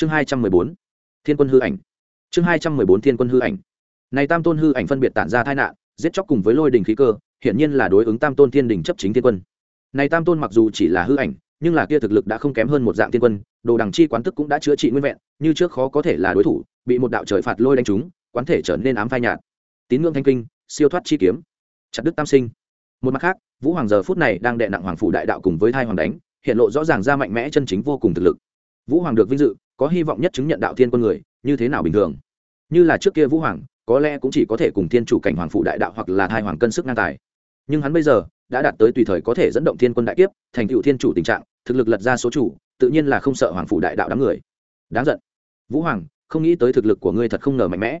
chương hai trăm mười bốn, thiên quân hư ảnh. Chương hai trăm mười bốn, thiên quân hư ảnh. Này tam tôn hư ảnh phân biệt tản ra tai nạn, giết chóc cùng với lôi đình khí cơ, hiển nhiên là đối ứng tam tôn thiên đình chấp chính thiên quân. Này tam tôn mặc dù chỉ là hư ảnh, nhưng là kia thực lực đã không kém hơn một dạng thiên quân, đồ đằng chi quán tức cũng đã chữa trị nguyên vẹn, như trước khó có thể là đối thủ, bị một đạo trời phạt lôi đánh trúng, quán thể trở nên ám phai nhạt. Tín ngưỡng thanh kinh, siêu thoát chi kiếm. Chặt đức tam sinh. Một mặt khác, vũ hoàng giờ phút này đang đệ nặng hoàng phủ đại đạo cùng với thai hoàng đánh, hiện lộ rõ ràng ra mạnh mẽ chân chính vô cùng thực lực. Vũ hoàng được vinh dự có hy vọng nhất chứng nhận đạo thiên quân người, như thế nào bình thường? Như là trước kia vũ hoàng, có lẽ cũng chỉ có thể cùng thiên chủ cảnh hoàng phụ đại đạo hoặc là thai hoàng cân sức ngang tài. Nhưng hắn bây giờ đã đạt tới tùy thời có thể dẫn động thiên quân đại kiếp, thành cựu thiên chủ tình trạng, thực lực lật ra số chủ, tự nhiên là không sợ hoàng phụ đại đạo đám người. Đáng giận. Vũ hoàng, không nghĩ tới thực lực của ngươi thật không ngờ mạnh mẽ.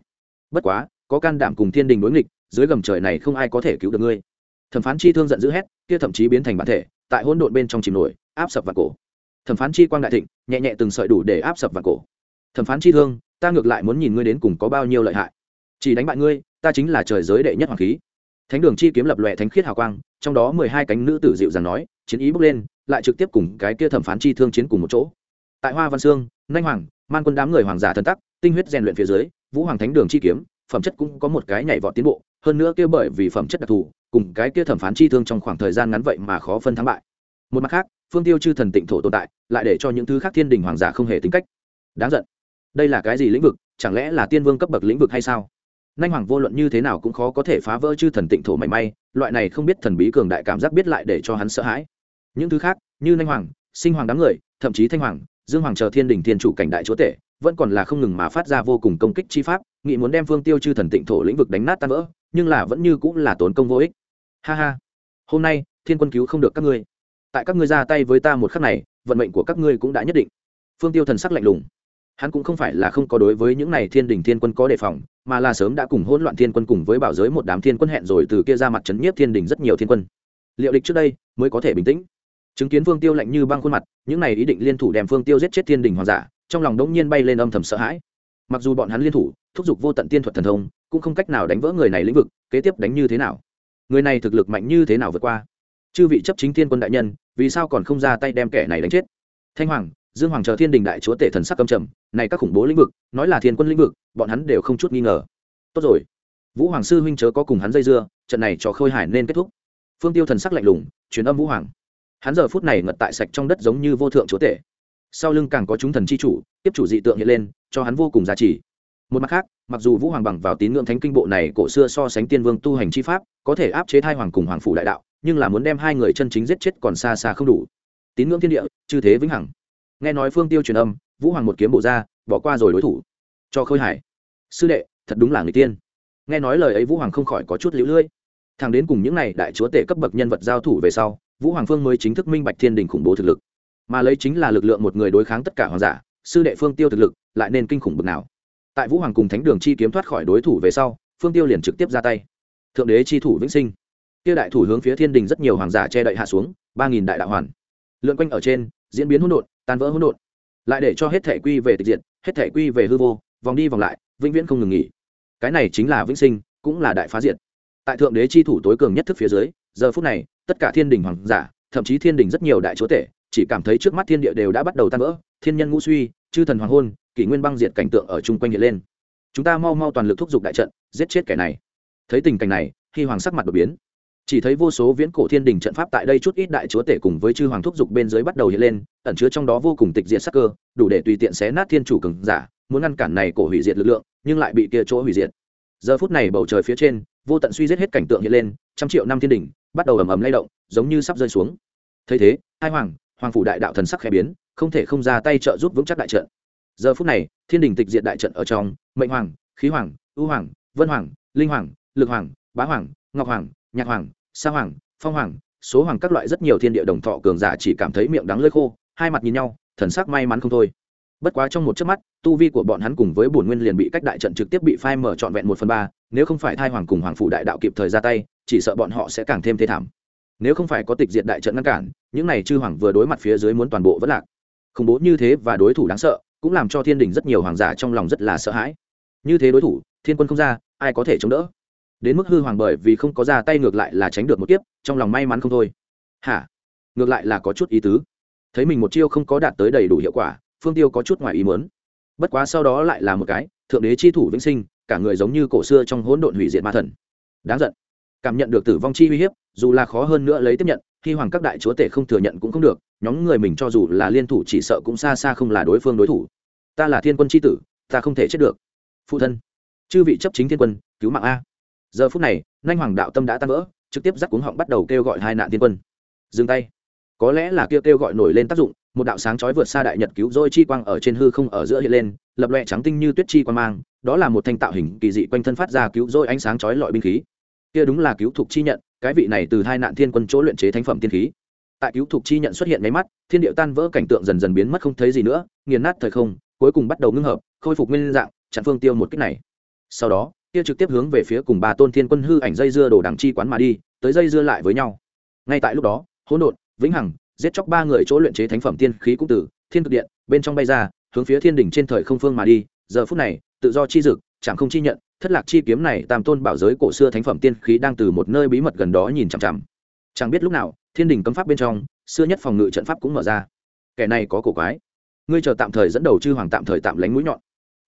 Bất quá, có can đảm cùng thiên đình đối nghịch, dưới gầm trời này không ai có thể cứu được ngươi. Thẩm phán chi thương giận dữ hét, kia thậm chí biến thành bản thể, tại hỗn độn bên trong chìm nổi, áp sập vào cổ thẩm phán chi quang đại thịnh, nhẹ nhẹ từng sợi đủ để áp sập vào cổ. Thẩm phán chi thương, ta ngược lại muốn nhìn ngươi đến cùng có bao nhiêu lợi hại. Chỉ đánh bại ngươi, ta chính là trời giới đệ nhất hoàng khí. Thánh đường chi kiếm lập lòe thánh khiết hào quang, trong đó mười hai cánh nữ tử dịu dàng nói, chiến ý bước lên, lại trực tiếp cùng cái kia thẩm phán chi thương chiến cùng một chỗ. Tại hoa văn sương, nanh hoàng, man quân đám người hoàng giả thần tắc, tinh huyết rèn luyện phía dưới, vũ hoàng thánh đường chi kiếm, phẩm chất cũng có một cái nhảy vọt tiến bộ, hơn nữa kia bởi vì phẩm chất đặc thù, cùng cái kia thẩm phán chi thương trong khoảng thời gian ngắn vậy mà khó phân thắng bại một mặt khác, phương tiêu chư thần tịnh thổ tồn tại, lại để cho những thứ khác thiên đình hoàng giả không hề tính cách. Đáng giận. Đây là cái gì lĩnh vực? Chẳng lẽ là tiên vương cấp bậc lĩnh vực hay sao? Nanh hoàng vô luận như thế nào cũng khó có thể phá vỡ chư thần tịnh thổ mảy may, loại này không biết thần bí cường đại cảm giác biết lại để cho hắn sợ hãi. Những thứ khác, như nanh hoàng, sinh hoàng đám người, thậm chí thanh hoàng, dương hoàng chờ thiên đình thiên chủ cảnh đại chúa tể, vẫn còn là không ngừng mà phát ra vô cùng công kích chi pháp, nghị muốn đem phương tiêu chư thần tịnh thổ lĩnh vực đánh nát tan vỡ, nhưng là vẫn như cũng là tốn công vô ích. Ha ha. Hôm nay, thiên quân cứu không được các ngươi tại các ngươi ra tay với ta một khắc này, vận mệnh của các ngươi cũng đã nhất định. Phương tiêu thần sắc lạnh lùng. Hắn cũng không phải là không có đối với những này thiên đình thiên quân có đề phòng, mà là sớm đã cùng hỗn loạn thiên quân cùng với bảo giới một đám thiên quân hẹn rồi từ kia ra mặt trấn nhiếp thiên đình rất nhiều thiên quân. Liệu địch trước đây mới có thể bình tĩnh? Chứng kiến phương tiêu lạnh như băng khuôn mặt, những này ý định liên thủ đem phương tiêu giết chết thiên đình hoàng giả, trong lòng đống nhiên bay lên âm thầm sợ hãi. Mặc dù bọn hắn liên thủ, thúc giục vô tận tiên thuật thần thông, cũng không cách nào đánh vỡ người này lĩnh vực, kế tiếp đánh như thế nào? Người này thực lực mạnh như thế nào vượt qua? Chư vị chấp chính thiên quân đại nhân, vì sao còn không ra tay đem kẻ này đánh chết? Thanh hoàng, dương hoàng chờ thiên đình đại chúa tể thần sắc cầm trầm, này các khủng bố lĩnh vực, nói là thiên quân lĩnh vực, bọn hắn đều không chút nghi ngờ. Tốt rồi. Vũ hoàng sư huynh chớ có cùng hắn dây dưa, trận này cho khôi hải nên kết thúc. Phương tiêu thần sắc lạnh lùng, truyền âm vũ hoàng. Hắn giờ phút này ngật tại sạch trong đất giống như vô thượng chúa tể. Sau lưng càng có chúng thần chi chủ, tiếp chủ dị tượng hiện lên, cho hắn vô cùng giá trị. Một mặt khác, mặc dù vũ hoàng bằng vào tín ngưỡng thánh kinh bộ này cổ xưa so sánh tiên vương tu hành chi pháp, có thể áp chế thai hoàng cùng hoàng phủ đại đạo nhưng là muốn đem hai người chân chính giết chết còn xa xa không đủ. Tín ngưỡng thiên địa, chư thế vĩnh hằng. Nghe nói phương tiêu truyền âm, vũ hoàng một kiếm bộ ra, bỏ qua rồi đối thủ. Cho khôi hải. Sư đệ, thật đúng là người tiên. Nghe nói lời ấy vũ hoàng không khỏi có chút lũ lưỡi thằng đến cùng những n à y đại chúa tể cấp bậc nhân vật giao thủ về sau, vũ hoàng phương mới chính thức minh bạch thiên đình khủng bố thực lực. Mà lấy chính là lực lượng một người đối kháng tất cả hoàng giả, sư đệ phương tiêu thực lực lại nên kinh khủng bực nào. Tại vũ hoàng cùng thánh đường chi kiếm thoát khỏi đối thủ về sau, phương tiêu liền trực tiếp ra tay. Thượng đế chi thủ vĩnh sinh kia đại thủ hướng phía thiên đình rất nhiều hoàng giả che đậy hạ xuống, ba nghìn đại đạo hoàn. Lượn quanh ở trên, diễn biến hỗn độn, tan vỡ hỗn độn. Lại để cho hết thể quy về tịch diện hết thể quy về hư vô, vòng đi vòng lại, vĩnh viễn không ngừng nghỉ. Cái này chính là vĩnh sinh, cũng là đại phá diệt. Tại thượng đế chi thủ tối cường nhất thức phía dưới, giờ phút này, tất cả thiên đình hoàng giả, thậm chí thiên đình rất nhiều đại chúa tể, chỉ cảm thấy trước mắt thiên địa đều đã bắt đầu tan vỡ, thiên nhân ngũ suy, chư thần hoàng hôn, kỷ nguyên băng diệt cảnh tượng ở chung quanh hiện lên. Chúng ta mau mau toàn lực thúc giục đại trận, giết chết kẻ này. Thấy tình cảnh này, khi hoàng sắc mặt đột biến chỉ thấy vô số viễn cổ thiên đình trận pháp tại đây chút ít đại chúa tể cùng với chư hoàng thúc dục bên dưới bắt đầu hiện lên, ẩn chứa trong đó vô cùng tịch diệt sắc cơ, đủ để tùy tiện xé nát thiên chủ cường giả, muốn ngăn cản này cổ hủy diệt lực lượng, nhưng lại bị kia chỗ hủy diệt. Giờ phút này bầu trời phía trên, vô tận suy giết hết cảnh tượng hiện lên, trăm triệu năm thiên đình bắt đầu ầm ầm lay động, giống như sắp rơi xuống. Thấy thế, hai hoàng hoàng phủ đại đạo thần sắc khẽ biến, không thể không ra tay trợ giúp vững chắc đại trận. Giờ phút này, thiên đình tịch diệt đại trận ở trong, mệnh hoàng, khí hoàng, ưu hoàng, vân hoàng, linh hoàng, lực hoàng, bá hoàng, ngọc hoàng, nhạc hoàng sa hoàng, phong hoàng, số hoàng các loại rất nhiều thiên địa đồng thọ cường giả chỉ cảm thấy miệng đắng lơi khô, hai mặt nhìn nhau, thần sắc may mắn không thôi. Bất quá trong một chớp mắt, tu vi của bọn hắn cùng với bổn nguyên liền bị cách đại trận trực tiếp bị phai mở trọn vẹn một phần ba, nếu không phải thai hoàng cùng hoàng phủ đại đạo kịp thời ra tay, chỉ sợ bọn họ sẽ càng thêm thê thảm. Nếu không phải có tịch diệt đại trận ngăn cản, những này chư hoàng vừa đối mặt phía dưới muốn toàn bộ vẫn lạc. Khủng bố như thế và đối thủ đáng sợ, cũng làm cho thiên đình rất nhiều hoàng giả trong lòng rất là sợ hãi. Như thế đối thủ, thiên quân không ra, ai có thể chống đỡ? Đến mức hư hoàng bởi vì không có ra tay ngược lại là tránh được một kiếp, trong lòng may mắn không thôi. Hả? Ngược lại là có chút ý tứ. Thấy mình một chiêu không có đạt tới đầy đủ hiệu quả, phương tiêu có chút ngoài ý muốn. Bất quá sau đó lại là một cái, thượng đế chi thủ vĩnh sinh, cả người giống như cổ xưa trong hỗn độn hủy diệt ma thần. Đáng giận. Cảm nhận được tử vong chi uy hiếp, dù là khó hơn nữa lấy tiếp nhận khi hoàng các đại chúa tể không thừa nhận cũng không được, nhóm người mình cho dù là liên thủ chỉ sợ cũng xa xa không là đối phương đối thủ. Ta là thiên quân chi tử, ta không thể chết được. Phụ thân. Chư vị chấp chính thiên quân, cứu mạng a giờ phút này nhanh hoàng đạo tâm đã tan vỡ, trực tiếp dắt cuống họng bắt đầu kêu gọi hai nạn thiên quân. Dừng tay. Có lẽ là kêu kêu gọi nổi lên tác dụng, một đạo sáng chói vượt xa đại nhật cứu rỗi chi quang ở trên hư không ở giữa hiện lên, lập loẹ trắng tinh như tuyết chi quang mang, đó là một thanh tạo hình kỳ dị quanh thân phát ra cứu rỗi ánh sáng chói lọi binh khí. Kia đúng là cứu thục chi nhận, cái vị này từ hai nạn thiên quân chỗ luyện chế thánh phẩm tiên khí. Tại cứu thục chi nhận xuất hiện máy mắt, thiên điệu tan vỡ cảnh tượng dần dần biến mất không thấy gì nữa, nghiền nát thời không, cuối cùng bắt đầu ngưng hợp, khôi phục nguyên dạng, chặn phương tiêu một cách này. Sau đó kia trực tiếp hướng về phía cùng bà tôn thiên quân hư ảnh dây dưa đổ đằng chi quán mà đi, tới dây dưa lại với nhau. Ngay tại lúc đó, hỗn độn, vĩnh hằng, giết chóc ba người chỗ luyện chế thánh phẩm tiên khí cũng từ thiên cực điện, bên trong bay ra, hướng phía thiên đỉnh trên thời không phương mà đi. Giờ phút này, tự do chi dực, chẳng không chi nhận, thất lạc chi kiếm này tam tôn bảo giới cổ xưa thánh phẩm tiên khí đang từ một nơi bí mật gần đó nhìn chằm chằm. Chẳng biết lúc nào, thiên đình cấm pháp bên trong, xưa nhất phòng ngự trận pháp cũng mở ra. Kẻ này có cổ quái. Ngươi chờ tạm thời dẫn đầu chư hoàng tạm thời tạm lánh mũi nhọn.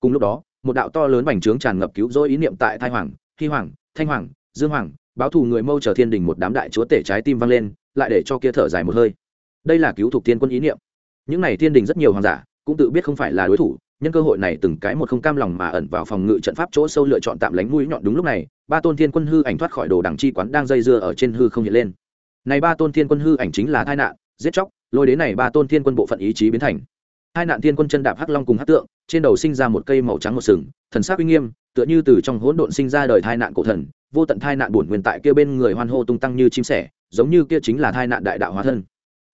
Cùng lúc đó một đạo to lớn bành trướng tràn ngập cứu rỗi ý niệm tại thái hoàng hy hoàng, thanh hoàng, dương hoàng, báo thù người mâu chờ thiên đình một đám đại chúa tể trái tim vang lên, lại để cho kia thở dài một hơi. Đây là cứu thuộc thiên quân ý niệm. Những này thiên đình rất nhiều hoàng giả cũng tự biết không phải là đối thủ, nhân cơ hội này từng cái một không cam lòng mà ẩn vào phòng ngự trận pháp chỗ sâu lựa chọn tạm lánh mũi nhọn đúng lúc này, ba tôn thiên quân hư ảnh thoát khỏi đồ đằng chi quán đang dây dưa ở trên hư không hiện lên. Này ba tôn thiên quân hư ảnh chính là tai nạn, giết chóc, lôi đến này ba tôn thiên quân bộ phận ý chí biến thành hai nạn thiên quân chân đạp hắc long cùng hắc tượng, trên đầu sinh ra một cây màu trắng một sừng, thần sắc uy nghiêm, tựa như từ trong hỗn độn sinh ra đời thai nạn cổ thần, vô tận thai nạn bổn nguyên tại kia bên người hoan hô tung tăng như chim sẻ, giống như kia chính là thai nạn đại đạo hóa thân.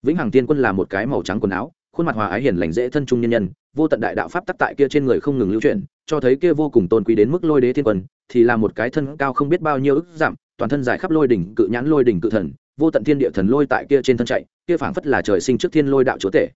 Vĩnh hằng tiên quân là một cái màu trắng quần áo, khuôn mặt hòa ái hiền lành dễ thân trung nhân nhân, vô tận đại đạo pháp tắc tại kia trên người không ngừng lưu chuyển, cho thấy kia vô cùng tôn quý đến mức lôi đế thiên quân, thì là một cái thân cao không biết bao nhiêu ức giảm, toàn thân dài khắp lôi đỉnh cự nhãn lôi đỉnh cự thần, vô tận thiên địa thần lôi tại kia trên thân chạy, kia phảng phất là trời sinh trước thiên lôi đạo chúa tể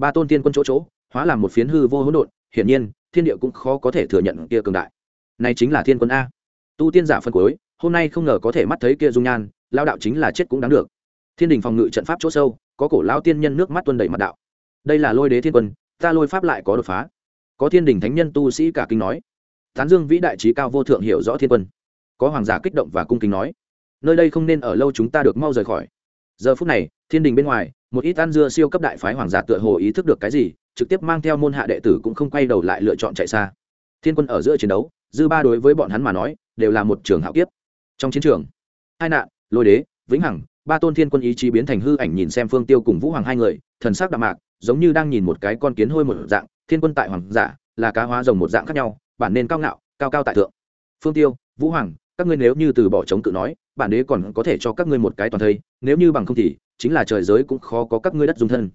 ba tôn tiên quân chỗ chỗ, hóa làm một phiến hư vô hỗn độn, hiển nhiên, thiên địa cũng khó có thể thừa nhận kia cường đại. Này chính là thiên quân a. Tu tiên giả phân cuối, hôm nay không ngờ có thể mắt thấy kia dung nhan lao đạo chính là chết cũng đáng được. Thiên đình phòng ngự trận pháp chỗ sâu, có cổ lao tiên nhân nước mắt tuân đầy mặt đạo. Đây là lôi đế thiên quân, ta lôi pháp lại có đột phá. Có thiên đình thánh nhân tu sĩ cả kinh nói. Tán dương vĩ đại trí cao vô thượng hiểu rõ thiên quân. Có hoàng giả kích động và cung kính nói. Nơi đây không nên ở lâu chúng ta được mau rời khỏi. Giờ phút này thiên đình bên ngoài, một ít ăn dưa siêu cấp đại phái hoàng giả tựa hồ ý thức được cái gì, trực tiếp mang theo môn hạ đệ tử cũng không quay đầu lại lựa chọn chạy xa. Thiên quân ở giữa chiến đấu, dư ba đối với bọn hắn mà nói, đều là một trường hạo kiếp. Trong chiến trường, hai nạn, lôi đế, vĩnh hằng, ba tôn thiên quân ý chí biến thành hư ảnh nhìn xem phương tiêu cùng vũ hoàng hai người, thần sắc đạm mạc, giống như đang nhìn một cái con kiến hôi một dạng, thiên quân tại hoàng giả, là cá hóa rồng một dạng khác nhau, bản nên cao ngạo, cao cao tại thượng. Phương tiêu, vũ hoàng, các ngươi nếu như từ bỏ chống cự nói bản đế còn có thể cho các ngươi một cái toàn thây, nếu như bằng không thì chính là trời giới cũng khó có các ngươi đất dung thân.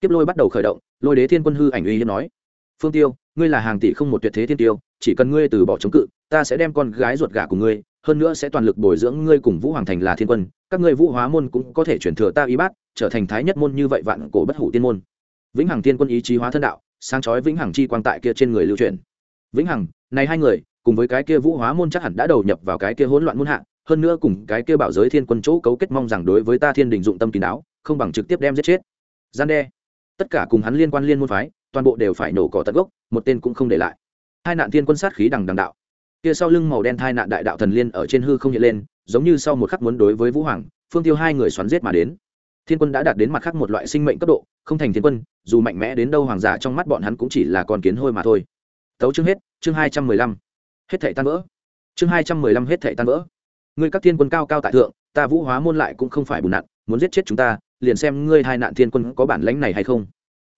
Tiếp lôi bắt đầu khởi động, lôi đế thiên quân hư ảnh uy hiếp nói, phương tiêu, ngươi là hàng tỷ không một tuyệt thế thiên tiêu, chỉ cần ngươi từ bỏ chống cự, ta sẽ đem con gái ruột gà của ngươi, hơn nữa sẽ toàn lực bồi dưỡng ngươi cùng vũ hoàng thành là thiên quân, các ngươi vũ hóa môn cũng có thể chuyển thừa ta y bát, trở thành thái nhất môn như vậy vạn cổ bất hủ tiên môn. Vĩnh hằng thiên quân ý chí hóa thân đạo, sáng chói vĩnh hằng chi quang tại kia trên người lưu truyền vĩnh hằng, này hai người, cùng với cái kia vũ hóa môn chắc hẳn đã đầu nhập vào cái kia hỗn loạn môn hạ hơn nữa cùng cái kia bảo giới thiên quân chỗ cấu kết mong rằng đối với ta thiên đình dụng tâm kín đáo, không bằng trực tiếp đem giết chết. Gian đe. Tất cả cùng hắn liên quan liên môn phái, toàn bộ đều phải nổ cỏ tận gốc, một tên cũng không để lại. Hai nạn thiên quân sát khí đằng đằng đạo. Kia sau lưng màu đen hai nạn đại đạo thần liên ở trên hư không hiện lên, giống như sau một khắc muốn đối với vũ hoàng, phương tiêu hai người xoắn giết mà đến. Thiên quân đã đạt đến mặt khác một loại sinh mệnh cấp độ, không thành thiên quân, dù mạnh mẽ đến đâu hoàng giả trong mắt bọn hắn cũng chỉ là con kiến hôi mà thôi. Tấu chương hết, chương hai trăm mười lăm. Hết thảy tan vỡ. Chương hai trăm mười lăm hết thảy tan vỡ ngươi các thiên quân cao cao tại thượng, ta vũ hóa môn lại cũng không phải bùn nặn, muốn giết chết chúng ta, liền xem ngươi hai nạn thiên quân có bản lãnh này hay không.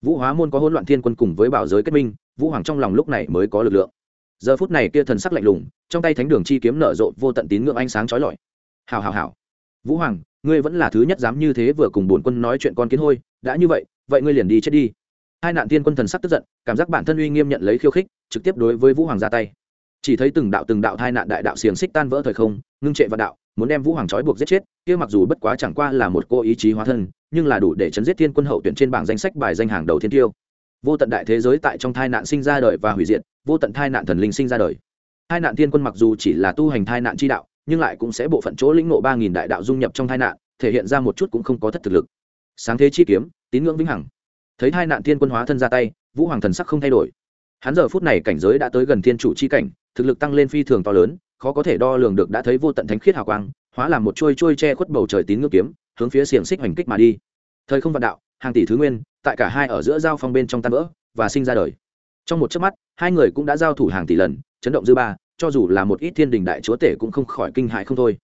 Vũ hóa môn có hỗn loạn thiên quân cùng với bảo giới kết minh, vũ hoàng trong lòng lúc này mới có lực lượng. Giờ phút này kia thần sắc lạnh lùng, trong tay thánh đường chi kiếm nở rộ vô tận tín ngưỡng ánh sáng chói lọi. Hào hào hào. Vũ hoàng, ngươi vẫn là thứ nhất dám như thế vừa cùng bổn quân nói chuyện con kiến hôi, đã như vậy vậy ngươi liền đi chết đi. Hai nạn thiên quân thần sắc tức giận, cảm giác bản thân uy nghiêm nhận lấy khiêu khích, trực tiếp đối với vũ hoàng ra tay chỉ thấy từng đạo từng đạo thai nạn đại đạo xiềng xích tan vỡ thời không, ngưng trệ vào đạo, muốn đem vũ hoàng trói buộc giết chết, kia mặc dù bất quá chẳng qua là một cô ý chí hóa thân, nhưng là đủ để chấn giết thiên quân hậu tuyển trên bảng danh sách bài danh hàng đầu thiên tiêu. Vô tận đại thế giới tại trong thai nạn sinh ra đời và hủy diệt, vô tận thai nạn thần linh sinh ra đời. Thai nạn thiên quân mặc dù chỉ là tu hành thai nạn chi đạo, nhưng lại cũng sẽ bộ phận chỗ lĩnh ngộ ba nghìn đại đạo dung nhập trong thai nạn, thể hiện ra một chút cũng không có thất thực lực. Sáng thế chi kiếm, tín ngưỡng vĩnh hằng. Thấy thai nạn thiên quân hóa thân ra tay, vũ hoàng thần sắc không thay đổi. Hắn giờ phút này cảnh giới đã tới gần thiên chủ chi cảnh thực lực tăng lên phi thường to lớn, khó có thể đo lường được đã thấy vô tận thánh khiết hào quang, hóa làm một trôi trôi che khuất bầu trời tín ngưỡng kiếm, hướng phía xiềng xích hoành kích mà đi. Thời không vạn đạo, hàng tỷ thứ nguyên, tại cả hai ở giữa giao phong bên trong tan vỡ và sinh ra đời. Trong một chớp mắt, hai người cũng đã giao thủ hàng tỷ lần, chấn động dư ba, cho dù là một ít thiên đình đại chúa tể cũng không khỏi kinh hại không thôi.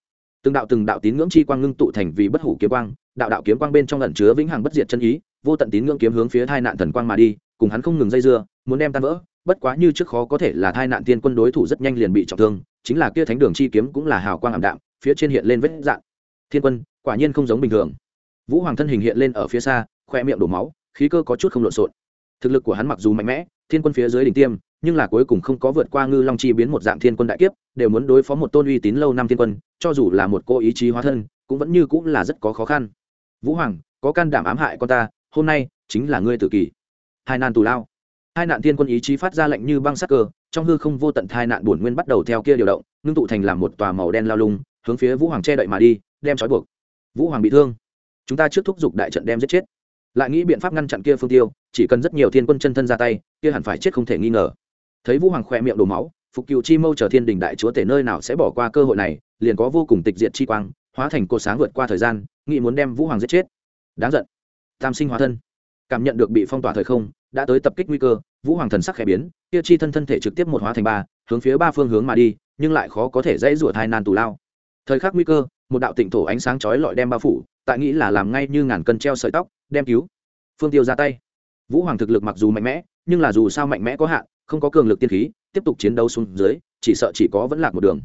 Từng đạo từng đạo tín ngưỡng chi quang ngưng tụ thành vì bất hủ kiếm quang, đạo đạo kiếm quang bên trong ẩn chứa vĩnh hằng bất diệt chân ý, vô tận tín ngưỡng kiếm hướng phía thai nạn thần quang mà đi, cùng hắn không ngừng dây dưa muốn đem tan vỡ, bất quá như trước khó có thể là thai nạn tiên quân đối thủ rất nhanh liền bị trọng thương, chính là kia thánh đường chi kiếm cũng là hào quang ảm đạm, phía trên hiện lên vết dạng thiên quân, quả nhiên không giống bình thường. Vũ hoàng thân hình hiện lên ở phía xa, khoe miệng đổ máu, khí cơ có chút không lộn xộn. Thực lực của hắn mặc dù mạnh mẽ, thiên quân phía dưới đỉnh tiêm, nhưng là cuối cùng không có vượt qua ngư long chi biến một dạng thiên quân đại kiếp, đều muốn đối phó một tôn uy tín lâu năm thiên quân, cho dù là một cô ý chí hóa thân, cũng vẫn như cũng là rất có khó khăn. Vũ hoàng, có can đảm ám hại con ta, hôm nay chính là ngươi tự kỷ. Hai nan tù lao hai nạn thiên quân ý chí phát ra lệnh như băng sắc cơ, trong hư không vô tận hai nạn bổn nguyên bắt đầu theo kia điều động, ngưng tụ thành làm một tòa màu đen lao lung, hướng phía vũ hoàng che đậy mà đi, đem trói buộc. Vũ hoàng bị thương. Chúng ta trước thúc giục đại trận đem giết chết. Lại nghĩ biện pháp ngăn chặn kia phương tiêu, chỉ cần rất nhiều thiên quân chân thân ra tay, kia hẳn phải chết không thể nghi ngờ. Thấy vũ hoàng khoe miệng đổ máu, phục cựu chi mâu chờ thiên đình đại chúa tể nơi nào sẽ bỏ qua cơ hội này, liền có vô cùng tịch diệt chi quang, hóa thành cột sáng vượt qua thời gian, nghĩ muốn đem vũ hoàng giết chết. Đáng giận. Tam sinh hóa thân. Cảm nhận được bị phong tỏa thời không đã tới tập kích nguy cơ, vũ hoàng thần sắc khẽ biến, kia chi thân thân thể trực tiếp một hóa thành ba, hướng phía ba phương hướng mà đi, nhưng lại khó có thể dãy rủa thai nan tù lao. Thời khắc nguy cơ, một đạo tịnh thổ ánh sáng chói lọi đem bao phủ, tại nghĩ là làm ngay như ngàn cân treo sợi tóc, đem cứu. Phương tiêu ra tay. Vũ hoàng thực lực mặc dù mạnh mẽ, nhưng là dù sao mạnh mẽ có hạn, không có cường lực tiên khí, tiếp tục chiến đấu xuống dưới, chỉ sợ chỉ có vẫn lạc một đường.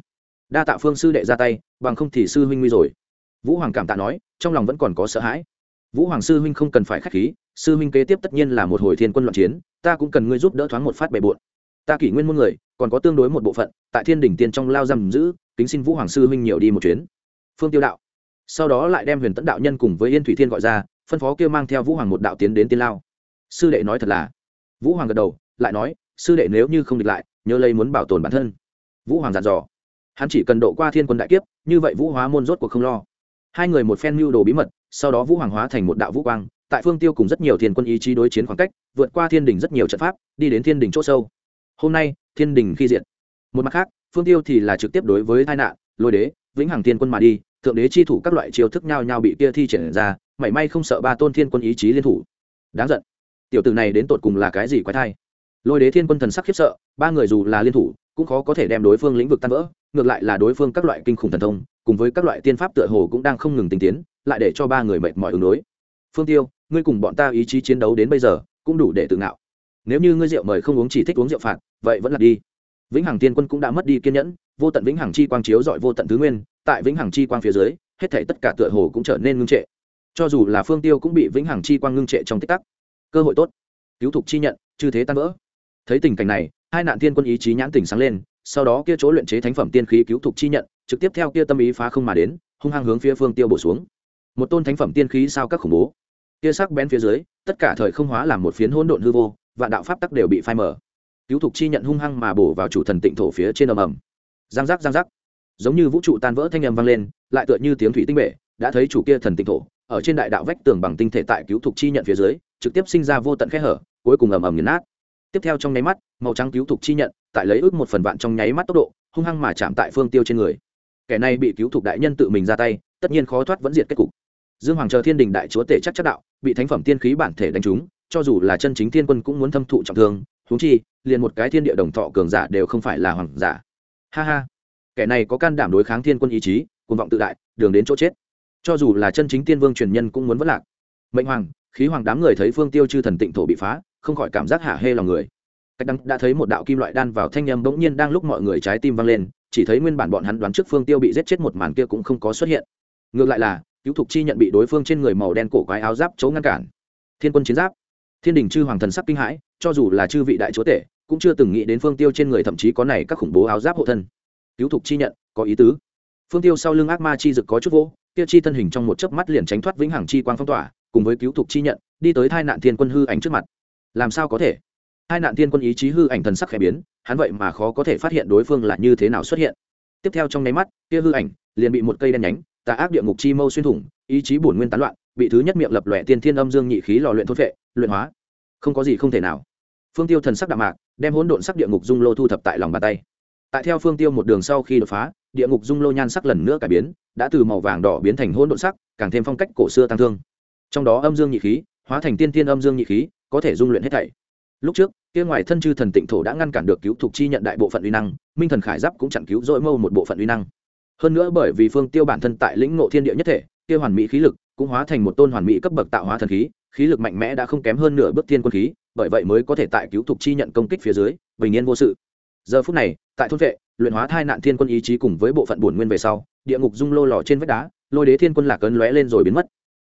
Đa tạ phương sư đệ ra tay, bằng không thì sư huynh nguy rồi. Vũ hoàng cảm tạ nói, trong lòng vẫn còn có sợ hãi. Vũ hoàng sư huynh không cần phải k h á c h khí sư Minh kế tiếp tất nhiên là một hồi thiên quân loạn chiến, ta cũng cần ngươi giúp đỡ thoáng một phát bề bộn. Ta kỷ nguyên muôn người, còn có tương đối một bộ phận, tại thiên đỉnh tiên trong lao giam giữ, kính xin vũ hoàng sư huynh nhiều đi một chuyến. Phương tiêu đạo. Sau đó lại đem huyền tẫn đạo nhân cùng với yên thủy thiên gọi ra, phân phó kêu mang theo vũ hoàng một đạo tiến đến tiên lao. Sư đệ nói thật là. Vũ hoàng gật đầu, lại nói, sư đệ nếu như không địch lại, nhớ lấy muốn bảo tồn bản thân. Vũ hoàng dặn dò. Hắn chỉ cần độ qua thiên quân đại kiếp, như vậy vũ hóa môn rốt cuộc không lo. Hai người một phen mưu đồ bí mật, sau đó vũ hoàng hóa thành một đạo vũ quang tại phương tiêu cùng rất nhiều thiên quân ý chí đối chiến khoảng cách, vượt qua thiên đình rất nhiều trận pháp, đi đến thiên đình c h ỗ sâu. Hôm nay, thiên đình khi diện một mặt khác, phương tiêu thì là trực tiếp đối với tai nạn, lôi đế, vĩnh hằng thiên quân mà đi, thượng đế chi thủ các loại chiêu thức nhau nhau bị kia thi triển ra, mảy may không sợ ba tôn thiên quân ý chí liên thủ. Đáng giận. Tiểu tử này đến tột cùng là cái gì quái thai? Lôi đế thiên quân thần sắc khiếp sợ, ba người dù là liên thủ, cũng khó có thể đem đối phương lĩnh vực tan vỡ, ngược lại là đối phương các loại kinh khủng thần thông, cùng với các loại tiên pháp tựa hồ cũng đang không ngừng tinh tiến, lại để cho ba người mệt mỏi ứng đối. Phương tiêu ngươi cùng bọn ta ý chí chiến đấu đến bây giờ, cũng đủ để tự ngạo. Nếu như ngươi rượu mời không uống chỉ thích uống rượu phạt, vậy vẫn là đi. Vĩnh hằng tiên quân cũng đã mất đi kiên nhẫn, vô tận vĩnh hằng chi quang chiếu dọi vô tận thứ nguyên, tại vĩnh hằng chi quang phía dưới, hết thể tất cả tựa hồ cũng trở nên ngưng trệ. Cho dù là phương tiêu cũng bị vĩnh hằng chi quang ngưng trệ trong tích tắc. Cơ hội tốt. Cứu thục chi nhận, chư thế tan vỡ. Thấy tình cảnh này, hai nạn thiên quân ý chí nhãn tỉnh sáng lên, sau đó kia chỗ luyện chế thánh phẩm tiên khí cứu thục chi nhận, trực tiếp theo kia tâm ý phá không mà đến, hung hăng hướng phía phương tiêu bổ xuống. Một tôn thánh phẩm tiên khí sao các khủng bố kia sắc bén phía dưới, tất cả thời không hóa làm một phiến hỗn độn hư vô và đạo pháp tắc đều bị phai mở cứu thục chi nhận hung hăng mà bổ vào chủ thần tịnh thổ phía trên ầm ầm. Giang giác giang giác. Giống như vũ trụ tan vỡ thanh âm vang lên, lại tựa như tiếng thủy tinh bể, đã thấy chủ kia thần tịnh thổ, ở trên đại đạo vách tường bằng tinh thể tại cứu thục chi nhận phía dưới, trực tiếp sinh ra vô tận khe hở, cuối cùng ầm ầm nghiền nát. Tiếp theo trong nháy mắt, màu trắng cứu thục chi nhận, tại lấy ước một phần vạn trong nháy mắt tốc độ, hung hăng mà chạm tại phương tiêu trên người. Kẻ này bị cứu thục đại nhân tự mình ra tay, tất nhiên khó thoát vẫn diệt kết cục dương hoàng chờ thiên đình đại chúa tể chắc chắc đạo, bị thánh phẩm tiên khí bản thể đánh trúng, cho dù là chân chính thiên quân cũng muốn thâm thụ trọng thương, huống chi, liền một cái thiên địa đồng thọ cường giả đều không phải là hoàng giả. Ha ha. Kẻ này có can đảm đối kháng thiên quân ý chí, cuồng vọng tự đại, đường đến chỗ chết. Cho dù là chân chính tiên vương truyền nhân cũng muốn vất lạc. Mệnh hoàng, khí hoàng đám người thấy phương tiêu chư thần tịnh thổ bị phá, không khỏi cảm giác hả hê lòng người. Cách đăng đã thấy một đạo kim loại đan vào thanh â m bỗng nhiên đang lúc mọi người trái tim vang lên, chỉ thấy nguyên bản bọn hắn đoán trước phương tiêu bị giết chết một màn kia cũng không có xuất hiện. Ngược lại là cứu thục chi nhận bị đối phương trên người màu đen cổ quái áo giáp chỗ ngăn cản. Thiên quân chiến giáp. Thiên đình chư hoàng thần sắc kinh hãi, cho dù là chư vị đại chúa tể, cũng chưa từng nghĩ đến phương tiêu trên người thậm chí có này các khủng bố áo giáp hộ thân. Cứu thục chi nhận, có ý tứ. Phương tiêu sau lưng ác ma chi dực có chút vô tiêu chi thân hình trong một chớp mắt liền tránh thoát vĩnh hằng chi quang phong tỏa, cùng với cứu thục chi nhận, đi tới thai nạn thiên quân hư ảnh trước mặt. Làm sao có thể? Hai nạn thiên quân ý chí hư ảnh thần sắc khẽ biến, hắn vậy mà khó có thể phát hiện đối phương là như thế nào xuất hiện. Tiếp theo trong nháy mắt, kia hư ảnh liền bị một cây đen nhánh tà ác địa ngục chi mâu xuyên thủng, ý chí bổn nguyên tán loạn, bị thứ nhất miệng lập lòe tiên thiên âm dương nhị khí lò luyện thốt vệ luyện hóa. Không có gì không thể nào. Phương tiêu thần sắc đạm mạc, đem hỗn độn sắc địa ngục dung lô thu thập tại lòng bàn tay. Tại theo phương tiêu một đường sau khi đột phá, địa ngục dung lô nhan sắc lần nữa cải biến, đã từ màu vàng đỏ biến thành hỗn độn sắc, càng thêm phong cách cổ xưa tăng thương. Trong đó âm dương nhị khí, hóa thành tiên tiên âm dương nhị khí, có thể dung luyện hết thảy. Lúc trước, kia ngoài thân chư thần tịnh thổ đã ngăn cản được cứu thục chi nhận đại bộ phận uy năng, minh thần khải giáp cũng chẳng cứu dỗi mâu một bộ phận uy năng hơn nữa bởi vì phương tiêu bản thân tại lĩnh ngộ thiên địa nhất thể, kia hoàn mỹ khí lực cũng hóa thành một tôn hoàn mỹ cấp bậc tạo hóa thần khí khí lực mạnh mẽ đã không kém hơn nửa bước thiên quân khí, bởi vậy mới có thể tại cứu thục chi nhận công kích phía dưới, bình yên vô sự. Giờ phút này, tại thôn vệ, luyện hóa thai nạn thiên quân ý chí cùng với bộ phận bổn nguyên về sau, địa ngục dung lô lò trên vách đá, lôi đế thiên quân lạc ấn lóe lên rồi biến mất.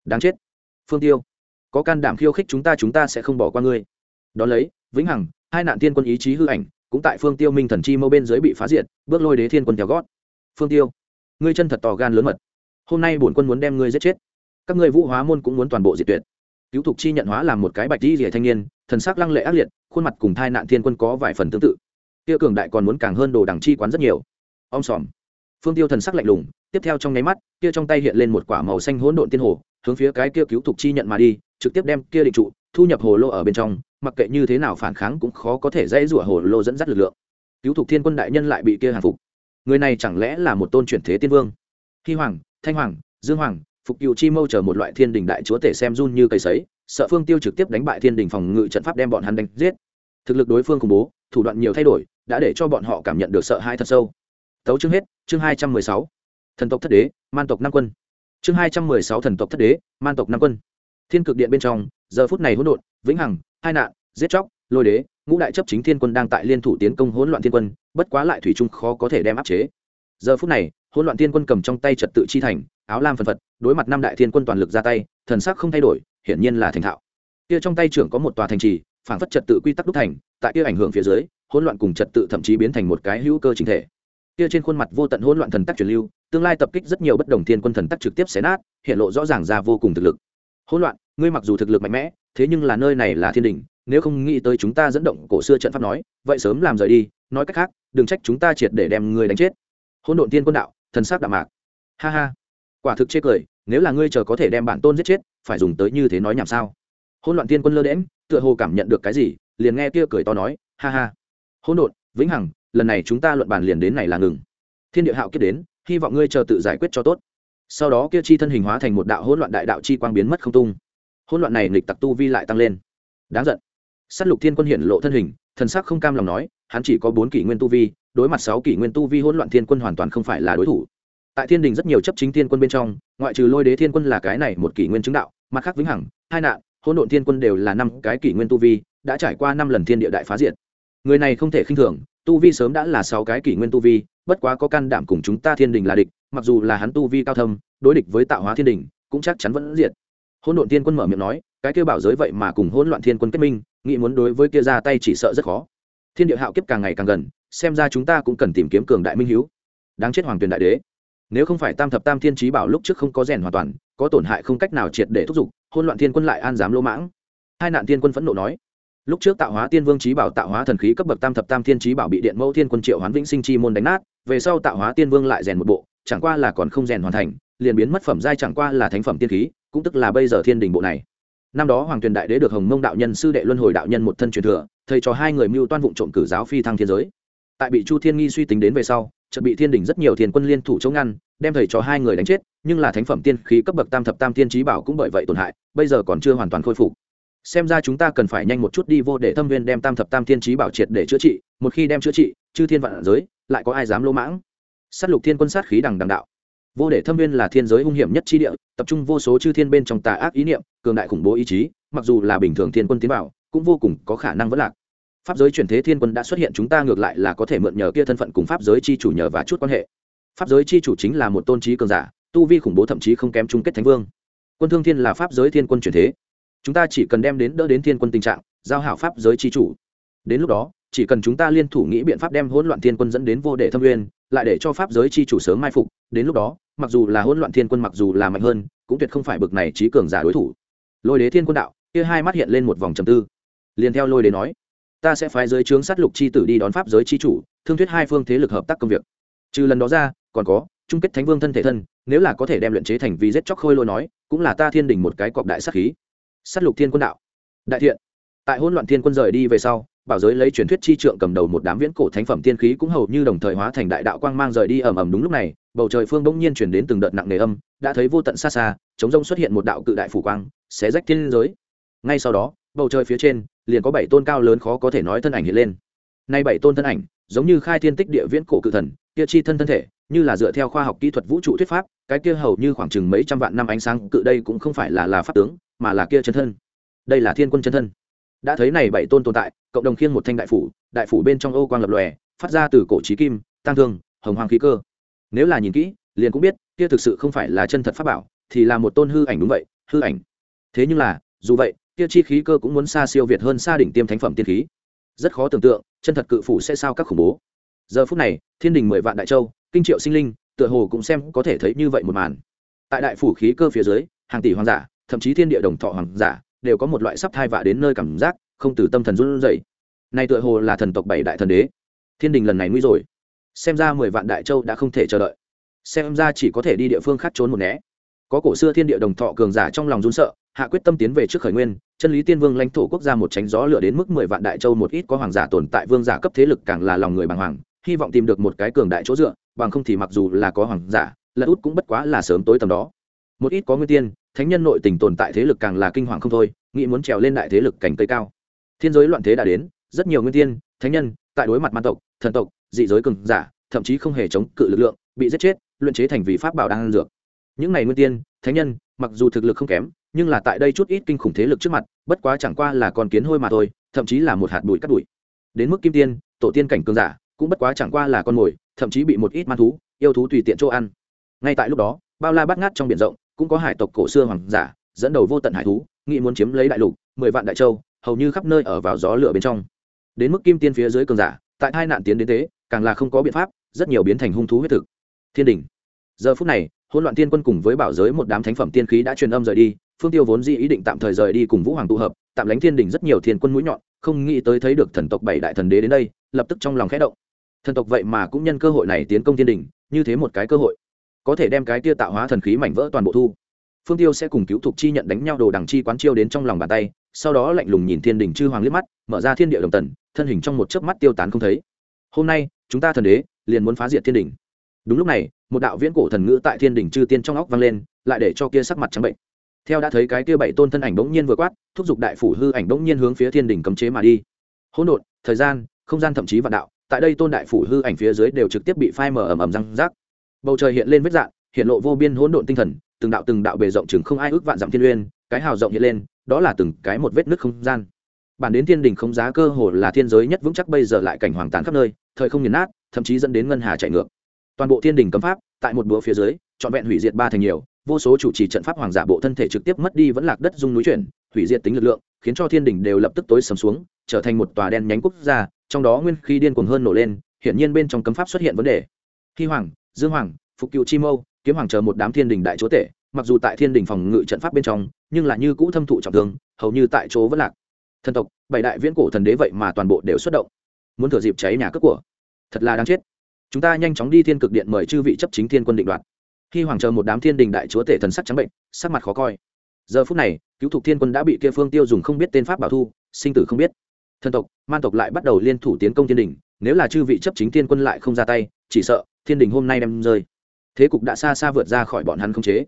Đáng chết. Phương tiêu, có can đảm khiêu khích chúng ta chúng ta sẽ không bỏ qua ngươi. Đ ó lấy, vĩnh hằng, hai nạn thiên quân ý chí hư ảnh cũng tại phương tiêu minh thần chi mâu bên dưới bị phá diệt, bước lôi đế thiên quân theo gót. Phương tiêu ngươi chân thật tò gan lớn mật. Hôm nay bổn quân muốn đem ngươi giết chết. Các ngươi vũ hóa môn cũng muốn toàn bộ diệt tuyệt. Cứu thục chi nhận hóa làm một cái bạch di rỉa thanh niên, thần sắc lăng lệ ác liệt, khuôn mặt cùng thai nạn thiên quân có vài phần tương tự. Kia cường đại còn muốn càng hơn đồ đằng chi quán rất nhiều. Ông xòm phương tiêu thần sắc lạnh lùng, tiếp theo trong nháy mắt, kia trong tay hiện lên một quả màu xanh hỗn độn tiên hồ, hướng phía cái kia cứu thục chi nhận mà đi, trực tiếp đem kia định trụ, thu nhập hồ lô ở bên trong, mặc kệ như thế nào phản kháng cũng khó có thể dễ rủa hồ lô dẫn dắt lực lượng. Cứu thục thiên quân đại nhân lại bị kia hàng phục người này chẳng lẽ là một tôn chuyển thế tiên vương? Hy hoàng, thanh hoàng, dương hoàng, phục cựu chi mâu chờ một loại thiên đình đại chúa tể xem run như cây sấy, sợ phương tiêu trực tiếp đánh bại thiên đình phòng ngự trận pháp đem bọn hắn đánh giết. Thực lực đối phương khủng bố, thủ đoạn nhiều thay đổi, đã để cho bọn họ cảm nhận được sợ hãi thật sâu. Tấu chương hết, chương hai trăm mười sáu. Thần tộc thất đế, man tộc năm quân. Chương hai trăm mười sáu thần tộc thất đế, man tộc năm quân. Thiên cực điện bên trong, giờ phút này hỗn độn, vĩnh hằng, hai nạn, giết chóc lôi đế, ngũ đại chấp chính thiên quân đang tại liên thủ tiến công hỗn loạn thiên quân, bất quá lại thủy trung khó có thể đem áp chế. Giờ phút này, hỗn loạn thiên quân cầm trong tay trật tự chi thành, áo lam phần phật, đối mặt năm đại thiên quân toàn lực ra tay, thần sắc không thay đổi, hiển nhiên là thành thạo. Kia trong tay trưởng có một tòa thành trì, phản phất trật tự quy tắc đúc thành, tại kia ảnh hưởng phía dưới, hỗn loạn cùng trật tự thậm chí biến thành một cái hữu cơ chính thể. Kia trên khuôn mặt vô tận hỗn loạn thần tắc truyền lưu, tương lai tập kích rất nhiều bất đồng thiên quân thần tắc trực tiếp xé nát, hiện lộ rõ ràng ra vô cùng thực lực. Hỗn loạn, ngươi mặc dù thực lực mạnh mẽ, thế nhưng là nơi này là thiên đình nếu không nghĩ tới chúng ta dẫn động cổ xưa trận pháp nói, vậy sớm làm rời đi, nói cách khác, đừng trách chúng ta triệt để đem người đánh chết. Hỗn độn tiên quân đạo, thần sắc đạm mạc. Ha ha. Quả thực chê cười, nếu là ngươi chờ có thể đem bản tôn giết chết, phải dùng tới như thế nói nhảm sao? Hỗn loạn tiên quân lơ đễm tựa hồ cảm nhận được cái gì, liền nghe kia cười to nói, ha ha. Hỗn độn, vĩnh hằng, lần này chúng ta luận bàn liền đến này là ngừng. Thiên địa hạo kết đến, hy vọng ngươi chờ tự giải quyết cho tốt. Sau đó kia chi thân hình hóa thành một đạo hỗn loạn đại đạo chi quang biến mất không tung. Hỗn loạn này nghịch tặc tu vi lại tăng lên. Đáng giận s á t lục thiên quân hiện lộ thân hình, thần sắc không cam lòng nói, hắn chỉ có bốn kỷ nguyên tu vi, đối mặt sáu kỷ nguyên tu vi hỗn loạn thiên quân hoàn toàn không phải là đối thủ. Tại thiên đình rất nhiều chấp chính thiên quân bên trong, ngoại trừ lôi đế thiên quân là cái này một kỷ nguyên chứng đạo, mặt khác vĩnh hằng, hai nạn, hỗn độn thiên quân đều là năm cái kỷ nguyên tu vi, đã trải qua năm lần thiên địa đại phá diệt. Người này không thể khinh thường, tu vi sớm đã là sáu cái kỷ nguyên tu vi, bất quá có can đảm cùng chúng ta thiên đình là địch, mặc dù là hắn tu vi cao thâm, đối địch với tạo hóa thiên đình, cũng chắc chắn vẫn diệt. Hỗn độn thiên quân mở miệng nói, cái kêu bảo giới vậy mà cùng hỗn loạn thiên quân kết minh nghĩ muốn đối với kia ra tay chỉ sợ rất khó. Thiên địa hạo kiếp càng ngày càng gần, xem ra chúng ta cũng cần tìm kiếm cường đại minh hiếu. Đáng chết hoàng tuyền đại đế. Nếu không phải tam thập tam thiên trí bảo lúc trước không có rèn hoàn toàn, có tổn hại không cách nào triệt để thúc giục hôn loạn thiên quân lại an dám lỗ mãng. Hai nạn thiên quân phẫn nộ nói. Lúc trước tạo hóa tiên vương trí bảo tạo hóa thần khí cấp bậc tam thập tam thiên trí bảo bị điện mẫu thiên quân triệu hoán vĩnh sinh chi môn đánh nát, về sau tạo hóa tiên vương lại rèn một bộ, chẳng qua là còn không rèn hoàn thành, liền biến mất phẩm giai chẳng qua là thánh phẩm tiên khí, cũng tức là bây giờ thiên đình bộ này năm đó hoàng tuyền đại đế được hồng mông đạo nhân sư đệ luân hồi đạo nhân một thân truyền thừa, thầy cho hai người mưu toan vụ trộm cử giáo phi thăng thiên giới. Tại bị chu thiên nghi suy tính đến về sau, chợt bị thiên đình rất nhiều thiên quân liên thủ chống ngăn, đem thầy cho hai người đánh chết, nhưng là thánh phẩm tiên khí cấp bậc tam thập tam tiên trí bảo cũng bởi vậy tổn hại, bây giờ còn chưa hoàn toàn khôi phục. Xem ra chúng ta cần phải nhanh một chút đi vô để thâm viên đem tam thập tam tiên trí bảo triệt để chữa trị, một khi đem chữa trị, chư thiên vạn giới, lại có ai dám lỗ mãng? Sát lục thiên quân sát khí đằng đằng đạo vô để thâm viên là thiên giới hung hiểm nhất chi địa, tập trung vô số chư thiên bên trong tà ác ý niệm, cường đại khủng bố ý chí, mặc dù là bình thường thiên quân tiến bảo cũng vô cùng có khả năng vẫn lạc. Pháp giới chuyển thế thiên quân đã xuất hiện, chúng ta ngược lại là có thể mượn nhờ kia thân phận cùng pháp giới chi chủ nhờ và chút quan hệ. Pháp giới chi chủ chính là một tôn trí cường giả, tu vi khủng bố thậm chí không kém chung kết thánh vương. Quân thương thiên là pháp giới thiên quân chuyển thế. Chúng ta chỉ cần đem đến đỡ đến thiên quân tình trạng, giao hảo pháp giới chi chủ. Đến lúc đó, chỉ cần chúng ta liên thủ nghĩ biện pháp đem hỗn loạn thiên quân dẫn đến vô đệ thâm uyên lại để cho pháp giới chi chủ sớm mai phục, đến lúc đó mặc dù là hỗn loạn thiên quân mặc dù là mạnh hơn, cũng tuyệt không phải bực này trí cường giả đối thủ. Lôi đế thiên quân đạo, kia hai mắt hiện lên một vòng trầm tư. Liền theo lôi đế nói, ta sẽ phái giới trướng sát lục chi tử đi đón pháp giới chi chủ, thương thuyết hai phương thế lực hợp tác công việc. Trừ lần đó ra, còn có, chung kết thánh vương thân thể thân, nếu là có thể đem luyện chế thành vì giết chóc khôi lôi nói, cũng là ta thiên đình một cái cọp đại sát khí. Sát lục thiên quân đạo, đại thiện. Tại hỗn loạn thiên quân rời đi về sau bảo giới lấy truyền thuyết chi trượng cầm đầu một đám viễn cổ thánh phẩm tiên khí cũng hầu như đồng thời hóa thành đại đạo quang mang rời đi ầm ầm đúng lúc này, bầu trời phương bỗng nhiên chuyển đến từng đợt nặng nề âm, đã thấy vô tận xa xa, chống rông xuất hiện một đạo cự đại phủ quang, xé rách thiên giới. Ngay sau đó, bầu trời phía trên, liền có bảy tôn cao lớn khó có thể nói thân ảnh hiện lên. Nay bảy tôn thân ảnh, giống như khai thiên tích địa viễn cổ cự thần, kia chi thân thân thể, như là dựa theo khoa học kỹ thuật vũ trụ thuyết pháp, cái kia hầu như khoảng chừng mấy trăm vạn năm ánh sáng, cự đây cũng không phải là là pháp tướng, mà là kia chân thân. Đây là thiên quân chân thân đã thấy này bảy tôn tồn tại, cộng đồng khiêng một thanh đại phủ đại phủ bên trong ô quang lập lòe, phát ra từ cổ trí kim tăng thương, hồng hoàng khí cơ. Nếu là nhìn kỹ, liền cũng biết, kia thực sự không phải là chân thật pháp bảo, thì là một tôn hư ảnh đúng vậy, hư ảnh. Thế nhưng là, dù vậy, kia chi khí cơ cũng muốn xa siêu việt hơn xa đỉnh tiêm thánh phẩm tiên khí. Rất khó tưởng tượng, chân thật cự phủ sẽ sao các khủng bố. Giờ phút này, thiên đình mười vạn đại châu, kinh triệu sinh linh, tựa hồ cũng xem có thể thấy như vậy một màn. Tại đại phủ khí cơ phía dưới, hàng tỷ hoàng giả, thậm chí thiên địa đồng thọ hoàng giả đều có một loại sắp thai vạ đến nơi cảm giác, không từ tâm thần run rẩy. Này tựa hồ là thần tộc bảy đại thần đế. Thiên đình lần này nguy rồi. Xem ra mười vạn đại châu đã không thể chờ đợi. Xem ra chỉ có thể đi địa phương khác trốn một né. Có cổ xưa thiên địa đồng thọ cường giả trong lòng run sợ, hạ quyết tâm tiến về trước khởi nguyên, chân lý tiên vương lãnh thổ quốc gia một tránh gió lửa đến mức mười vạn đại châu một ít có hoàng giả tồn tại vương giả cấp thế lực càng là lòng người bàng hoàng, hy vọng tìm được một cái cường đại chỗ dựa, bằng không thì mặc dù là có hoàng giả, lật út cũng bất quá là sớm tối tầm đó. Một ít có nguyên tiên thánh nhân nội tình tồn tại thế lực càng là kinh hoàng không thôi, nghĩ muốn trèo lên đại thế lực cảnh cây cao. Thiên giới loạn thế đã đến, rất nhiều nguyên tiên, thánh nhân, tại đối mặt man tộc, thần tộc, dị giới cường giả, thậm chí không hề chống cự lực lượng, bị giết chết, luyện chế thành vì pháp bảo đang dược. Những này nguyên tiên, thánh nhân, mặc dù thực lực không kém, nhưng là tại đây chút ít kinh khủng thế lực trước mặt, bất quá chẳng qua là con kiến hôi mà thôi, thậm chí là một hạt bụi cắt bụi. Đến mức kim tiên, tổ tiên cảnh cường giả, cũng bất quá chẳng qua là con mồi, thậm chí bị một ít man thú, yêu thú tùy tiện chỗ ăn. Ngay tại lúc đó, bao la bát ngát trong biển rộng cũng có hải tộc cổ xưa hoàng giả, dẫn đầu vô tận hải thú, nghĩ muốn chiếm lấy đại lục, mười vạn đại châu, hầu như khắp nơi ở vào gió lửa bên trong. Đến mức kim tiên phía dưới cường giả, tại hai nạn tiến đến thế, càng là không có biện pháp, rất nhiều biến thành hung thú huyết thực. Thiên đình giờ phút này, hỗn loạn tiên quân cùng với bảo giới một đám thánh phẩm tiên khí đã truyền âm rời đi, phương tiêu vốn di ý định tạm thời rời đi cùng vũ hoàng tụ hợp, tạm lánh thiên đình rất nhiều thiên quân mũi nhọn, không nghĩ tới thấy được thần tộc bảy đại thần đế đến đây, lập tức trong lòng khẽ động. Thần tộc vậy mà cũng nhân cơ hội này tiến công thiên đình như thế một cái cơ hội có thể đem cái tia tạo hóa thần khí mảnh vỡ toàn bộ thu. Phương tiêu sẽ cùng cứu thục chi nhận đánh nhau đồ đằng chi quán chiêu đến trong lòng bàn tay, sau đó lạnh lùng nhìn thiên đình chư hoàng liếc mắt, mở ra thiên địa đồng tần, thân hình trong một chớp mắt tiêu tán không thấy. Hôm nay, chúng ta thần đế liền muốn phá diệt thiên đình. Đúng lúc này, một đạo viễn cổ thần ngữ tại thiên đình chư tiên trong óc vang lên, lại để cho kia sắc mặt trắng bệnh. Theo đã thấy cái kia bảy tôn thân ảnh bỗng nhiên vừa quát, thúc giục đại phủ hư ảnh bỗng nhiên hướng phía thiên đình cấm chế mà đi. Hỗn độn, thời gian, không gian thậm chí vạn đạo, tại đây tôn đại phủ hư ảnh phía dưới đều trực tiếp bị phai mờ ầm ầm răng rác bầu trời hiện lên vết dạng hiện lộ vô biên hỗn độn tinh thần, từng đạo từng đạo bề rộng chừng không ai ước vạn dặm thiên uyên, cái hào rộng hiện lên, đó là từng cái một vết nứt không gian. Bản đến thiên đình không giá cơ hồ là thiên giới nhất vững chắc, bây giờ lại cảnh hoàng tàn khắp nơi, thời không nghiền nát, thậm chí dẫn đến ngân hà chạy ngược. Toàn bộ thiên đình cấm pháp, tại một bữa phía dưới, trọn vẹn hủy diệt ba thành nhiều, vô số chủ trì trận pháp hoàng giả bộ thân thể trực tiếp mất đi vẫn lạc đất dung núi chuyển, hủy diệt tính lực lượng, khiến cho thiên đình đều lập tức tối sầm xuống, trở thành một tòa đen nhánh quốc gia, trong đó nguyên khi điên cuồng hơn nổ lên, hiển nhiên bên trong cấm pháp xuất hiện vấn đề. Khi hoàng dương hoàng, phục cựu chi mâu, kiếm hoàng chờ một đám thiên đình đại chúa tể, mặc dù tại thiên đình phòng ngự trận pháp bên trong, nhưng là như cũ thâm thụ trọng thương, hầu như tại chỗ vẫn lạc. Thần tộc, bảy đại viễn cổ thần đế vậy mà toàn bộ đều xuất động. Muốn thừa dịp cháy nhà cướp của. Thật là đáng chết. Chúng ta nhanh chóng đi thiên cực điện mời chư vị chấp chính thiên quân định đoạt. Khi hoàng chờ một đám thiên đình đại chúa tể thần sắc trắng bệnh, sắc mặt khó coi. Giờ phút này, cứu thục thiên quân đã bị kia phương tiêu dùng không biết tên pháp bảo thu, sinh tử không biết. Thần tộc, man tộc lại bắt đầu liên thủ tiến công thiên đình, nếu là chư vị chấp chính thiên quân lại không ra tay, chỉ sợ thiên đình hôm nay đem rơi. Thế cục đã xa xa vượt ra khỏi bọn hắn không chế.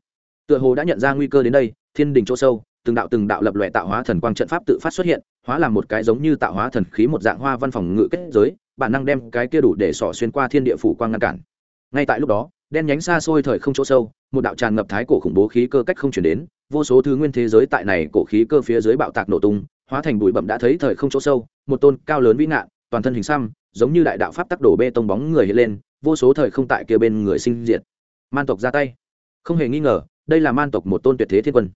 Tựa hồ đã nhận ra nguy cơ đến đây, thiên đình chỗ sâu, từng đạo từng đạo lập loại tạo hóa thần quang trận pháp tự phát xuất hiện, hóa làm một cái giống như tạo hóa thần khí một dạng hoa văn phòng ngự kết giới, bản năng đem cái kia đủ để xỏ xuyên qua thiên địa phủ quang ngăn cản. Ngay tại lúc đó, đen nhánh xa xôi thời không chỗ sâu, một đạo tràn ngập thái cổ khủng bố khí cơ cách không chuyển đến, vô số thứ nguyên thế giới tại này cổ khí cơ phía dưới bạo tạc nổ tung, hóa thành bụi bậm đã thấy thời không chỗ sâu, một tôn cao lớn vĩ ngạn, toàn thân hình xăm, giống như đại đạo pháp tắc đổ bê tông bóng người hiện lên vô số thời không tại kia bên người sinh diệt man tộc ra tay không hề nghi ngờ đây là man tộc một tôn tuyệt thế thiên quân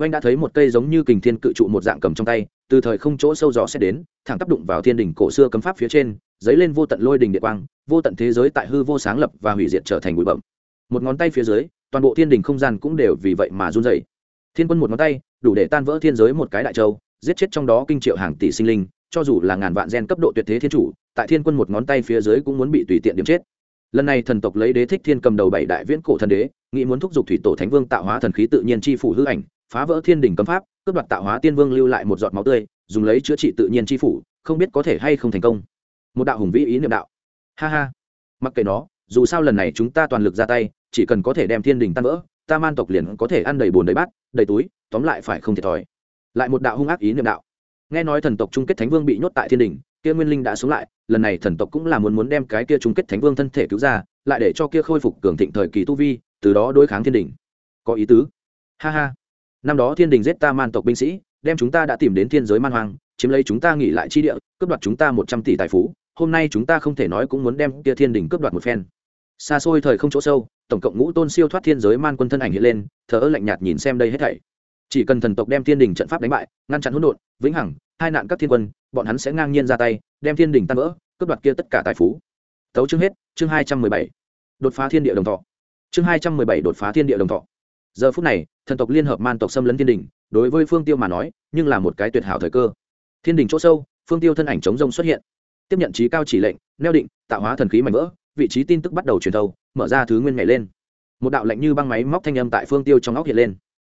oanh đã thấy một cây giống như kình thiên cự trụ một dạng cầm trong tay, từ thời không chỗ sâu dò xét đến, thẳng tác động vào thiên đỉnh cổ xưa cấm pháp phía trên, dấy lên vô tận lôi đình địa quang, vô tận thế giới tại hư vô sáng lập và hủy diệt trở thành bụi bậm. Một ngón tay phía dưới, toàn bộ thiên đỉnh không gian cũng đều vì vậy mà run rẩy. Thiên quân một ngón tay, đủ để tan vỡ thiên giới một cái đại châu, giết chết trong đó kinh triệu hàng tỷ sinh linh, cho dù là ngàn vạn gen cấp độ tuyệt thế thiên chủ, tại thiên quân một ngón tay phía dưới cũng muốn bị tùy tiện điểm chết. Lần này thần tộc lấy đế thích thiên cầm đầu bảy đại viễn cổ thần đế, nghĩ muốn thúc giục thủy tổ thánh vương tạo hóa thần khí tự nhiên chi phủ hư ảnh, phá vỡ thiên đỉnh cấm pháp cướp đoạt tạo hóa tiên vương lưu lại một giọt máu tươi dùng lấy chữa trị tự nhiên chi phủ không biết có thể hay không thành công. Một đạo hùng vĩ ý niệm đạo. Ha ha. Mặc kệ nó dù sao lần này chúng ta toàn lực ra tay chỉ cần có thể đem thiên đình tan vỡ ta man tộc liền có thể ăn đầy bồn đầy bát đầy túi tóm lại phải không thiệt thòi. Lại một đạo hung ác ý niệm đạo. Nghe nói thần tộc chung kết thánh vương bị nhốt tại thiên đình kia nguyên linh đã xuống lại, lần này thần tộc cũng là muốn muốn đem cái kia chung kết thánh vương thân thể cứu ra, lại để cho kia khôi phục cường thịnh thời kỳ tu vi, từ đó đối kháng thiên đình. Có ý tứ. Ha ha. Năm đó thiên đình giết ta man tộc binh sĩ, đem chúng ta đã tìm đến thiên giới man hoang, chiếm lấy chúng ta nghỉ lại chi địa, cướp đoạt chúng ta một trăm tỷ tài phú, hôm nay chúng ta không thể nói cũng muốn đem kia thiên đình cướp đoạt một phen. Xa xôi thời không chỗ sâu, tổng cộng ngũ tôn siêu thoát thiên giới man quân thân ảnh hiện lên thở ơ lạnh nhạt nhìn xem đây hết thảy. Chỉ cần thần tộc đem thiên đình trận pháp đánh bại, ngăn chặn hỗn độn, vĩnh hằng hai nạn các thiên quân, bọn hắn sẽ ngang nhiên ra tay, đem thiên đình tan vỡ, cướp đoạt kia tất cả tài phú. Tấu chương hết, chương hai trăm mười bảy. Đột phá thiên địa đồng thọ. Chương hai trăm mười bảy đột phá thiên địa đồng thọ. Giờ phút này, thần tộc liên hợp man tộc xâm lấn thiên đình đối với phương tiêu mà nói, nhưng là một cái tuyệt hảo thời cơ. Thiên đình chỗ sâu, phương tiêu thân ảnh chống rông xuất hiện. Tiếp nhận trí cao chỉ lệnh, neo định, tạo hóa thần khí mạnh vỡ, vị trí tin tức bắt đầu truyền thâu, mở ra thứ nguyên ngày lên. Một đạo lạnh như băng máy móc thanh âm tại phương tiêu trong óc hiện lên.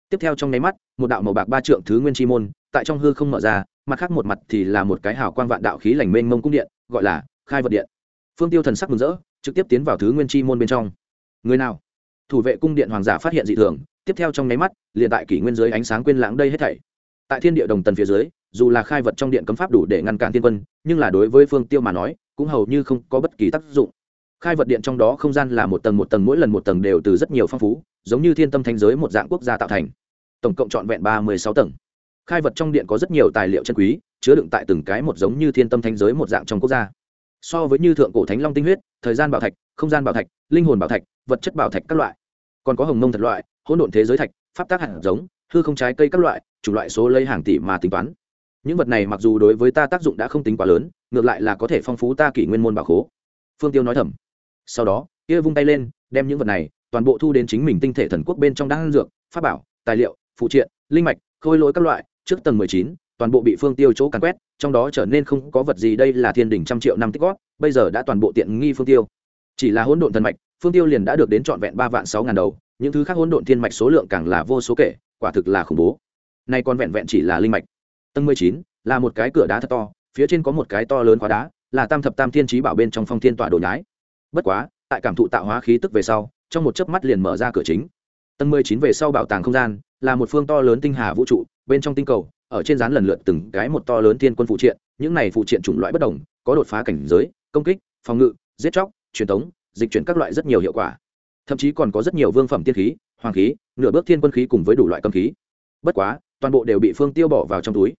Tiếp theo trong nháy mắt, một đạo màu bạc ba trượng thứ nguyên chi môn, tại trong hư không mở ra mặt khác một mặt thì là một cái hào quang vạn đạo khí lành mênh mông cung điện, gọi là khai vật điện. Phương tiêu thần sắc mừng rỡ, trực tiếp tiến vào thứ nguyên chi môn bên trong. Người nào? Thủ vệ cung điện hoàng giả phát hiện dị thường, tiếp theo trong nháy mắt, liền tại kỷ nguyên dưới ánh sáng quên lãng đây hết thảy. Tại thiên địa đồng tần phía dưới, dù là khai vật trong điện cấm pháp đủ để ngăn cản thiên quân, nhưng là đối với phương tiêu mà nói, cũng hầu như không có bất kỳ tác dụng. Khai vật điện trong đó không gian là một tầng một tầng, mỗi lần một tầng đều từ rất nhiều phong phú, giống như thiên tâm thanh giới một dạng quốc gia tạo thành. Tổng cộng trọn vẹn ba mươi sáu tầng khai vật trong điện có rất nhiều tài liệu chân quý, chứa đựng tại từng cái một giống như thiên tâm thanh giới một dạng trong quốc gia. So với như thượng cổ thánh long tinh huyết, thời gian bảo thạch, không gian bảo thạch, linh hồn bảo thạch, vật chất bảo thạch các loại. Còn có hồng mông thật loại, hỗn độn thế giới thạch, pháp tác hạt giống, hư không trái cây các loại, chủng loại số lấy hàng tỷ mà tính toán. Những vật này mặc dù đối với ta tác dụng đã không tính quá lớn, ngược lại là có thể phong phú ta kỷ nguyên môn bảo khố. Phương tiêu nói thầm. Sau đó, kia vung tay lên, đem những vật này toàn bộ thu đến chính mình tinh thể thần quốc bên trong đan dược, pháp bảo, tài liệu, phụ triện, linh mạch, khôi lỗi các loại trước tầng mười chín, toàn bộ bị phương tiêu chỗ càn quét, trong đó trở nên không có vật gì. Đây là thiên đỉnh trăm triệu năm tích gót bây giờ đã toàn bộ tiện nghi phương tiêu. Chỉ là hỗn độn thần mạch, phương tiêu liền đã được đến trọn vẹn ba vạn sáu ngàn đầu, những thứ khác hỗn độn thiên mạch số lượng càng là vô số kể, quả thực là khủng bố. Nay còn vẹn vẹn chỉ là linh mạch. Tầng mười chín là một cái cửa đá thật to, phía trên có một cái to lớn khóa đá, là tam thập tam thiên trí bảo bên trong phong thiên tọa đồ nhái. Bất quá, tại cảm thụ tạo hóa khí tức về sau, trong một chớp mắt liền mở ra cửa chính. Tầng mười chín về sau bảo tàng không gian là một phương to lớn tinh hà vũ trụ bên trong tinh cầu, ở trên dán lần lượt từng cái một to lớn thiên quân phụ triện, những này phụ triện chủng loại bất đồng, có đột phá cảnh giới, công kích, phòng ngự, giết chóc, truyền thống dịch chuyển các loại rất nhiều hiệu quả. Thậm chí còn có rất nhiều vương phẩm tiên khí, hoàng khí, nửa bước thiên quân khí cùng với đủ loại cầm khí. Bất quá, toàn bộ đều bị phương tiêu bỏ vào trong túi.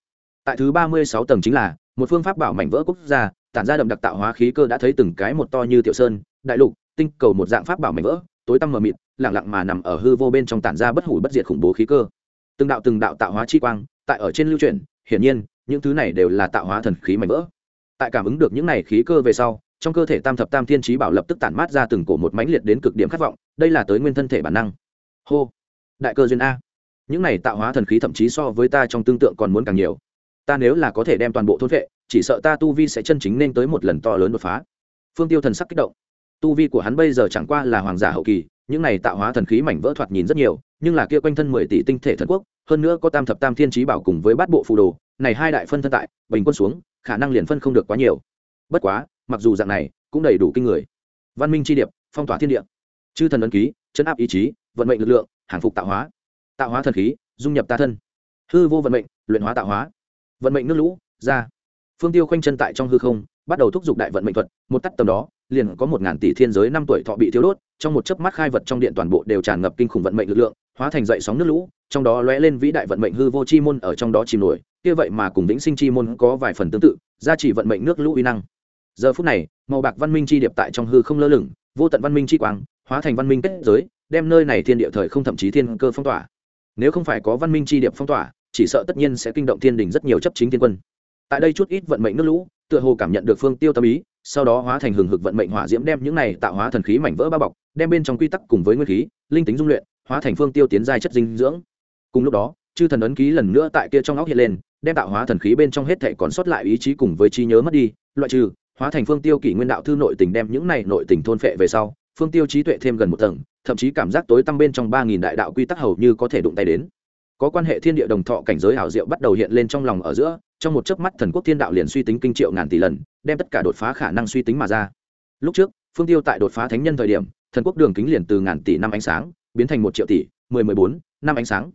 Tại thứ ba mươi sáu tầng chính là, một phương pháp bảo mảnh vỡ quốc gia, tản ra đậm đặc tạo hóa khí cơ đã thấy từng cái một to như tiểu sơn, đại lục, tinh cầu một dạng pháp bảo mảnh vỡ, tối tăm mờ mịt lẳng lặng mà nằm ở hư vô bên trong tản ra bất hủ bất diệt khủng bố khí cơ từng đạo từng đạo tạo hóa chi quang, tại ở trên lưu truyền hiển nhiên, những thứ này đều là tạo hóa thần khí mảnh vỡ. Tại cảm ứng được những này khí cơ về sau, trong cơ thể tam thập tam thiên trí bảo lập tức tản mát ra từng cổ một mãnh liệt đến cực điểm khát vọng, đây là tới nguyên thân thể bản năng. Hô! Đại cơ duyên a. Những này tạo hóa thần khí thậm chí so với ta trong tương tượng còn muốn càng nhiều. Ta nếu là có thể đem toàn bộ thôn vệ, chỉ sợ ta tu vi sẽ chân chính nên tới một lần to lớn đột phá. Phương tiêu thần sắc kích động. Tu vi của hắn bây giờ chẳng qua là hoàng giả hậu kỳ, những này tạo hóa thần khí mảnh vỡ thoạt nhìn rất nhiều nhưng là kia quanh thân mười tỷ tinh thể thần quốc, hơn nữa có tam thập tam thiên trí bảo cùng với bát bộ phù đồ, này hai đại phân thân tại, bình quân xuống, khả năng liền phân không được quá nhiều. Bất quá, mặc dù dạng này, cũng đầy đủ kinh người. Văn minh tri điệp, phong tỏa thiên địa. Chư thần ấn ký, chấn áp ý chí, vận mệnh lực lượng, hàng phục tạo hóa. Tạo hóa thần khí, dung nhập ta thân. Hư vô vận mệnh, luyện hóa tạo hóa. Vận mệnh nước lũ, ra. Phương tiêu khoanh chân tại trong hư không, bắt đầu thúc giục đại vận mệnh thuật, một tắt tầm đó liền có một ngàn tỷ thiên giới năm tuổi thọ bị thiếu đốt, trong một chớp mắt khai vật trong điện toàn bộ đều tràn ngập kinh khủng vận mệnh lực lượng, hóa thành dậy sóng nước lũ, trong đó lóe lên vĩ đại vận mệnh hư vô chi môn ở trong đó chìm nổi, kia vậy mà cùng vĩnh sinh chi môn có vài phần tương tự, gia trì vận mệnh nước lũ uy năng. Giờ phút này, màu bạc văn minh chi điệp tại trong hư không lơ lửng, vô tận văn minh chi quang, hóa thành văn minh kết giới, đem nơi này thiên địa thời không thậm chí thiên cơ phong tỏa. Nếu không phải có văn minh chi điệp phong tỏa, chỉ sợ tất nhiên sẽ kinh động thiên đình rất nhiều chấp chính thiên quân. Tại đây chút ít vận mệnh nước lũ, tựa hồ cảm nhận được phương tiêu tâm ý sau đó hóa thành hừng hực vận mệnh hỏa diễm đem những này tạo hóa thần khí mảnh vỡ bao bọc, đem bên trong quy tắc cùng với nguyên khí, linh tính dung luyện, hóa thành phương tiêu tiến giai chất dinh dưỡng. Cùng lúc đó, chư thần ấn ký lần nữa tại kia trong óc hiện lên, đem tạo hóa thần khí bên trong hết thể còn sót lại ý chí cùng với trí nhớ mất đi, loại trừ, hóa thành phương tiêu kỷ nguyên đạo thư nội tình đem những này nội tình thôn phệ về sau, phương tiêu trí tuệ thêm gần một tầng, thậm chí cảm giác tối tăm bên trong ba nghìn đại đạo quy tắc hầu như có thể đụng tay đến có quan hệ thiên địa đồng thọ cảnh giới hảo diệu bắt đầu hiện lên trong lòng ở giữa, trong một chớp mắt thần quốc thiên đạo liền suy tính kinh triệu ngàn tỷ lần, đem tất cả đột phá khả năng suy tính mà ra. Lúc trước, phương tiêu tại đột phá thánh nhân thời điểm, thần quốc đường kính liền từ ngàn tỷ năm ánh sáng, biến thành một triệu tỷ, mười mười bốn, năm ánh sáng.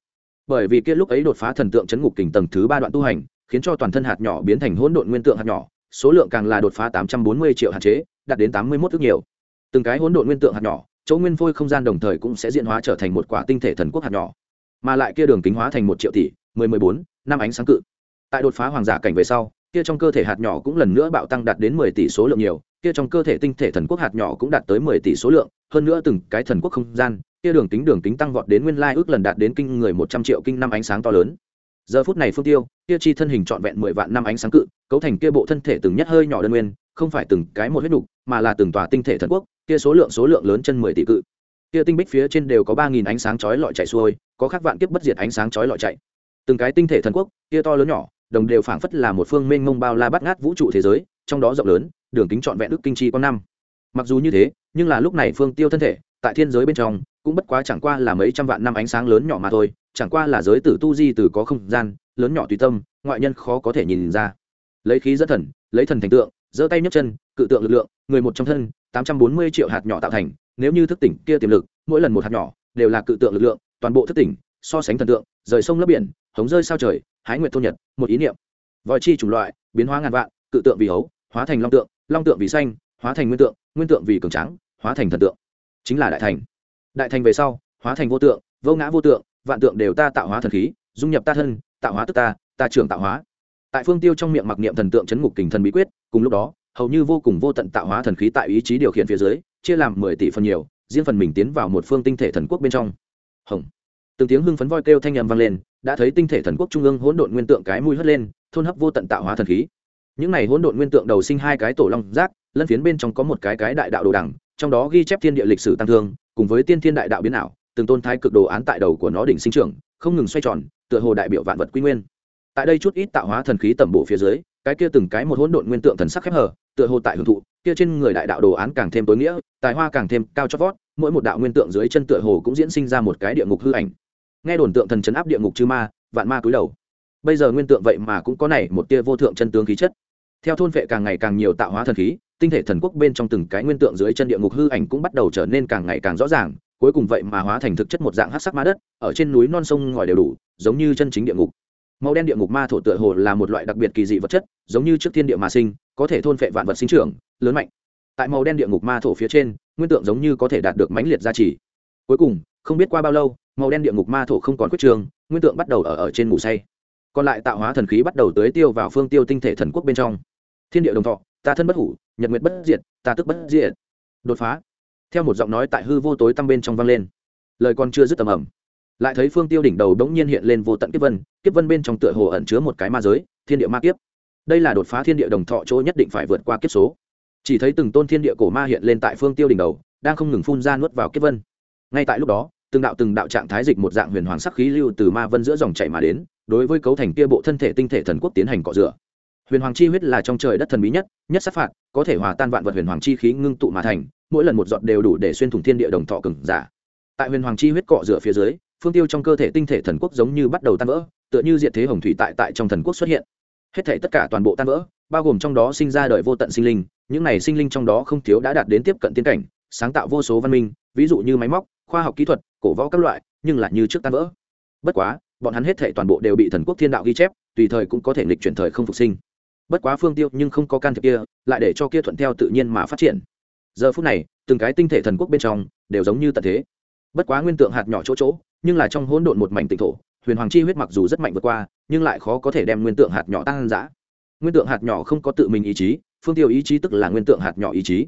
Bởi vì kia lúc ấy đột phá thần tượng chấn ngục kình tầng thứ ba đoạn tu hành, khiến cho toàn thân hạt nhỏ biến thành hỗn độn nguyên tượng hạt nhỏ, số lượng càng là đột phá tám trăm bốn mươi triệu hạn chế, đạt đến tám mươi một ước nhiều. Từng cái hỗn độn nguyên tượng hạt nhỏ, chỗ nguyên phôi không gian đồng thời cũng sẽ diễn hóa trở thành một quả tinh thể thần quốc hạt nhỏ mà lại kia đường kính hóa thành một triệu tỷ, mười mười bốn, năm ánh sáng cự. Tại đột phá hoàng giả cảnh về sau, kia trong cơ thể hạt nhỏ cũng lần nữa bạo tăng đạt đến mười tỷ số lượng nhiều, kia trong cơ thể tinh thể thần quốc hạt nhỏ cũng đạt tới mười tỷ số lượng, hơn nữa từng cái thần quốc không gian, kia đường kính đường kính tăng vọt đến nguyên lai ước lần đạt đến kinh người một trăm triệu kinh năm ánh sáng to lớn. Giờ phút này phương tiêu, kia chi thân hình trọn vẹn mười vạn năm ánh sáng cự, cấu thành kia bộ thân thể từng nhất hơi nhỏ đơn nguyên, không phải từng cái một huyết đục mà là từng tòa tinh thể thần quốc, kia số lượng số lượng lớn chân mười tỷ cự kia tinh bích phía trên đều có ba nghìn ánh sáng chói lọi chạy xuôi, có khắc vạn kiếp bất diệt ánh sáng chói lọi chạy. Từng cái tinh thể thần quốc, kia to lớn nhỏ, đồng đều phảng phất là một phương mênh mông bao la bắt ngát vũ trụ thế giới, trong đó rộng lớn, đường kính trọn vẹn ước kinh chi có năm. Mặc dù như thế, nhưng là lúc này phương tiêu thân thể, tại thiên giới bên trong, cũng bất quá chẳng qua là mấy trăm vạn năm ánh sáng lớn nhỏ mà thôi, chẳng qua là giới tử tu di từ có không gian, lớn nhỏ tùy tâm, ngoại nhân khó có thể nhìn ra. Lấy khí dẫn thần, lấy thần thành tượng, giơ tay nhấc chân, cự tượng lực lượng, người một trong thân, tám trăm bốn mươi triệu hạt nhỏ tạo thành nếu như thức tỉnh kia tiềm lực, mỗi lần một hạt nhỏ đều là cự tượng lực lượng, toàn bộ thức tỉnh, so sánh thần tượng, rời sông lấp biển, hống rơi sao trời, hái nguyệt thôn nhật, một ý niệm. Vòi chi chủng loại, biến hóa ngàn vạn, cự tượng vì hấu, hóa thành long tượng long tượng vì xanh, hóa thành nguyên tượng nguyên tượng vì cường trắng hóa thành thần tượng. Chính là đại thành. Đại thành về sau, hóa thành vô tượng, vô ngã vô tượng, vạn tượng đều ta tạo hóa thần khí, dung nhập ta thân, tạo hóa tức ta ta trưởng tạo hóa. Tại phương tiêu trong miệng mặc niệm thần tượng chấn ngục kình thần bí quyết, cùng lúc đó, hầu như vô cùng vô tận tạo hóa thần khí tại ý chí điều khiển phía dưới chia làm mười tỷ phần nhiều, riêng phần mình tiến vào một phương tinh thể thần quốc bên trong. Hồng. Từng tiếng hưng phấn voi kêu thanh âm vang lên, đã thấy tinh thể thần quốc trung ương hỗn độn nguyên tượng cái mũi hất lên, thôn hấp vô tận tạo hóa thần khí. Những này hỗn độn nguyên tượng đầu sinh hai cái tổ long giác lân phiến bên trong có một cái cái đại đạo đồ đẳng trong đó ghi chép thiên địa lịch sử tăng thương, cùng với tiên thiên đại đạo biến ảo, từng tôn thái cực đồ án tại đầu của nó đỉnh sinh trưởng, không ngừng xoay tròn, tựa hồ đại biểu vạn vật quy nguyên. Tại đây chút ít tạo hóa thần khí tẩm bổ phía dưới, cái kia từng cái một hỗn độn nguyên tượng thần sắc khép hở tựa hồ tại hưởng thụ, kia trên người đại đạo đồ án càng thêm tối nghĩa, tài hoa càng thêm cao chót vót, mỗi một đạo nguyên tượng dưới chân tựa hồ cũng diễn sinh ra một cái địa ngục hư ảnh. Nghe đồn tượng thần chấn áp địa ngục chư ma, vạn ma cúi đầu. Bây giờ nguyên tượng vậy mà cũng có này một tia vô thượng chân tướng khí chất. Theo thôn vệ càng ngày càng nhiều tạo hóa thần khí, tinh thể thần quốc bên trong từng cái nguyên tượng dưới chân địa ngục hư ảnh cũng bắt đầu trở nên càng ngày càng rõ ràng, cuối cùng vậy mà hóa thành thực chất một dạng hát sắc ma đất, ở trên núi non sông ngòi đều đủ, giống như chân chính địa ngục. Màu đen địa ngục ma thổ tựa hồ là một loại đặc biệt kỳ dị vật chất, giống như trước thiên địa mà sinh có thể thôn phệ vạn vật sinh trưởng, lớn mạnh. Tại màu đen địa ngục ma thổ phía trên, nguyên tượng giống như có thể đạt được mãnh liệt gia trì. Cuối cùng, không biết qua bao lâu, màu đen địa ngục ma thổ không còn quyết trường, nguyên tượng bắt đầu ở ở trên ngủ say. Còn lại tạo hóa thần khí bắt đầu tới tiêu vào phương tiêu tinh thể thần quốc bên trong. Thiên địa đồng thọ, ta thân bất hủ, nhật nguyệt bất diệt, ta tức bất diệt. Đột phá. Theo một giọng nói tại hư vô tối tăm bên trong vang lên. Lời còn chưa dứt tầm ẩm lại thấy phương tiêu đỉnh đầu đống nhiên hiện lên vô tận kiếp vân kiếp vân bên trong tựa hồ ẩn chứa một cái ma giới, thiên địa ma kiếp đây là đột phá thiên địa đồng thọ chỗ nhất định phải vượt qua kiếp số. Chỉ thấy từng tôn thiên địa cổ ma hiện lên tại phương tiêu đỉnh đầu, đang không ngừng phun ra nuốt vào kiếp vân. Ngay tại lúc đó, từng đạo từng đạo trạng thái dịch một dạng huyền hoàng sắc khí lưu từ ma vân giữa dòng chảy mà đến, đối với cấu thành kia bộ thân thể tinh thể thần quốc tiến hành cọ rửa. Huyền hoàng chi huyết là trong trời đất thần bí nhất nhất sát phạt, có thể hòa tan vạn vật huyền hoàng chi khí ngưng tụ mà thành, mỗi lần một giọt đều đủ để xuyên thủng thiên địa đồng thọ cừng giả. Tại huyền hoàng chi huyết cọ rửa phía dưới, phương tiêu trong cơ thể tinh thể thần quốc giống như bắt đầu tan vỡ, tựa như diện thế hồng thủy tại tại trong thần quốc xuất hiện hết thể tất cả toàn bộ tan vỡ, bao gồm trong đó sinh ra đời vô tận sinh linh, những này sinh linh trong đó không thiếu đã đạt đến tiếp cận tiến cảnh, sáng tạo vô số văn minh, ví dụ như máy móc, khoa học kỹ thuật, cổ võ các loại, nhưng lại như trước tan vỡ. Bất quá, bọn hắn hết thể toàn bộ đều bị thần quốc thiên đạo ghi chép, tùy thời cũng có thể lịch chuyển thời không phục sinh. Bất quá phương tiêu nhưng không có can thiệp kia, lại để cho kia thuận theo tự nhiên mà phát triển. Giờ phút này, từng cái tinh thể thần quốc bên trong, đều giống như tận thế. Bất quá nguyên tượng hạt nhỏ chỗ chỗ, nhưng là trong hỗn độn một mảnh tịnh thổ, huyền hoàng chi huyết mặc dù rất mạnh vượt qua nhưng lại khó có thể đem nguyên tượng hạt nhỏ tăng giã nguyên tượng hạt nhỏ không có tự mình ý chí, phương tiêu ý chí tức là nguyên tượng hạt nhỏ ý chí.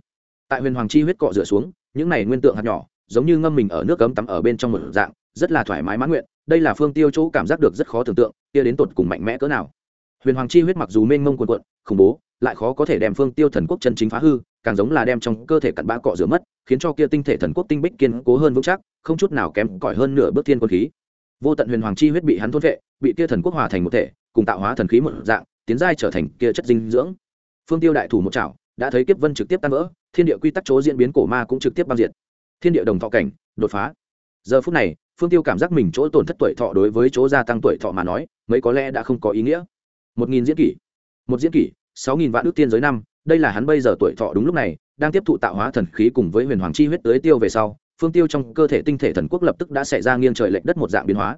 Tại huyền hoàng chi huyết cọ rửa xuống, những này nguyên tượng hạt nhỏ, giống như ngâm mình ở nước cấm tắm ở bên trong một dạng, rất là thoải mái mãn nguyện, đây là phương tiêu chỗ cảm giác được rất khó tưởng tượng, kia đến tột cùng mạnh mẽ cỡ nào. Huyền hoàng chi huyết mặc dù mênh mông quần quận khủng bố, lại khó có thể đem phương tiêu thần quốc chân chính phá hư, càng giống là đem trong cơ thể cặn bã cọ rửa mất, khiến cho kia tinh thể thần quốc tinh bích kiên cố hơn vững chắc, không chút nào kém cỏi hơn nửa bước thiên quân khí vô tận huyền hoàng chi huyết bị hắn thôn vệ, bị kia thần quốc hòa thành một thể, cùng tạo hóa thần khí một dạng, tiến giai trở thành kia chất dinh dưỡng. Phương tiêu đại thủ một chảo, đã thấy kiếp vân trực tiếp tan vỡ, thiên địa quy tắc chỗ diễn biến cổ ma cũng trực tiếp băng diệt. Thiên địa đồng thọ cảnh, đột phá. Giờ phút này, phương tiêu cảm giác mình chỗ tổn thất tuổi thọ đối với chỗ gia tăng tuổi thọ mà nói, mấy có lẽ đã không có ý nghĩa. Một nghìn diễn kỷ. Một diễn kỷ, sáu nghìn vạn ước tiên giới năm, đây là hắn bây giờ tuổi thọ đúng lúc này, đang tiếp thụ tạo hóa thần khí cùng với huyền hoàng chi huyết tới tiêu về sau phương tiêu trong cơ thể tinh thể thần quốc lập tức đã xảy ra nghiêng trời lệch đất một dạng biến hóa.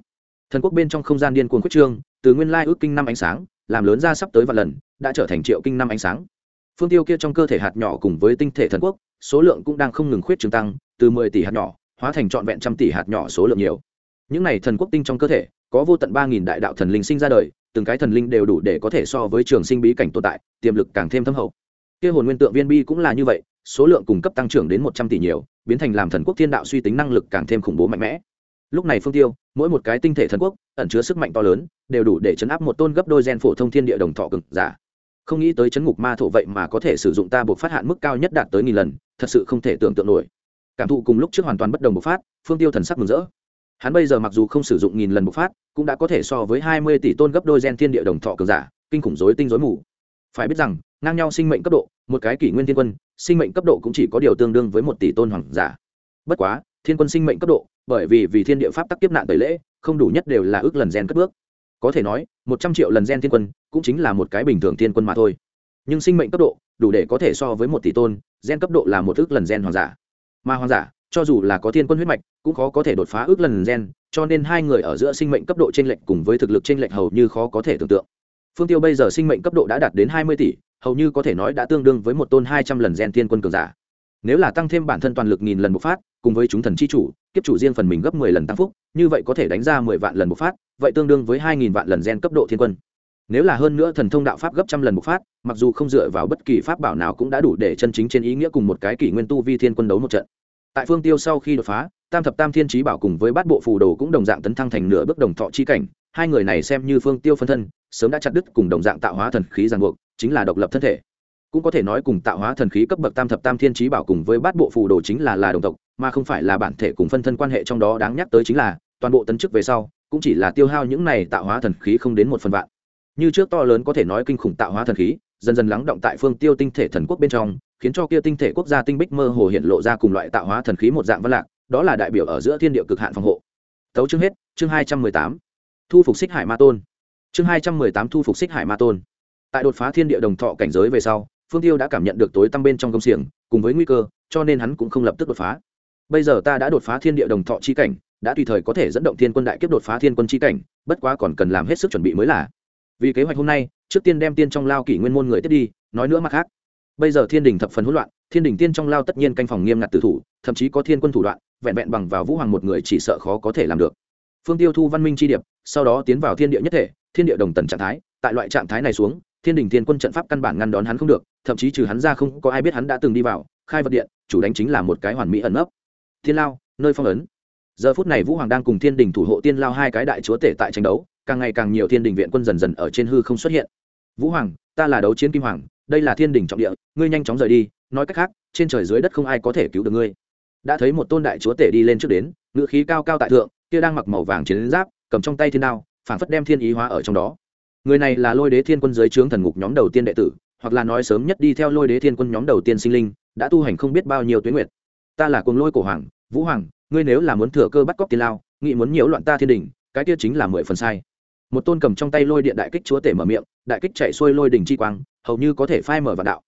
Thần quốc bên trong không gian điên cuồng quyết trương, từ nguyên lai ước kinh năm ánh sáng, làm lớn ra sắp tới vài lần, đã trở thành triệu kinh năm ánh sáng. Phương tiêu kia trong cơ thể hạt nhỏ cùng với tinh thể thần quốc, số lượng cũng đang không ngừng khuyết trương tăng, từ mười tỷ hạt nhỏ, hóa thành trọn vẹn trăm tỷ hạt nhỏ số lượng nhiều. Những này thần quốc tinh trong cơ thể, có vô tận ba nghìn đại đạo thần linh sinh ra đời, từng cái thần linh đều đủ để có thể so với trường sinh bí cảnh tồn tại, tiềm lực càng thêm thâm hậu. Kia hồn nguyên tượng viên bi cũng là như vậy, số lượng cung cấp tăng trưởng đến một trăm tỷ nhiều biến thành làm thần quốc thiên đạo suy tính năng lực càng thêm khủng bố mạnh mẽ. Lúc này phương tiêu, mỗi một cái tinh thể thần quốc, ẩn chứa sức mạnh to lớn, đều đủ để chấn áp một tôn gấp đôi gen phổ thông thiên địa đồng thọ cực giả. Không nghĩ tới chấn ngục ma thổ vậy mà có thể sử dụng ta buộc phát hạn mức cao nhất đạt tới nghìn lần, thật sự không thể tưởng tượng nổi. Cảm thụ cùng lúc trước hoàn toàn bất đồng bộc phát, phương tiêu thần sắc mừng rỡ. Hắn bây giờ mặc dù không sử dụng nghìn lần bộc phát, cũng đã có thể so với hai mươi tỷ tôn gấp đôi gen thiên địa đồng thọ cường giả, kinh khủng dối tinh dối mù. Phải biết rằng ngang nhau sinh mệnh cấp độ, một cái kỷ nguyên thiên quân, sinh mệnh cấp độ cũng chỉ có điều tương đương với một tỷ tôn hoàng giả. Bất quá, thiên quân sinh mệnh cấp độ, bởi vì vì thiên địa pháp tắc tiếp nạn tẩy lễ, không đủ nhất đều là ước lần gen cất bước. Có thể nói, một trăm triệu lần gen thiên quân, cũng chính là một cái bình thường thiên quân mà thôi. Nhưng sinh mệnh cấp độ, đủ để có thể so với một tỷ tôn, gen cấp độ là một ước lần gen hoàng giả. Mà hoàng giả, cho dù là có thiên quân huyết mạch, cũng khó có thể đột phá ước lần gen, cho nên hai người ở giữa sinh mệnh cấp độ t r ê n lệch cùng với thực lực t r ê n lệch hầu như khó có thể tưởng tượng phương tiêu bây giờ sinh mệnh cấp độ đã đạt đến hai mươi tỷ, hầu như có thể nói đã tương đương với một tôn hai trăm lần gen thiên quân cường giả. Nếu là tăng thêm bản thân toàn lực nghìn lần bộc phát, cùng với chúng thần chi chủ, kiếp chủ riêng phần mình gấp mười lần tăng phúc, như vậy có thể đánh ra mười vạn lần bộc phát, vậy tương đương với hai nghìn vạn lần gen cấp độ thiên quân. Nếu là hơn nữa thần thông đạo pháp gấp trăm lần bộc phát, mặc dù không dựa vào bất kỳ pháp bảo nào cũng đã đủ để chân chính trên ý nghĩa cùng một cái kỷ nguyên tu vi thiên quân đấu một trận. Tại phương tiêu sau khi đột phá, tam thập tam thiên trí bảo cùng với bát bộ phù đồ cũng đồng dạng tấn thăng thành nửa bước đồng thọ chi cảnh hai người này xem như phương tiêu phân thân, sớm đã chặt đứt cùng đồng dạng tạo hóa thần khí ràng buộc, chính là độc lập thân thể. Cũng có thể nói cùng tạo hóa thần khí cấp bậc tam thập tam thiên trí bảo cùng với bát bộ phù đồ chính là là đồng tộc, mà không phải là bản thể cùng phân thân quan hệ trong đó đáng nhắc tới chính là, toàn bộ tấn chức về sau, cũng chỉ là tiêu hao những này tạo hóa thần khí không đến một phần vạn. Như trước to lớn có thể nói kinh khủng tạo hóa thần khí, dần dần lắng động tại phương tiêu tinh thể thần quốc bên trong, khiến cho kia tinh thể quốc gia tinh bích mơ hồ hiện lộ ra cùng loại tạo hóa thần khí một dạng văn lạc, đó là đại biểu ở giữa thiên địa cực hạn phòng hộ. Tấu chương hết, chương hai trăm mười tám thu phục xích hải ma tôn. Chương hai trăm mười tám thu phục xích hải ma tôn. Tại đột phá thiên địa đồng thọ cảnh giới về sau, phương tiêu đã cảm nhận được tối tăm bên trong công xiềng, cùng với nguy cơ, cho nên hắn cũng không lập tức đột phá. Bây giờ ta đã đột phá thiên địa đồng thọ chi cảnh, đã tùy thời có thể dẫn động thiên quân đại kiếp đột phá thiên quân chi cảnh, bất quá còn cần làm hết sức chuẩn bị mới là. Vì kế hoạch hôm nay, trước tiên đem tiên trong lao kỷ nguyên môn người tiếp đi, nói nữa mặt khác. Bây giờ thiên đình thập phần hỗn loạn, thiên đình tiên trong lao tất nhiên canh phòng nghiêm ngặt tử thủ, thậm chí có thiên quân thủ đoạn, vẹn vẹn bằng vào vũ hoàng một người chỉ sợ khó có thể làm được. Phương tiêu thu văn minh chi điệp sau đó tiến vào thiên địa nhất thể, thiên địa đồng tần trạng thái, tại loại trạng thái này xuống, thiên đình thiên quân trận pháp căn bản ngăn đón hắn không được, thậm chí trừ hắn ra không có ai biết hắn đã từng đi vào, khai vật điện, chủ đánh chính là một cái hoàn mỹ ẩn nấp. Thiên lao, nơi phong ấn. Giờ phút này vũ hoàng đang cùng thiên đình thủ hộ tiên lao hai cái đại chúa tể tại tranh đấu, càng ngày càng nhiều thiên đình viện quân dần dần ở trên hư không xuất hiện. Vũ hoàng, ta là đấu chiến kim hoàng, đây là thiên đình trọng địa, ngươi nhanh chóng rời đi, nói cách khác, trên trời dưới đất không ai có thể cứu được ngươi. Đã thấy một tôn đại chúa tể đi lên trước đến ngự khí cao cao tại thượng, kia đang mặc màu vàng chiến giáp cầm trong tay thiên đao, phảng phất đem thiên ý hóa ở trong đó. Người này là lôi đế thiên quân dưới trướng thần ngục nhóm đầu tiên đệ tử, hoặc là nói sớm nhất đi theo lôi đế thiên quân nhóm đầu tiên sinh linh, đã tu hành không biết bao nhiêu tuyến nguyệt. Ta là cuồng lôi cổ hoàng, vũ hoàng, ngươi nếu là muốn thừa cơ bắt cóc tiên lao nghị muốn nhiễu loạn ta thiên đình cái kia chính là mười phần sai. Một tôn cầm trong tay lôi điện đại kích chúa tể mở miệng, đại kích chạy xuôi lôi đỉnh chi quang, hầu như có thể phai mở vạn đạo.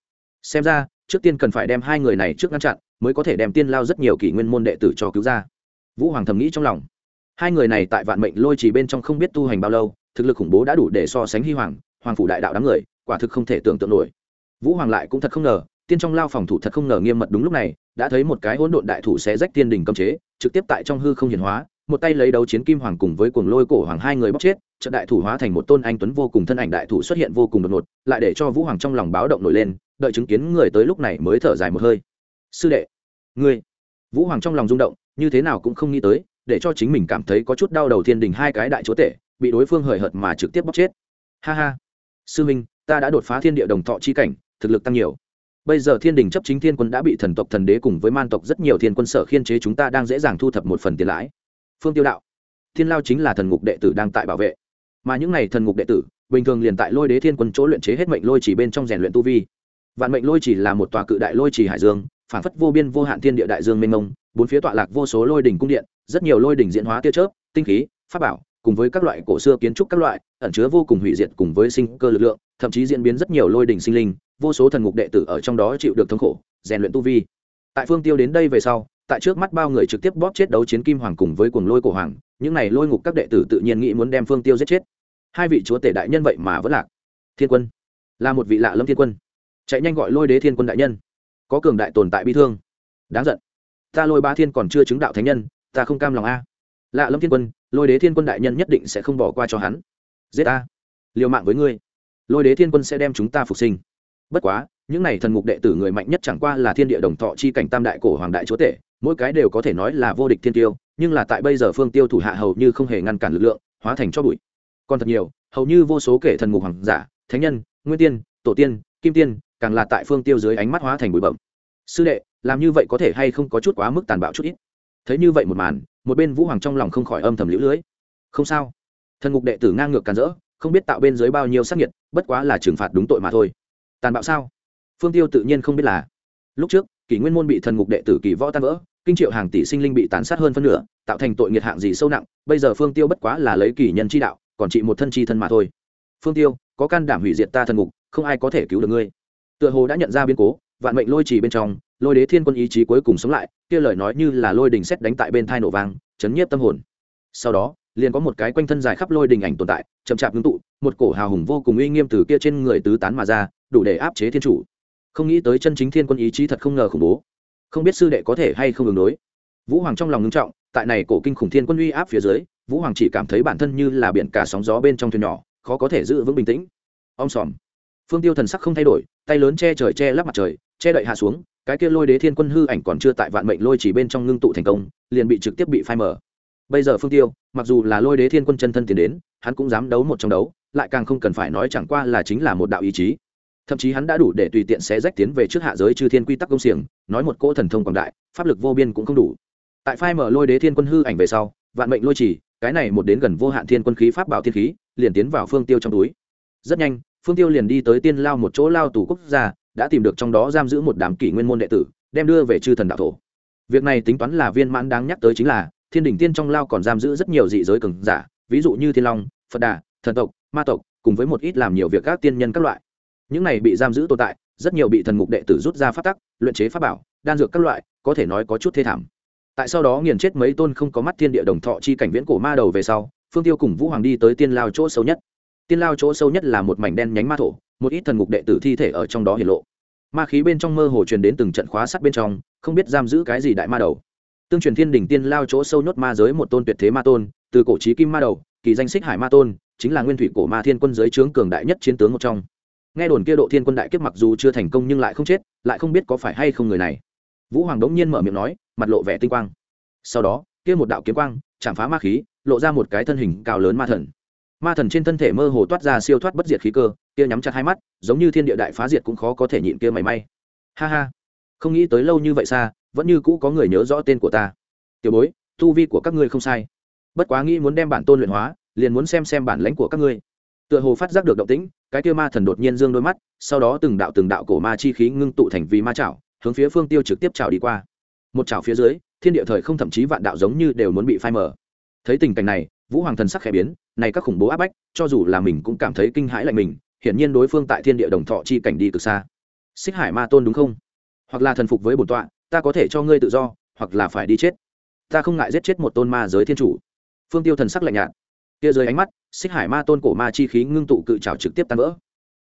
Xem ra, trước tiên cần phải đem hai người này trước ngăn chặn, mới có thể đem tiên lao rất nhiều kỷ nguyên môn đệ tử cho cứu ra. Vũ hoàng thầm nghĩ trong lòng hai người này tại vạn mệnh lôi chỉ bên trong không biết tu hành bao lâu, thực lực khủng bố đã đủ để so sánh hy hoàng hoàng phủ đại đạo đám người, quả thực không thể tưởng tượng nổi. Vũ hoàng lại cũng thật không ngờ, tiên trong lao phòng thủ thật không ngờ nghiêm mật đúng lúc này, đã thấy một cái hỗn độn đại thủ sẽ rách tiên đình cấm chế, trực tiếp tại trong hư không hiển hóa, một tay lấy đấu chiến kim hoàng cùng với cuồng lôi cổ hoàng hai người bóc chết, trận đại thủ hóa thành một tôn anh tuấn vô cùng thân ảnh đại thủ xuất hiện vô cùng đột ngột, lại để cho vũ hoàng trong lòng báo động nổi lên, đợi chứng kiến người tới lúc này mới thở dài một hơi. Sư đệ, ngươi! Vũ hoàng trong lòng rung động, như thế nào cũng không nghĩ tới để cho chính mình cảm thấy có chút đau đầu thiên đình hai cái đại chúa tể, bị đối phương hời hợt mà trực tiếp bóc chết. Ha ha. Sư minh, ta đã đột phá thiên địa đồng thọ chi cảnh, thực lực tăng nhiều. Bây giờ thiên đình chấp chính thiên quân đã bị thần tộc thần đế cùng với man tộc rất nhiều thiên quân sở khiên chế chúng ta đang dễ dàng thu thập một phần tiền lãi. Phương tiêu đạo. Thiên lao chính là thần ngục đệ tử đang tại bảo vệ. Mà những n à y thần ngục đệ tử, bình thường liền tại lôi đế thiên quân chỗ luyện chế hết mệnh lôi chỉ bên trong rèn luyện tu vi. Vạn mệnh lôi chỉ là một tòa cự đại lôi chỉ hải dương, phản phất vô biên vô hạn thiên địa đại dương mênh mông bốn phía tọa lạc vô số lôi đỉnh cung điện, rất nhiều lôi đỉnh diễn hóa tia chớp, tinh khí, pháp bảo, cùng với các loại cổ xưa kiến trúc các loại, ẩn chứa vô cùng hủy diệt cùng với sinh cơ lực lượng, thậm chí diễn biến rất nhiều lôi đỉnh sinh linh, vô số thần ngục đệ tử ở trong đó chịu được thống khổ, rèn luyện tu vi. Tại phương tiêu đến đây về sau, tại trước mắt bao người trực tiếp bóp chết đấu chiến kim hoàng cùng với cuồng lôi cổ hoàng, những này lôi ngục các đệ tử tự nhiên nghĩ muốn đem phương tiêu giết chết. Hai vị chúa tể đại nhân vậy mà vẫn lạc. Thiên quân, là một vị lạ lâm thiên quân. Chạy nhanh gọi lôi đế thiên quân đại nhân. Có cường đại tồn tại bi thương. Đáng giận ta lôi ba thiên còn chưa chứng đạo thánh nhân, ta không cam lòng a. Lạ lâm thiên quân, lôi đế thiên quân đại nhân nhất định sẽ không bỏ qua cho hắn. Giết ta. Liều mạng với ngươi. Lôi đế thiên quân sẽ đem chúng ta phục sinh. Bất quá, những này thần ngục đệ tử người mạnh nhất chẳng qua là thiên địa đồng thọ chi cảnh tam đại cổ hoàng đại chúa tể, mỗi cái đều có thể nói là vô địch thiên tiêu, nhưng là tại bây giờ phương tiêu thủ hạ hầu như không hề ngăn cản lực lượng, hóa thành cho bụi. Còn thật nhiều, hầu như vô số kể thần ngục hoàng giả, thánh nhân, nguyên tiên, tổ tiên, kim tiên, càng là tại phương tiêu dưới ánh mắt hóa thành bụi bẩm sư đệ làm như vậy có thể hay không có chút quá mức tàn bạo chút ít? Thấy như vậy một màn, một bên vũ hoàng trong lòng không khỏi âm thầm lũ lưới. Không sao. Thần ngục đệ tử ngang ngược càn rỡ, không biết tạo bên dưới bao nhiêu sắc nhiệt bất quá là trừng phạt đúng tội mà thôi. Tàn bạo sao? Phương tiêu tự nhiên không biết là. Lúc trước, kỷ nguyên môn bị thần ngục đệ tử kỳ võ tan vỡ, kinh triệu hàng tỷ sinh linh bị tàn sát hơn phân nửa, tạo thành tội nghiệt hạng gì sâu nặng, bây giờ phương tiêu bất quá là lấy kỷ nhân chi đạo, còn trị một thân chi thân mà thôi. Phương tiêu, có can đảm hủy diệt ta thần ngục, không ai có thể cứu được ngươi. Tựa hồ đã nhận ra biến cố, vạn mệnh lôi trì bên trong lôi đế thiên quân ý chí cuối cùng sống lại, kia lời nói như là lôi đình xét đánh tại bên thai nổ vang, chấn nhiếp tâm hồn. Sau đó, liền có một cái quanh thân dài khắp lôi đình ảnh tồn tại, chậm chạp ngưng tụ, một cổ hào hùng vô cùng uy nghiêm từ kia trên người tứ tán mà ra, đủ để áp chế thiên chủ. Không nghĩ tới chân chính thiên quân ý chí thật không ngờ khủng bố. Không biết sư đệ có thể hay không ứng đối. Vũ hoàng trong lòng ngưng trọng, tại này cổ kinh khủng thiên quân uy áp phía dưới, vũ hoàng chỉ cảm thấy bản thân như là biển cả sóng gió bên trong thuyền nhỏ, khó có thể giữ vững bình tĩnh. Om sòm. Phương tiêu thần sắc không thay đổi, tay lớn che trời che lắp mặt trời, che đậy hạ xuống cái kia lôi đế thiên quân hư ảnh còn chưa tại vạn mệnh lôi chỉ bên trong ngưng tụ thành công, liền bị trực tiếp bị phai mở bây giờ phương tiêu, mặc dù là lôi đế thiên quân chân thân tiến đến, hắn cũng dám đấu một trong đấu, lại càng không cần phải nói chẳng qua là chính là một đạo ý chí. Thậm chí hắn đã đủ để tùy tiện xé rách tiến về trước hạ giới chư thiên quy tắc công xiềng, nói một cỗ thần thông quảng đại, pháp lực vô biên cũng không đủ. Tại phai mở lôi đế thiên quân hư ảnh về sau, vạn mệnh lôi chỉ, cái này một đến gần vô hạn thiên quân khí pháp bảo thiên khí, liền tiến vào phương tiêu trong túi. Rất nhanh, phương tiêu liền đi tới tiên lao một chỗ lao tù quốc gia đã tìm được trong đó giam giữ một đám kỷ nguyên môn đệ tử, đem đưa về chư thần đạo thổ. Việc này tính toán là viên mãn đáng nhắc tới chính là, thiên đỉnh tiên trong lao còn giam giữ rất nhiều dị giới cường giả, ví dụ như thiên long, phật đà, thần tộc, ma tộc, cùng với một ít làm nhiều việc các tiên nhân các loại. Những này bị giam giữ tồn tại, rất nhiều bị thần mục đệ tử rút ra phát tắc, luyện chế pháp bảo, đan dược các loại, có thể nói có chút thê thảm. Tại sau đó nghiền chết mấy tôn không có mắt thiên địa đồng thọ chi cảnh viễn cổ ma đầu về sau, phương tiêu cùng vũ hoàng đi tới tiên lao chỗ sâu nhất. Tiên lao chỗ sâu nhất là một mảnh đen nhánh ma thổ một ít thần ngục đệ tử thi thể ở trong đó hiện lộ. Ma khí bên trong mơ hồ truyền đến từng trận khóa sắt bên trong, không biết giam giữ cái gì đại ma đầu. Tương truyền thiên đỉnh tiên lao chỗ sâu nhốt ma giới một tôn tuyệt thế ma tôn, từ cổ trí kim ma đầu, kỳ danh xích hải ma tôn, chính là nguyên thủy cổ ma thiên quân giới trướng cường đại nhất chiến tướng một trong. Nghe đồn kia độ thiên quân đại kiếp mặc dù chưa thành công nhưng lại không chết, lại không biết có phải hay không người này. Vũ hoàng đống nhiên mở miệng nói, mặt lộ vẻ tinh quang. Sau đó, kia một đạo kiếm quang, chạm phá ma khí, lộ ra một cái thân hình cao lớn ma thần. Ma thần trên thân thể mơ hồ toát ra siêu thoát bất diệt khí cơ kia nhắm chặt hai mắt, giống như thiên địa đại phá diệt cũng khó có thể nhịn kia mảy may. Ha ha, không nghĩ tới lâu như vậy xa, vẫn như cũ có người nhớ rõ tên của ta. Tiểu bối, tu vi của các ngươi không sai. Bất quá nghĩ muốn đem bản tôn luyện hóa, liền muốn xem xem bản lãnh của các ngươi. Tựa hồ phát giác được động tĩnh, cái kia ma thần đột nhiên dương đôi mắt, sau đó từng đạo từng đạo cổ ma chi khí ngưng tụ thành vì ma chảo, hướng phía phương tiêu trực tiếp chảo đi qua. Một chảo phía dưới, thiên địa thời không thậm chí vạn đạo giống như đều muốn bị phai mở thấy tình cảnh này, vũ hoàng thần sắc khẽ biến, này các khủng bố áp bách, cho dù là mình cũng cảm thấy kinh hãi lạnh mình hiển nhiên đối phương tại thiên địa đồng thọ chi cảnh đi từ xa. Xích hải ma tôn đúng không? Hoặc là thần phục với bổn tọa, ta có thể cho ngươi tự do, hoặc là phải đi chết. Ta không ngại giết chết một tôn ma giới thiên chủ. Phương tiêu thần sắc lạnh nhạt. Kia dưới ánh mắt, xích hải ma tôn cổ ma chi khí ngưng tụ cự trào trực tiếp tan vỡ.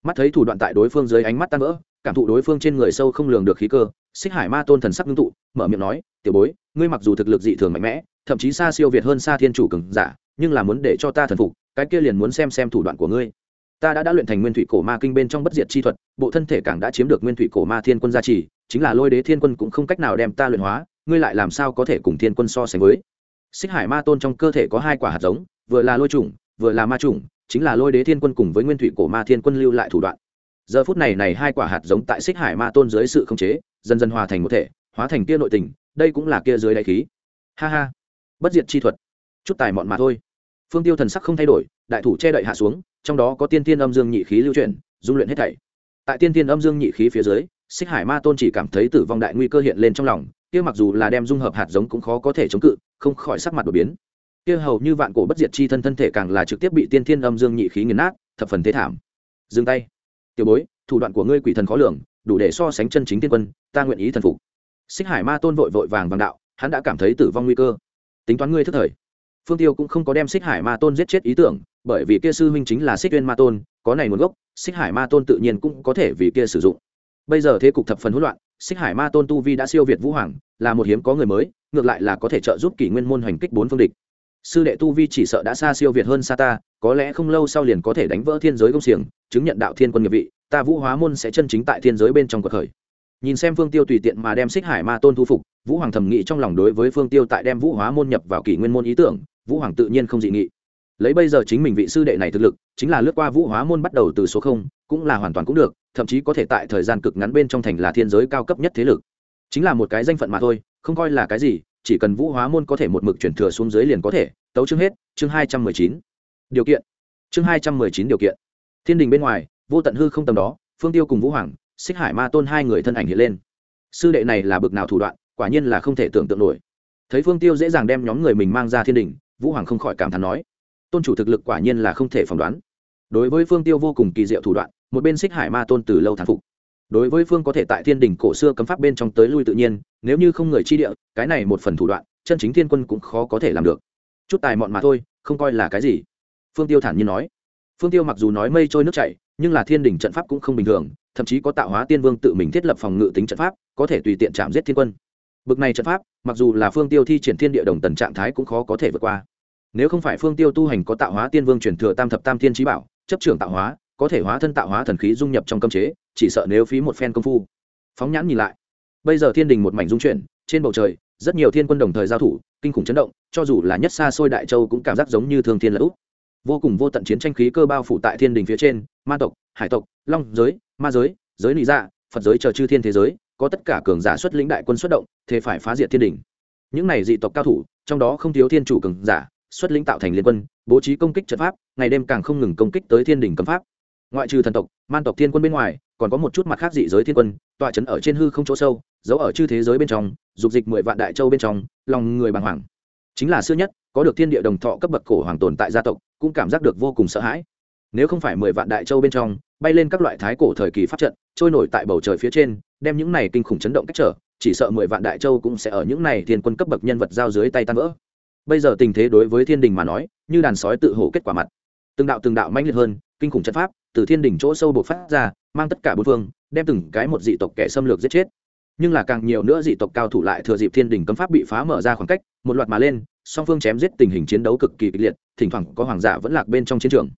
Mắt thấy thủ đoạn tại đối phương dưới ánh mắt tan vỡ, cảm thụ đối phương trên người sâu không lường được khí cơ, xích hải ma tôn thần sắc ngưng tụ, mở miệng nói, tiểu bối, ngươi mặc dù thực lực dị thường mạnh mẽ, thậm chí xa siêu việt hơn xa thiên chủ cường giả, nhưng là muốn để cho ta thần phục, cái kia liền muốn xem xem thủ đoạn của ngươi ta đã đã luyện thành nguyên thủy cổ ma kinh bên trong bất diệt chi thuật, bộ thân thể càng đã chiếm được nguyên thủy cổ ma thiên quân gia trì, chính là lôi đế thiên quân cũng không cách nào đem ta luyện hóa, ngươi lại làm sao có thể cùng thiên quân so sánh với? Xích hải ma tôn trong cơ thể có hai quả hạt giống, vừa là lôi trùng vừa là ma trùng chính là lôi đế thiên quân cùng với nguyên thủy cổ ma thiên quân lưu lại thủ đoạn. Giờ phút này này hai quả hạt giống tại xích hải ma tôn dưới sự khống chế, dần dần hòa thành một thể, hóa thành kia nội tình, đây cũng là kia dưới đại khí. Ha ha. Bất diệt chi thuật. Chút tài mọn mà thôi. Phương tiêu thần sắc không thay đổi, đại thủ che đậy hạ xuống trong đó có tiên tiên âm dương nhị khí lưu chuyển, dung luyện hết thảy. Tại tiên tiên âm dương nhị khí phía dưới, xích hải ma tôn chỉ cảm thấy tử vong đại nguy cơ hiện lên trong lòng, kia mặc dù là đem dung hợp hạt giống cũng khó có thể chống cự, không khỏi sắc mặt đột biến. Kia hầu như vạn cổ bất diệt chi thân thân thể càng là trực tiếp bị tiên thiên âm dương nhị khí nghiền nát, thập phần thế thảm. Dừng tay. Tiểu bối, thủ đoạn của ngươi quỷ thần khó lường, đủ để so sánh chân chính tiên quân, ta nguyện ý thần phục. Xích hải ma tôn vội vội vàng vàng đạo, hắn đã cảm thấy tử vong nguy cơ. Tính toán ngươi thức thời. Phương tiêu cũng không có đem xích hải ma tôn giết chết ý tưởng bởi vì kia sư huynh chính là xích tuyên ma tôn, có này nguồn gốc, xích hải ma tôn tự nhiên cũng có thể vì kia sử dụng. Bây giờ thế cục thập phần hỗn loạn, xích hải ma tôn tu vi đã siêu việt vũ hoàng, là một hiếm có người mới, ngược lại là có thể trợ giúp kỷ nguyên môn hoành kích bốn phương địch. Sư đệ tu vi chỉ sợ đã xa siêu việt hơn xa ta, có lẽ không lâu sau liền có thể đánh vỡ thiên giới công xiềng, chứng nhận đạo thiên quân nghiệp vị, ta vũ hóa môn sẽ chân chính tại thiên giới bên trong cuộc khởi. Nhìn xem phương tiêu tùy tiện mà đem xích hải ma tôn thu phục, vũ hoàng thầm nghĩ trong lòng đối với phương tiêu tại đem vũ hóa môn nhập vào kỷ nguyên môn ý tưởng, vũ hoàng tự nhiên không dị nghị lấy bây giờ chính mình vị sư đệ này thực lực, chính là lướt qua vũ hóa môn bắt đầu từ số không, cũng là hoàn toàn cũng được, thậm chí có thể tại thời gian cực ngắn bên trong thành là thiên giới cao cấp nhất thế lực. Chính là một cái danh phận mà thôi, không coi là cái gì, chỉ cần vũ hóa môn có thể một mực chuyển thừa xuống dưới liền có thể, tấu chương hết, chương hai trăm mười chín. Điều kiện. Chương hai trăm mười chín điều kiện. Thiên đình bên ngoài, vô tận hư không tầm đó, phương tiêu cùng vũ hoàng, xích hải ma tôn hai người thân ảnh hiện lên. Sư đệ này là bực nào thủ đoạn, quả nhiên là không thể tưởng tượng nổi. Thấy phương tiêu dễ dàng đem nhóm người mình mang ra thiên đình, vũ hoàng không khỏi cảm thán nói tôn chủ thực lực quả nhiên là không thể phỏng đoán. Đối với phương tiêu vô cùng kỳ diệu thủ đoạn, một bên xích hải ma tôn từ lâu thán phục. Đối với phương có thể tại thiên đình cổ xưa cấm pháp bên trong tới lui tự nhiên, nếu như không người chi địa, cái này một phần thủ đoạn, chân chính thiên quân cũng khó có thể làm được. Chút tài mọn mà thôi, không coi là cái gì. Phương tiêu thản nhiên nói. Phương tiêu mặc dù nói mây trôi nước chảy, nhưng là thiên đình trận pháp cũng không bình thường, thậm chí có tạo hóa tiên vương tự mình thiết lập phòng ngự tính trận pháp, có thể tùy tiện chạm giết thiên quân. Bực này trận pháp, mặc dù là phương tiêu thi triển thiên địa đồng tần trạng thái cũng khó có thể vượt qua nếu không phải phương tiêu tu hành có tạo hóa tiên vương truyền thừa tam thập tam thiên trí bảo, chấp trưởng tạo hóa, có thể hóa thân tạo hóa thần khí dung nhập trong cơm chế, chỉ sợ nếu phí một phen công phu. Phóng nhãn nhìn lại. Bây giờ thiên đình một mảnh dung chuyển, trên bầu trời, rất nhiều thiên quân đồng thời giao thủ, kinh khủng chấn động, cho dù là nhất xa xôi đại châu cũng cảm giác giống như thương thiên lỡ vô cùng vô tận chiến tranh khí cơ bao phủ tại thiên đình phía trên, ma tộc, hải tộc, long giới, ma giới giới lý dạ phật giới chờ chư thiên thế giới, có tất cả cường giả xuất lĩnh đại quân xuất động, thế phải phá diệt thiên đình. Những này dị tộc cao thủ, trong đó không thiếu thiên chủ cường giả xuất lĩnh tạo thành liên quân, bố trí công kích trận pháp, ngày đêm càng không ngừng công kích tới thiên đình cấm pháp. Ngoại trừ thần tộc, man tộc thiên quân bên ngoài, còn có một chút mặt khác dị giới thiên quân, tọa trấn ở trên hư không chỗ sâu, giấu ở chư thế giới bên trong, dục dịch mười vạn đại châu bên trong, lòng người bàng hoàng. Chính là xưa nhất, có được thiên địa đồng thọ cấp bậc cổ hoàng tồn tại gia tộc, cũng cảm giác được vô cùng sợ hãi. Nếu không phải mười vạn đại châu bên trong, bay lên các loại thái cổ thời kỳ pháp trận, trôi nổi tại bầu trời phía trên, đem những này kinh khủng chấn động cách trở, chỉ sợ mười vạn đại châu cũng sẽ ở những này thiên quân cấp bậc nhân vật giao dưới tay tan vỡ bây giờ tình thế đối với thiên đình mà nói, như đàn sói tự hổ kết quả mặt. Từng đạo từng đạo mãnh liệt hơn, kinh khủng chất pháp từ thiên đỉnh chỗ sâu bộc phát ra, mang tất cả bốn phương, đem từng cái một dị tộc kẻ xâm lược giết chết. Nhưng là càng nhiều nữa dị tộc cao thủ lại thừa dịp thiên đỉnh cấm pháp bị phá mở ra khoảng cách, một loạt mà lên, song phương chém giết tình hình chiến đấu cực kỳ kịch liệt, thỉnh thoảng có hoàng giả vẫn lạc bên trong chiến trường.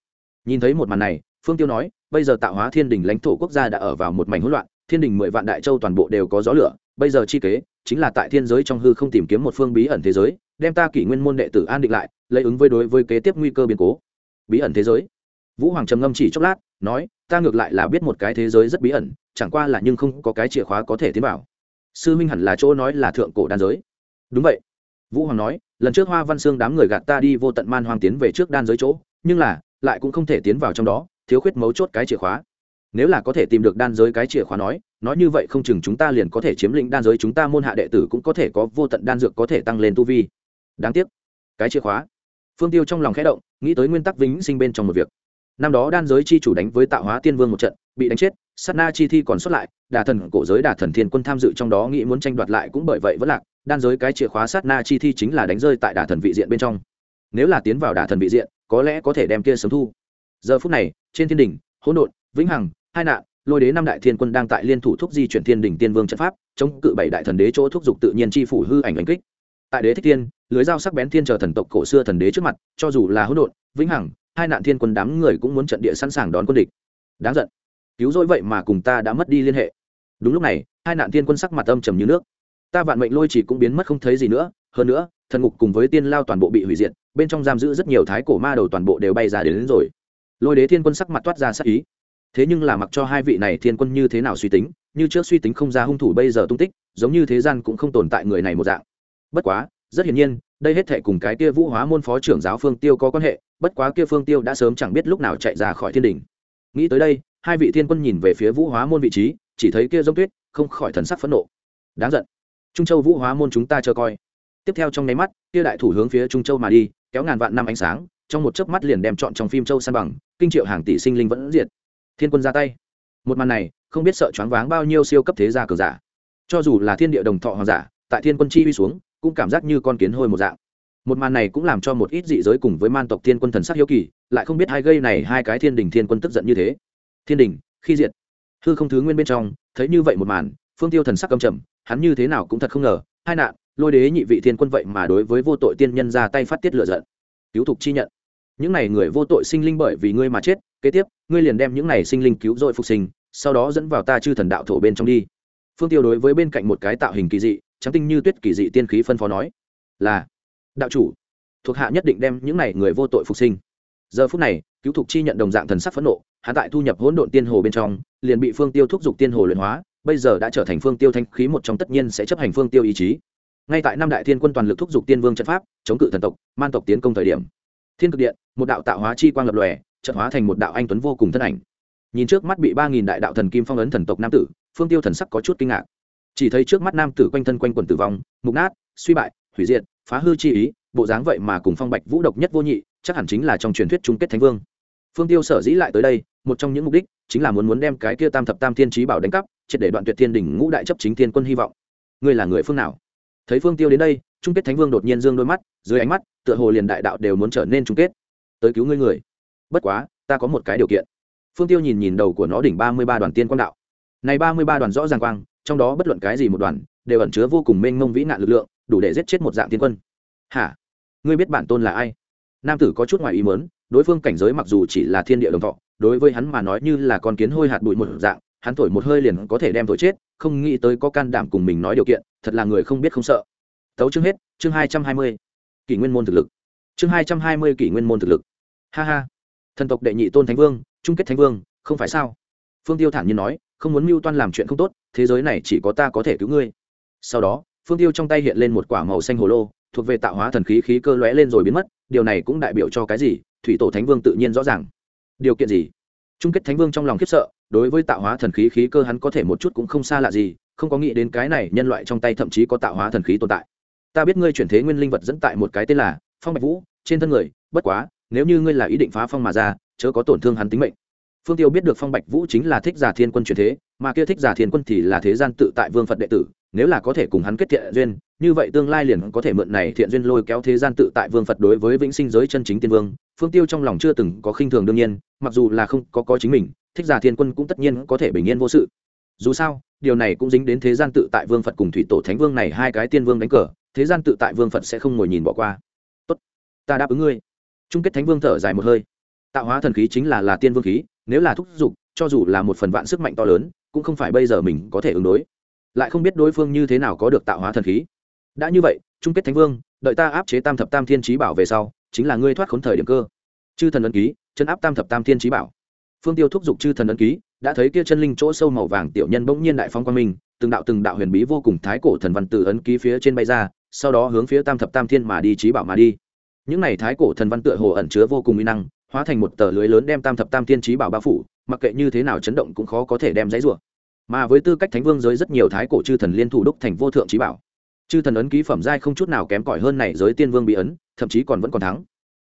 Nhìn thấy một màn này, phương tiêu nói, bây giờ tạo hóa thiên đỉnh lãnh thổ quốc gia đã ở vào một mảnh hỗn loạn, thiên đỉnh mười vạn đại châu toàn bộ đều có gió lửa, bây giờ chi kế, chính là tại thiên giới trong hư không tìm kiếm một phương bí ẩn thế giới đem ta kỷ nguyên môn đệ tử an định lại, lấy ứng với đối với kế tiếp nguy cơ biến cố. Bí ẩn thế giới. Vũ hoàng trầm ngâm chỉ chốc lát, nói, ta ngược lại là biết một cái thế giới rất bí ẩn, chẳng qua là nhưng không có cái chìa khóa có thể tiến vào. Sư minh hẳn là chỗ nói là thượng cổ đan giới. Đúng vậy. Vũ hoàng nói, lần trước hoa văn xương đám người gạt ta đi vô tận man hoang tiến về trước đan giới chỗ, nhưng là, lại cũng không thể tiến vào trong đó, thiếu khuyết mấu chốt cái chìa khóa. Nếu là có thể tìm được đan giới cái chìa khóa nói nói như vậy không chừng chúng ta liền có thể chiếm lĩnh đan giới, chúng ta môn hạ đệ tử cũng có thể có vô tận đan dược có thể tăng lên tu vi đáng tiếc. Cái chìa khóa. Phương tiêu trong lòng khẽ động, nghĩ tới nguyên tắc vĩnh sinh bên trong một việc. Năm đó đan giới chi chủ đánh với tạo hóa tiên vương một trận, bị đánh chết, sát na chi thi còn xuất lại, đà thần cổ giới đà thần thiên quân tham dự trong đó nghĩ muốn tranh đoạt lại cũng bởi vậy vẫn lạc, đan giới cái chìa khóa sát na chi thi chính là đánh rơi tại đà thần vị diện bên trong. Nếu là tiến vào đà thần vị diện, có lẽ có thể đem kia sớm thu. Giờ phút này, trên thiên đình hỗn độn, vĩnh hằng, hai nạn, lôi đế năm đại thiên quân đang tại liên thủ thúc di chuyển thiên đình tiên vương trận pháp, chống cự bảy đại thần đế chỗ thúc giục tự nhiên chi phủ hư ảnh đánh kích. Tại đế thích thiên lưới dao sắc bén thiên chờ thần tộc cổ xưa thần đế trước mặt cho dù là hỗn độn vĩnh hằng hai nạn thiên quân đám người cũng muốn trận địa sẵn sàng đón quân địch. Đáng giận. Cứu rỗi vậy mà cùng ta đã mất đi liên hệ. Đúng lúc này hai nạn thiên quân sắc mặt âm trầm như nước. Ta vạn mệnh lôi chỉ cũng biến mất không thấy gì nữa. Hơn nữa thần ngục cùng với tiên lao toàn bộ bị hủy diệt bên trong giam giữ rất nhiều thái cổ ma đầu toàn bộ đều bay ra đến, đến rồi. Lôi đế thiên quân sắc mặt toát ra sắc ý. Thế nhưng là mặc cho hai vị này thiên quân như thế nào suy tính như trước suy tính không ra hung thủ bây giờ tung tích giống như thế gian cũng không tồn tại người này một dạng. Bất quá rất hiển nhiên, đây hết thệ cùng cái kia vũ hóa môn phó trưởng giáo phương tiêu có quan hệ, bất quá kia phương tiêu đã sớm chẳng biết lúc nào chạy ra khỏi thiên đình nghĩ tới đây, hai vị thiên quân nhìn về phía vũ hóa môn vị trí, chỉ thấy kia giống tuyết, không khỏi thần sắc phẫn nộ. Đáng giận. Trung châu vũ hóa môn chúng ta chờ coi. Tiếp theo trong nháy mắt, kia đại thủ hướng phía trung châu mà đi, kéo ngàn vạn năm ánh sáng, trong một chớp mắt liền đem chọn trong phim châu san bằng, kinh triệu hàng tỷ sinh linh vẫn diệt. Thiên quân ra tay. Một màn này, không biết sợ choáng váng bao nhiêu siêu cấp thế gia cường giả. Cho dù là thiên địa đồng thọ hoàng giả, tại thiên quân chi uy xuống cũng cảm giác như con kiến hôi một dạng. Một màn này cũng làm cho một ít dị giới cùng với man tộc thiên quân thần sắc hiếu kỳ, lại không biết hai gây này hai cái thiên đình thiên quân tức giận như thế. Thiên đình, khi diệt. Hư không thứ nguyên bên trong, thấy như vậy một màn, phương tiêu thần sắc cầm trầm, hắn như thế nào cũng thật không ngờ, hai nạn, lôi đế nhị vị thiên quân vậy mà đối với vô tội tiên nhân ra tay phát tiết lựa giận. Cứu thục chi nhận. Những này người vô tội sinh linh bởi vì ngươi mà chết, kế tiếp, ngươi liền đem những này sinh linh cứu rỗi phục sinh, sau đó dẫn vào ta chư thần đạo thổ bên trong đi. Phương tiêu đối với bên cạnh một cái tạo hình kỳ dị trắng tinh như tuyết kỳ dị tiên khí phân phó nói, là, đạo chủ, thuộc hạ nhất định đem những này người vô tội phục sinh. Giờ phút này, cứu thục chi nhận đồng dạng thần sắc phẫn nộ hạ tại thu nhập hỗn độn tiên hồ bên trong, liền bị phương tiêu thúc giục tiên hồ luyện hóa, bây giờ đã trở thành phương tiêu thanh khí một trong tất nhiên sẽ chấp hành phương tiêu ý chí. Ngay tại năm đại thiên quân toàn lực thúc giục tiên vương trận pháp, chống cự thần tộc, man tộc tiến công thời điểm, thiên cực điện, một đạo tạo hóa chi quang lập lòe, trận hóa thành một đạo anh tuấn vô cùng thân ảnh. Nhìn trước mắt bị ba nghìn đại đạo thần kim phong ấn thần tộc nam tử, phương tiêu thần sắc có chút kinh ngạc chỉ thấy trước mắt nam tử quanh thân quanh quần tử vong, mục nát, suy bại, hủy diệt, phá hư chi ý, bộ dáng vậy mà cùng phong bạch vũ độc nhất vô nhị, chắc hẳn chính là trong truyền thuyết chung kết thánh vương. Phương tiêu sở dĩ lại tới đây, một trong những mục đích chính là muốn muốn đem cái kia tam thập tam thiên trí bảo đánh cắp, triệt để đoạn tuyệt thiên đỉnh ngũ đại chấp chính thiên quân hy vọng. Ngươi là người phương nào? Thấy phương tiêu đến đây, chung kết thánh vương đột nhiên dương đôi mắt, dưới ánh mắt, tựa hồ liền đại đạo đều muốn trở nên chung kết. Tới cứu ngươi người. Bất quá, ta có một cái điều kiện. Phương tiêu nhìn nhìn đầu của nó đỉnh ba mươi ba đoàn tiên quang đạo. Này ba mươi ba đoàn rõ ràng quang trong đó bất luận cái gì một đoàn, đều ẩn chứa vô cùng mênh mông vĩ nạn lực lượng, đủ để giết chết một dạng tiên quân. Hả? Ngươi biết bản tôn là ai? Nam tử có chút ngoài ý mớn đối phương cảnh giới mặc dù chỉ là thiên địa đồng thọ, đối với hắn mà nói như là con kiến hôi hạt bụi một dạng, hắn thổi một hơi liền có thể đem thổi chết, không nghĩ tới có can đảm cùng mình nói điều kiện, thật là người không biết không sợ. Tấu chương hết, chương hai trăm hai mươi. Kỷ nguyên môn thực lực. Chương hai trăm hai mươi kỷ nguyên môn thực lực. Ha ha. Thần tộc đệ nhị tôn thánh vương trung kết thánh vương, không phải sao? Phương tiêu thản nhiên nói không muốn mưu toan làm chuyện không tốt, thế giới này chỉ có ta có thể cứu ngươi. Sau đó, phương tiêu trong tay hiện lên một quả màu xanh hồ lô, thuộc về tạo hóa thần khí khí cơ lóe lên rồi biến mất, điều này cũng đại biểu cho cái gì? Thủy tổ thánh vương tự nhiên rõ ràng. Điều kiện gì? Chung kết thánh vương trong lòng khiếp sợ, đối với tạo hóa thần khí khí cơ hắn có thể một chút cũng không xa lạ gì, không có nghĩ đến cái này nhân loại trong tay thậm chí có tạo hóa thần khí tồn tại. Ta biết ngươi chuyển thế nguyên linh vật dẫn tại một cái tên là phong bạch vũ, trên thân người, bất quá, nếu như ngươi là ý định phá phong mà ra, chớ có tổn thương hắn tính mệnh phương tiêu biết được phong bạch vũ chính là thích giả thiên quân chuyển thế, mà kia thích giả thiên quân thì là thế gian tự tại vương phật đệ tử, nếu là có thể cùng hắn kết thiện duyên, như vậy tương lai liền có thể mượn này thiện duyên lôi kéo thế gian tự tại vương phật đối với vĩnh sinh giới chân chính tiên vương. Phương tiêu trong lòng chưa từng có khinh thường đương nhiên, mặc dù là không có có chính mình, thích giả thiên quân cũng tất nhiên có thể bình yên vô sự. Dù sao, điều này cũng dính đến thế gian tự tại vương phật cùng thủy tổ thánh vương này hai cái tiên vương đánh cờ, thế gian tự tại vương phật sẽ không ngồi nhìn bỏ qua. Tốt, ta đáp ứng ngươi. Chung kết thánh vương thở dài một hơi tạo hóa thần khí chính là là tiên vương khí, nếu là thúc giục cho dù là một phần vạn sức mạnh to lớn, cũng không phải bây giờ mình có thể ứng đối. Lại không biết đối phương như thế nào có được tạo hóa thần khí. Đã như vậy, chung kết thánh vương, đợi ta áp chế tam thập tam thiên trí bảo về sau, chính là ngươi thoát khốn thời điểm cơ. Chư thần ấn ký, chân áp tam thập tam thiên trí bảo. Phương tiêu thúc giục chư thần ấn ký, đã thấy kia chân linh chỗ sâu màu vàng tiểu nhân bỗng nhiên đại phong quang minh từng đạo từng đạo huyền bí vô cùng thái cổ thần văn tự ấn ký phía trên bay ra, sau đó hướng phía tam thập tam thiên mà đi trí bảo mà đi. Những này thái cổ thần văn tựa hồ ẩn chứa vô cùng uy năng hóa thành một tờ lưới lớn đem tam thập tam thiên trí bảo bao phủ, mặc kệ như thế nào chấn động cũng khó có thể đem giấy rủa. Mà với tư cách thánh vương giới rất nhiều thái cổ chư thần liên thủ đúc thành vô thượng trí bảo. Chư thần ấn ký phẩm giai không chút nào kém cỏi hơn này giới tiên vương bị ấn, thậm chí còn vẫn còn thắng.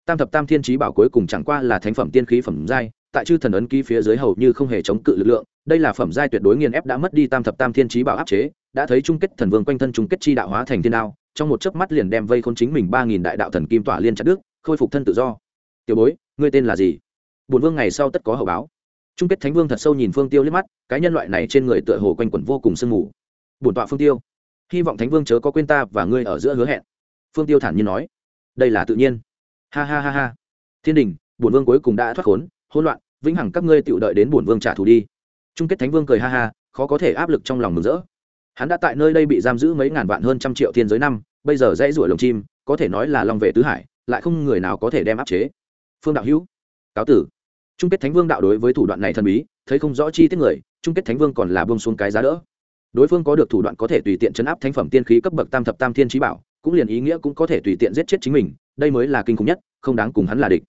Tam thập tam thiên trí bảo cuối cùng chẳng qua là thánh phẩm tiên khí phẩm giai, tại chư thần ấn ký phía dưới hầu như không hề chống cự lực lượng, đây là phẩm giai tuyệt đối nghiền ép đã mất đi tam thập tam thiên trí bảo áp chế, đã thấy chung kết thần vương quanh thân chung kết chi đạo hóa thành thiên đao, trong một chớp mắt liền đem vây khôn chính mình ba nghìn đại đạo thần kim tỏa liên chặt đức khôi phục thân tự do. Tiểu bối ngươi tên là gì? Bổn vương ngày sau tất có hậu báo. Chung kết thánh vương thật sâu nhìn phương tiêu liếc mắt, cái nhân loại này trên người tựa hồ quanh quẩn vô cùng sương mù. Bổn tọa phương tiêu, hy vọng thánh vương chớ có quên ta và ngươi ở giữa hứa hẹn. Phương tiêu thản nhiên nói, đây là tự nhiên. Ha ha ha ha. Thiên đình, bổn vương cuối cùng đã thoát khốn, hỗn loạn, vĩnh hằng các ngươi tự đợi đến bổn vương trả thù đi. Chung kết thánh vương cười ha ha, khó có thể áp lực trong lòng mừng rỡ. Hắn đã tại nơi đây bị giam giữ mấy ngàn vạn hơn trăm triệu thiên giới năm, bây giờ dãy ruổi lồng chim, có thể nói là lòng về tứ hải, lại không người nào có thể đem áp chế phương đạo hữu. Cáo tử. Chung kết thánh vương đạo đối với thủ đoạn này thần bí, thấy không rõ chi tiết người chung kết thánh vương còn là bông xuống cái giá đỡ. Đối phương có được thủ đoạn có thể tùy tiện chấn áp thánh phẩm tiên khí cấp bậc tam thập tam thiên trí bảo, cũng liền ý nghĩa cũng có thể tùy tiện giết chết chính mình, đây mới là kinh khủng nhất, không đáng cùng hắn là địch.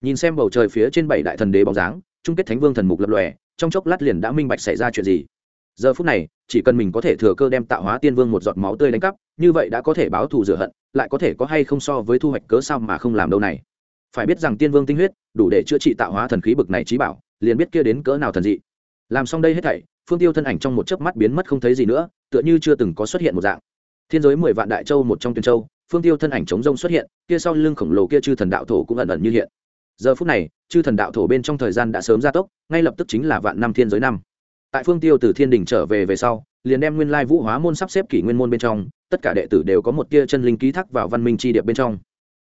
Nhìn xem bầu trời phía trên bảy đại thần đế bóng dáng chung kết thánh vương thần mục lập lòe, trong chốc lát liền đã minh bạch xảy ra chuyện gì. Giờ phút này, chỉ cần mình có thể thừa cơ đem tạo hóa tiên vương một giọt máu tươi đánh cắp, như vậy đã có thể báo thù rửa hận, lại có thể có hay không so với thu hoạch cớ sao mà không làm đâu này phải biết rằng tiên vương tinh huyết, đủ để chữa trị tạo hóa thần khí bực này trí bảo, liền biết kia đến cỡ nào thần dị. Làm xong đây hết thảy, phương tiêu thân ảnh trong một chớp mắt biến mất không thấy gì nữa, tựa như chưa từng có xuất hiện một dạng. Thiên giới mười vạn đại châu một trong tuyên châu, phương tiêu thân ảnh chống rông xuất hiện, kia sau lưng khổng lồ kia chư thần đạo thổ cũng ẩn ẩn như hiện. Giờ phút này, chư thần đạo thổ bên trong thời gian đã sớm gia tốc, ngay lập tức chính là vạn năm thiên giới năm. Tại phương tiêu từ thiên đình trở về về sau, liền đem nguyên lai vũ hóa môn sắp xếp kỷ nguyên môn bên trong, tất cả đệ tử đều có một tia chân linh ký thác vào văn minh tri điệp bên trong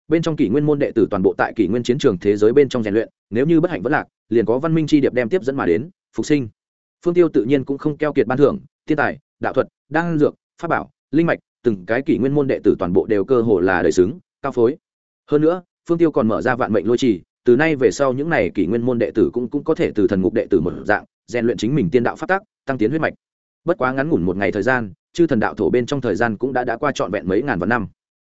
bên trong kỷ nguyên môn đệ tử toàn bộ tại kỷ nguyên chiến trường thế giới bên trong rèn luyện nếu như bất hạnh vẫn lạc liền có văn minh chi điệp đem tiếp dẫn mà đến phục sinh. Phương tiêu tự nhiên cũng không keo kiệt ban thưởng thiên tài đạo thuật đan dược pháp bảo linh mạch từng cái kỷ nguyên môn đệ tử toàn bộ đều cơ hồ là đời xứng cao phối. Hơn nữa phương tiêu còn mở ra vạn mệnh lôi trì từ nay về sau những n à y kỷ nguyên môn đệ tử cũng, cũng có thể từ thần ngục đệ tử một dạng rèn luyện chính mình tiên đạo phát tác tăng tiến huyết mạch. Bất quá ngắn ngủn một ngày thời gian chư thần đạo thổ bên trong thời gian cũng đã đã qua trọn vẹn mấy ngàn vạn năm.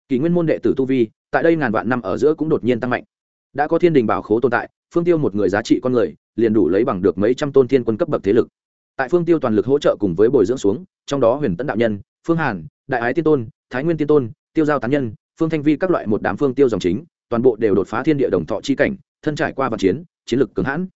Kỷ nguyên môn đệ tử tu vi tại đây ngàn vạn năm ở giữa cũng đột nhiên tăng mạnh. Đã có thiên đình bảo khố tồn tại, phương tiêu một người giá trị con người, liền đủ lấy bằng được mấy trăm tôn thiên quân cấp bậc thế lực. Tại phương tiêu toàn lực hỗ trợ cùng với bồi dưỡng xuống, trong đó huyền tấn đạo nhân, phương hàn, đại ái tiên tôn, thái nguyên tiên tôn, tiêu giao tán nhân, phương thanh vi các loại một đám phương tiêu dòng chính, toàn bộ đều đột phá thiên địa đồng thọ chi cảnh, thân trải qua vạn chiến chiến lực cường hãn.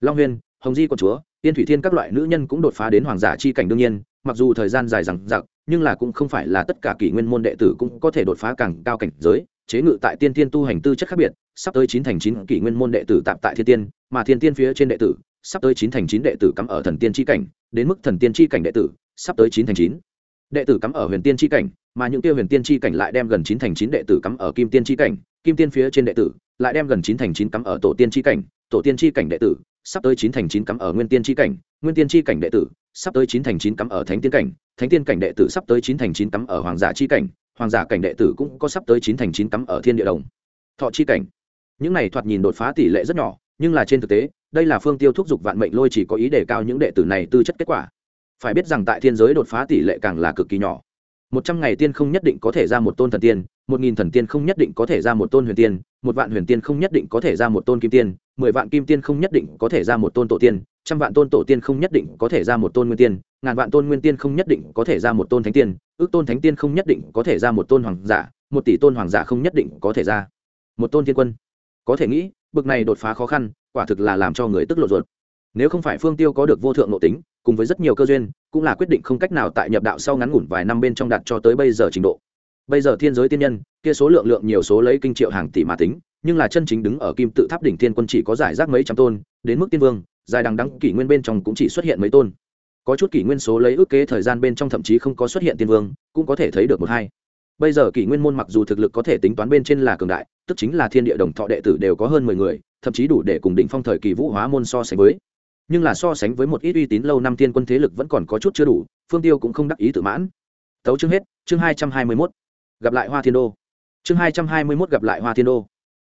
Long huyền hồng di quận chúa, tiên thủy thiên các loại nữ nhân cũng đột phá đến hoàng giả chi cảnh đương nhiên, mặc dù thời gian dài rằng giặc nhưng là cũng không phải là tất cả kỷ nguyên môn đệ tử cũng có thể đột phá càng cao cảnh giới chế ngự tại tiên tiên tu hành tư chất khác biệt, sắp tới chín thành chín kỷ nguyên môn đệ tử tạm tại thiên tiên, mà thiên tiên phía trên đệ tử, sắp tới chín thành chín đệ tử cắm ở thần tiên chi cảnh, đến mức thần tiên chi cảnh đệ tử, sắp tới chín thành chín. Đệ tử cắm ở huyền tiên chi cảnh, mà những tiêu huyền tiên chi cảnh lại đem gần chín thành chín đệ tử cắm ở kim tiên chi cảnh, kim tiên phía trên đệ tử lại đem gần chín thành chín cắm ở tổ tiên chi cảnh, tổ tiên chi cảnh đệ tử, sắp tới chín thành chín cắm ở nguyên tiên chi cảnh, nguyên tiên chi cảnh đệ tử, sắp tới chín thành chín cắm ở thánh tiên cảnh, thánh tiên cảnh đệ tử sắp tới chín thành chín cắm ở hoàng giả chi cảnh hoàng giả cảnh đệ tử cũng có sắp tới chín thành chín tắm ở thiên địa đồng. Thọ chi cảnh. Những này thoạt nhìn đột phá tỷ lệ rất nhỏ, nhưng là trên thực tế, đây là phương tiêu thúc giục vạn mệnh lôi chỉ có ý đề cao những đệ tử này tư chất kết quả. Phải biết rằng tại thiên giới đột phá tỷ lệ càng là cực kỳ nhỏ. Một trăm ngày tiên không nhất định có thể ra một tôn thần tiên, một nghìn thần tiên không nhất định có thể ra một tôn huyền tiên, một vạn huyền tiên không nhất định có thể ra một tôn kim tiên, mười vạn kim tiên không nhất định có thể ra một tôn tổ tiên, trăm vạn tôn tổ tiên không nhất định có thể ra một tôn nguyên tiên, ngàn vạn tôn nguyên tiên không nhất định có thể ra một tôn thánh tiên ước tôn thánh tiên không nhất định có thể ra một tôn hoàng giả, một tỷ tôn hoàng giả không nhất định có thể ra. Một tôn thiên quân. Có thể nghĩ, bực này đột phá khó khăn, quả thực là làm cho người tức lộ ruột. Nếu không phải phương tiêu có được vô thượng nội tính, cùng với rất nhiều cơ duyên, cũng là quyết định không cách nào tại nhập đạo sau ngắn ngủn vài năm bên trong đạt cho tới bây giờ trình độ. Bây giờ thiên giới tiên nhân, kia số lượng lượng nhiều số lấy kinh triệu hàng tỷ mà tính, nhưng là chân chính đứng ở kim tự tháp đỉnh thiên quân chỉ có giải rác mấy trăm tôn, đến mức tiên vương, dài đằng đắng kỷ nguyên bên trong cũng chỉ xuất hiện mấy tôn có chút kỷ nguyên số lấy ước kế thời gian bên trong thậm chí không có xuất hiện tiên vương, cũng có thể thấy được một hai. Bây giờ kỷ nguyên môn mặc dù thực lực có thể tính toán bên trên là cường đại, tức chính là thiên địa đồng thọ đệ tử đều có hơn mười người, thậm chí đủ để cùng đỉnh phong thời kỳ vũ hóa môn so sánh với. Nhưng là so sánh với một ít uy tín lâu năm tiên quân thế lực vẫn còn có chút chưa đủ, phương tiêu cũng không đắc ý tự mãn. Tấu chương hết, chương hai trăm hai mươi mốt. Gặp lại hoa thiên đô. Chương hai trăm hai mươi mốt gặp lại hoa thiên đô.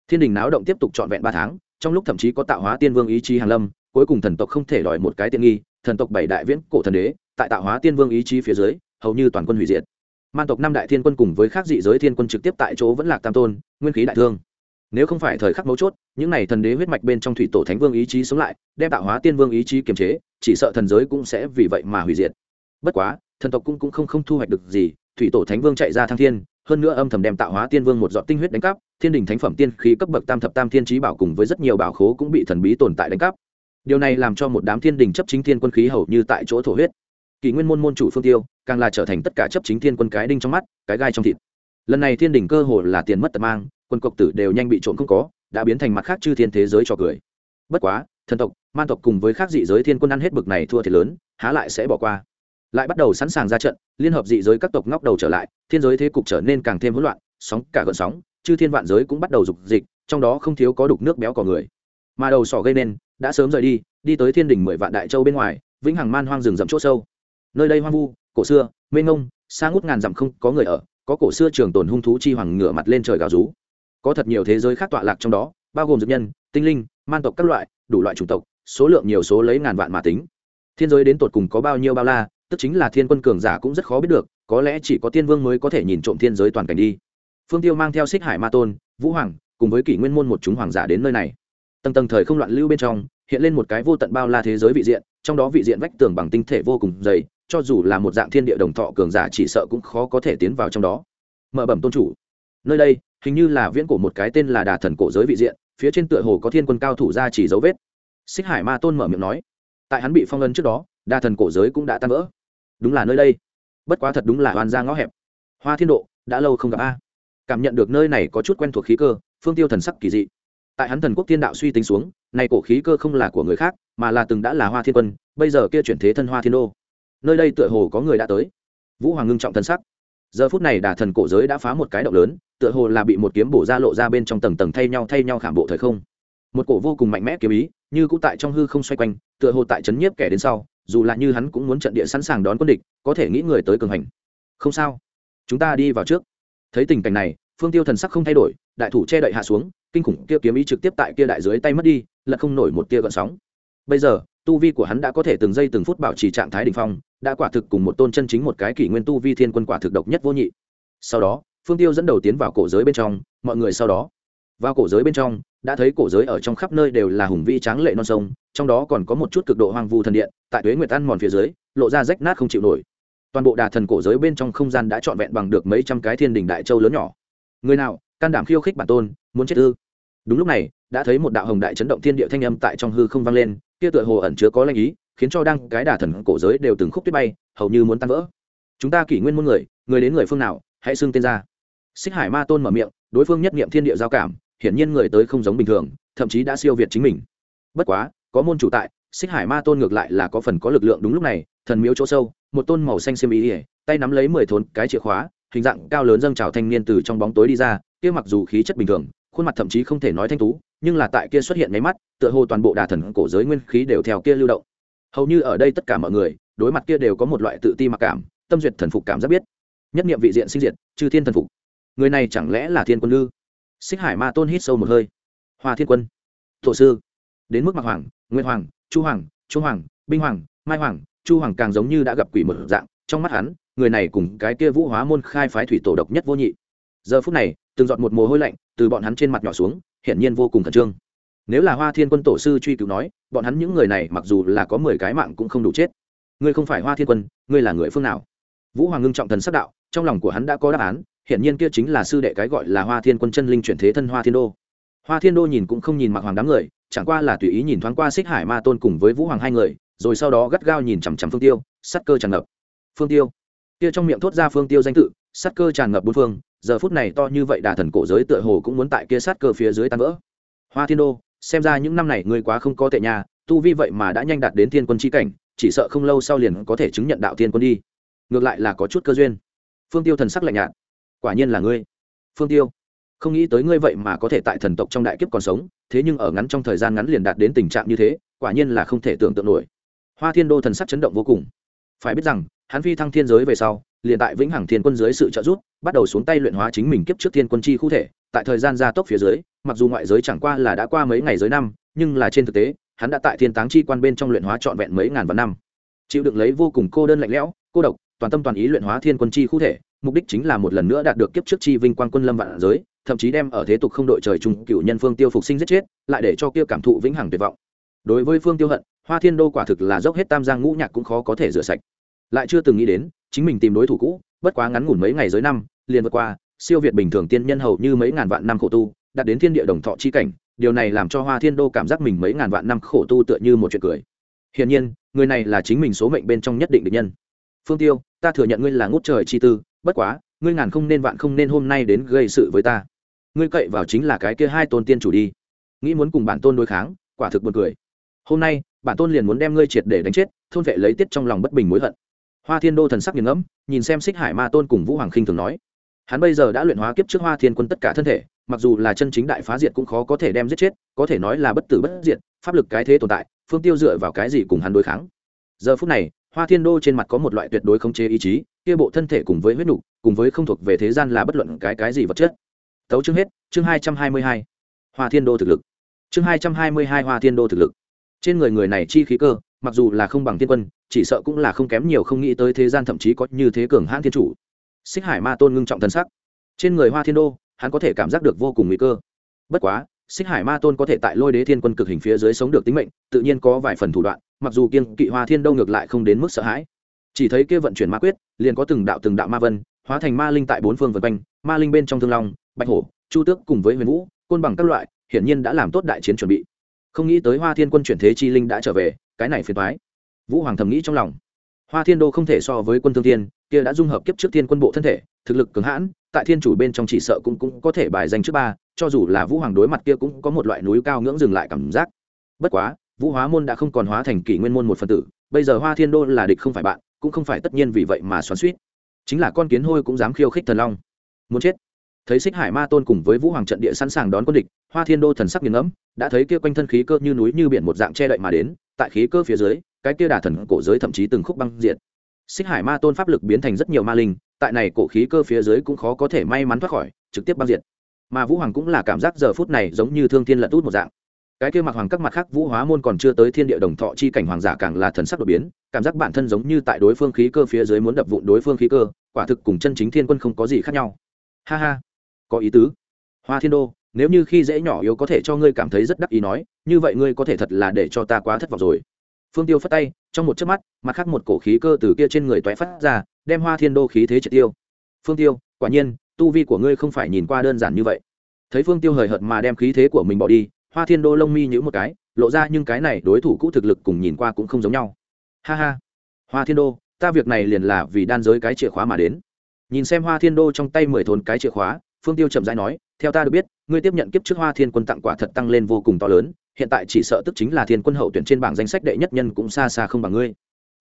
Thiên đình náo động tiếp tục trọn vẹn ba tháng, trong lúc thậm chí có tạo hóa tiên vương ý chí hàn lâm, cuối cùng thần tộc không thể đòi một cái tiện nghi thần tộc bảy đại viễn cổ thần đế tại tạo hóa tiên vương ý chí phía dưới hầu như toàn quân hủy diệt. Man tộc năm đại thiên quân cùng với các dị giới thiên quân trực tiếp tại chỗ vẫn lạc tam tôn nguyên khí đại thương. Nếu không phải thời khắc mấu chốt những n à y thần đế huyết mạch bên trong thủy tổ thánh vương ý chí sống lại đem tạo hóa tiên vương ý chí kiềm chế chỉ sợ thần giới cũng sẽ vì vậy mà hủy diệt. Bất quá thần tộc cũng, cũng không, không thu hoạch được gì thủy tổ thánh vương chạy ra thăng thiên hơn nữa âm thầm đem tạo hóa tiên vương một dọn tinh huyết đánh cắp thiên đình thánh phẩm tiên khí cấp bậc tam thập tam thiên trí bảo cùng với rất nhiều bảo khố cũng bị thần bí tồn tại đánh cắp điều này làm cho một đám thiên đình chấp chính thiên quân khí hầu như tại chỗ thổ huyết. Kỷ nguyên môn môn chủ phương tiêu, càng là trở thành tất cả chấp chính thiên quân cái đinh trong mắt, cái gai trong thịt. Lần này thiên đình cơ hồ là tiền mất tật mang, quân cộc tử đều nhanh bị trộm không có, đã biến thành mặt khác chư thiên thế giới cho cười. Bất quá, thần tộc, man tộc cùng với khác dị giới thiên quân ăn hết bực này thua thiệt lớn, há lại sẽ bỏ qua. Lại bắt đầu sẵn sàng ra trận, liên hợp dị giới các tộc ngóc đầu trở lại, thiên giới thế cục trở nên càng thêm hỗn loạn, sóng cả gợn sóng, chư thiên vạn giới cũng bắt đầu dục dịch, trong đó không thiếu có đục nước béo cò người. Mà đầu sỏ gây nên đã sớm rời đi đi tới thiên đình mười vạn đại châu bên ngoài, vĩnh hằng man hoang rừng rậm chỗ sâu. Nơi đây hoang vu, cổ xưa, mênh ngông xa ngút ngàn dặm không có người ở, có cổ xưa trường tồn hung thú chi hoàng ngửa mặt lên trời gào rú. Có thật nhiều thế giới khác tọa lạc trong đó, bao gồm dược nhân, tinh linh, man tộc các loại, đủ loại chủng tộc, số lượng nhiều số lấy ngàn vạn mà tính. Thiên giới đến tột cùng có bao nhiêu bao la, tức chính là thiên quân cường giả cũng rất khó biết được, có lẽ chỉ có tiên vương mới có thể nhìn trộm thiên giới toàn cảnh đi. Phương tiêu mang theo xích hải ma tôn, vũ hoàng, cùng với kỷ nguyên môn một chúng hoàng giả đến nơi này tầng tầng thời không loạn lưu bên trong, hiện lên một cái vô tận bao la thế giới vị diện, trong đó vị diện vách tường bằng tinh thể vô cùng dày, cho dù là một dạng thiên địa đồng thọ cường giả chỉ sợ cũng khó có thể tiến vào trong đó. Mở bẩm tôn chủ. Nơi đây, hình như là viễn cổ một cái tên là đà thần cổ giới vị diện, phía trên tựa hồ có thiên quân cao thủ ra chỉ dấu vết. Xích hải ma tôn mở miệng nói. Tại hắn bị phong ấn trước đó, đà thần cổ giới cũng đã tan vỡ. Đúng là nơi đây. Bất quá thật đúng là hoàn ra ngõ hẹp. Hoa thiên độ, đã lâu không gặp a. Cảm nhận được nơi này có chút quen thuộc khí cơ, phương tiêu thần sắc kỳ dị tại hắn thần quốc thiên đạo suy tính xuống, nay cổ khí cơ không là của người khác, mà là từng đã là hoa thiên quân, bây giờ kia chuyển thế thân hoa thiên đô. Nơi đây tựa hồ có người đã tới. Vũ hoàng ngưng trọng thân sắc. Giờ phút này đà thần cổ giới đã phá một cái động lớn, tựa hồ là bị một kiếm bổ ra lộ ra bên trong tầng tầng thay nhau thay nhau khảm bộ thời không. Một cổ vô cùng mạnh mẽ kiếm ý, như cũng tại trong hư không xoay quanh, tựa hồ tại trấn nhiếp kẻ đến sau, dù là như hắn cũng muốn trận địa sẵn sàng đón quân địch, có thể nghĩ người tới cường hành. Không sao. Chúng ta đi vào trước. Thấy tình cảnh này phương tiêu thần sắc không thay đổi, đại thủ che đậy hạ xuống, kinh khủng kia kiếm ý trực tiếp tại kia đại dưới tay mất đi, lật không nổi một tia gợn sóng. Bây giờ, tu vi của hắn đã có thể từng giây từng phút bảo trì trạng thái đ ỉ n h phong, đã quả thực cùng một tôn chân chính một cái kỷ nguyên tu vi thiên quân quả thực độc nhất vô nhị. Sau đó, phương tiêu dẫn đầu tiến vào cổ giới bên trong, mọi người sau đó, vào cổ giới bên trong, đã thấy cổ giới ở trong khắp nơi đều là hùng vĩ tráng lệ non sông, trong đó còn có một chút cực độ hoang vu thần điện, tại tuế nguyệt ăn mòn phía dưới, lộ ra rách nát không chịu nổi. Toàn bộ đà thần cổ giới bên trong không gian đã trọn vẹn bằng được mấy trăm cái thiên đình đại châu lớn nhỏ người nào, can đảm khiêu khích bản tôn, muốn chết ư? Đúng lúc này, đã thấy một đạo hồng đại chấn động thiên địa thanh âm tại trong hư không vang lên, kia tựa hồ ẩn chứa có lanh ý, khiến cho đang cái đà thần cổ giới đều từng khúc tuyết bay, hầu như muốn tan vỡ. Chúng ta kỷ nguyên muôn người người đến người phương nào, hãy xưng tên ra. Xích hải ma tôn mở miệng, đối phương nhất nghiệm thiên địa giao cảm, hiển nhiên người tới không giống bình thường, thậm chí đã siêu việt chính mình. Bất quá, có môn chủ tại, xích hải ma tôn ngược lại là có phần có lực lượng đúng lúc này, thần miếu chỗ sâu, một tôn màu xanh xiêm ý ỉa tay nắm lấy mười thốn cái chìa khóa hình dạng cao lớn dâng trào thanh niên từ trong bóng tối đi ra, kia mặc dù khí chất bình thường, khuôn mặt thậm chí không thể nói thanh tú, nhưng là tại kia xuất hiện nháy mắt, tựa hồ toàn bộ đà thần cổ giới nguyên khí đều theo kia lưu động. Hầu như ở đây tất cả mọi người, đối mặt kia đều có một loại tự ti mặc cảm, tâm duyệt thần phục cảm giác biết. Nhất nghiệm vị diện sinh diệt, chư thiên thần phục. Người này chẳng lẽ là thiên quân lư xích hải ma tôn hít sâu một hơi. Hoa thiên quân thổ sư, đến mức mặc hoàng, nguyên hoàng, chu hoàng, trung hoàng, binh hoàng, mai hoàng, chu hoàng càng giống như đã gặp quỷ một dạng trong mắt hắn, người này cùng cái kia vũ hóa môn khai phái thủy tổ độc nhất vô nhị. Giờ phút này, từng giọt một mồ hôi lạnh từ bọn hắn trên mặt nhỏ xuống, hiển nhiên vô cùng khẩn trương. Nếu là hoa thiên quân tổ sư truy cứu nói, bọn hắn những người này mặc dù là có mười cái mạng cũng không đủ chết. Ngươi không phải hoa thiên quân, ngươi là người phương nào? Vũ hoàng ngưng trọng thần sắc đạo, trong lòng của hắn đã có đáp án, hiển nhiên kia chính là sư đệ cái gọi là hoa thiên quân chân linh chuyển thế thân hoa thiên đô. Hoa thiên đô nhìn cũng không nhìn mặc hoàng đám người, chẳng qua là tùy ý nhìn thoáng qua xích hải ma tôn cùng với vũ hoàng hai người, rồi sau đó gắt gao nhìn chằm chằm phương tiêu sắt cơ tràn ngập phương tiêu. Kia trong miệng thốt ra phương tiêu danh tự, sát cơ tràn ngập bốn phương, giờ phút này to như vậy đà thần cổ giới tựa hồ cũng muốn tại kia sát cơ phía dưới tan vỡ. Hoa thiên đô, xem ra những năm này ngươi quá không có tệ nhà tu vi vậy mà đã nhanh đạt đến thiên quân chi cảnh, chỉ sợ không lâu sau liền có thể chứng nhận đạo thiên quân đi. Ngược lại là có chút cơ duyên. Phương tiêu thần sắc lạnh nhạt. Quả nhiên là ngươi. Phương tiêu, không nghĩ tới ngươi vậy mà có thể tại thần tộc trong đại kiếp còn sống, thế nhưng ở ngắn trong thời gian ngắn liền đạt đến tình trạng như thế, quả nhiên là không thể tưởng tượng nổi. Hoa thiên đô thần sắc chấn động vô cùng. Phải biết rằng hắn phi thăng thiên giới về sau, liền tại vĩnh hằng thiên quân dưới sự trợ giúp, bắt đầu xuống tay luyện hóa chính mình kiếp trước thiên quân chi khu thể, tại thời gian gia tốc phía dưới, mặc dù ngoại giới chẳng qua là đã qua mấy ngày giới năm, nhưng là trên thực tế, hắn đã tại thiên táng chi quan bên trong luyện hóa trọn vẹn mấy ngàn vạn năm. Chịu đựng lấy vô cùng cô đơn lạnh lẽo, cô độc, toàn tâm toàn ý luyện hóa thiên quân chi khu thể, mục đích chính là một lần nữa đạt được kiếp trước chi vinh quang quân lâm vạn giới, thậm chí đem ở thế tục không đội trời chung cựu nhân phương tiêu phục sinh giết chết, lại để cho kia cảm thụ vĩnh hằng tuyệt vọng. Đối với phương tiêu hận, hoa thiên đô quả thực là dốc hết tam giang ngũ nhạc cũng khó có thể rửa sạch lại chưa từng nghĩ đến, chính mình tìm đối thủ cũ, bất quá ngắn ngủn mấy ngày dưới năm, liền vượt qua, siêu việt bình thường tiên nhân hầu như mấy ngàn vạn năm khổ tu, đạt đến thiên địa đồng thọ chi cảnh, điều này làm cho hoa thiên đô cảm giác mình mấy ngàn vạn năm khổ tu tựa như một chuyện cười. Hiển nhiên, người này là chính mình số mệnh bên trong nhất định được nhân. Phương tiêu, ta thừa nhận ngươi là ngút trời chi tư, bất quá, ngươi ngàn không nên vạn không nên hôm nay đến gây sự với ta. Ngươi cậy vào chính là cái kia hai tôn tiên chủ đi. Nghĩ muốn cùng bản tôn đối kháng, quả thực buồn cười. Hôm nay, bản tôn liền muốn đem ngươi triệt để đánh chết, thôn vệ lấy tiết trong lòng bất bình mối hận hoa thiên đô thần sắc nghiền ngẫm, nhìn xem xích hải ma tôn cùng vũ hoàng khinh thường nói. Hắn bây giờ đã luyện hóa kiếp trước hoa thiên quân tất cả thân thể, mặc dù là chân chính đại phá diệt cũng khó có thể đem giết chết, có thể nói là bất tử bất diệt, pháp lực cái thế tồn tại, phương tiêu dựa vào cái gì cùng hắn đối kháng. Giờ phút này, hoa thiên đô trên mặt có một loại tuyệt đối khống chế ý chí, kia bộ thân thể cùng với huyết nục, cùng với không thuộc về thế gian là bất luận cái cái gì vật chất. Tấu chương hết, chương hai trăm hai mươi hai. Hoa thiên đô thực lực. Chương hai trăm hai mươi hai hoa thiên đô thực lực. Trên người người này chi khí cơ mặc dù là không bằng thiên quân, chỉ sợ cũng là không kém nhiều không nghĩ tới thế gian thậm chí có như thế cường hãn thiên chủ. Xích hải ma tôn ngưng trọng thân sắc. Trên người hoa thiên đô, hắn có thể cảm giác được vô cùng nguy cơ. Bất quá, xích hải ma tôn có thể tại lôi đế thiên quân cực hình phía dưới sống được tính mệnh, tự nhiên có vài phần thủ đoạn, mặc dù kiên kỵ hoa thiên đô ngược lại không đến mức sợ hãi. Chỉ thấy kia vận chuyển ma quyết, liền có từng đạo từng đạo ma vân, hóa thành ma linh tại bốn phương vân quanh, ma linh bên trong thương long, bạch hổ, chu tước cùng với huyền vũ, côn bằng các loại, hiển nhiên đã làm tốt đại chiến chuẩn bị. Không nghĩ tới hoa thiên quân chuyển thế chi linh đã trở về cái này phiền toái, vũ hoàng thầm nghĩ trong lòng. Hoa thiên đô không thể so với quân thương thiên kia đã dung hợp kiếp trước thiên quân bộ thân thể thực lực cứng hãn tại thiên chủ bên trong chỉ sợ cũng cũng có thể bài danh trước ba cho dù là vũ hoàng đối mặt kia cũng có một loại núi cao ngưỡng dừng lại cảm giác. Bất quá vũ hóa môn đã không còn hóa thành kỷ nguyên môn một phần tử bây giờ hoa thiên đô là địch không phải bạn cũng không phải tất nhiên vì vậy mà xoắn suýt chính là con kiến hôi cũng dám khiêu khích thần long. Muốn chết. Thấy xích hải ma tôn cùng với vũ hoàng trận địa sẵn sàng đón quân địch hoa thiên đô thần sắc nghiền ngẫm đã thấy kia quanh thân khí cơ như núi như biển một dạng che đậy mà đến tại khí cơ phía dưới, cái kia đà thần cổ giới thậm chí từng khúc băng diệt. Xích hải ma tôn pháp lực biến thành rất nhiều ma linh, tại này cổ khí cơ phía dưới cũng khó có thể may mắn thoát khỏi, trực tiếp băng diệt. Mà vũ hoàng cũng là cảm giác giờ phút này giống như thương thiên lật út một dạng. Cái kia mặc hoàng các mặt khác vũ hóa môn còn chưa tới thiên địa đồng thọ chi cảnh hoàng giả càng là thần sắc đột biến, cảm giác bản thân giống như tại đối phương khí cơ phía dưới muốn đập vụn đối phương khí cơ, quả thực cùng chân chính thiên quân không có gì khác nhau. Ha ha. Có ý tứ. Hoa thiên đô nếu như khi dễ nhỏ yếu có thể cho ngươi cảm thấy rất đắc ý nói, như vậy ngươi có thể thật là để cho ta quá thất vọng rồi. Phương tiêu phất tay, trong một chớp mắt, mặt khác một cổ khí cơ từ kia trên người toé phát ra, đem hoa thiên đô khí thế triệt tiêu. Phương tiêu, quả nhiên, tu vi của ngươi không phải nhìn qua đơn giản như vậy. Thấy phương tiêu hời hợt mà đem khí thế của mình bỏ đi, hoa thiên đô lông mi nhữ một cái, lộ ra nhưng cái này đối thủ cũ thực lực cùng nhìn qua cũng không giống nhau. Ha ha. Hoa thiên đô, ta việc này liền là vì đan giới cái chìa khóa mà đến. Nhìn xem hoa thiên đô trong tay mười thôn cái chìa khóa phương tiêu chậm rãi nói, theo ta được biết, ngươi tiếp nhận kiếp trước hoa thiên quân tặng quả thật tăng lên vô cùng to lớn, hiện tại chỉ sợ tức chính là thiên quân hậu tuyển trên bảng danh sách đệ nhất nhân cũng xa xa không bằng ngươi.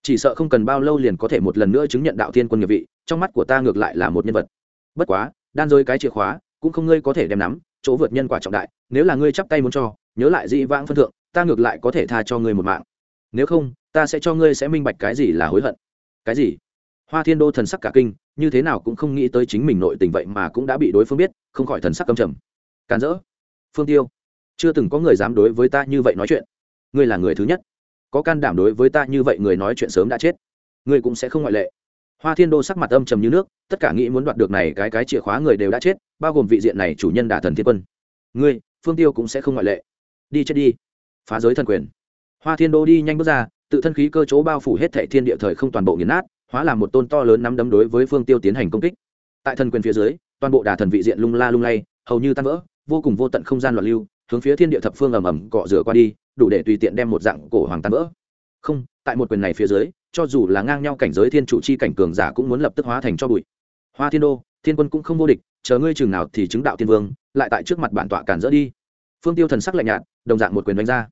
Chỉ sợ không cần bao lâu liền có thể một lần nữa chứng nhận đạo thiên quân nghiệp vị, trong mắt của ta ngược lại là một nhân vật. Bất quá, đan rơi cái chìa khóa, cũng không ngươi có thể đem nắm, chỗ vượt nhân quả trọng đại, nếu là ngươi chắp tay muốn cho, nhớ lại dĩ vãng phân thượng, ta ngược lại có thể tha cho ngươi một mạng. Nếu không, ta sẽ cho ngươi sẽ minh bạch cái gì là hối hận. Cái gì? Hoa thiên đô thần sắc cả kinh, như thế nào cũng không nghĩ tới chính mình nội tình vậy mà cũng đã bị đối phương biết, không khỏi thần sắc cầm trầm. Càn rỡ. Phương tiêu. Chưa từng có người dám đối với ta như vậy nói chuyện. Ngươi là người thứ nhất. Có can đảm đối với ta như vậy người nói chuyện sớm đã chết. Ngươi cũng sẽ không ngoại lệ. Hoa thiên đô sắc mặt âm trầm như nước, tất cả nghĩ muốn đoạt được này cái cái chìa khóa người đều đã chết, bao gồm vị diện này chủ nhân đả thần thiên quân. Ngươi, phương tiêu cũng sẽ không ngoại lệ. Đi chết đi. Phá giới thần quyền. Hoa thiên đô đi nhanh bước ra, tự thân khí cơ chỗ bao phủ hết thệ thiên địa thời không toàn bộ nghiền nát hóa làm một tôn to lớn nắm đấm đối với phương tiêu tiến hành công kích. Tại thần quyền phía dưới, toàn bộ đà thần vị diện lung la lung lay, hầu như tan vỡ, vô cùng vô tận không gian loạn lưu, hướng phía thiên địa thập phương ầm ầm cọ rửa qua đi, đủ để tùy tiện đem một dạng cổ hoàng tan vỡ. Không, tại một quyền này phía dưới, cho dù là ngang nhau cảnh giới thiên chủ chi cảnh cường giả cũng muốn lập tức hóa thành cho bụi. Hoa thiên đô, thiên quân cũng không vô địch, chờ ngươi chừng nào thì chứng đạo thiên vương, lại tại trước mặt bản tọa cản dỡ đi. Phương tiêu thần sắc lạnh nhạt, đồng dạng một quyền đánh ra.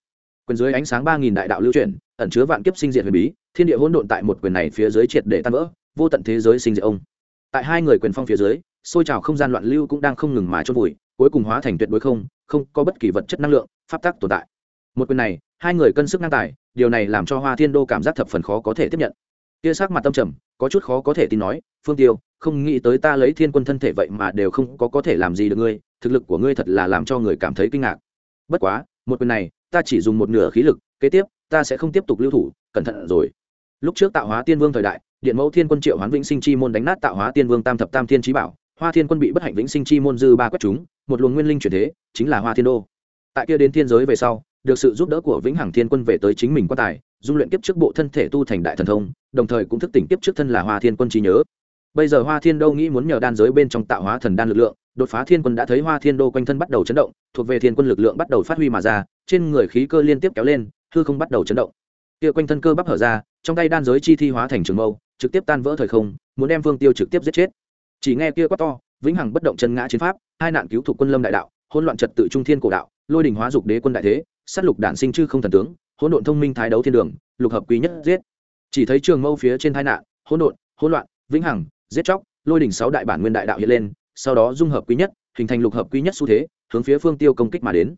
Quyền dưới ánh sáng ba nghìn đại đạo lưu chuyển, ẩn chứa vạn kiếp sinh diện huyền bí thiên địa hỗn độn tại một quyền này phía dưới triệt để tan vỡ, vô tận thế giới sinh diệt ông. Tại hai người quyền phong phía dưới, xôi trào không gian loạn lưu cũng đang không ngừng mà chôn vùi, cuối cùng hóa thành tuyệt đối không không có bất kỳ vật chất năng lượng, pháp tắc tồn tại. Một quyền này, hai người cân sức ngang tài, điều này làm cho hoa thiên đô cảm giác thập phần khó có thể tiếp nhận. Tia sắc mặt tâm trầm, có chút khó có thể tin nói, phương tiêu, không nghĩ tới ta lấy thiên quân thân thể vậy mà đều không có có thể làm gì được ngươi, thực lực của ngươi thật là làm cho người cảm thấy kinh ngạc. Bất quá, một quyền này, ta chỉ dùng một nửa khí lực, kế tiếp, ta sẽ không tiếp tục lưu thủ, cẩn thận rồi lúc trước tạo hóa tiên vương thời đại, điện mẫu thiên quân triệu hoán vĩnh sinh chi môn đánh nát tạo hóa tiên vương tam thập tam thiên trí bảo, hoa thiên quân bị bất hạnh vĩnh sinh chi môn dư ba quét chúng, một luồng nguyên linh chuyển thế, chính là hoa thiên đô. Tại kia đến thiên giới về sau, được sự giúp đỡ của vĩnh hằng thiên quân về tới chính mình quan tài, dung luyện kiếp trước bộ thân thể tu thành đại thần thông, đồng thời cũng thức tỉnh kiếp trước thân là hoa thiên quân trí nhớ. Bây giờ hoa thiên đô nghĩ muốn nhờ đan giới bên trong tạo hóa thần đan lực lượng, đột phá thiên quân đã thấy hoa thiên đô quanh thân bắt đầu chấn động, thuộc về thiên quân lực lượng bắt đầu phát huy mà ra, trên người khí cơ liên tiếp kéo lên, hư không bắt đầu chấn động kia quanh thân cơ bắp hở ra, trong tay đan giới chi thi hóa thành trường mâu, trực tiếp tan vỡ thời không, muốn đem vương tiêu trực tiếp giết chết. Chỉ nghe kia quát to, vĩnh hằng bất động chân ngã chiến pháp, hai nạn cứu thuộc quân lâm đại đạo, hỗn loạn trật tự trung thiên cổ đạo, lôi đình hóa dục đế quân đại thế, sát lục đản sinh chư không thần tướng, hỗn độn thông minh thái đấu thiên đường, lục hợp quý nhất giết. Chỉ thấy trường mâu phía trên hai nạn, hỗn độn, hỗn loạn, vĩnh hằng, giết chóc, lôi đỉnh sáu đại bản nguyên đại đạo hiện lên, sau đó dung hợp quý nhất, hình thành lục hợp quý nhất xu thế, hướng phía phương tiêu công kích mà đến.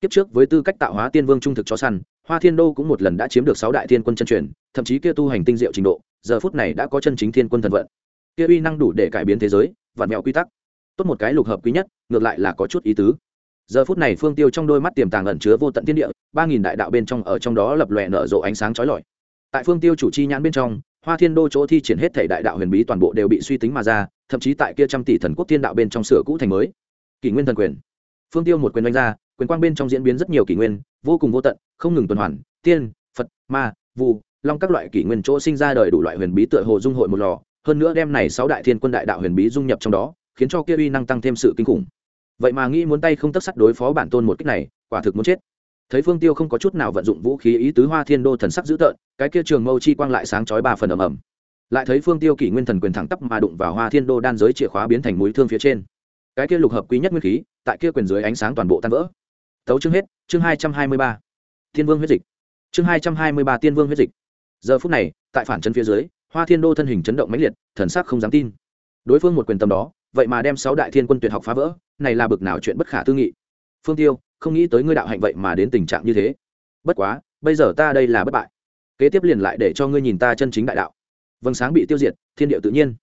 Kiếp trước với tư cách tạo hóa tiên vương trung thực cho săn hoa thiên đô cũng một lần đã chiếm được sáu đại thiên quân chân truyền, thậm chí kia tu hành tinh diệu trình độ, giờ phút này đã có chân chính thiên quân thần vận. Kia uy năng đủ để cải biến thế giới, vạn mẹo quy tắc. Tốt một cái lục hợp quý nhất, ngược lại là có chút ý tứ. Giờ phút này phương tiêu trong đôi mắt tiềm tàng ẩn chứa vô tận thiên địa, ba nghìn đại đạo bên trong ở trong đó lập lòe nở rộ ánh sáng trói lọi. Tại phương tiêu chủ chi nhãn bên trong, hoa thiên đô chỗ thi triển hết thể đại đạo huyền bí toàn bộ đều bị suy tính mà ra, thậm chí tại kia trăm tỷ thần quốc thiên đạo bên trong sửa cũ thành mới. Kỷ nguyên thần quyền phương tiêu một quyền đánh ra, quyền quang bên trong diễn biến rất nhiều kỷ nguyên, vô cùng vô tận, không ngừng tuần hoàn, tiên, phật, ma, vu, long các loại kỷ nguyên chỗ sinh ra đời đủ loại huyền bí tựa hồ dung hội một lò, hơn nữa đem này sáu đại thiên quân đại đạo huyền bí dung nhập trong đó, khiến cho kia uy năng tăng thêm sự kinh khủng. Vậy mà nghĩ muốn tay không tất sắt đối phó bản tôn một cách này, quả thực muốn chết. Thấy phương tiêu không có chút nào vận dụng vũ khí ý tứ hoa thiên đô thần sắc dữ tợn, cái kia trường mâu chi quang lại sáng chói ba phần ầm ầm. Lại thấy phương tiêu kỷ nguyên thần quyền thẳng tắp mà đụng vào hoa thiên đô đan giới chìa khóa biến thành mũi thương phía trên. Cái kia lục hợp quý nhất nguyên khí tại kia quyền dưới ánh sáng toàn bộ tan vỡ. Tấu chương hết, chương hai trăm hai mươi ba. Thiên vương huyết dịch. Chương hai trăm hai mươi ba tiên vương huyết dịch. Giờ phút này, tại phản chân phía dưới, hoa thiên đô thân hình chấn động mãnh liệt, thần sắc không dám tin. Đối phương một quyền tâm đó, vậy mà đem sáu đại thiên quân tuyệt học phá vỡ, này là bực nào chuyện bất khả tư nghị. Phương tiêu, không nghĩ tới ngươi đạo hạnh vậy mà đến tình trạng như thế. Bất quá, bây giờ ta đây là bất bại. Kế tiếp liền lại để cho ngươi nhìn ta chân chính đại đạo. Vầng sáng bị tiêu diệt, thiên địa tự nhiên.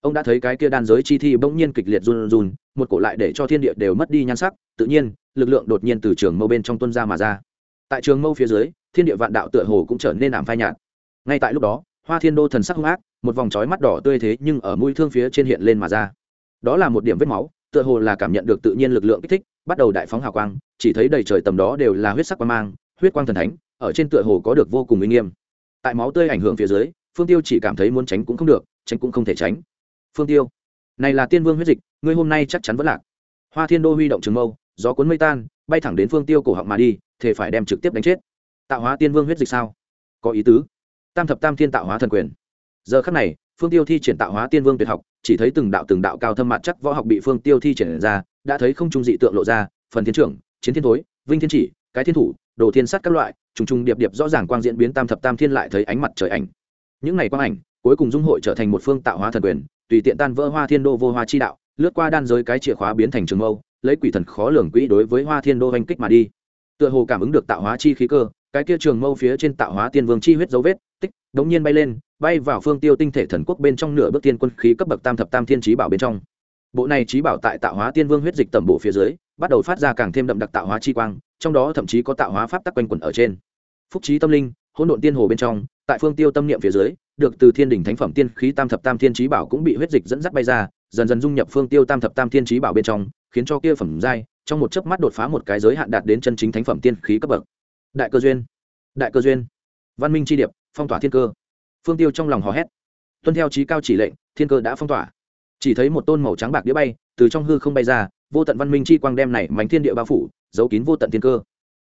Ông đã thấy cái kia đan giới chi thi bỗng nhiên kịch liệt run run một cổ lại để cho thiên địa đều mất đi nhan sắc, tự nhiên, lực lượng đột nhiên từ trường mâu bên trong tuân ra mà ra. Tại trường mâu phía dưới, thiên địa vạn đạo tựa hồ cũng trở nên ảm phai nhạt. Ngay tại lúc đó, hoa thiên đô thần sắc hung ác, một vòng trói mắt đỏ tươi thế nhưng ở mũi thương phía trên hiện lên mà ra. Đó là một điểm vết máu, tựa hồ là cảm nhận được tự nhiên lực lượng kích thích, bắt đầu đại phóng hào quang, chỉ thấy đầy trời tầm đó đều là huyết sắc quang mang, huyết quang thần thánh, ở trên tựa hồ có được vô cùng uy nghiêm. Tại máu tươi ảnh hưởng phía dưới, phương tiêu chỉ cảm thấy muốn tránh cũng không được, tránh cũng không thể tránh. Phương tiêu này là tiên vương huyết dịch, ngươi hôm nay chắc chắn vẫn lạc. Hoa thiên đô huy động trường mâu, gió cuốn mây tan, bay thẳng đến phương tiêu cổ họng mà đi thể phải đem trực tiếp đánh chết. Tạo hóa tiên vương huyết dịch sao? Có ý tứ. Tam thập tam thiên tạo hóa thần quyền. Giờ khắc này, phương tiêu thi triển tạo hóa tiên vương tuyệt học, chỉ thấy từng đạo từng đạo cao thâm mặt chắc võ học bị phương tiêu thi triển ra, đã thấy không trung dị tượng lộ ra, phần thiên trưởng, chiến thiên thối, vinh thiên chỉ, cái thiên thủ, đồ thiên sắt các loại, trùng trùng điệp điệp rõ ràng quang diễn biến tam thập tam thiên lại thấy ánh mặt trời ảnh. Những này quang ảnh, cuối cùng dung hội trở thành một phương tạo hóa thần quyền tùy tiện tan vỡ hoa thiên đô vô hoa chi đạo, lướt qua đan giới cái chìa khóa biến thành trường mâu, lấy quỷ thần khó lường quỹ đối với hoa thiên đô oanh kích mà đi. Tựa hồ cảm ứng được tạo hóa chi khí cơ, cái kia trường mâu phía trên tạo hóa tiên vương chi huyết dấu vết, tích, đống nhiên bay lên, bay vào phương tiêu tinh thể thần quốc bên trong nửa bước tiên quân khí cấp bậc tam thập tam thiên trí bảo bên trong. Bộ này trí bảo tại tạo hóa tiên vương huyết dịch tầm bộ phía dưới, bắt đầu phát ra càng thêm đậm đặc tạo hóa chi quang, trong đó thậm chí có tạo hóa pháp tắc quanh quẩn ở trên. Phúc trí tâm linh, hỗn độn tiên hồ bên trong, tại phương tiêu tâm niệm phía dưới được từ thiên đỉnh thánh phẩm tiên khí tam thập tam thiên trí bảo cũng bị huyết dịch dẫn dắt bay ra, dần dần dung nhập phương tiêu tam thập tam thiên trí bảo bên trong, khiến cho kia phẩm giai trong một chớp mắt đột phá một cái giới hạn đạt đến chân chính thánh phẩm tiên khí cấp bậc. Đại cơ duyên, đại cơ duyên. Văn minh tri điệp, phong tỏa thiên cơ. Phương tiêu trong lòng hò hét. Tuân theo trí cao chỉ lệnh, thiên cơ đã phong tỏa. Chỉ thấy một tôn màu trắng bạc đĩa bay, từ trong hư không bay ra, vô tận văn minh chi quang đem này mảnh thiên địa bao phủ, giấu kín vô tận thiên cơ.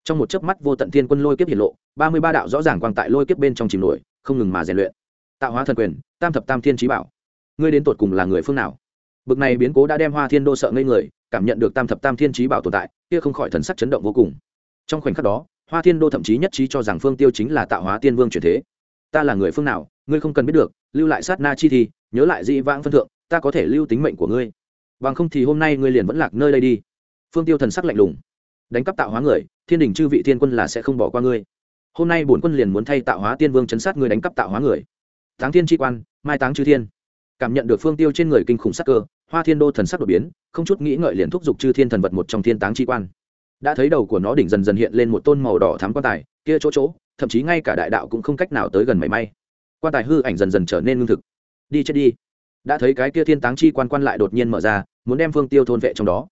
Trong một chớp mắt vô tận thiên quân lôi kiếp hiển lộ, ba mươi ba đạo rõ ràng quang tại lôi kiếp bên trong chìm nổi, không ngừng mà rèn luyện tạo hóa thần quyền, tam thập tam thiên trí bảo. Ngươi đến tột cùng là người phương nào? Bực này biến cố đã đem hoa thiên đô sợ ngây người, cảm nhận được tam thập tam thiên trí bảo tồn tại, kia không khỏi thần sắc chấn động vô cùng. Trong khoảnh khắc đó, hoa thiên đô thậm chí nhất trí cho rằng phương tiêu chính là tạo hóa tiên vương truyền thế. Ta là người phương nào, ngươi không cần biết được, lưu lại sát na chi thì, nhớ lại dị vãng phân thượng, ta có thể lưu tính mệnh của ngươi. Bằng không thì hôm nay ngươi liền vẫn lạc nơi đây đi. Phương tiêu thần sắc lạnh lùng. Đánh cắp tạo hóa người, thiên đình chư vị thiên quân là sẽ không bỏ qua ngươi. Hôm nay bổn quân liền muốn thay tạo hóa tiên vương chấn sát ngươi đánh cắp tạo hóa người táng thiên tri quan, mai táng chư thiên. Cảm nhận được phương tiêu trên người kinh khủng sắc cơ, hoa thiên đô thần sắc đột biến, không chút nghĩ ngợi liền thúc giục chư thiên thần vật một trong thiên táng chi quan. Đã thấy đầu của nó đỉnh dần dần hiện lên một tôn màu đỏ thắm quan tài, kia chỗ chỗ, thậm chí ngay cả đại đạo cũng không cách nào tới gần mảy may. Quan tài hư ảnh dần dần trở nên ngưng thực. Đi chết đi. Đã thấy cái kia thiên táng chi quan quan lại đột nhiên mở ra, muốn đem phương tiêu thôn vệ trong đó.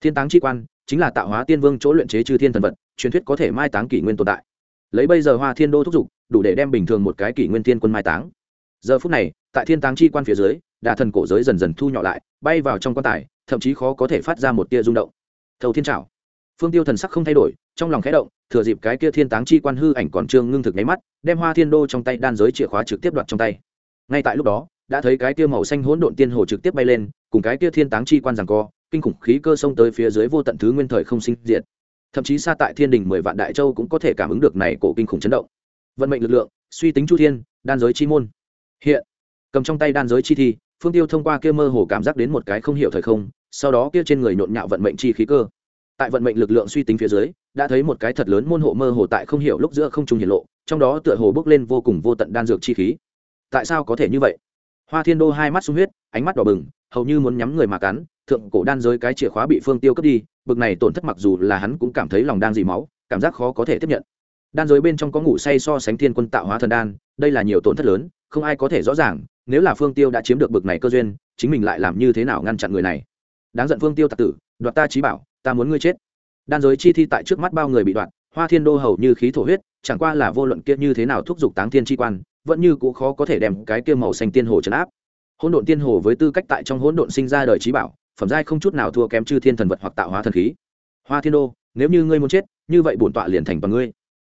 Thiên táng chi quan chính là tạo hóa tiên vương chỗ luyện chế chư thiên thần vật, truyền thuyết có thể mai táng kỷ nguyên tồn tại. Lấy bây giờ hoa thiên đô thúc giục, đủ để đem bình thường một cái kỷ nguyên thiên quân mai táng giờ phút này, tại thiên táng chi quan phía dưới, đà thần cổ giới dần dần thu nhỏ lại, bay vào trong quan tài, thậm chí khó có thể phát ra một tia rung động. Thầu thiên trảo, phương tiêu thần sắc không thay đổi, trong lòng khẽ động, thừa dịp cái kia thiên táng chi quan hư ảnh còn trương ngưng thực nháy mắt, đem hoa thiên đô trong tay đan giới chìa khóa trực tiếp đoạt trong tay. Ngay tại lúc đó, đã thấy cái kia màu xanh hỗn độn tiên hồ trực tiếp bay lên, cùng cái kia thiên táng chi quan rằng co, kinh khủng khí cơ sông tới phía dưới vô tận thứ nguyên thời không sinh diệt. Thậm chí xa tại thiên đình mười vạn đại châu cũng có thể cảm ứng được này cổ kinh khủng chấn động. Vận mệnh lực lượng, suy tính chu thiên, đan giới chi môn hiện, cầm trong tay đan giới chi thi, phương tiêu thông qua kia mơ hồ cảm giác đến một cái không hiểu thời không, sau đó kia trên người nhộn nhạo vận mệnh chi khí cơ. Tại vận mệnh lực lượng suy tính phía dưới, đã thấy một cái thật lớn môn hộ mơ hồ tại không hiểu lúc giữa không trung hiển lộ, trong đó tựa hồ bước lên vô cùng vô tận đan dược chi khí. Tại sao có thể như vậy? Hoa thiên đô hai mắt sung huyết, ánh mắt đỏ bừng, hầu như muốn nhắm người mà cắn, thượng cổ đan giới cái chìa khóa bị phương tiêu cướp đi, bực này tổn thất mặc dù là hắn cũng cảm thấy lòng đang dì máu, cảm giác khó có thể tiếp nhận đan giới bên trong có ngủ say so sánh thiên quân tạo hóa thần đan, đây là nhiều tổn thất lớn, không ai có thể rõ ràng, nếu là phương tiêu đã chiếm được bực này cơ duyên, chính mình lại làm như thế nào ngăn chặn người này? Đáng giận phương tiêu tặc tử, đoạt ta trí bảo, ta muốn ngươi chết. Đan giới chi thi tại trước mắt bao người bị đoạn hoa thiên đô hầu như khí thổ huyết, chẳng qua là vô luận kia như thế nào thúc giục táng thiên tri quan, vẫn như cũng khó có thể đem cái kia màu xanh tiên hồ trấn áp. Hỗn độn tiên hồ với tư cách tại trong hỗn độn sinh ra đời trí bảo, phẩm giai không chút nào thua kém chư thiên thần vật hoặc tạo hóa thần khí. Hoa thiên đô, nếu như ngươi muốn chết, như vậy bổn tọa liền thành bằng ngươi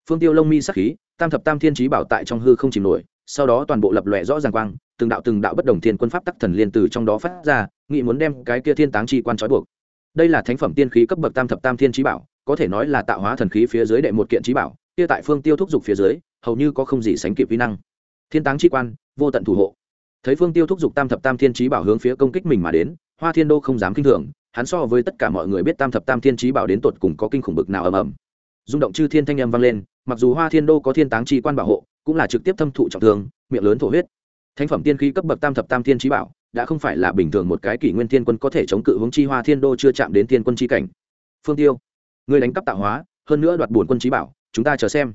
phương tiêu lông mi sắc khí, tam thập tam thiên trí bảo tại trong hư không chìm nổi, sau đó toàn bộ lập lòe rõ ràng quang, từng đạo từng đạo bất đồng thiên quân pháp tắc thần liên từ trong đó phát ra, nghị muốn đem cái kia thiên táng chi quan trói buộc. Đây là thánh phẩm tiên khí cấp bậc tam thập tam thiên trí bảo, có thể nói là tạo hóa thần khí phía dưới đệ một kiện trí bảo, kia tại phương tiêu thúc giục phía dưới, hầu như có không gì sánh kịp vi năng. Thiên táng chi quan, vô tận thủ hộ. Thấy phương tiêu thúc giục tam thập tam thiên trí bảo hướng phía công kích mình mà đến, hoa thiên đô không dám kinh thường, hắn so với tất cả mọi người biết tam thập tam thiên trí bảo đến tột cùng có kinh khủng bực nào ầm ầm. Rung động chư thiên thanh âm vang lên mặc dù hoa thiên đô có thiên táng chi quan bảo hộ, cũng là trực tiếp thâm thụ trọng thương, miệng lớn thổ huyết. Thánh phẩm tiên khí cấp bậc tam thập tam thiên trí bảo, đã không phải là bình thường một cái kỷ nguyên thiên quân có thể chống cự hướng chi hoa thiên đô chưa chạm đến thiên quân chi cảnh. Phương tiêu người đánh cắp tạo hóa, hơn nữa đoạt bổn quân trí bảo, chúng ta chờ xem.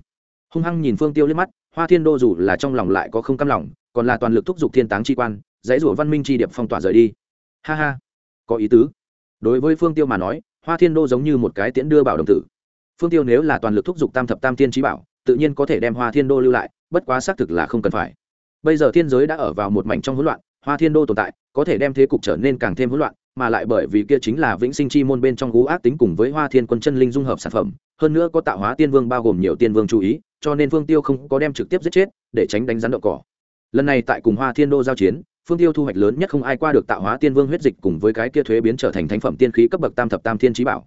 Hung hăng nhìn phương tiêu liếc mắt, hoa thiên đô dù là trong lòng lại có không căm lòng, còn là toàn lực thúc giục thiên táng chi quan, dãy rủa văn minh chi điệp phong tỏa rời đi. Ha ha, có ý tứ. Đối với phương tiêu mà nói, hoa thiên đô giống như một cái tiễn đưa bảo đồng tử phương tiêu nếu là toàn lực thúc giục tam thập tam thiên trí bảo, tự nhiên có thể đem hoa thiên đô lưu lại, bất quá xác thực là không cần phải. Bây giờ thiên giới đã ở vào một mảnh trong hỗn loạn, hoa thiên đô tồn tại, có thể đem thế cục trở nên càng thêm hỗn loạn, mà lại bởi vì kia chính là vĩnh sinh chi môn bên trong gú ác tính cùng với hoa thiên quân chân linh dung hợp sản phẩm, hơn nữa có tạo hóa tiên vương bao gồm nhiều tiên vương chú ý, cho nên phương tiêu không có đem trực tiếp giết chết, để tránh đánh rắn đậu cỏ. Lần này tại cùng hoa thiên đô giao chiến, phương tiêu thu hoạch lớn nhất không ai qua được tạo hóa tiên vương huyết dịch cùng với cái kia thuế biến trở thành thánh phẩm tiên khí cấp bậc tam thập tam thiên trí bảo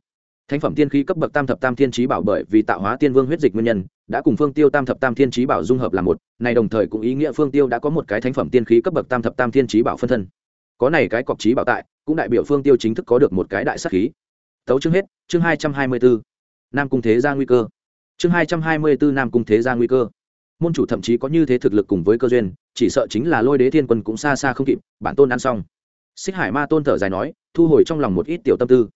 thánh phẩm tiên khí cấp bậc tam thập tam thiên trí bảo bởi vì tạo hóa tiên vương huyết dịch nguyên nhân, đã cùng phương tiêu tam thập tam thiên trí bảo dung hợp là một, này đồng thời cũng ý nghĩa phương tiêu đã có một cái thánh phẩm tiên khí cấp bậc tam thập tam thiên trí bảo phân thân. Có này cái cọc trí bảo tại, cũng đại biểu phương tiêu chính thức có được một cái đại sắc khí. Tấu chương hết, chương hai trăm hai mươi bốn nam cung thế gia nguy cơ. Chương hai trăm hai mươi bốn nam cung thế gia nguy cơ. Môn chủ thậm chí có như thế thực lực cùng với cơ duyên, chỉ sợ chính là lôi đế thiên quân cũng xa xa không kịp, bản tôn ăn xong. Xích hải ma tôn thở dài nói, thu hồi trong lòng một ít tiểu tâm tư.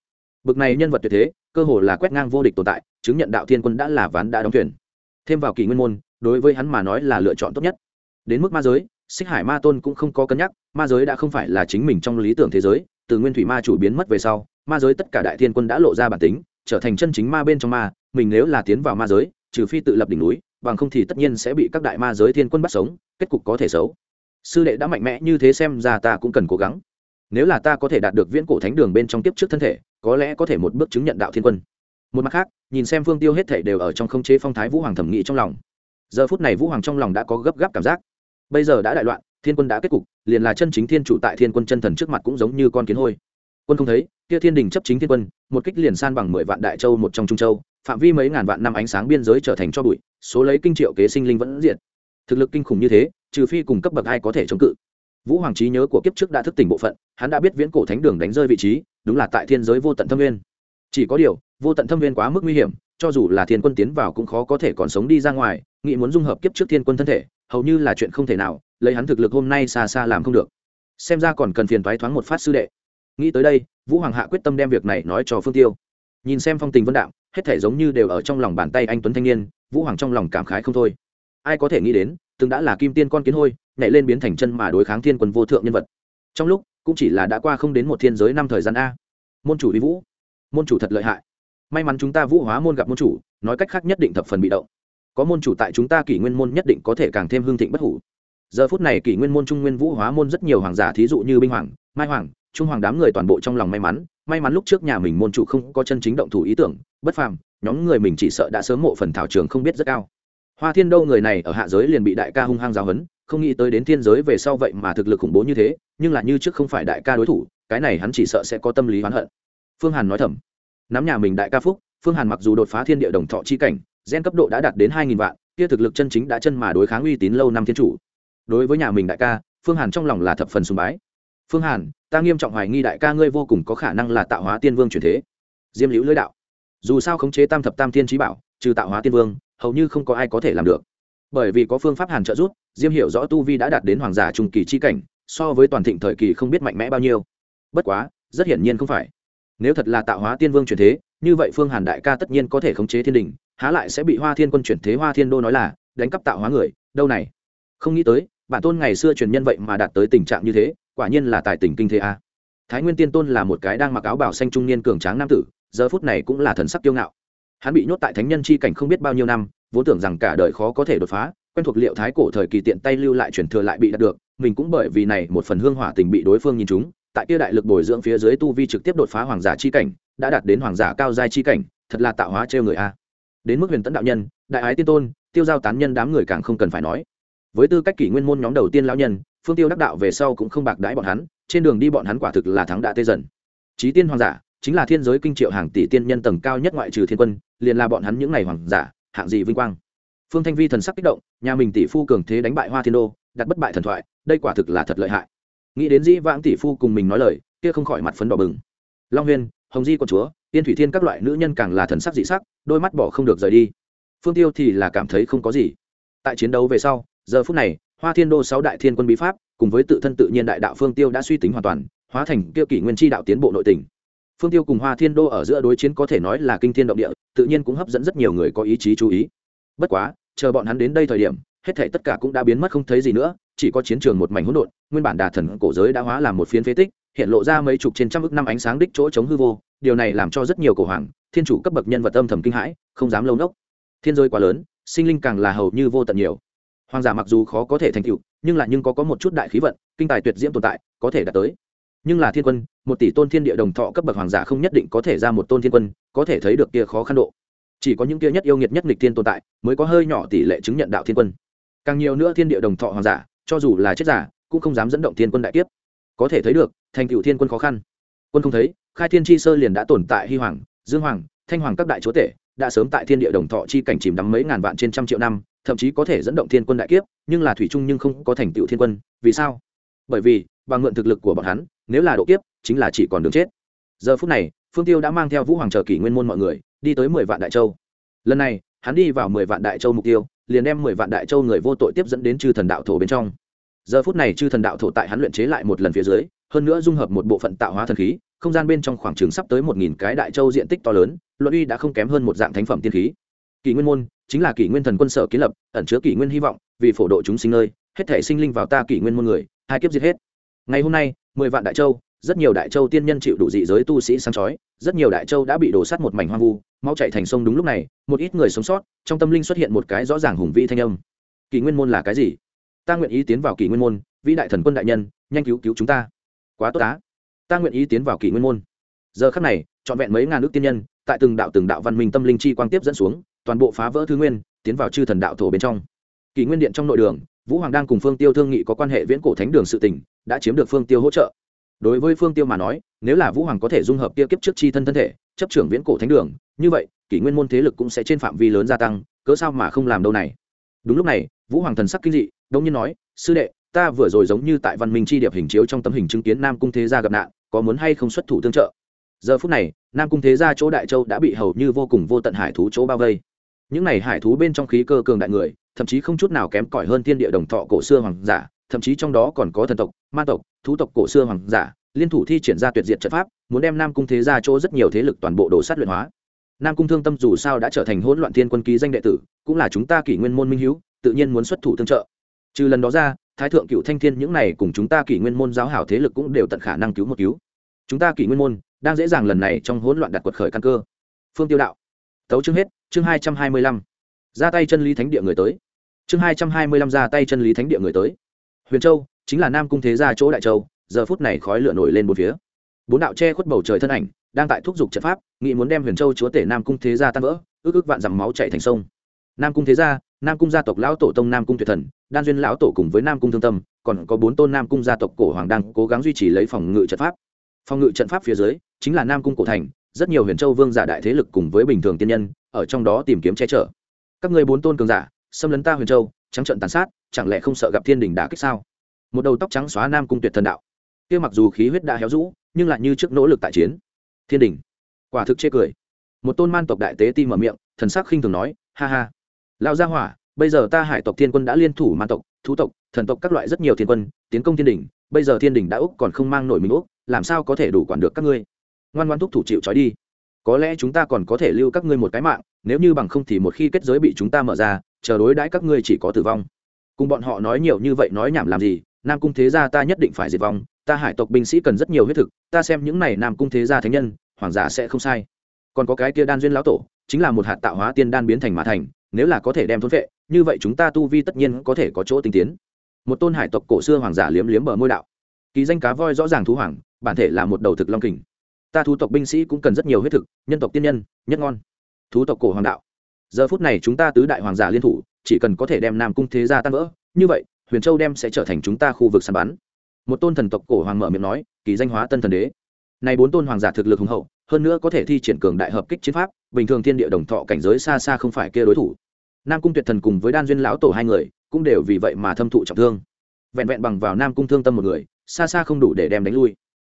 Bực này nhân vật tuyệt thế cơ hồ là quét ngang vô địch tồn tại, chứng nhận đạo thiên quân đã là ván đã đóng thuyền. Thêm vào kỷ nguyên môn, đối với hắn mà nói là lựa chọn tốt nhất. Đến mức ma giới, xích hải ma tôn cũng không có cân nhắc, ma giới đã không phải là chính mình trong lý tưởng thế giới, từ nguyên thủy ma chủ biến mất về sau, ma giới tất cả đại thiên quân đã lộ ra bản tính, trở thành chân chính ma bên trong ma, mình nếu là tiến vào ma giới, trừ phi tự lập đỉnh núi, bằng không thì tất nhiên sẽ bị các đại ma giới thiên quân bắt sống, kết cục có thể xấu. Sư đệ đã mạnh mẽ như thế xem ra ta cũng cần cố gắng. Nếu là ta có thể đạt được viễn cổ thánh đường bên trong tiếp trước thân thể có lẽ có thể một bước chứng nhận đạo thiên quân. Một mặt khác, nhìn xem phương tiêu hết thể đều ở trong không chế phong thái vũ hoàng thẩm nghị trong lòng. Giờ phút này vũ hoàng trong lòng đã có gấp gáp cảm giác. Bây giờ đã đại loạn, thiên quân đã kết cục, liền là chân chính thiên chủ tại thiên quân chân thần trước mặt cũng giống như con kiến hôi. Quân không thấy, kia thiên đình chấp chính thiên quân, một kích liền san bằng mười vạn đại châu một trong trung châu, phạm vi mấy ngàn vạn năm ánh sáng biên giới trở thành cho bụi, số lấy kinh triệu kế sinh linh vẫn diện thực lực kinh khủng như thế, trừ phi cùng cấp bậc ai có thể chống cự. Vũ hoàng trí nhớ của kiếp trước đã thức tỉnh bộ phận, hắn đã biết viễn cổ thánh đường đánh rơi vị trí đúng là tại thiên giới vô tận thâm viên chỉ có điều, vô tận thâm viên quá mức nguy hiểm, cho dù là thiên quân tiến vào cũng khó có thể còn sống đi ra ngoài, nghĩ muốn dung hợp kiếp trước thiên quân thân thể, hầu như là chuyện không thể nào, lấy hắn thực lực hôm nay xa xa làm không được. Xem ra còn cần phiền thoái thoáng một phát sư đệ. Nghĩ tới đây, vũ hoàng hạ quyết tâm đem việc này nói cho phương tiêu. Nhìn xem phong tình vân đạo hết thể giống như đều ở trong lòng bàn tay anh tuấn thanh niên, vũ hoàng trong lòng cảm khái không thôi. Ai có thể nghĩ đến, từng đã là kim tiên con kiến hôi, nhảy lên biến thành chân mà đối kháng thiên quân vô thượng nhân vật. Trong lúc cũng chỉ là đã qua không đến một thiên giới năm thời gian a. Môn chủ đi vũ. Môn chủ thật lợi hại. May mắn chúng ta vũ hóa môn gặp môn chủ, nói cách khác nhất định thập phần bị động. Có môn chủ tại chúng ta kỷ nguyên môn nhất định có thể càng thêm hương thịnh bất hủ. Giờ phút này kỷ nguyên môn trung nguyên vũ hóa môn rất nhiều hoàng giả thí dụ như binh hoàng, mai hoàng, trung hoàng đám người toàn bộ trong lòng may mắn may mắn lúc trước nhà mình môn chủ không có chân chính động thủ ý tưởng, bất phàm, nhóm người mình chỉ sợ đã sớm mộ phần thảo trường không biết rất cao. Hoa thiên đâu người này ở hạ giới liền bị đại ca hung hăng giáo hấn không nghĩ tới đến thiên giới về sau vậy mà thực lực khủng bố như thế, nhưng là như trước không phải đại ca đối thủ, cái này hắn chỉ sợ sẽ có tâm lý oán hận. Phương hàn nói thầm. Nắm nhà mình đại ca phúc, phương hàn mặc dù đột phá thiên địa đồng thọ chi cảnh, gen cấp độ đã đạt đến hai nghìn vạn, kia thực lực chân chính đã chân mà đối kháng uy tín lâu năm thiên chủ. Đối với nhà mình đại ca, phương hàn trong lòng là thập phần sùng bái. Phương hàn, ta nghiêm trọng hoài nghi đại ca ngươi vô cùng có khả năng là tạo hóa tiên vương truyền thế. Diêm liễu lưỡi đạo. Dù sao khống chế tam thập tam thiên trí bảo, trừ tạo hóa tiên vương, hầu như không có ai có thể làm được bởi vì có phương pháp hàn trợ giúp, diêm hiểu rõ tu vi đã đạt đến hoàng giả trung kỳ chi cảnh, so với toàn thịnh thời kỳ không biết mạnh mẽ bao nhiêu. Bất quá, rất hiển nhiên không phải. Nếu thật là tạo hóa tiên vương chuyển thế, như vậy phương hàn đại ca tất nhiên có thể khống chế thiên đình, há lại sẽ bị hoa thiên quân chuyển thế hoa thiên đô nói là đánh cắp tạo hóa người, đâu này. Không nghĩ tới, bản tôn ngày xưa truyền nhân vậy mà đạt tới tình trạng như thế, quả nhiên là tài tình kinh thế a. Thái nguyên tiên tôn là một cái đang mặc áo bảo xanh trung niên cường tráng nam tử, giờ phút này cũng là thần sắc kiêu ngạo. Hắn bị nhốt tại thánh nhân chi cảnh không biết bao nhiêu năm vốn tưởng rằng cả đời khó có thể đột phá, quen thuộc liệu thái cổ thời kỳ tiện tay lưu lại truyền thừa lại bị đạt được, mình cũng bởi vì này một phần hương hỏa tình bị đối phương nhìn chúng, tại kia đại lực bồi dưỡng phía dưới tu vi trực tiếp đột phá hoàng giả chi cảnh, đã đạt đến hoàng giả cao giai chi cảnh, thật là tạo hóa trêu người a. Đến mức huyền tấn đạo nhân, đại ái tiên tôn, tiêu giao tán nhân đám người càng không cần phải nói. Với tư cách kỷ nguyên môn nhóm đầu tiên lão nhân, phương tiêu đắc đạo về sau cũng không bạc đãi bọn hắn, trên đường đi bọn hắn quả thực là thắng đã tê dần. Trí tiên hoàng giả, chính là thiên giới kinh triệu hàng tỷ tiên nhân tầng cao nhất ngoại trừ thiên quân, liền là bọn hắn những ngày hoàng giả hạng gì vinh quang. Phương thanh vi thần sắc kích động, nhà mình tỷ phu cường thế đánh bại hoa thiên đô, đặt bất bại thần thoại, đây quả thực là thật lợi hại. Nghĩ đến dĩ vãng tỷ phu cùng mình nói lời, kia không khỏi mặt phấn đỏ bừng. Long huyên, hồng di con chúa tiên thủy thiên các loại nữ nhân càng là thần sắc dị sắc, đôi mắt bỏ không được rời đi. Phương tiêu thì là cảm thấy không có gì. Tại chiến đấu về sau, giờ phút này, hoa thiên đô sáu đại thiên quân bí pháp, cùng với tự thân tự nhiên đại đạo phương tiêu đã suy tính hoàn toàn, hóa thành kia kỷ nguyên tri đạo tiến bộ nội tình phương tiêu cùng hoa thiên đô ở giữa đối chiến có thể nói là kinh thiên động địa, tự nhiên cũng hấp dẫn rất nhiều người có ý chí chú ý. Bất quá, chờ bọn hắn đến đây thời điểm, hết thể tất cả cũng đã biến mất không thấy gì nữa, chỉ có chiến trường một mảnh hỗn độn, nguyên bản đà thần cổ giới đã hóa làm một phiến phế tích, hiện lộ ra mấy chục trên trăm ức năm ánh sáng đích chỗ chống hư vô, điều này làm cho rất nhiều cổ hoàng, thiên chủ cấp bậc nhân vật âm thầm kinh hãi, không dám lâu nốc. Thiên rơi quá lớn, sinh linh càng là hầu như vô tận nhiều. Hoàng giả mặc dù khó có thể thành tựu, nhưng là nhưng có có một chút đại khí vận, kinh tài tuyệt diễm tồn tại, có thể đạt tới nhưng là thiên quân, một tỷ tôn thiên địa đồng thọ cấp bậc hoàng giả không nhất định có thể ra một tôn thiên quân, có thể thấy được kia khó khăn độ. Chỉ có những kia nhất yêu nghiệt nhất nghịch thiên tồn tại, mới có hơi nhỏ tỷ lệ chứng nhận đạo thiên quân. Càng nhiều nữa thiên địa đồng thọ hoàng giả, cho dù là chết giả, cũng không dám dẫn động thiên quân đại kiếp. Có thể thấy được, thành cựu thiên quân khó khăn. Quân không thấy, khai thiên chi sơ liền đã tồn tại hy hoàng, dương hoàng, thanh hoàng các đại chúa tể, đã sớm tại thiên địa đồng thọ chi cảnh chìm đắm mấy ngàn vạn trên trăm triệu năm, thậm chí có thể dẫn động thiên quân đại kiếp, nhưng là thủy trung nhưng không có thành tựu thiên quân, vì sao? Bởi vì, bằng mượn thực lực của bọn hắn nếu là độ kiếp, chính là chỉ còn đường chết. Giờ phút này, phương tiêu đã mang theo vũ hoàng chờ kỷ nguyên môn mọi người, đi tới mười vạn đại châu. Lần này, hắn đi vào mười vạn đại châu mục tiêu, liền đem mười vạn đại châu người vô tội tiếp dẫn đến chư thần đạo thổ bên trong. Giờ phút này chư thần đạo thổ tại hắn luyện chế lại một lần phía dưới, hơn nữa dung hợp một bộ phận tạo hóa thần khí, không gian bên trong khoảng trường sắp tới một nghìn cái đại châu diện tích to lớn, luận uy đã không kém hơn một dạng thánh phẩm tiên khí. Kỷ nguyên môn, chính là kỷ nguyên thần quân sở kiến lập, ẩn chứa kỷ nguyên hy vọng, vì phổ độ chúng sinh nơi, hết thể sinh linh vào ta kỷ nguyên môn người, hai kiếp giết hết. Ngày hôm nay mười vạn đại châu, rất nhiều đại châu tiên nhân chịu đủ dị giới tu sĩ sáng chói, rất nhiều đại châu đã bị đổ sắt một mảnh hoang vu, mau chạy thành sông đúng lúc này, một ít người sống sót, trong tâm linh xuất hiện một cái rõ ràng hùng vĩ thanh âm. Kỷ nguyên môn là cái gì? Ta nguyện ý tiến vào kỷ nguyên môn, vĩ đại thần quân đại nhân, nhanh cứu cứu chúng ta. Quá tốt á. Ta nguyện ý tiến vào kỷ nguyên môn. Giờ khắc này, trọn vẹn mấy ngàn nước tiên nhân, tại từng đạo từng đạo văn minh tâm linh chi quang tiếp dẫn xuống, toàn bộ phá vỡ thứ nguyên, tiến vào chư thần đạo thổ bên trong. Kỷ nguyên điện trong nội đường vũ hoàng đang cùng phương tiêu thương nghị có quan hệ viễn cổ thánh đường sự tình, đã chiếm được phương tiêu hỗ trợ. Đối với phương tiêu mà nói, nếu là vũ hoàng có thể dung hợp kia kiếp trước chi thân thân thể, chấp trưởng viễn cổ thánh đường, như vậy, kỷ nguyên môn thế lực cũng sẽ trên phạm vi lớn gia tăng, cớ sao mà không làm đâu này? Đúng lúc này, vũ hoàng thần sắc kinh dị đông nhiên nói, sư đệ, ta vừa rồi giống như tại văn minh chi điệp hình chiếu trong tấm hình chứng kiến nam cung thế gia gặp nạn, có muốn hay không xuất thủ tương trợ? Giờ phút này, nam cung thế gia chỗ đại châu đã bị hầu như vô cùng vô tận hải thú chỗ bao vây những này hải thú bên trong khí cơ cường đại người, thậm chí không chút nào kém cỏi hơn thiên địa đồng thọ cổ xưa hoàng giả, thậm chí trong đó còn có thần tộc, ma tộc, thú tộc cổ xưa hoàng giả, liên thủ thi triển ra tuyệt diệt trận pháp, muốn đem nam cung thế gia chỗ rất nhiều thế lực toàn bộ đổ sát luyện hóa. Nam cung thương tâm dù sao đã trở thành hỗn loạn thiên quân ký danh đệ tử, cũng là chúng ta kỷ nguyên môn minh hữu, tự nhiên muốn xuất thủ tương trợ. Trừ lần đó ra, thái thượng cựu thanh thiên những này cùng chúng ta kỷ nguyên môn giáo hảo thế lực cũng đều tận khả năng cứu một cứu. Chúng ta kỷ nguyên môn đang dễ dàng lần này trong hỗn loạn đặt quật khởi căn cơ. Phương tiêu đạo. Tấu chương hết chương hai trăm hai mươi lăm. Ra tay chân lý thánh địa người tới. Chương hai trăm hai mươi lăm ra tay chân lý thánh địa người tới. Huyền châu, chính là nam cung thế gia chỗ đại châu, giờ phút này khói lửa nổi lên một phía. Bốn đạo che khuất bầu trời thân ảnh, đang tại thúc giục trận pháp, nghị muốn đem huyền châu chúa tể nam cung thế gia tan vỡ, ước ước vạn dằm máu chạy thành sông. Nam cung thế gia, nam cung gia tộc lão tổ tông nam cung tuyệt thần, đan duyên lão tổ cùng với nam cung thương tâm, còn có bốn tôn nam cung gia tộc cổ hoàng đang cố gắng duy trì lấy phòng ngự trận pháp. Phòng ngự trận pháp phía dưới, chính là nam cung cổ thành, rất nhiều huyền châu vương giả đại thế lực cùng với bình thường tiên nhân ở trong đó tìm kiếm che chở. Các ngươi bốn tôn cường giả, xâm lấn ta huyền châu, trắng trận tàn sát, chẳng lẽ không sợ gặp thiên đình đả kích sao? Một đầu tóc trắng xóa nam cung tuyệt thần đạo. Kia mặc dù khí huyết đã héo rũ, nhưng lại như trước nỗ lực tại chiến. Thiên đình. Quả thực chê cười. Một tôn man tộc đại tế ti mở miệng, thần sắc khinh thường nói, ha ha. Lão gia hỏa, bây giờ ta hải tộc thiên quân đã liên thủ man tộc, thú tộc, thần tộc các loại rất nhiều thiên quân, tiến công thiên đình, bây giờ thiên đình đã úc còn không mang nổi mình úc, làm sao có thể đủ quản được các ngươi? Ngoan ngoan thúc thủ chịu trói đi có lẽ chúng ta còn có thể lưu các ngươi một cái mạng, nếu như bằng không thì một khi kết giới bị chúng ta mở ra, chờ đối đãi các ngươi chỉ có tử vong. Cùng bọn họ nói nhiều như vậy nói nhảm làm gì, nam cung thế gia ta nhất định phải diệt vong, ta hải tộc binh sĩ cần rất nhiều huyết thực, ta xem những này nam cung thế gia thánh nhân, hoàng giả sẽ không sai. Còn có cái kia đan duyên lão tổ, chính là một hạt tạo hóa tiên đan biến thành mã thành, nếu là có thể đem thôn vệ, như vậy chúng ta tu vi tất nhiên có thể có chỗ tinh tiến. Một tôn hải tộc cổ xưa hoàng giả liếm liếm bờ môi đạo. Kỳ danh cá voi rõ ràng thú hoàng, bản thể là một đầu thực long kình ta thú tộc binh sĩ cũng cần rất nhiều huyết thực, nhân tộc tiên nhân, nhất ngon. Thú tộc cổ hoàng đạo. Giờ phút này chúng ta tứ đại hoàng giả liên thủ, chỉ cần có thể đem nam cung thế gia tan vỡ, như vậy, huyền châu đem sẽ trở thành chúng ta khu vực săn bắn. Một tôn thần tộc cổ hoàng mở miệng nói, kỳ danh hóa tân thần đế. Này bốn tôn hoàng giả thực lực hùng hậu, hơn nữa có thể thi triển cường đại hợp kích chiến pháp, bình thường thiên địa đồng thọ cảnh giới xa xa không phải kia đối thủ. Nam cung tuyệt thần cùng với đan duyên lão tổ hai người, cũng đều vì vậy mà thâm thụ trọng thương. Vẹn vẹn bằng vào nam cung thương tâm một người, xa xa không đủ để đem đánh lui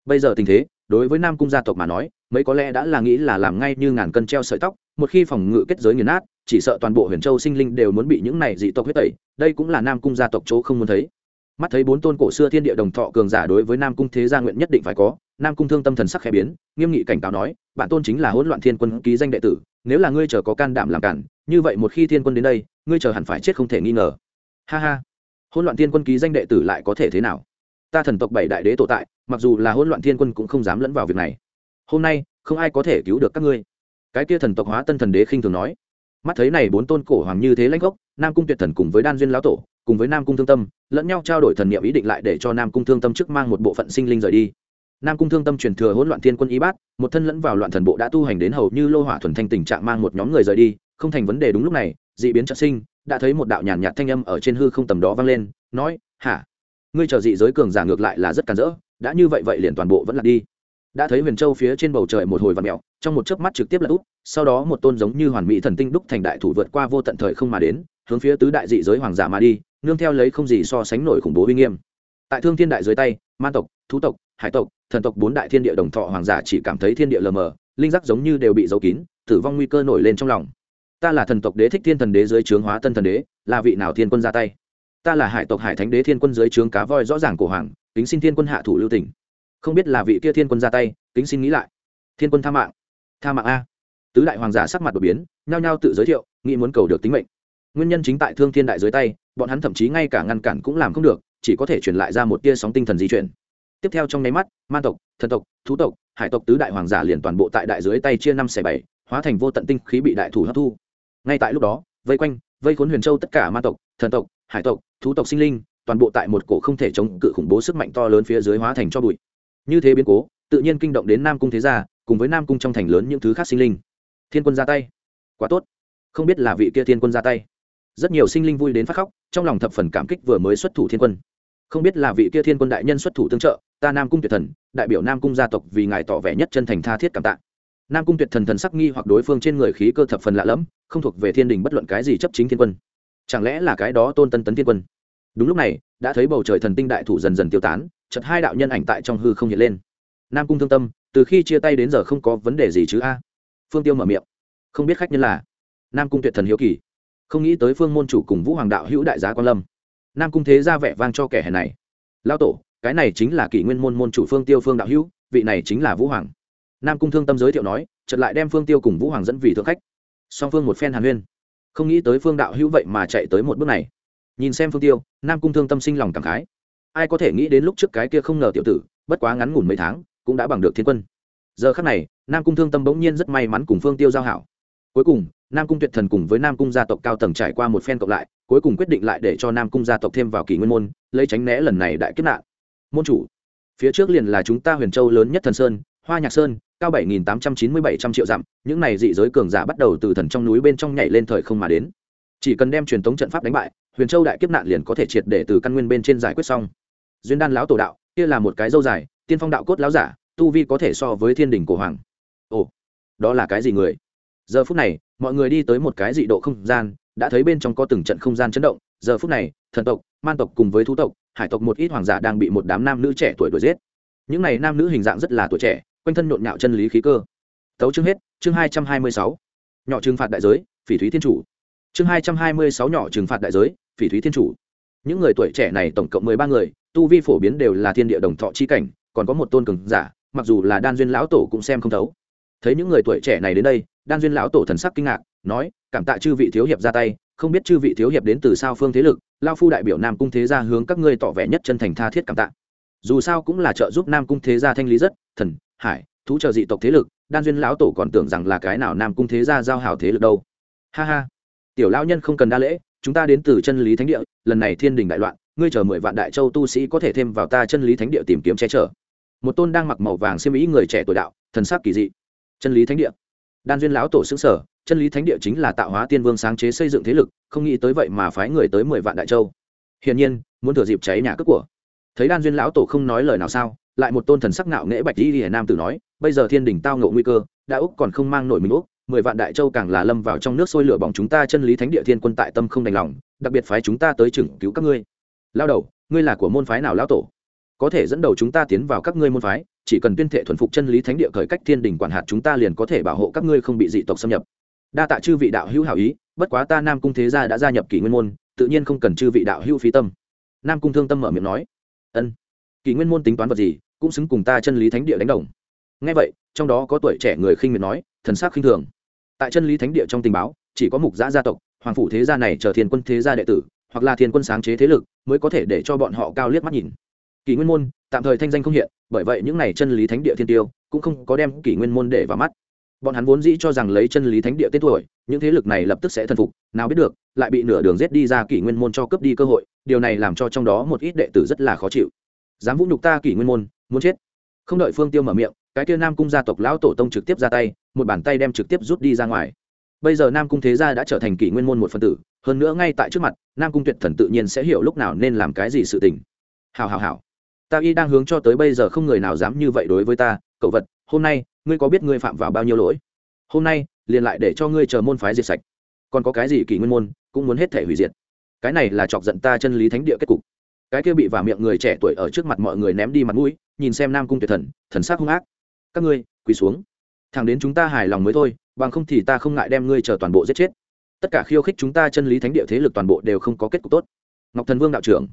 bây giờ tình thế, đối với nam cung gia tộc mà nói, mấy có lẽ đã là nghĩ là làm ngay như ngàn cân treo sợi tóc, một khi phòng ngự kết giới nghiền nát, chỉ sợ toàn bộ huyền châu sinh linh đều muốn bị những này dị tộc huyết tẩy, đây cũng là nam cung gia tộc chỗ không muốn thấy. Mắt thấy bốn tôn cổ xưa thiên địa đồng thọ cường giả đối với nam cung thế gia nguyện nhất định phải có, nam cung thương tâm thần sắc khẽ biến, nghiêm nghị cảnh cáo nói, bạn tôn chính là hỗn loạn thiên quân ký danh đệ tử, nếu là ngươi chờ có can đảm làm cản, như vậy một khi thiên quân đến đây, ngươi chờ hẳn phải chết không thể nghi ngờ. Ha ha. Hỗn loạn thiên quân ký danh đệ tử lại có thể thế nào? Ta thần tộc bảy đại đế tổ tại mặc dù là hỗn loạn thiên quân cũng không dám lẫn vào việc này. Hôm nay, không ai có thể cứu được các ngươi. Cái kia thần tộc hóa tân thần đế khinh thường nói. Mắt thấy này bốn tôn cổ hoàng như thế lãnh gốc, nam cung tuyệt thần cùng với đan duyên lão tổ, cùng với nam cung thương tâm, lẫn nhau trao đổi thần niệm ý định lại để cho nam cung thương tâm trước mang một bộ phận sinh linh rời đi. Nam cung thương tâm truyền thừa hỗn loạn thiên quân y bát, một thân lẫn vào loạn thần bộ đã tu hành đến hầu như lô hỏa thuần thanh tình trạng mang một nhóm người rời đi, không thành vấn đề đúng lúc này, dị biến trợ sinh, đã thấy một đạo nhàn nhạt thanh âm ở trên hư không tầm đó vang lên, nói, hả? Ngươi chờ dị giới cường giả ngược lại là rất càn rỡ đã như vậy vậy liền toàn bộ vẫn là đi. Đã thấy huyền châu phía trên bầu trời một hồi vạt mẹo trong một chớp mắt trực tiếp là úp, sau đó một tôn giống như hoàn mỹ thần tinh đúc thành đại thủ vượt qua vô tận thời không mà đến, hướng phía tứ đại dị giới hoàng giả mà đi, nương theo lấy không gì so sánh nổi khủng bố uy nghiêm. Tại thương thiên đại dưới tay, man tộc, thú tộc, hải tộc, thần tộc bốn đại thiên địa đồng thọ hoàng giả chỉ cảm thấy thiên địa lờ mờ, linh giác giống như đều bị giấu kín, tử vong nguy cơ nổi lên trong lòng. Ta là thần tộc đế thích thiên thần đế dưới trướng hóa tân thần đế, là vị nào thiên quân ra tay? Ta là hải tộc hải thánh đế thiên quân dưới trướng cá voi rõ ràng cổ hoàng, kính xin thiên quân hạ thủ lưu tỉnh không biết là vị kia thiên quân ra tay, kính xin nghĩ lại. Thiên quân tha mạng. Tha mạng a. Tứ đại hoàng giả sắc mặt đột biến, nhao nhao tự giới thiệu, nghĩ muốn cầu được tính mệnh. Nguyên nhân chính tại thương thiên đại dưới tay, bọn hắn thậm chí ngay cả ngăn cản cũng làm không được, chỉ có thể truyền lại ra một tia sóng tinh thần di chuyển. Tiếp theo trong nháy mắt man tộc, thần tộc, thú tộc, hải tộc tứ đại hoàng giả liền toàn bộ tại đại dưới tay chia năm xẻ bảy, hóa thành vô tận tinh khí bị đại thủ hấp thu. Ngay tại lúc đó, vây quanh, vây khốn huyền châu tất cả man tộc, thần tộc, hải tộc thú tộc sinh linh, toàn bộ tại một cổ không thể chống cự khủng bố sức mạnh to lớn phía dưới hóa thành cho bụi. Như thế biến cố, tự nhiên kinh động đến nam cung thế gia, cùng với nam cung trong thành lớn những thứ khác sinh linh. Thiên quân ra tay. Quá tốt. Không biết là vị kia thiên quân ra tay. Rất nhiều sinh linh vui đến phát khóc, trong lòng thập phần cảm kích vừa mới xuất thủ thiên quân. Không biết là vị kia thiên quân đại nhân xuất thủ tương trợ, ta nam cung tuyệt thần, đại biểu nam cung gia tộc vì ngài tỏ vẻ nhất chân thành tha thiết cảm tạ. Nam cung tuyệt thần thần sắc nghi hoặc đối phương trên người khí cơ thập phần lạ lẫm, không thuộc về thiên đình bất luận cái gì chấp chính thiên quân chẳng lẽ là cái đó tôn tân tấn thiên quân? Đúng lúc này, đã thấy bầu trời thần tinh đại thủ dần dần tiêu tán chật hai đạo nhân ảnh tại trong hư không hiện lên. Nam cung thương tâm, từ khi chia tay đến giờ không có vấn đề gì chứ a? Phương tiêu mở miệng. Không biết khách nhân là nam cung tuyệt thần hiếu kỳ. Không nghĩ tới phương môn chủ cùng vũ hoàng đạo hữu đại giá quan lâm. Nam cung thế ra vẻ vang cho kẻ hèn này. Lao tổ, cái này chính là kỷ nguyên môn môn chủ phương tiêu phương đạo hữu, vị này chính là vũ hoàng. Nam cung thương tâm giới thiệu nói, chợt lại đem phương tiêu cùng vũ hoàng dẫn vì thượng khách. Song phương một phen hàn huyên không nghĩ tới phương đạo hữu vậy mà chạy tới một bước này. Nhìn xem phương tiêu, nam cung thương tâm sinh lòng cảm khái. Ai có thể nghĩ đến lúc trước cái kia không ngờ tiểu tử, bất quá ngắn ngủn mấy tháng, cũng đã bằng được thiên quân. Giờ khắc này, nam cung thương tâm bỗng nhiên rất may mắn cùng phương tiêu giao hảo. Cuối cùng, nam cung tuyệt thần cùng với nam cung gia tộc cao tầng trải qua một phen cộng lại, cuối cùng quyết định lại để cho nam cung gia tộc thêm vào kỷ nguyên môn, lấy tránh né lần này đại kết nạn. Môn chủ, phía trước liền là chúng ta huyền châu lớn nhất thần sơn, hoa nhạc sơn cao bảy nghìn tám trăm chín mươi bảy trăm triệu dặm, những này dị giới cường giả bắt đầu từ thần trong núi bên trong nhảy lên thời không mà đến. Chỉ cần đem truyền thống trận pháp đánh bại, huyền châu đại kiếp nạn liền có thể triệt để từ căn nguyên bên trên giải quyết xong. Duyên đan lão tổ đạo, kia là một cái dâu dài, tiên phong đạo cốt lão giả, tu vi có thể so với thiên đình cổ hoàng. Ồ, đó là cái gì người? Giờ phút này, mọi người đi tới một cái dị độ không gian, đã thấy bên trong có từng trận không gian chấn động. Giờ phút này, thần tộc, man tộc cùng với thú tộc, hải tộc một ít hoàng giả đang bị một đám nam nữ trẻ tuổi đuổi giết. Những này nam nữ hình dạng rất là tuổi trẻ quanh thân nhộn nhạo chân lý khí cơ. Tấu chương hết, chương hai trăm hai mươi sáu. Nhỏ trừng phạt đại giới, phỉ thúy thiên chủ. Chương hai trăm hai mươi sáu nhỏ trừng phạt đại giới, phỉ thúy thiên chủ. Những người tuổi trẻ này tổng cộng mười ba người, tu vi phổ biến đều là thiên địa đồng thọ chi cảnh, còn có một tôn cường giả, mặc dù là đan duyên lão tổ cũng xem không thấu. Thấy những người tuổi trẻ này đến đây, đan duyên lão tổ thần sắc kinh ngạc, nói, cảm tạ chư vị thiếu hiệp ra tay, không biết chư vị thiếu hiệp đến từ sao phương thế lực, lao phu đại biểu nam cung thế gia hướng các ngươi tỏ vẻ nhất chân thành tha thiết cảm tạ. Dù sao cũng là trợ giúp nam cung thế gia thanh lý rất, thần hải, thú trợ dị tộc thế lực, đan duyên lão tổ còn tưởng rằng là cái nào nam cung thế gia giao hảo thế lực đâu. Ha ha. Tiểu lão nhân không cần đa lễ, chúng ta đến từ chân lý thánh địa, lần này thiên đình đại loạn, ngươi chờ mười vạn đại châu tu sĩ có thể thêm vào ta chân lý thánh địa tìm kiếm che chở. Một tôn đang mặc màu vàng xiêm ý người trẻ tuổi đạo, thần sắc kỳ dị. Chân lý thánh địa. Đan duyên lão tổ xứng sở chân lý thánh địa chính là tạo hóa tiên vương sáng chế xây dựng thế lực, không nghĩ tới vậy mà phái người tới mười vạn đại châu. Hiển nhiên, muốn thừa dịp cháy nhà cướp của. Thấy đan duyên lão tổ không nói lời nào sao lại một tôn thần sắc nạo nghễ bạch di hiển nam tử nói, bây giờ thiên đình tao ngộ nguy cơ, đã úc còn không mang nổi mình úc, mười vạn đại châu càng là lâm vào trong nước sôi lửa bỏng chúng ta chân lý thánh địa thiên quân tại tâm không đành lòng, đặc biệt phái chúng ta tới chừng cứu các ngươi. Lao đầu, ngươi là của môn phái nào lão tổ? Có thể dẫn đầu chúng ta tiến vào các ngươi môn phái, chỉ cần tuyên thệ thuần phục chân lý thánh địa khởi cách thiên đình quản hạt chúng ta liền có thể bảo hộ các ngươi không bị dị tộc xâm nhập. Đa tạ chư vị đạo hữu hảo ý, bất quá ta nam cung thế gia đã gia nhập kỷ nguyên môn, tự nhiên không cần chư vị đạo hữu phí tâm. Nam cung thương tâm mở miệng nói. Ân, kỷ nguyên môn tính toán vật gì cũng xứng cùng ta chân lý thánh địa đánh đồng. Ngay vậy, trong đó có tuổi trẻ người khinh miệt nói, thần sắc khinh thường. Tại chân lý thánh địa trong tình báo, chỉ có mục giã gia tộc, hoàng phủ thế gia này chờ thiên quân thế gia đệ tử, hoặc là thiên quân sáng chế thế lực, mới có thể để cho bọn họ cao liếc mắt nhìn. Kỷ nguyên môn, tạm thời thanh danh không hiện, bởi vậy những n à y chân lý thánh địa thiên tiêu, cũng không có đem kỷ nguyên môn để vào mắt. Bọn hắn vốn dĩ cho rằng lấy chân lý thánh địa tên tuổi, những thế lực này lập tức sẽ thần phục, nào biết được, lại bị nửa đường rết đi ra kỷ nguyên môn cho cướp đi cơ hội, điều này làm cho trong đó một ít đệ tử rất là khó chịu. Dám vũ nhục ta kỷ nguyên môn muốn chết. Không đợi phương tiêu mở miệng, cái kia nam cung gia tộc lão tổ tông trực tiếp ra tay, một bàn tay đem trực tiếp rút đi ra ngoài. Bây giờ nam cung thế gia đã trở thành kỷ nguyên môn một phần tử, hơn nữa ngay tại trước mặt, nam cung tuyệt thần tự nhiên sẽ hiểu lúc nào nên làm cái gì sự tình. Hào hào hào. Ta y đang hướng cho tới bây giờ không người nào dám như vậy đối với ta, cậu vật, hôm nay, ngươi có biết ngươi phạm vào bao nhiêu lỗi? Hôm nay, liền lại để cho ngươi chờ môn phái diệt sạch. Còn có cái gì kỷ nguyên môn, cũng muốn hết thể hủy diệt. Cái này là chọc giận ta chân lý thánh địa kết cục cái kia bị vả miệng người trẻ tuổi ở trước mặt mọi người ném đi mặt mũi, nhìn xem nam cung tuyệt thần thần sắc hung ác. Các ngươi, quỳ xuống. Thằng đến chúng ta hài lòng mới thôi, bằng không thì ta không ngại đem ngươi chờ toàn bộ giết chết. Tất cả khiêu khích chúng ta chân lý thánh địa thế lực toàn bộ đều không có kết cục tốt. Ngọc thần vương đạo trưởng.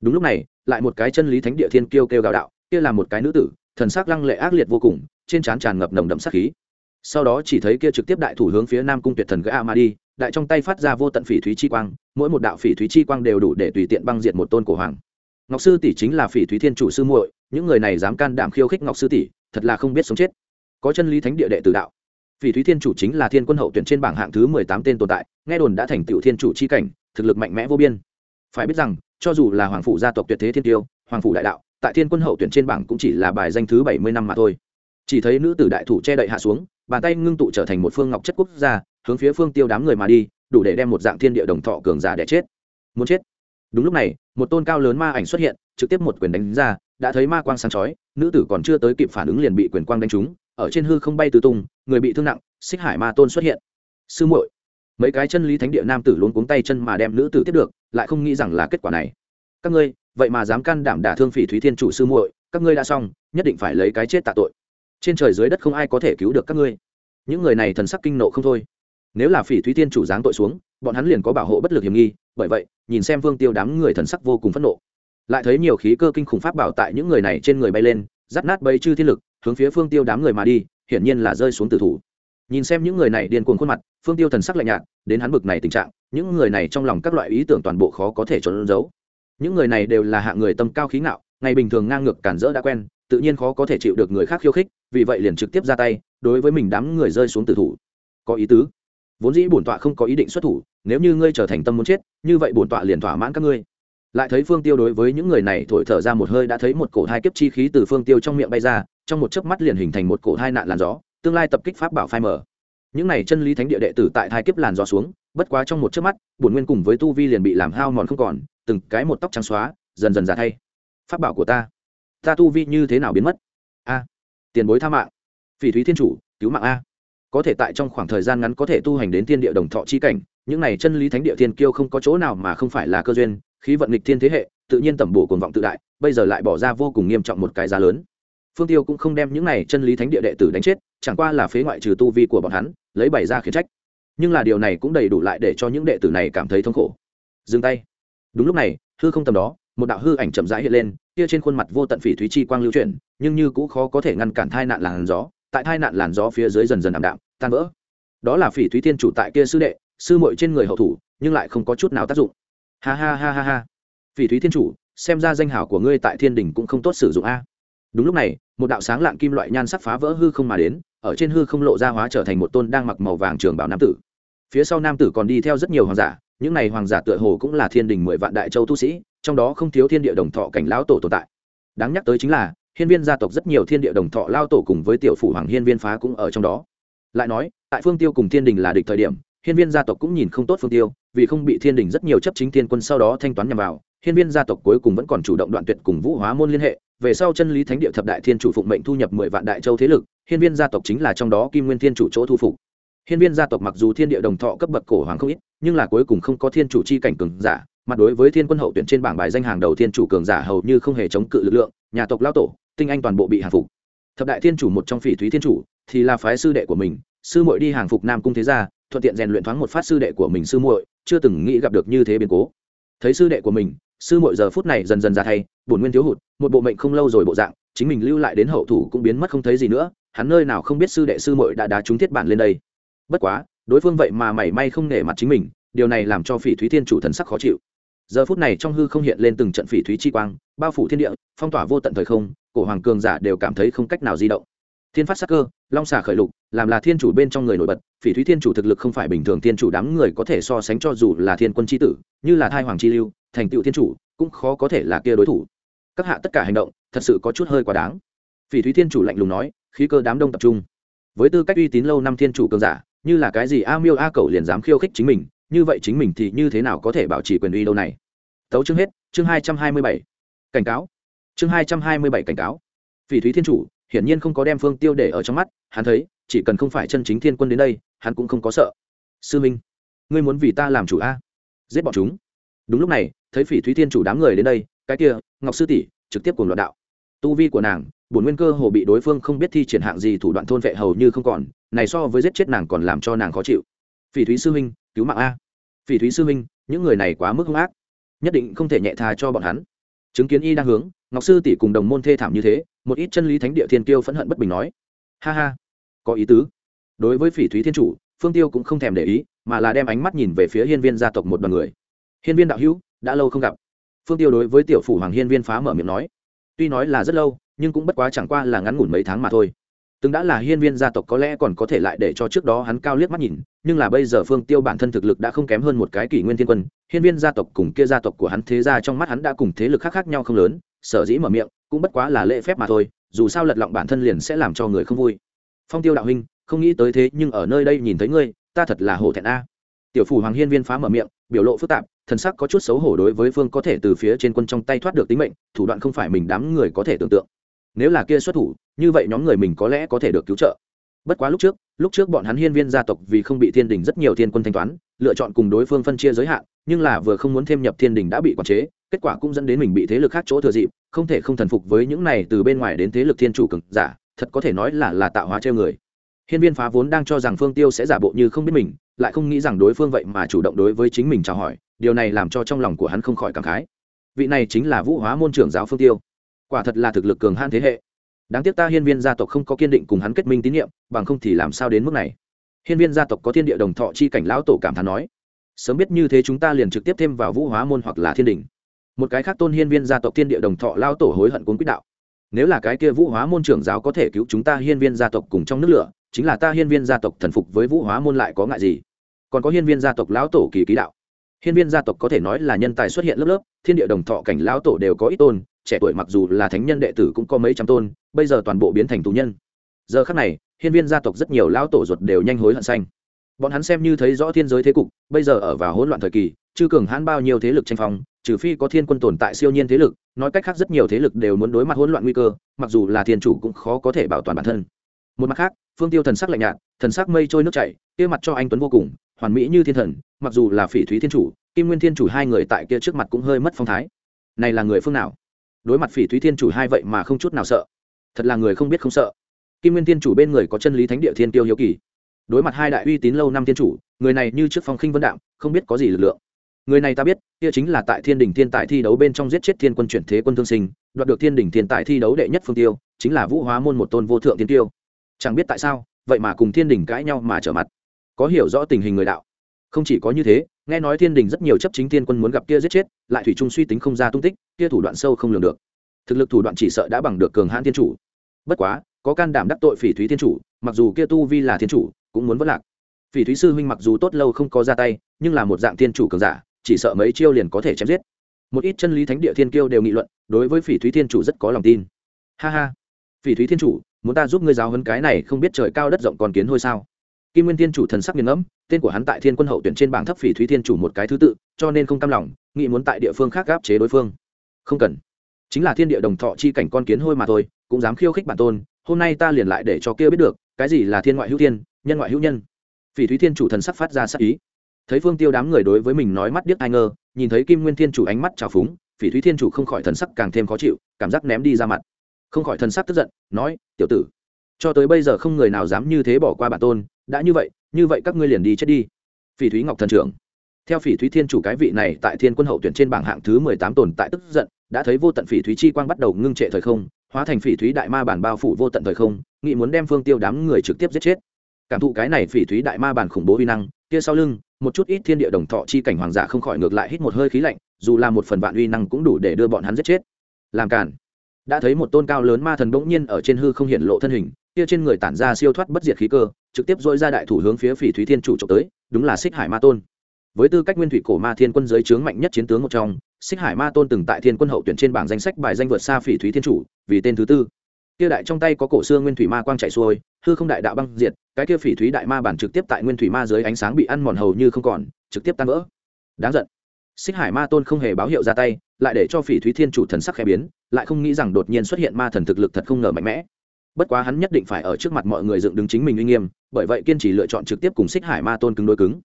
Đúng lúc này, lại một cái chân lý thánh địa thiên kêu kêu gào đạo, kia là một cái nữ tử, thần sắc lăng lệ ác liệt vô cùng, trên trán tràn ngập nồng đậm sát khí sau đó chỉ thấy kia trực tiếp đại thủ hướng phía nam cung tuyệt thần gã ma đi, đại trong tay phát ra vô tận phỉ thúy chi quang, mỗi một đạo phỉ thúy chi quang đều đủ để tùy tiện băng diệt một tôn cổ hoàng. Ngọc sư tỷ chính là phỉ thúy thiên chủ sư muội, những người này dám can đảm khiêu khích ngọc sư tỷ, thật là không biết sống chết. Có chân lý thánh địa đệ tử đạo. Phỉ thúy thiên chủ chính là thiên quân hậu tuyển trên bảng hạng thứ mười tám tên tồn tại, nghe đồn đã thành tựu thiên chủ chi cảnh, thực lực mạnh mẽ vô biên. Phải biết rằng, cho dù là hoàng phụ gia tộc tuyệt thế thiên tiêu, hoàng phụ đại đạo, tại thiên quân hậu tuyển trên bảng cũng chỉ là bài danh thứ bảy mươi năm mà thôi. Chỉ thấy nữ tử đại thủ che đậy hạ xuống bàn tay ngưng tụ trở thành một phương ngọc chất quốc gia, hướng phía phương tiêu đám người mà đi, đủ để đem một dạng thiên địa đồng thọ cường giả để chết. Muốn chết? Đúng lúc này, một tôn cao lớn ma ảnh xuất hiện, trực tiếp một quyền đánh ra, đã thấy ma quang sáng chói, nữ tử còn chưa tới kịp phản ứng liền bị quyền quang đánh trúng, ở trên hư không bay tứ tung, người bị thương nặng, xích hải ma tôn xuất hiện. Sư muội, mấy cái chân lý thánh địa nam tử luôn cuống tay chân mà đem nữ tử tiếp được, lại không nghĩ rằng là kết quả này. Các ngươi, vậy mà dám can đảm đả thương phỉ thúy thiên chủ sư muội, các ngươi đã xong, nhất định phải lấy cái chết tạ tội trên trời dưới đất không ai có thể cứu được các ngươi. Những người này thần sắc kinh nộ không thôi. Nếu là phỉ thúy tiên chủ giáng tội xuống, bọn hắn liền có bảo hộ bất lực hiểm nghi, bởi vậy, nhìn xem vương tiêu đám người thần sắc vô cùng phẫn nộ. Lại thấy nhiều khí cơ kinh khủng pháp bảo tại những người này trên người bay lên giắt nát bấy chư thiên lực, hướng phía phương tiêu đám người mà đi, hiển nhiên là rơi xuống tử thủ. Nhìn xem những người này điên cuồng khuôn mặt phương tiêu thần sắc lạnh nhạt, đến hắn bực này tình trạng, những người này trong lòng các loại ý tưởng toàn bộ khó có thể trốn giấu. Những người này đều là hạng người tâm cao khí ngạo, ngày bình thường ngang ngược cản rỡ đã quen tự nhiên khó có thể chịu được người khác khiêu khích, vì vậy liền trực tiếp ra tay, đối với mình đám người rơi xuống tử thủ. Có ý tứ. Vốn dĩ bổn tọa không có ý định xuất thủ, nếu như ngươi trở thành tâm muốn chết, như vậy bổn tọa liền thỏa mãn các ngươi. Lại thấy phương tiêu đối với những người này thổi thở ra một hơi đã thấy một cổ hai kiếp chi khí từ phương tiêu trong miệng bay ra, trong một chớp mắt liền hình thành một cổ hai nạn làn gió, tương lai tập kích pháp bảo phai mở những này chân lý thánh địa đệ tử tại thai kiếp làn gió xuống, bất quá trong một chớp mắt, bổn nguyên cùng với tu vi liền bị làm hao mòn không còn, từng cái một tóc trắng xóa, dần dần giả thay. Pháp bảo của ta ta tu vi như thế nào biến mất? A, tiền bối tha mạng. Phỉ thúy thiên chủ, cứu mạng a. Có thể tại trong khoảng thời gian ngắn có thể tu hành đến thiên địa đồng thọ chi cảnh, những này chân lý thánh địa thiên kiêu không có chỗ nào mà không phải là cơ duyên, khí vận nghịch thiên thế hệ, tự nhiên tẩm bổ cuồng vọng tự đại, bây giờ lại bỏ ra vô cùng nghiêm trọng một cái giá lớn. Phương tiêu cũng không đem những này chân lý thánh địa đệ tử đánh chết, chẳng qua là phế ngoại trừ tu vi của bọn hắn, lấy bày ra khiển trách. Nhưng là điều này cũng đầy đủ lại để cho những đệ tử này cảm thấy thống khổ. Dừng tay. Đúng lúc này, hư không tầm đó một đạo hư ảnh chậm rãi hiện lên, kia trên khuôn mặt vô tận phỉ thúy chi quang lưu chuyển, nhưng như cũ khó có thể ngăn cản thai nạn làn gió, tại thai nạn làn gió phía dưới dần dần ảm đạm, tan vỡ. Đó là phỉ thúy thiên chủ tại kia sư đệ, sư muội trên người hậu thủ, nhưng lại không có chút nào tác dụng. Ha ha ha ha ha. Phỉ thúy thiên chủ, xem ra danh hảo của ngươi tại thiên đình cũng không tốt sử dụng a. Đúng lúc này, một đạo sáng lạng kim loại nhan sắc phá vỡ hư không mà đến, ở trên hư không lộ ra hóa trở thành một tôn đang mặc màu vàng trường bảo nam tử. Phía sau nam tử còn đi theo rất nhiều hoàng giả những này hoàng giả tựa hồ cũng là thiên đình mười vạn đại châu tu sĩ, trong đó không thiếu thiên địa đồng thọ cảnh lão tổ tồn tại. Đáng nhắc tới chính là, hiên viên gia tộc rất nhiều thiên địa đồng thọ lao tổ cùng với tiểu phủ hoàng hiên viên phá cũng ở trong đó. Lại nói, tại phương tiêu cùng thiên đình là địch thời điểm, hiên viên gia tộc cũng nhìn không tốt phương tiêu, vì không bị thiên đình rất nhiều chấp chính thiên quân sau đó thanh toán nhằm vào, hiên viên gia tộc cuối cùng vẫn còn chủ động đoạn tuyệt cùng vũ hóa môn liên hệ. Về sau chân lý thánh địa thập đại thiên chủ phụng mệnh thu nhập mười vạn đại châu thế lực, hiên viên gia tộc chính là trong đó kim nguyên thiên chủ chỗ thu phục hiên viên gia tộc mặc dù thiên địa đồng thọ cấp bậc cổ hoàng không ít, nhưng là cuối cùng không có thiên chủ chi cảnh cường giả mặt đối với thiên quân hậu tuyển trên bảng bài danh hàng đầu thiên chủ cường giả hầu như không hề chống cự lực lượng, nhà tộc lao tổ, tinh anh toàn bộ bị hàng phục. Thập đại thiên chủ một trong phỉ thúy thiên chủ, thì là phái sư đệ của mình, sư muội đi hàng phục nam cung thế gia, thuận tiện rèn luyện thoáng một phát sư đệ của mình sư muội, chưa từng nghĩ gặp được như thế biến cố. Thấy sư đệ của mình, sư muội giờ phút này dần dần ra thay, bổn nguyên thiếu hụt, một bộ mệnh không lâu rồi bộ dạng, chính mình lưu lại đến hậu thủ cũng biến mất không thấy gì nữa, hắn nơi nào không biết sư đệ sư muội đã đá trúng thiết bản lên đây bất quá, đối phương vậy mà mảy may không nể mặt chính mình, điều này làm cho phỉ thúy thiên chủ thần sắc khó chịu. Giờ phút này trong hư không hiện lên từng trận phỉ thúy chi quang, bao phủ thiên địa, phong tỏa vô tận thời không, cổ hoàng cường giả đều cảm thấy không cách nào di động. Thiên phát sắc cơ, long xà khởi lục, làm là thiên chủ bên trong người nổi bật, phỉ thúy thiên chủ thực lực không phải bình thường thiên chủ đám người có thể so sánh cho dù là thiên quân c tử, như là thai hoàng chi lưu, thành tựu thiên chủ, cũng khó có thể là kia đối thủ. Các hạ tất cả hành động, thật sự có chút hơi quá đáng. Phỉ thúy thiên chủ lạnh lùng nói, khí cơ đám đông tập trung. Với tư cách uy tín lâu năm thiên chủ cường giả như là cái gì a miêu a cậu liền dám khiêu khích chính mình, như vậy chính mình thì như thế nào có thể bảo trì quyền uy đâu này? Tấu chương hết, chương hai trăm hai mươi bảy. Cảnh cáo. Chương hai trăm hai mươi bảy cảnh cáo. Phỉ thúy thiên chủ, hiển nhiên không có đem phương tiêu để ở trong mắt, hắn thấy, chỉ cần không phải chân chính thiên quân đến đây, hắn cũng không có sợ. Sư minh, ngươi muốn vì ta làm chủ a? Giết bọn chúng. Đúng lúc này, thấy phỉ thúy thiên chủ đám người đến đây, cái kia, ngọc sư tỷ, trực tiếp cùng loạn đạo. Tu vi của nàng bổn nguyên cơ hồ bị đối phương không biết thi triển hạng gì thủ đoạn thôn vệ hầu như không còn, này so với giết chết nàng còn làm cho nàng khó chịu. Phỉ thúy sư huynh, cứu mạng a. Phỉ thúy sư huynh, những người này quá mức hung ác. Nhất định không thể nhẹ tha cho bọn hắn. Chứng kiến y đang hướng, ngọc sư tỷ cùng đồng môn thê thảm như thế, một ít chân lý thánh địa thiên tiêu phẫn hận bất bình nói. Ha ha, có ý tứ. Đối với phỉ thúy thiên chủ, phương tiêu cũng không thèm để ý, mà là đem ánh mắt nhìn về phía hiên viên gia tộc một đoàn người. Hiên viên đạo hữu, đã lâu không gặp. Phương tiêu đối với tiểu phủ hoàng hiên viên phá mở miệng nói. Tuy nói là rất lâu nhưng cũng bất quá chẳng qua là ngắn ngủn mấy tháng mà thôi. Từng đã là hiên viên gia tộc có lẽ còn có thể lại để cho trước đó hắn cao liếc mắt nhìn, nhưng là bây giờ phương tiêu bản thân thực lực đã không kém hơn một cái kỷ nguyên thiên quân, hiên viên gia tộc cùng kia gia tộc của hắn thế ra trong mắt hắn đã cùng thế lực khác khác nhau không lớn, sở dĩ mở miệng, cũng bất quá là lễ phép mà thôi, dù sao lật lọng bản thân liền sẽ làm cho người không vui. Phong tiêu đạo huynh, không nghĩ tới thế nhưng ở nơi đây nhìn thấy ngươi, ta thật là hổ thẹn a. Tiểu phủ hoàng hiên viên phá mở miệng, biểu lộ phức tạp, thần sắc có chút xấu hổ đối với phương có thể từ phía trên quân trong tay thoát được tính mệnh, thủ đoạn không phải mình đám người có thể tưởng tượng nếu là kia xuất thủ, như vậy nhóm người mình có lẽ có thể được cứu trợ. Bất quá lúc trước lúc trước bọn hắn hiên viên gia tộc vì không bị thiên đình rất nhiều thiên quân thanh toán, lựa chọn cùng đối phương phân chia giới hạn, nhưng là vừa không muốn thêm nhập thiên đình đã bị quản chế, kết quả cũng dẫn đến mình bị thế lực khác chỗ thừa dịp, không thể không thần phục với những này từ bên ngoài đến thế lực thiên chủ cực giả, thật có thể nói là là tạo hóa treo người. Hiên viên phá vốn đang cho rằng phương tiêu sẽ giả bộ như không biết mình, lại không nghĩ rằng đối phương vậy mà chủ động đối với chính mình chào hỏi, điều này làm cho trong lòng của hắn không khỏi cảm khái. Vị này chính là vũ hóa môn trưởng giáo phương tiêu quả thật là thực lực cường han thế hệ. Đáng tiếc ta hiên viên gia tộc không có kiên định cùng hắn kết minh tín nhiệm, bằng không thì làm sao đến mức này? Hiên viên gia tộc có thiên địa đồng thọ chi cảnh lão tổ cảm thán nói, sớm biết như thế chúng ta liền trực tiếp thêm vào vũ hóa môn hoặc là thiên đình. Một cái khác tôn hiên viên gia tộc thiên địa đồng thọ lao tổ hối hận cuốn quyết đạo, nếu là cái kia vũ hóa môn trưởng giáo có thể cứu chúng ta hiên viên gia tộc cùng trong nước lửa, chính là ta hiên viên gia tộc thần phục với vũ hóa môn lại có ngại gì? Còn có hiên viên gia tộc lão tổ kỳ ký đạo, hiên viên gia tộc có thể nói là nhân tài xuất hiện lớp lớp, thiên địa đồng thọ cảnh lão tổ đều có ít tôn trẻ tuổi mặc dù là thánh nhân đệ tử cũng có mấy trăm tôn, bây giờ toàn bộ biến thành tù nhân. Giờ khác này, hiên viên gia tộc rất nhiều lão tổ ruột đều nhanh hối hận xanh. Bọn hắn xem như thấy rõ thiên giới thế cục, bây giờ ở vào hỗn loạn thời kỳ, chư cường hãn bao nhiêu thế lực tranh phong, trừ phi có thiên quân tồn tại siêu nhiên thế lực, nói cách khác rất nhiều thế lực đều muốn đối mặt hỗn loạn nguy cơ, mặc dù là thiên chủ cũng khó có thể bảo toàn bản thân. Một mặt khác, phương tiêu thần sắc lạnh nhạt, thần sắc mây trôi nước chảy, kia mặt cho anh tuấn vô cùng, hoàn mỹ như thiên thần, mặc dù là phỉ thúy thiên chủ, kim nguyên thiên chủ hai người tại kia trước mặt cũng hơi mất phong thái. Này là người phương nào? Đối mặt phỉ thúy thiên chủ hai vậy mà không chút nào sợ. Thật là người không biết không sợ. Kim nguyên thiên chủ bên người có chân lý thánh địa thiên tiêu hiếu kỳ. Đối mặt hai đại uy tín lâu năm thiên chủ, người này như trước phong khinh vân đạm, không biết có gì lực lượng. Người này ta biết, kia chính là tại thiên đình thiên tài thi đấu bên trong giết chết thiên quân chuyển thế quân thương sinh, đoạt được thiên đình thiên tài thi đấu đệ nhất phương tiêu, chính là vũ hóa môn một tôn vô thượng thiên tiêu chẳng biết tại sao, vậy mà cùng thiên đình cãi nhau mà trở mặt. Có hiểu rõ tình hình người đạo không chỉ có như thế, nghe nói thiên đình rất nhiều chấp chính thiên quân muốn gặp kia giết chết, lại thủy trung suy tính không ra tung tích, kia thủ đoạn sâu không lường được. Thực lực thủ đoạn chỉ sợ đã bằng được cường hãn thiên chủ. Bất quá, có can đảm đắc tội phỉ thúy thiên chủ, mặc dù kia tu vi là thiên chủ, cũng muốn vất lạc. Phỉ thúy sư huynh mặc dù tốt lâu không có ra tay, nhưng là một dạng thiên chủ cường giả, chỉ sợ mấy chiêu liền có thể chém giết. Một ít chân lý thánh địa thiên kiêu đều nghị luận, đối với phỉ thúy thiên chủ rất có lòng tin. Ha ha. Phỉ thúy thiên chủ, muốn ta giúp ngươi giáo hơn cái này không biết trời cao đất rộng còn kiến hôi sao? Kim nguyên thiên chủ thần sắc nghiền ngẫm tên của hắn tại thiên quân hậu tuyển trên bảng thấp phỉ thúy thiên chủ một cái thứ tự, cho nên không cam lòng, nghĩ muốn tại địa phương khác gáp chế đối phương. Không cần. Chính là thiên địa đồng thọ chi cảnh con kiến hôi mà thôi, cũng dám khiêu khích bản tôn, hôm nay ta liền lại để cho kia biết được, cái gì là thiên ngoại hữu thiên, nhân ngoại hữu nhân. Phỉ thúy thiên chủ thần sắc phát ra sắc ý. Thấy phương tiêu đám người đối với mình nói mắt điếc ai ngơ nhìn thấy kim nguyên thiên chủ ánh mắt trào phúng, phỉ thúy thiên chủ không khỏi thần sắc càng thêm khó chịu, cảm giác ném đi ra mặt. Không khỏi thần sắc tức giận, nói, tiểu tử, cho tới bây giờ không người nào dám như thế bỏ qua bản tôn, đã như vậy như vậy các ngươi liền đi chết đi. Phỉ thúy ngọc thần trưởng. Theo phỉ thúy thiên chủ cái vị này tại thiên quân hậu tuyển trên bảng hạng thứ mười tám tồn tại tức giận, đã thấy vô tận phỉ thúy chi quang bắt đầu ngưng trệ thời không, hóa thành phỉ thúy đại ma bản bao phủ vô tận thời không nghị muốn đem phương tiêu đám người trực tiếp giết chết. Cảm thụ cái này phỉ thúy đại ma bản khủng bố uy năng, kia sau lưng, một chút ít thiên địa đồng thọ chi cảnh hoàng giả không khỏi ngược lại hít một hơi khí lạnh, dù là một phần vạn uy năng cũng đủ để đưa bọn hắn giết chết. Làm cản đã thấy một tôn cao lớn ma thần bỗng nhiên ở trên hư không hiện lộ thân hình, kia trên người tản ra siêu thoát bất diệt khí cơ trực tiếp dội ra đại thủ hướng phía phỉ thúy thiên chủ trộm tới, đúng là xích hải ma tôn. Với tư cách nguyên thủy cổ ma thiên quân giới chướng mạnh nhất chiến tướng một trong, xích hải ma tôn từng tại thiên quân hậu tuyển trên bảng danh sách bài danh vượt xa phỉ thúy thiên chủ, vì tên thứ tư. Kia đại trong tay có cổ xương nguyên thủy ma quang chạy xuôi, hư không đại đạo băng diệt, cái kia phỉ thúy đại ma bản trực tiếp tại nguyên thủy ma dưới ánh sáng bị ăn mòn hầu như không còn, trực tiếp tan vỡ. Đáng giận. Xích hải ma tôn không hề báo hiệu ra tay, lại để cho phỉ thúy thiên chủ thần sắc khẽ biến, lại không nghĩ rằng đột nhiên xuất hiện ma thần thực lực thật không ngờ mạnh mẽ bất quá hắn nhất định phải ở trước mặt mọi người dựng đứng chính mình uy nghiêm, bởi vậy kiên trì lựa chọn trực tiếp cùng xích hải ma tôn cứng đôi cứng.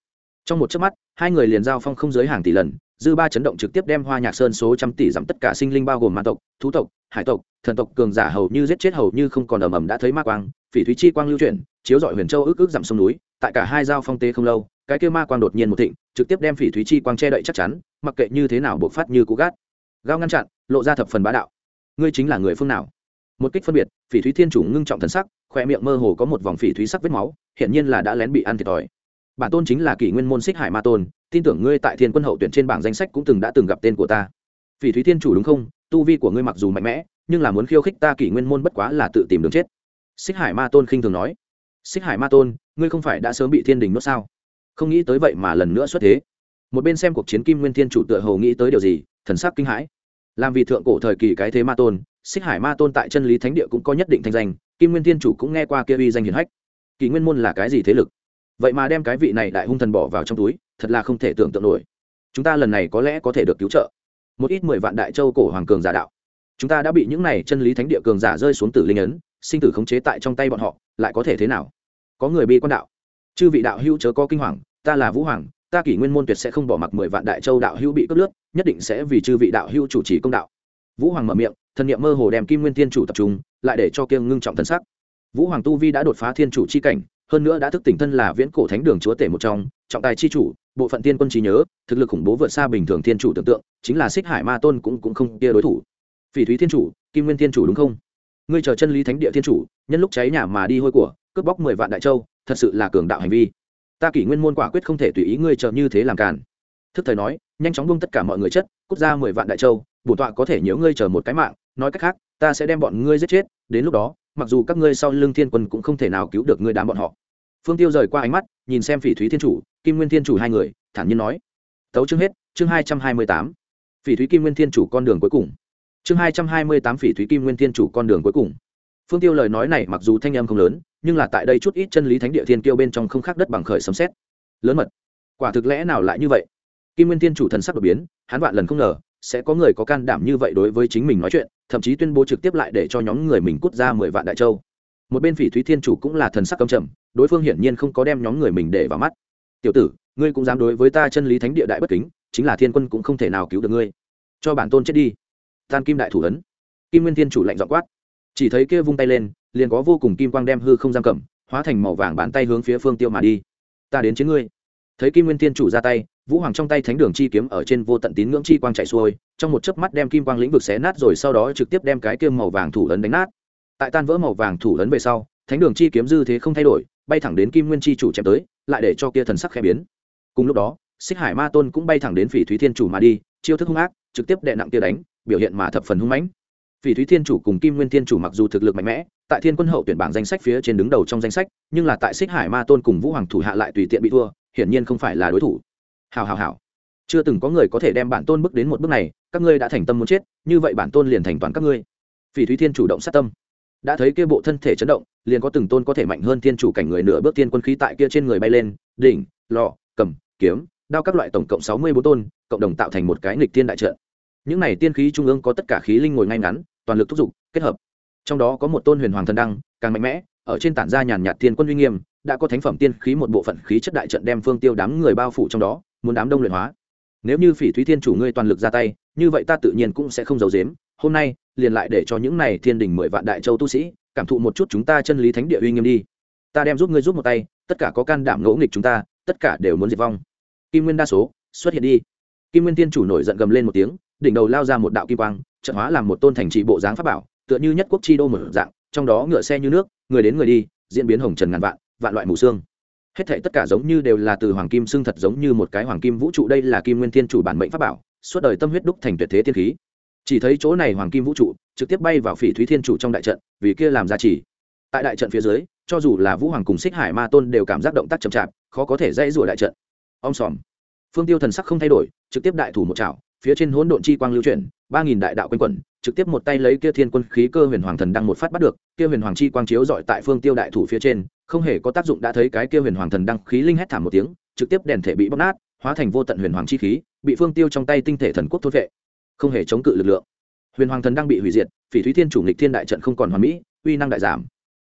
Trong một chớp mắt, hai người liền giao phong không giới hàng tỷ lần, dư ba chấn động trực tiếp đem hoa nhạc sơn số trăm tỷ giảm tất cả sinh linh bao gồm ma tộc, thú tộc, hải tộc, thần tộc, cường giả hầu như giết chết hầu như không còn ầm ầm đã thấy ma quang, phỉ thúy chi quang lưu chuyển, chiếu dọi huyền châu ước ước giảm sông núi, tại cả hai giao phong tế không lâu, cái kia ma quang đột nhiên một thịnh, trực tiếp đem phỉ thúy chi quang che đậy chắc chắn, mặc kệ như thế nào buộc phát như cú gát gao ngăn chặn, lộ ra thập phần bá đạo. Ngươi chính là người phương nào? Một kích phân biệt, phỉ thúy thiên chủ ngưng trọng thần sắc, khoe miệng mơ hồ có một vòng phỉ thúy sắc vết máu hiện nhiên là đã lén bị ăn thiệt thòi. Bản tôn chính là kỷ nguyên môn xích hải ma tôn, tin tưởng ngươi tại thiên quân hậu tuyển trên bảng danh sách cũng từng đã từng gặp tên của ta. Phỉ thúy thiên chủ đúng không? Tu vi của ngươi mặc dù mạnh mẽ, nhưng là muốn khiêu khích ta kỷ nguyên môn bất quá là tự tìm đường chết. Xích hải ma tôn khinh thường nói. Xích hải ma tôn, ngươi không phải đã sớm bị thiên đình nuốt sao? Không nghĩ tới vậy mà lần nữa xuất thế. Một bên xem cuộc chiến kim nguyên thiên chủ tựa hồ nghĩ tới điều gì, thần sắc kinh hãi làm vì thượng cổ thời kỳ cái thế ma tôn, xích hải ma tôn tại chân lý thánh địa cũng có nhất định thanh danh, kim nguyên thiên chủ cũng nghe qua kia uy danh hiển hách. Kỳ nguyên môn là cái gì thế lực? Vậy mà đem cái vị này đại hung thần bỏ vào trong túi, thật là không thể tưởng tượng nổi. Chúng ta lần này có lẽ có thể được cứu trợ. Một ít mười vạn đại châu cổ hoàng cường giả đạo. Chúng ta đã bị những này chân lý thánh địa cường giả rơi xuống tử linh ấn, sinh tử khống chế tại trong tay bọn họ, lại có thể thế nào? Có người bị quan đạo. Chư vị đạo hữu chớ có kinh hoàng, ta là vũ hoàng ta kỷ nguyên môn tuyệt sẽ không bỏ mặc mười vạn đại châu đạo hữu bị cướp lướt, nhất định sẽ vì chư vị đạo hữu chủ trì công đạo. Vũ hoàng mở miệng, thần niệm mơ hồ đem kim nguyên thiên chủ tập trung, lại để cho kiêng ngưng trọng thân sắc. Vũ hoàng tu vi đã đột phá thiên chủ chi cảnh, hơn nữa đã thức tỉnh thân là viễn cổ thánh đường chúa tể một trong, trọng tài chi chủ, bộ phận tiên quân trí nhớ, thực lực khủng bố vượt xa bình thường thiên chủ tưởng tượng, chính là xích hải ma tôn cũng cũng không kia đối thủ. Phỉ thúy thiên chủ, kim nguyên thiên chủ đúng không? Ngươi chờ chân lý thánh địa thiên chủ, nhân lúc cháy nhà mà đi hôi của, cướp bóc mười vạn đại châu, thật sự là cường đạo hành vi ta kỷ nguyên môn quả quyết không thể tùy ý ngươi chờ như thế làm càn. Thức thời nói, nhanh chóng buông tất cả mọi người chất, cút ra mười vạn đại châu, bổn tọa có thể nhớ ngươi chờ một cái mạng, nói cách khác, ta sẽ đem bọn ngươi giết chết, đến lúc đó, mặc dù các ngươi sau lưng thiên quân cũng không thể nào cứu được ngươi đám bọn họ. Phương tiêu rời qua ánh mắt, nhìn xem phỉ thúy thiên chủ, kim nguyên thiên chủ hai người, thản nhiên nói. Tấu chương hết, chương hai trăm hai mươi tám. Phỉ thúy kim nguyên thiên chủ con đường cuối cùng. Chương hai trăm hai mươi tám phỉ thúy kim nguyên thiên chủ con đường cuối cùng phương tiêu lời nói này mặc dù thanh âm không lớn, nhưng là tại đây chút ít chân lý thánh địa thiên kiêu bên trong không khác đất bằng khởi sấm xét lớn mật. Quả thực lẽ nào lại như vậy? Kim nguyên thiên chủ thần sắc đột biến, hắn vạn lần không ngờ, sẽ có người có can đảm như vậy đối với chính mình nói chuyện, thậm chí tuyên bố trực tiếp lại để cho nhóm người mình cút ra mười vạn đại châu. Một bên phỉ thúy thiên chủ cũng là thần sắc cầm trầm, đối phương hiển nhiên không có đem nhóm người mình để vào mắt. Tiểu tử, ngươi cũng dám đối với ta chân lý thánh địa đại bất kính, chính là thiên quân cũng không thể nào cứu được ngươi. Cho bản tôn chết đi. Tan kim đại thủ ấn. Kim nguyên thiên chủ lạnh dọ quát chỉ thấy kia vung tay lên, liền có vô cùng kim quang đem hư không giam cầm, hóa thành màu vàng bàn tay hướng phía phương tiêu mà đi. Ta đến chiến ngươi. Thấy kim nguyên thiên chủ ra tay, vũ hoàng trong tay thánh đường chi kiếm ở trên vô tận tín ngưỡng chi quang chạy xuôi, trong một chớp mắt đem kim quang lĩnh vực xé nát rồi sau đó trực tiếp đem cái kim màu vàng thủ ấn đánh nát. Tại tan vỡ màu vàng thủ ấn về sau, thánh đường chi kiếm dư thế không thay đổi, bay thẳng đến kim nguyên chi chủ chém tới, lại để cho kia thần sắc khẽ biến. Cùng lúc đó, xích hải ma tôn cũng bay thẳng đến phỉ thúy thiên chủ mà đi, chiêu thức hung ác, trực tiếp đệ nặng kia đánh, biểu hiện mà thập phần hung mãnh phỉ thúy thiên chủ cùng kim nguyên thiên chủ mặc dù thực lực mạnh mẽ, tại thiên quân hậu tuyển bảng danh sách phía trên đứng đầu trong danh sách, nhưng là tại xích hải ma tôn cùng vũ hoàng thủ hạ lại tùy tiện bị thua, hiển nhiên không phải là đối thủ. Hào hào hào. Chưa từng có người có thể đem bản tôn bước đến một bước này, các ngươi đã thành tâm muốn chết, như vậy bản tôn liền thành toàn các ngươi. Phỉ thúy thiên chủ động sát tâm. Đã thấy kia bộ thân thể chấn động, liền có từng tôn có thể mạnh hơn thiên chủ cảnh người nửa bước tiên quân khí tại kia trên người bay lên, đỉnh lò cầm, kiếm, đao các loại tổng cộng sáu mươi bốn tôn, cộng đồng tạo thành một cái nghịch thiên đại trận. Những này tiên khí trung ương có tất cả khí linh ngồi ngay ngắn toàn lực thúc giục, kết hợp. Trong đó có một tôn huyền hoàng thần đăng, càng mạnh mẽ, ở trên tản ra nhàn nhạt thiên quân uy nghiêm, đã có thánh phẩm tiên khí một bộ phận khí chất đại trận đem phương tiêu đám người bao phủ trong đó, muốn đám đông luyện hóa. Nếu như phỉ thúy thiên chủ ngươi toàn lực ra tay, như vậy ta tự nhiên cũng sẽ không giấu giếm. Hôm nay, liền lại để cho những này thiên đình mười vạn đại châu tu sĩ, cảm thụ một chút chúng ta chân lý thánh địa uy nghiêm đi. Ta đem giúp ngươi giúp một tay, tất cả có can đảm ngỗ nghịch chúng ta, tất cả đều muốn diệt vong. Kim nguyên đa số, xuất hiện đi. Kim nguyên tiên chủ nổi giận gầm lên một tiếng, đỉnh đầu lao ra một đạo kim quang trận hóa làm một tôn thành trị bộ dáng pháp bảo, tựa như nhất quốc chi đô một dạng, trong đó ngựa xe như nước, người đến người đi, diễn biến hồng trần ngàn vạn vạn loại mù xương hết thảy tất cả giống như đều là từ hoàng kim xương thật giống như một cái hoàng kim vũ trụ, đây là kim nguyên thiên chủ bản mệnh pháp bảo, suốt đời tâm huyết đúc thành tuyệt thế thiên khí. Chỉ thấy chỗ này hoàng kim vũ trụ, trực tiếp bay vào phỉ thúy thiên chủ trong đại trận, vì kia làm ra chỉ tại đại trận phía dưới, cho dù là vũ hoàng cùng xích hải ma tôn đều cảm giác động tác chậm chạp, khó có thể dãy rủa đại trận. Ông xòm phương tiêu thần sắc không thay đổi, trực tiếp đại thủ một chảo phía trên hỗn độn chi quang lưu chuyển, ba nghìn đại đạo quanh quẩn, trực tiếp một tay lấy kia thiên quân khí cơ huyền hoàng thần đăng một phát bắt được, kia huyền hoàng chi quang chiếu dọi tại phương tiêu đại thủ phía trên, không hề có tác dụng đã thấy cái kia huyền hoàng thần đăng khí linh hét thảm một tiếng, trực tiếp đèn thể bị bóc nát, hóa thành vô tận huyền hoàng chi khí, bị phương tiêu trong tay tinh thể thần quốc thốt vệ. Không hề chống cự lực lượng. Huyền hoàng thần đăng bị hủy diệt, phỉ thúy thiên chủ nghịch thiên đại trận không còn hoàn mỹ, uy năng đại giảm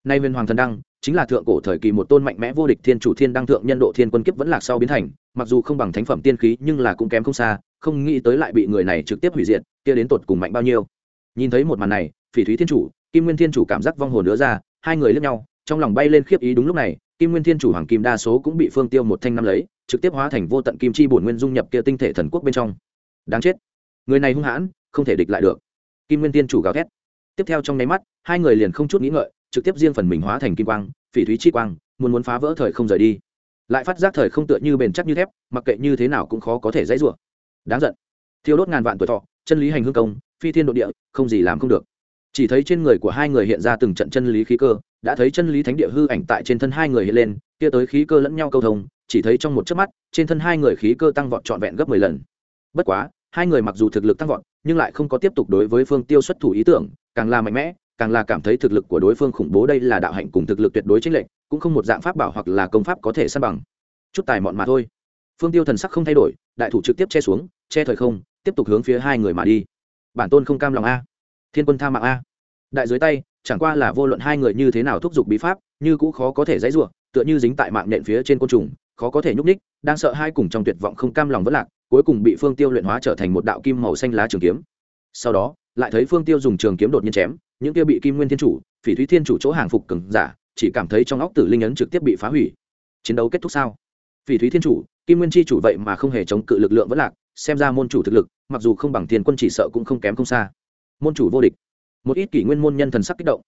nay huyền hoàng thần đăng, chính là thượng cổ thời kỳ một tôn mạnh mẽ vô địch thiên chủ thiên đăng thượng nhân độ thiên quân kiếp vẫn lạc sau biến thành, mặc dù không bằng thánh phẩm tiên khí nhưng là cũng kém không xa, không nghĩ tới lại bị người này trực tiếp hủy diệt, kia đến tột cùng mạnh bao nhiêu. Nhìn thấy một màn này, phỉ thúy thiên chủ, kim nguyên thiên chủ cảm giác vong hồn nữa ra, hai người lướt nhau, trong lòng bay lên khiếp ý đúng lúc này, kim nguyên thiên chủ hoàng kim đa số cũng bị phương tiêu một thanh năm lấy, trực tiếp hóa thành vô tận kim chi bổn nguyên dung nhập kia tinh thể thần quốc bên trong. Đáng chết. Người này hung hãn, không thể địch lại được. Kim nguyên thiên chủ gào thét. Tiếp theo trong nháy mắt, hai người liền không chút nghĩ ngợi trực tiếp riêng phần mình hóa thành kim quang, phỉ thúy chi quang, muốn muốn phá vỡ thời không rời đi. Lại phát giác thời không tựa như bền chắc như thép, mặc kệ như thế nào cũng khó có thể dãy rủa. Đáng giận. Thiêu đốt ngàn vạn tuổi thọ, chân lý hành hương công, phi thiên độ địa, không gì làm không được. Chỉ thấy trên người của hai người hiện ra từng trận chân lý khí cơ, đã thấy chân lý thánh địa hư ảnh tại trên thân hai người hiện lên, kia tới khí cơ lẫn nhau câu thông, chỉ thấy trong một chớp mắt, trên thân hai người khí cơ tăng vọt trọn vẹn gấp mười lần. Bất quá, hai người mặc dù thực lực tăng vọt, nhưng lại không có tiếp tục đối với phương tiêu xuất thủ ý tưởng, càng là mạnh mẽ càng là cảm thấy thực lực của đối phương khủng bố đây là đạo hạnh cùng thực lực tuyệt đối chính lệnh cũng không một dạng pháp bảo hoặc là công pháp có thể săn bằng. Chút tài mọn mà thôi. Phương tiêu thần sắc không thay đổi, đại thủ trực tiếp che xuống, che thời không, tiếp tục hướng phía hai người mà đi. Bản tôn không cam lòng a. Thiên quân tha mạng a. Đại dưới tay, chẳng qua là vô luận hai người như thế nào thúc giục bí pháp, như cũng khó có thể dãy ruộng tựa như dính tại mạng nện phía trên côn trùng, khó có thể nhúc ních đang sợ hai cùng trong tuyệt vọng không cam lòng vất lạc, cuối cùng bị phương tiêu luyện hóa trở thành một đạo kim màu xanh lá trường kiếm. Sau đó, lại thấy phương tiêu dùng trường kiếm đột nhiên chém những kia bị kim nguyên thiên chủ, phỉ thúy thiên chủ chỗ hàng phục cừng giả, chỉ cảm thấy trong óc tử linh ấn trực tiếp bị phá hủy. Chiến đấu kết thúc sao? Phỉ thúy thiên chủ, kim nguyên chi chủ vậy mà không hề chống cự lực lượng vẫn lạc, xem ra môn chủ thực lực, mặc dù không bằng thiên quân chỉ sợ cũng không kém không xa. Môn chủ vô địch. Một ít kỷ nguyên môn nhân thần sắc kích động.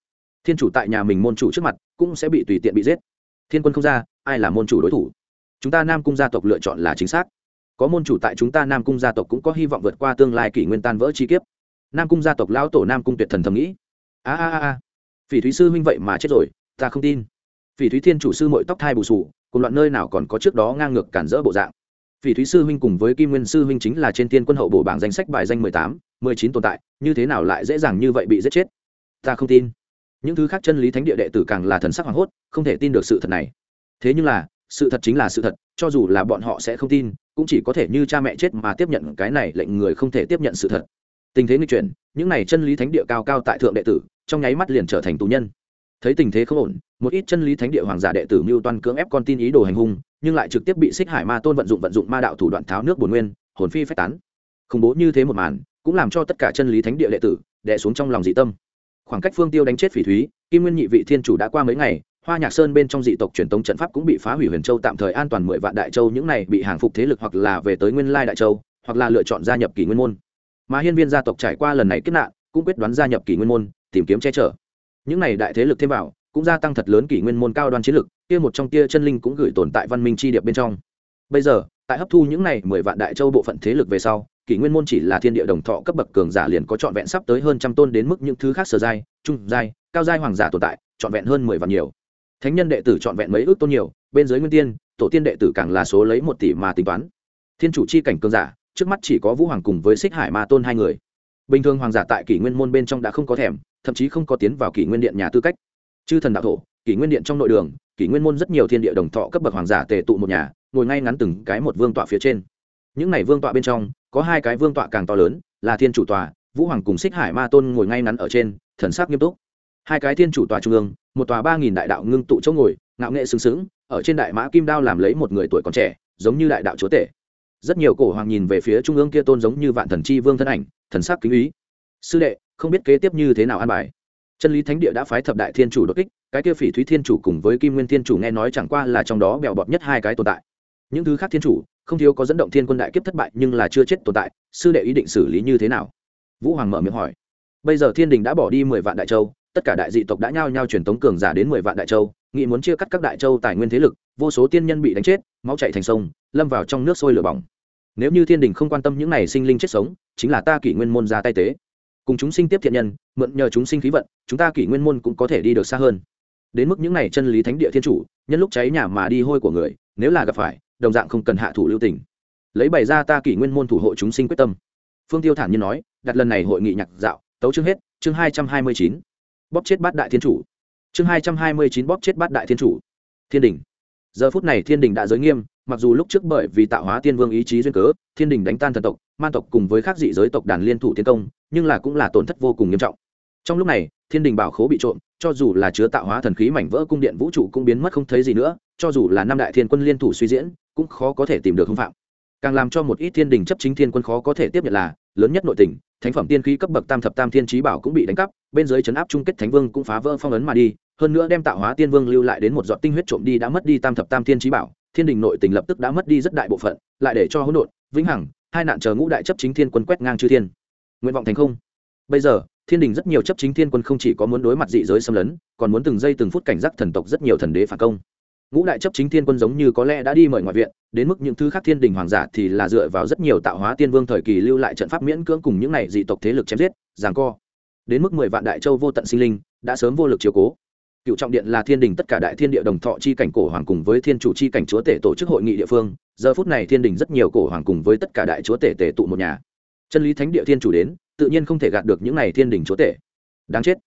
Thiên chủ tại nhà mình môn chủ trước mặt cũng sẽ bị tùy tiện bị giết. Thiên quân không ra, ai là môn chủ đối thủ? Chúng ta nam cung gia tộc lựa chọn là chính xác. Có môn chủ tại chúng ta nam cung gia tộc cũng có hy vọng vượt qua tương lai kỷ nguyên tan vỡ chi kiếp. Nam cung gia tộc lão tổ nam cung tuyệt thần thầm nghĩ a a a phỉ thúy sư huynh vậy mà chết rồi, ta không tin. Phỉ thúy thiên chủ sư mội tóc thai bù sù, cùng loạn nơi nào còn có trước đó ngang ngược cản rỡ bộ dạng. Phỉ thúy sư huynh cùng với kim nguyên sư huynh chính là trên thiên quân hậu bổ bảng danh sách bài danh mười tám, mười chín tồn tại, như thế nào lại dễ dàng như vậy bị giết chết? Ta không tin. Những thứ khác chân lý thánh địa đệ tử càng là thần sắc hoảng hốt, không thể tin được sự thật này. Thế nhưng là, sự thật chính là sự thật, cho dù là bọn họ sẽ không tin, cũng chỉ có thể như cha mẹ chết mà tiếp nhận cái này lệnh người không thể tiếp nhận sự thật. Tình thế nghịch chuyển, những này chân lý thánh địa cao cao tại thượng đệ tử trong nháy mắt liền trở thành tù nhân. Thấy tình thế không ổn, một ít chân lý thánh địa hoàng giả đệ tử mưu toan cưỡng ép con tin ý đồ hành hung, nhưng lại trực tiếp bị xích hải ma tôn vận dụng vận dụng ma đạo thủ đoạn tháo nước bồn nguyên, hồn phi phách tán. Khủng bố như thế một màn, cũng làm cho tất cả chân lý thánh địa đệ tử đẻ xuống trong lòng dị tâm. Khoảng cách phương tiêu đánh chết phỉ thúy, kim nguyên nhị vị thiên chủ đã qua mấy ngày, hoa nhạc sơn bên trong dị tộc truyền tống trận pháp cũng bị phá hủy huyền châu tạm thời an toàn mười vạn đại châu, những này bị hàng phục thế lực hoặc là về tới nguyên lai đại châu, hoặc là lựa chọn gia nhập kỷ nguyên môn. Mà hiên viên gia tộc trải qua lần này kết nạn, cũng quyết đoán gia nhập kỷ nguyên môn tìm kiếm che chở. Những này đại thế lực thêm vào, cũng gia tăng thật lớn kỷ nguyên môn cao đoan chiến lực, kia một trong kia chân linh cũng gửi tồn tại văn minh chi điệp bên trong. Bây giờ, tại hấp thu những này mười vạn đại châu bộ phận thế lực về sau, kỷ nguyên môn chỉ là thiên địa đồng thọ cấp bậc cường giả liền có trọn vẹn sắp tới hơn trăm tôn đến mức những thứ khác sở giai, trung giai, cao giai hoàng giả tồn tại, trọn vẹn hơn mười vạn nhiều. Thánh nhân đệ tử trọn vẹn mấy ước tôn nhiều, bên dưới nguyên tiên, tổ tiên đệ tử càng là số lấy một tỷ mà tính toán. Thiên chủ chi cảnh cường giả, trước mắt chỉ có vũ hoàng cùng với xích hải ma tôn hai người bình thường hoàng giả tại kỷ nguyên môn bên trong đã không có thèm, thậm chí không có tiến vào kỷ nguyên điện nhà tư cách. Chư thần đạo thổ, kỷ nguyên điện trong nội đường, kỷ nguyên môn rất nhiều thiên địa đồng thọ cấp bậc hoàng giả tề tụ một nhà, ngồi ngay ngắn từng cái một vương tọa phía trên. Những này vương tọa bên trong, có hai cái vương tọa càng to lớn, là thiên chủ tòa, vũ hoàng cùng xích hải ma tôn ngồi ngay ngắn ở trên, thần sắc nghiêm túc. Hai cái thiên chủ tòa trung ương, một tòa ba nghìn đại đạo ngưng tụ chỗ ngồi, ngạo nghệ xứng xứng ở trên đại mã kim đao làm lấy một người tuổi còn trẻ, giống như đại đạo chúa tể rất nhiều cổ hoàng nhìn về phía trung ương kia tôn giống như vạn thần chi vương thân ảnh, thần sắc kính ý. Sư đệ, không biết kế tiếp như thế nào an bài. Chân lý thánh địa đã phái thập đại thiên chủ đột kích, cái kia phỉ thúy thiên chủ cùng với kim nguyên thiên chủ nghe nói chẳng qua là trong đó bèo bọt nhất hai cái tồn tại. Những thứ khác thiên chủ, không thiếu có dẫn động thiên quân đại kiếp thất bại nhưng là chưa chết tồn tại, sư đệ ý định xử lý như thế nào? Vũ hoàng mở miệng hỏi. Bây giờ thiên đình đã bỏ đi mười vạn đại châu, tất cả đại dị tộc đã nhao nhao truyền tống cường giả đến mười vạn đại châu nghị muốn chia cắt các đại châu tài nguyên thế lực, vô số tiên nhân bị đánh chết, máu chạy thành sông, lâm vào trong nước sôi lửa bỏng nếu như thiên đình không quan tâm những này sinh linh chết sống, chính là ta kỷ nguyên môn ra tay tế. Cùng chúng sinh tiếp thiện nhân, mượn nhờ chúng sinh khí vận, chúng ta kỷ nguyên môn cũng có thể đi được xa hơn. Đến mức những này chân lý thánh địa thiên chủ, nhân lúc cháy nhà mà đi hôi của người, nếu là gặp phải, đồng dạng không cần hạ thủ lưu tình. Lấy bày ra ta kỷ nguyên môn thủ hộ chúng sinh quyết tâm. Phương tiêu thản nhiên nói, đặt lần này hội nghị nhạc dạo, tấu chương hết, chương hai trăm hai mươi chín. Bóp chết bát đại thiên chủ. Chương hai trăm hai mươi chín bóp chết bát đại thiên chủ. Thiên đình. Giờ phút này thiên đình đã giới nghiêm mặc dù lúc trước bởi vì tạo hóa tiên vương ý chí duyên cớ, thiên đình đánh tan thần tộc, man tộc cùng với các dị giới tộc đàn liên thủ tiến công, nhưng là cũng là tổn thất vô cùng nghiêm trọng. Trong lúc này, thiên đình bảo khố bị trộm, cho dù là chứa tạo hóa thần khí mảnh vỡ cung điện vũ trụ cũng biến mất không thấy gì nữa, cho dù là năm đại thiên quân liên thủ suy diễn, cũng khó có thể tìm được hưng phạm. Càng làm cho một ít thiên đình chấp chính thiên quân khó có thể tiếp nhận là, lớn nhất nội tình, thánh phẩm tiên khí cấp bậc tam thập tam thiên trí bảo cũng bị đánh cắp, bên dưới chấn áp trung kết thánh vương cũng phá vỡ phong ấn mà đi, hơn nữa đem tạo hóa tiên vương lưu lại đến một giọt tinh huyết trộm đi đã mất đi tam thập tam thiên trí bảo thiên đình nội tình lập tức đã mất đi rất đại bộ phận, lại để cho hỗn độn, vĩnh hằng, hai nạn chờ ngũ đại chấp chính thiên quân quét ngang chư thiên. Nguyện vọng thành không. Bây giờ, thiên đình rất nhiều chấp chính thiên quân không chỉ có muốn đối mặt dị giới xâm lấn, còn muốn từng giây từng phút cảnh giác thần tộc rất nhiều thần đế phản công. Ngũ đại chấp chính thiên quân giống như có lẽ đã đi mời ngoại viện, đến mức những thứ khác thiên đình hoàng giả thì là dựa vào rất nhiều tạo hóa tiên vương thời kỳ lưu lại trận pháp miễn cưỡng cùng những này dị tộc thế lực chém giết, giằng co. Đến mức mười vạn đại châu vô tận sinh linh, đã sớm vô lực chiều cố cựu trọng điện là thiên đình tất cả đại thiên địa đồng thọ chi cảnh cổ hoàng cùng với thiên chủ chi cảnh chúa tể tổ chức hội nghị địa phương. Giờ phút này thiên đình rất nhiều cổ hoàng cùng với tất cả đại chúa tể tể tụ một nhà. Chân lý thánh địa thiên chủ đến, tự nhiên không thể gạt được những này thiên đình chúa tể. Đáng chết.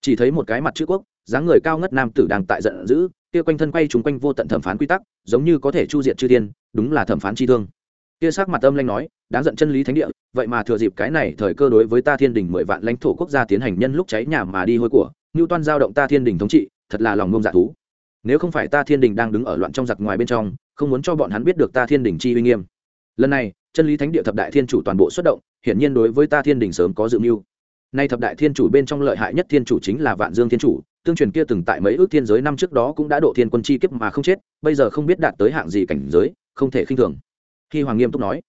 Chỉ thấy một cái mặt chữ quốc, dáng người cao ngất nam tử đang tại giận dữ, kia quanh thân quay chúng quanh vô tận thẩm phán quy tắc, giống như có thể chu diệt chư thiên, đúng là thẩm phán chi thương. Kia sắc mặt âm lanh nói, đáng giận chân lý thánh địa, vậy mà thừa dịp cái này thời cơ đối với ta thiên đình mười vạn lãnh thổ quốc gia tiến hành nhân lúc cháy nhà mà đi hôi của ngưu toan giao động ta thiên đình thống trị, thật là lòng ngông dạ thú. Nếu không phải ta thiên đình đang đứng ở loạn trong giặc ngoài bên trong, không muốn cho bọn hắn biết được ta thiên đình chi uy nghiêm. Lần này, chân lý thánh địa thập đại thiên chủ toàn bộ xuất động, hiển nhiên đối với ta thiên đình sớm có dự mưu. Nay thập đại thiên chủ bên trong lợi hại nhất thiên chủ chính là vạn dương thiên chủ, tương truyền kia từng tại mấy ước thiên giới năm trước đó cũng đã độ thiên quân chi kiếp mà không chết, bây giờ không biết đạt tới hạng gì cảnh giới, không thể khinh thường. Khi hoàng nghiêm túc nói,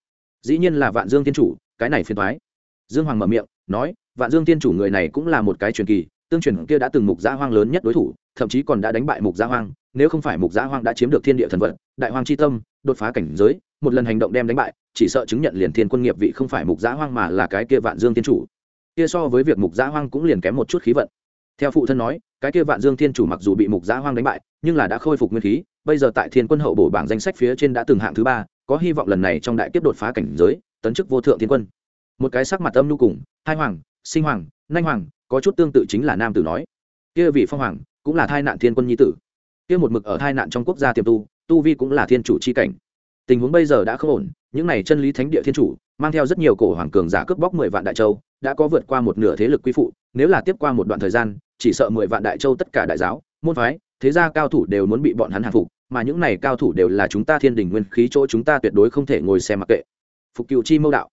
dĩ nhiên là vạn dương thiên chủ, cái này phiền thoái dương hoàng mở miệng, nói, vạn dương thiên chủ người này cũng là một cái truyền kỳ tương truyền kia đã từng mục gia hoang lớn nhất đối thủ, thậm chí còn đã đánh bại mục gia hoang, nếu không phải mục gia hoang đã chiếm được thiên địa thần vật đại hoang chi tâm, đột phá cảnh giới, một lần hành động đem đánh bại, chỉ sợ chứng nhận liền thiên quân nghiệp vị không phải mục gia hoang mà là cái kia vạn dương thiên chủ. Kia so với việc mục gia hoang cũng liền kém một chút khí vận. Theo phụ thân nói, cái kia vạn dương thiên chủ mặc dù bị mục gia hoang đánh bại, nhưng là đã khôi phục nguyên khí, bây giờ tại thiên quân hậu bổ bảng danh sách phía trên đã từng hạng thứ ba, có hy vọng lần này trong đại kiếp đột phá cảnh giới, tấn chức vô thượng thiên quân. Một cái sắc mặt âm nhu cùng, hai hoàng, sinh hoàng, nanh hoàng có chút tương tự chính là nam tử nói, kia vị phong hoàng, cũng là thai nạn thiên quân nhi tử. Kia một mực ở thai nạn trong quốc gia tiềm tu tu vi cũng là thiên chủ chi cảnh. Tình huống bây giờ đã không ổn, những này chân lý thánh địa thiên chủ, mang theo rất nhiều cổ hoàng cường giả cướp bóc mười vạn đại châu, đã có vượt qua một nửa thế lực quy phụ, nếu là tiếp qua một đoạn thời gian, chỉ sợ mười vạn đại châu tất cả đại giáo, môn phái, thế gia cao thủ đều muốn bị bọn hắn hạ phục, mà những này cao thủ đều là chúng ta thiên đình nguyên khí chỗ chúng ta tuyệt đối không thể ngồi xem mặc kệ. Phục cựu chi mâu đạo.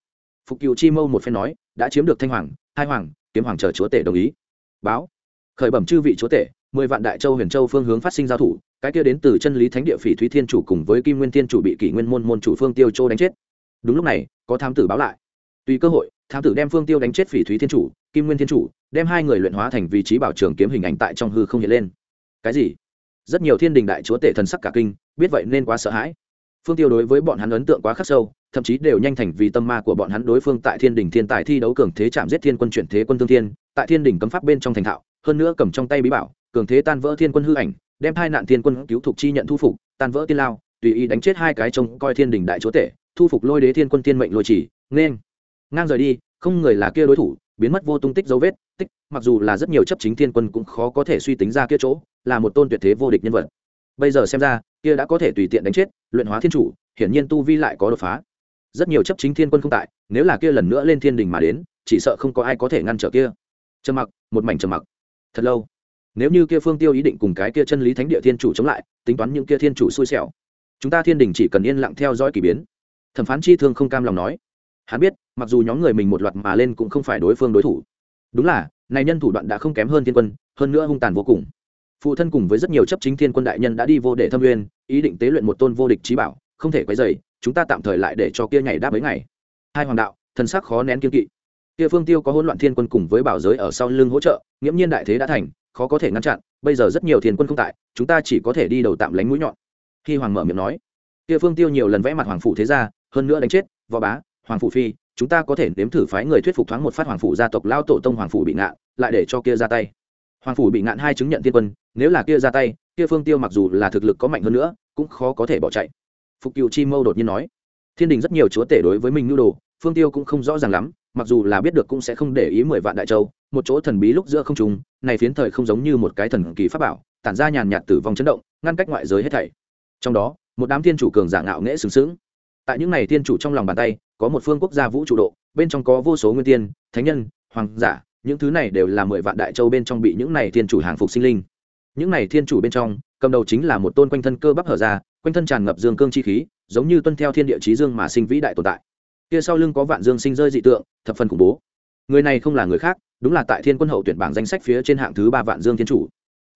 Phục cựu chi mâu một phen nói, đã chiếm được thanh hoàng, hai hoàng kiếm hoàng chờ chúa tể đồng ý. Báo. Khởi bẩm chư vị chúa tể, mười vạn đại châu huyền châu phương hướng phát sinh giao thủ, cái kia đến từ chân lý thánh địa phỉ thúy thiên chủ cùng với kim nguyên thiên chủ bị kỷ nguyên môn môn chủ phương tiêu châu đánh chết. Đúng lúc này, có thám tử báo lại. Tùy cơ hội, thám tử đem phương tiêu đánh chết phỉ thúy thiên chủ, kim nguyên thiên chủ, đem hai người luyện hóa thành vị trí bảo trường kiếm hình ảnh tại trong hư không hiện lên. Cái gì? Rất nhiều thiên đình đại chúa tể thần sắc cả kinh, biết vậy nên quá sợ hãi phương tiêu đối với bọn hắn ấn tượng quá khắc sâu, thậm chí đều nhanh thành vì tâm ma của bọn hắn đối phương tại thiên đình thiên tài thi đấu cường thế chạm giết thiên quân chuyển thế quân thương thiên, tại thiên đình cấm pháp bên trong thành thạo, hơn nữa cầm trong tay bí bảo, cường thế tan vỡ thiên quân hư ảnh, đem hai nạn thiên quân cứu thục chi nhận thu phục, tan vỡ tiên lao, tùy ý đánh chết hai cái trông coi thiên đình đại chúa tể, thu phục lôi đế thiên quân tiên mệnh lôi chỉ nên ngang rời đi, không người là kia đối thủ, biến mất vô tung tích dấu vết, tích, mặc dù là rất nhiều chấp chính thiên quân cũng khó có thể suy tính ra kia chỗ, là một tôn tuyệt thế vô địch nhân vật. Bây giờ xem ra kia đã có thể tùy tiện đánh chết, luyện hóa thiên chủ, hiển nhiên tu vi lại có đột phá. Rất nhiều chấp chính thiên quân không tại, nếu là kia lần nữa lên thiên đình mà đến, chỉ sợ không có ai có thể ngăn trở kia. Trầm mặc, một mảnh trầm mặc. Thật lâu. Nếu như kia phương tiêu ý định cùng cái kia chân lý thánh địa thiên chủ chống lại, tính toán những kia thiên chủ xui xẻo. Chúng ta thiên đình chỉ cần yên lặng theo dõi k ỳ biến. Thẩm phán chi thương không cam lòng nói. Hắn biết, mặc dù nhóm người mình một loạt mà lên cũng không phải đối phương đối thủ. Đúng là, này nhân thủ đoạn đã không kém hơn thiên quân, hơn nữa hung tàn vô cùng phụ thân cùng với rất nhiều chấp chính thiên quân đại nhân đã đi vô để thâm uyên, ý định tế luyện một tôn vô địch trí bảo, không thể quấy dày chúng ta tạm thời lại để cho kia nhảy đáp mấy ngày. Hai hoàng đạo, thần sắc khó nén kiên kỵ. Kia phương tiêu có hỗn loạn thiên quân cùng với bảo giới ở sau lưng hỗ trợ, nghiễm nhiên đại thế đã thành, khó có thể ngăn chặn, bây giờ rất nhiều thiên quân không tại, chúng ta chỉ có thể đi đầu tạm lánh mũi nhọn. Khi hoàng mở miệng nói, kia phương tiêu nhiều lần vẽ mặt hoàng phủ thế gia, hơn nữa đánh chết, võ bá, hoàng phủ phi, chúng ta có thể nếm thử phái người thuyết phục thoáng một phát hoàng phủ gia tộc lao tổ tông hoàng phủ bị ngạ, lại để cho kia ra tay hoàng phủ bị ngạn hai chứng nhận thiên quân, nếu là kia ra tay, kia phương tiêu mặc dù là thực lực có mạnh hơn nữa, cũng khó có thể bỏ chạy. Phục cựu chi mâu đột nhiên nói, thiên đình rất nhiều chúa tể đối với mình nhu đồ, phương tiêu cũng không rõ ràng lắm, mặc dù là biết được cũng sẽ không để ý mười vạn đại châu, một chỗ thần bí lúc giữa không trùng này phiến thời không giống như một cái thần kỳ pháp bảo, tản ra nhàn nhạt tử vong chấn động, ngăn cách ngoại giới hết thảy. Trong đó, một đám thiên chủ cường giả ngạo nghễ sừng sững. Tại những này thiên chủ trong lòng bàn tay, có một phương quốc gia vũ trụ độ, bên trong có vô số nguyên tiên, thánh nhân, hoàng giả những thứ này đều là mười vạn đại châu bên trong bị những này thiên chủ hàng phục sinh linh. Những này thiên chủ bên trong, cầm đầu chính là một tôn quanh thân cơ bắp hở ra, quanh thân tràn ngập dương cương chi khí, giống như tuân theo thiên địa chí dương mà sinh vĩ đại tồn tại. Kia sau lưng có vạn dương sinh rơi dị tượng, thập phần khủng bố. Người này không là người khác, đúng là tại thiên quân hậu tuyển bảng danh sách phía trên hạng thứ ba vạn dương thiên chủ.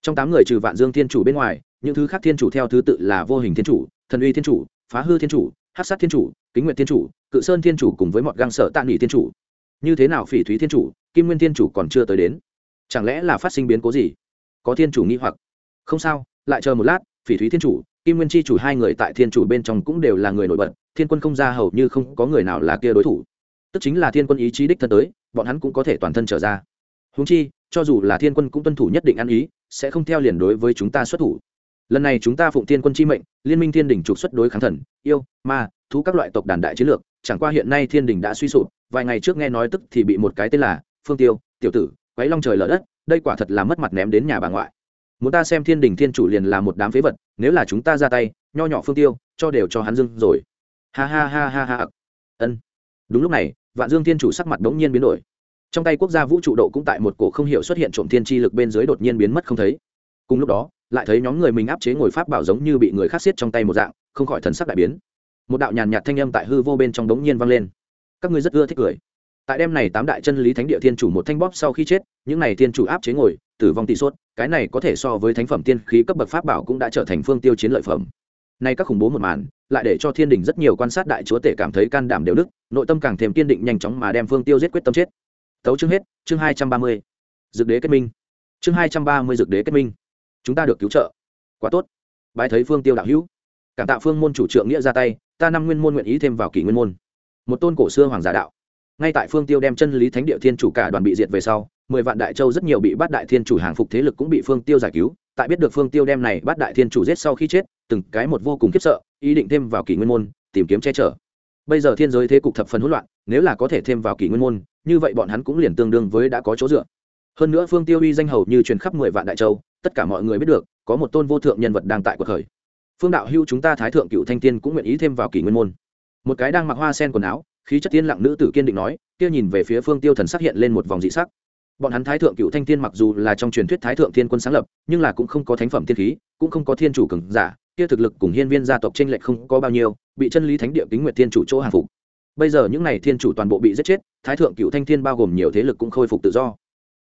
Trong tám người trừ vạn dương thiên chủ bên ngoài, những thứ khác thiên chủ theo thứ tự là vô hình thiên chủ, thần uy thiên chủ, phá hư thiên chủ hát sát thiên chủ, kính nguyện thiên chủ, cự sơn thiên chủ cùng với mọi găng sở tạ nghỉ thiên chủ như thế nào phỉ thúy thiên chủ, kim nguyên thiên chủ còn chưa tới đến? Chẳng lẽ là phát sinh biến cố gì? Có thiên chủ nghi hoặc. Không sao, lại chờ một lát, phỉ thúy thiên chủ, kim nguyên chi chủ hai người tại thiên chủ bên trong cũng đều là người nổi bật, thiên quân không ra hầu như không có người nào là kia đối thủ. Tức chính là thiên quân ý chí đích thân tới, bọn hắn cũng có thể toàn thân trở ra. Húng chi, cho dù là thiên quân cũng tuân thủ nhất định ăn ý, sẽ không theo liền đối với chúng ta xuất thủ. Lần này chúng ta phụng thiên quân chi mệnh, liên minh thiên đình trục xuất đối kháng thần, yêu, ma, thú các loại tộc đàn đại chiến lược chẳng qua hiện nay thiên đình đã suy sụp, vài ngày trước nghe nói tức thì bị một cái tên là phương tiêu, tiểu tử, quấy long trời lở đất, đây quả thật là mất mặt ném đến nhà bà ngoại. Muốn ta xem thiên đình thiên chủ liền là một đám phế vật, nếu là chúng ta ra tay, nho nhỏ phương tiêu, cho đều cho hắn dưng rồi. Ha ha ha ha ha. Ân. Đúng lúc này, vạn dương thiên chủ sắc mặt đống nhiên biến đổi. Trong tay quốc gia vũ trụ độ cũng tại một cổ không hiểu xuất hiện trộm thiên chi lực bên dưới đột nhiên biến mất không thấy. Cùng lúc đó, lại thấy nhóm người mình áp chế ngồi pháp bảo giống như bị người khác xiết trong tay một dạng, không khỏi thần sắc đại biến một đạo nhàn nhạt thanh âm tại hư vô bên trong đống nhiên vang lên. Các ngươi rất ưa thích cười. Tại đêm này tám đại chân lý thánh địa thiên chủ một thanh bóp sau khi chết, những này thiên chủ áp chế ngồi, tử vong tỷ suất, cái này có thể so với thánh phẩm tiên khí cấp bậc pháp bảo cũng đã trở thành phương tiêu chiến lợi phẩm. Nay các khủng bố một màn, lại để cho thiên đình rất nhiều quan sát đại chúa tể cảm thấy can đảm đều đức nội tâm càng thêm kiên định nhanh chóng mà đem phương tiêu giết quyết tâm chết. Tấu chương hết, chương hai trăm ba mươi. Dược đế kết minh. Chương hai trăm ba mươi dược đế kết minh. Chúng ta được cứu trợ. Quá tốt. Bái thấy phương tiêu đạo hữu cảm tạ phương môn chủ trượng nghĩa ra tay, ta năm nguyên môn nguyện ý thêm vào kỷ nguyên môn. Một tôn cổ xưa hoàng giả đạo. Ngay tại phương tiêu đem chân lý thánh địa thiên chủ cả đoàn bị diệt về sau, mười vạn đại châu rất nhiều bị bắt đại thiên chủ hàng phục thế lực cũng bị phương tiêu giải cứu. Tại biết được phương tiêu đem này bắt đại thiên chủ giết sau khi chết, từng cái một vô cùng khiếp sợ, ý định thêm vào kỷ nguyên môn, tìm kiếm che chở. Bây giờ thiên giới thế cục thập phần hỗn loạn, nếu là có thể thêm vào kỷ nguyên môn, như vậy bọn hắn cũng liền tương đương với đã có chỗ dựa. Hơn nữa phương tiêu uy danh hầu như truyền khắp mười vạn đại châu, tất cả mọi người biết được, có một tôn vô thượng nhân vật đang tại cuộc khởi phương đạo hưu chúng ta thái thượng cựu thanh tiên cũng nguyện ý thêm vào kỷ nguyên môn. Một cái đang mặc hoa sen quần áo, khí chất tiên lặng nữ tử kiên định nói, kia nhìn về phía phương tiêu thần sắc hiện lên một vòng dị sắc. Bọn hắn thái thượng cựu thanh tiên mặc dù là trong truyền thuyết thái thượng thiên quân sáng lập, nhưng là cũng không có thánh phẩm thiên khí, cũng không có thiên chủ cường giả, kia thực lực cùng hiên viên gia tộc tranh lệch không có bao nhiêu, bị chân lý thánh địa kính nguyệt thiên chủ chỗ hàng phục. Bây giờ những n à y thiên chủ toàn bộ bị giết chết, thái thượng cựu thanh thiên bao gồm nhiều thế lực cũng khôi phục tự do.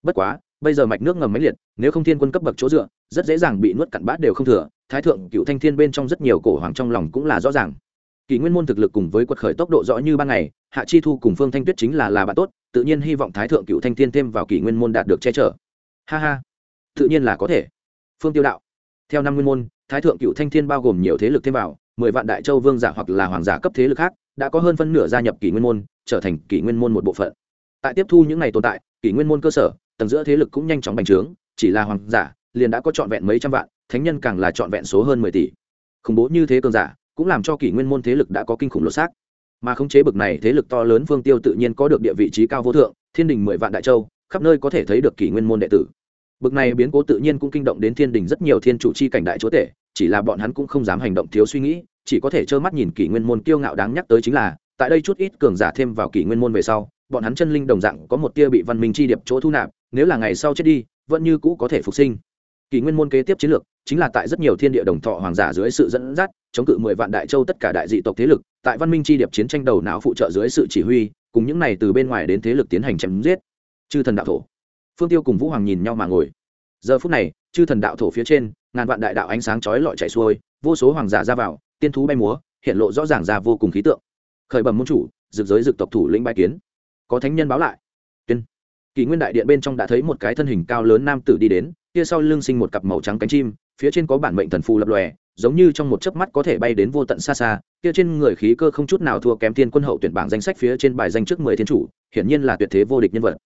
Bất quá bây giờ mạch nước ngầm máy liệt, nếu không thiên quân cấp bậc chỗ dựa, rất dễ dàng bị nuốt cặn bát đều không thừa. Thái thượng cựu thanh thiên bên trong rất nhiều cổ hoàng trong lòng cũng là rõ ràng. Kỷ nguyên môn thực lực cùng với quật khởi tốc độ rõ như ban ngày, hạ chi thu cùng phương thanh tuyết chính là là bạn tốt, tự nhiên hy vọng thái thượng cựu thanh thiên thêm vào kỷ nguyên môn đạt được che chở. Ha ha, tự nhiên là có thể. Phương tiêu đạo, theo năm nguyên môn, thái thượng cựu thanh thiên bao gồm nhiều thế lực thêm vào, mười vạn đại châu vương giả hoặc là hoàng giả cấp thế lực khác, đã có hơn phân nửa gia nhập kỷ nguyên môn, trở thành kỷ nguyên môn một bộ phận. Tại tiếp thu những ngày tồn tại, kỷ nguyên môn cơ sở tầng giữa thế lực cũng nhanh chóng bành trướng, chỉ là hoàng giả liền đã có trọn vẹn mấy trăm vạn, thánh nhân càng là trọn vẹn số hơn mười tỷ. Khủng bố như thế cường giả cũng làm cho kỷ nguyên môn thế lực đã có kinh khủng lột xác. Mà khống chế bực này thế lực to lớn vương tiêu tự nhiên có được địa vị trí cao vô thượng, thiên đình mười vạn đại châu, khắp nơi có thể thấy được kỷ nguyên môn đệ tử. Bực này biến cố tự nhiên cũng kinh động đến thiên đình rất nhiều thiên chủ chi cảnh đại chúa tể, chỉ là bọn hắn cũng không dám hành động thiếu suy nghĩ, chỉ có thể trơ mắt nhìn kỷ nguyên môn kiêu ngạo đáng nhắc tới chính là, tại đây chút ít cường giả thêm vào kỷ nguyên môn về sau, bọn hắn chân linh đồng dạng có một tia bị văn minh chi điệp chỗ thu nạp nếu là ngày sau chết đi, vẫn như cũ có thể phục sinh. Kỷ nguyên môn kế tiếp chiến lược chính là tại rất nhiều thiên địa đồng thọ hoàng giả dưới sự dẫn dắt, chống cự mười vạn đại châu tất cả đại dị tộc thế lực, tại văn minh chi điệp chiến tranh đầu não phụ trợ dưới sự chỉ huy, cùng những này từ bên ngoài đến thế lực tiến hành chém giết. Chư thần đạo thổ. Phương tiêu cùng vũ hoàng nhìn nhau mà ngồi. Giờ phút này, chư thần đạo thổ phía trên, ngàn vạn đại đạo ánh sáng chói lọi chạy xuôi, vô số hoàng giả ra vào, tiên thú bay múa, hiện lộ rõ ràng ra vô cùng khí tượng. Khởi bẩm môn chủ, rực giới rực tộc thủ lĩnh bãi kiến. Có thánh nhân báo lại kỷ nguyên đại điện bên trong đã thấy một cái thân hình cao lớn nam tử đi đến, kia sau lưng sinh một cặp màu trắng cánh chim, phía trên có bản mệnh thần phù lập lòe, giống như trong một chớp mắt có thể bay đến vô tận xa xa, kia trên người khí cơ không chút nào thua kém thiên quân hậu tuyển bảng danh sách phía trên bài danh trước mười thiên chủ, hiển nhiên là tuyệt thế vô địch nhân vật.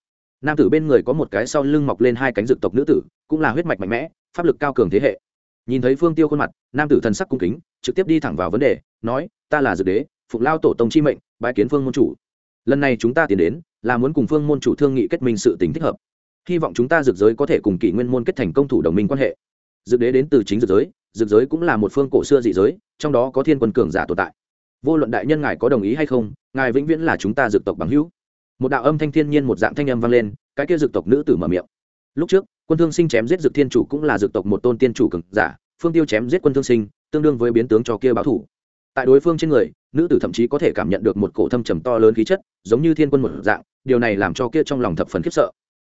Nam tử bên người có một cái sau lưng mọc lên hai cánh rực tộc nữ tử, cũng là huyết mạch mạnh mẽ, pháp lực cao cường thế hệ. Nhìn thấy phương tiêu khuôn mặt, nam tử thần sắc cung kính, trực tiếp đi thẳng vào vấn đề, nói, ta là dược đế phục lao tổ tông chi mệnh bãi kiến phương môn chủ. Lần này chúng ta tiến đến là muốn cùng phương môn chủ thương nghị kết minh sự tình thích hợp. Hy vọng chúng ta dược giới có thể cùng kỷ nguyên môn kết thành công thủ đồng minh quan hệ. Dược đế đến từ chính dược giới dược giới cũng là một phương cổ xưa dị giới, trong đó có thiên quân cường giả tồn tại. Vô luận đại nhân ngài có đồng ý hay không, ngài vĩnh viễn là chúng ta dược tộc bằng hữu. Một đạo âm thanh thiên nhiên một dạng thanh âm vang lên, cái kia dược tộc nữ tử mở miệng. Lúc trước, quân thương sinh chém giết dược thiên chủ cũng là dược tộc một tôn tiên chủ cường giả, phương tiêu chém giết quân thương sinh, tương đương với biến tướng cho kia báo thủ. Tại đối phương trên người, nữ tử thậm chí có thể cảm nhận được một cổ thâm trầm to lớn khí chất, giống như thiên quân một dạng điều này làm cho kia trong lòng thập phần khiếp sợ.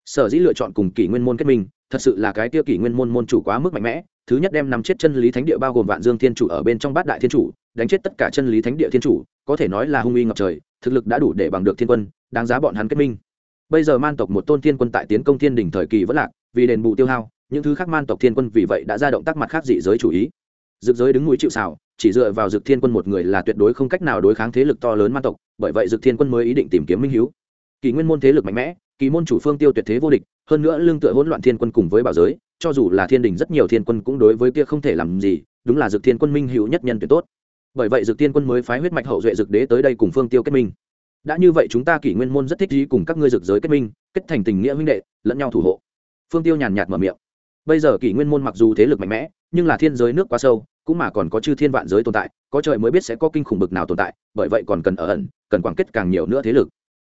Sở dĩ lựa chọn cùng kỷ nguyên môn kết minh, thật sự là cái kia kỷ nguyên môn môn chủ quá mức mạnh mẽ, thứ nhất đem nằm chết chân lý thánh địa bao gồm vạn dương thiên chủ ở bên trong bát đại thiên chủ, đánh chết tất cả chân lý thánh địa thiên chủ, có thể nói là hung uy ngập trời, thực lực đã đủ để bằng được thiên quân, đáng giá bọn hắn kết minh. Bây giờ man tộc một tôn thiên quân tại tiến công thiên đình thời kỳ vẫn lạc, vì đền bù tiêu hao, những thứ khác man tộc thiên quân vì vậy đã ra động tác mặt khác dị giới chủ ý. Dực giới đứng núi chịu xào chỉ dựa vào dực thiên quân một người là tuyệt đối không cách nào đối kháng thế lực to lớn man tộc, bởi vậy dực thiên quân mới ý định tìm kiếm minh hiếu kỳ nguyên môn thế lực mạnh mẽ kỳ môn chủ phương tiêu tuyệt thế vô địch, hơn nữa lương tựa hỗn loạn thiên quân cùng với bảo giới, cho dù là thiên đình rất nhiều thiên quân cũng đối với kia không thể làm gì, đúng là dược thiên quân minh hữu nhất nhân tuyệt tốt. Bởi vậy dược thiên quân mới phái huyết mạch hậu duệ dực đế tới đây cùng phương tiêu kết minh. Đã như vậy chúng ta kỷ nguyên môn rất thích ý cùng các ngươi dược giới kết minh, kết thành tình nghĩa huynh đệ, lẫn nhau thủ hộ. Phương tiêu nhàn nhạt mở miệng. Bây giờ kỷ nguyên môn mặc dù thế lực mạnh mẽ, nhưng là thiên giới nước quá sâu, cũng mà còn có chư thiên vạn giới tồn tại, có trời mới biết sẽ có kinh khủng bực nào tồn tại, bởi vậy còn cần ở ẩn, cần quảng kết càng nhiều nữa thế lực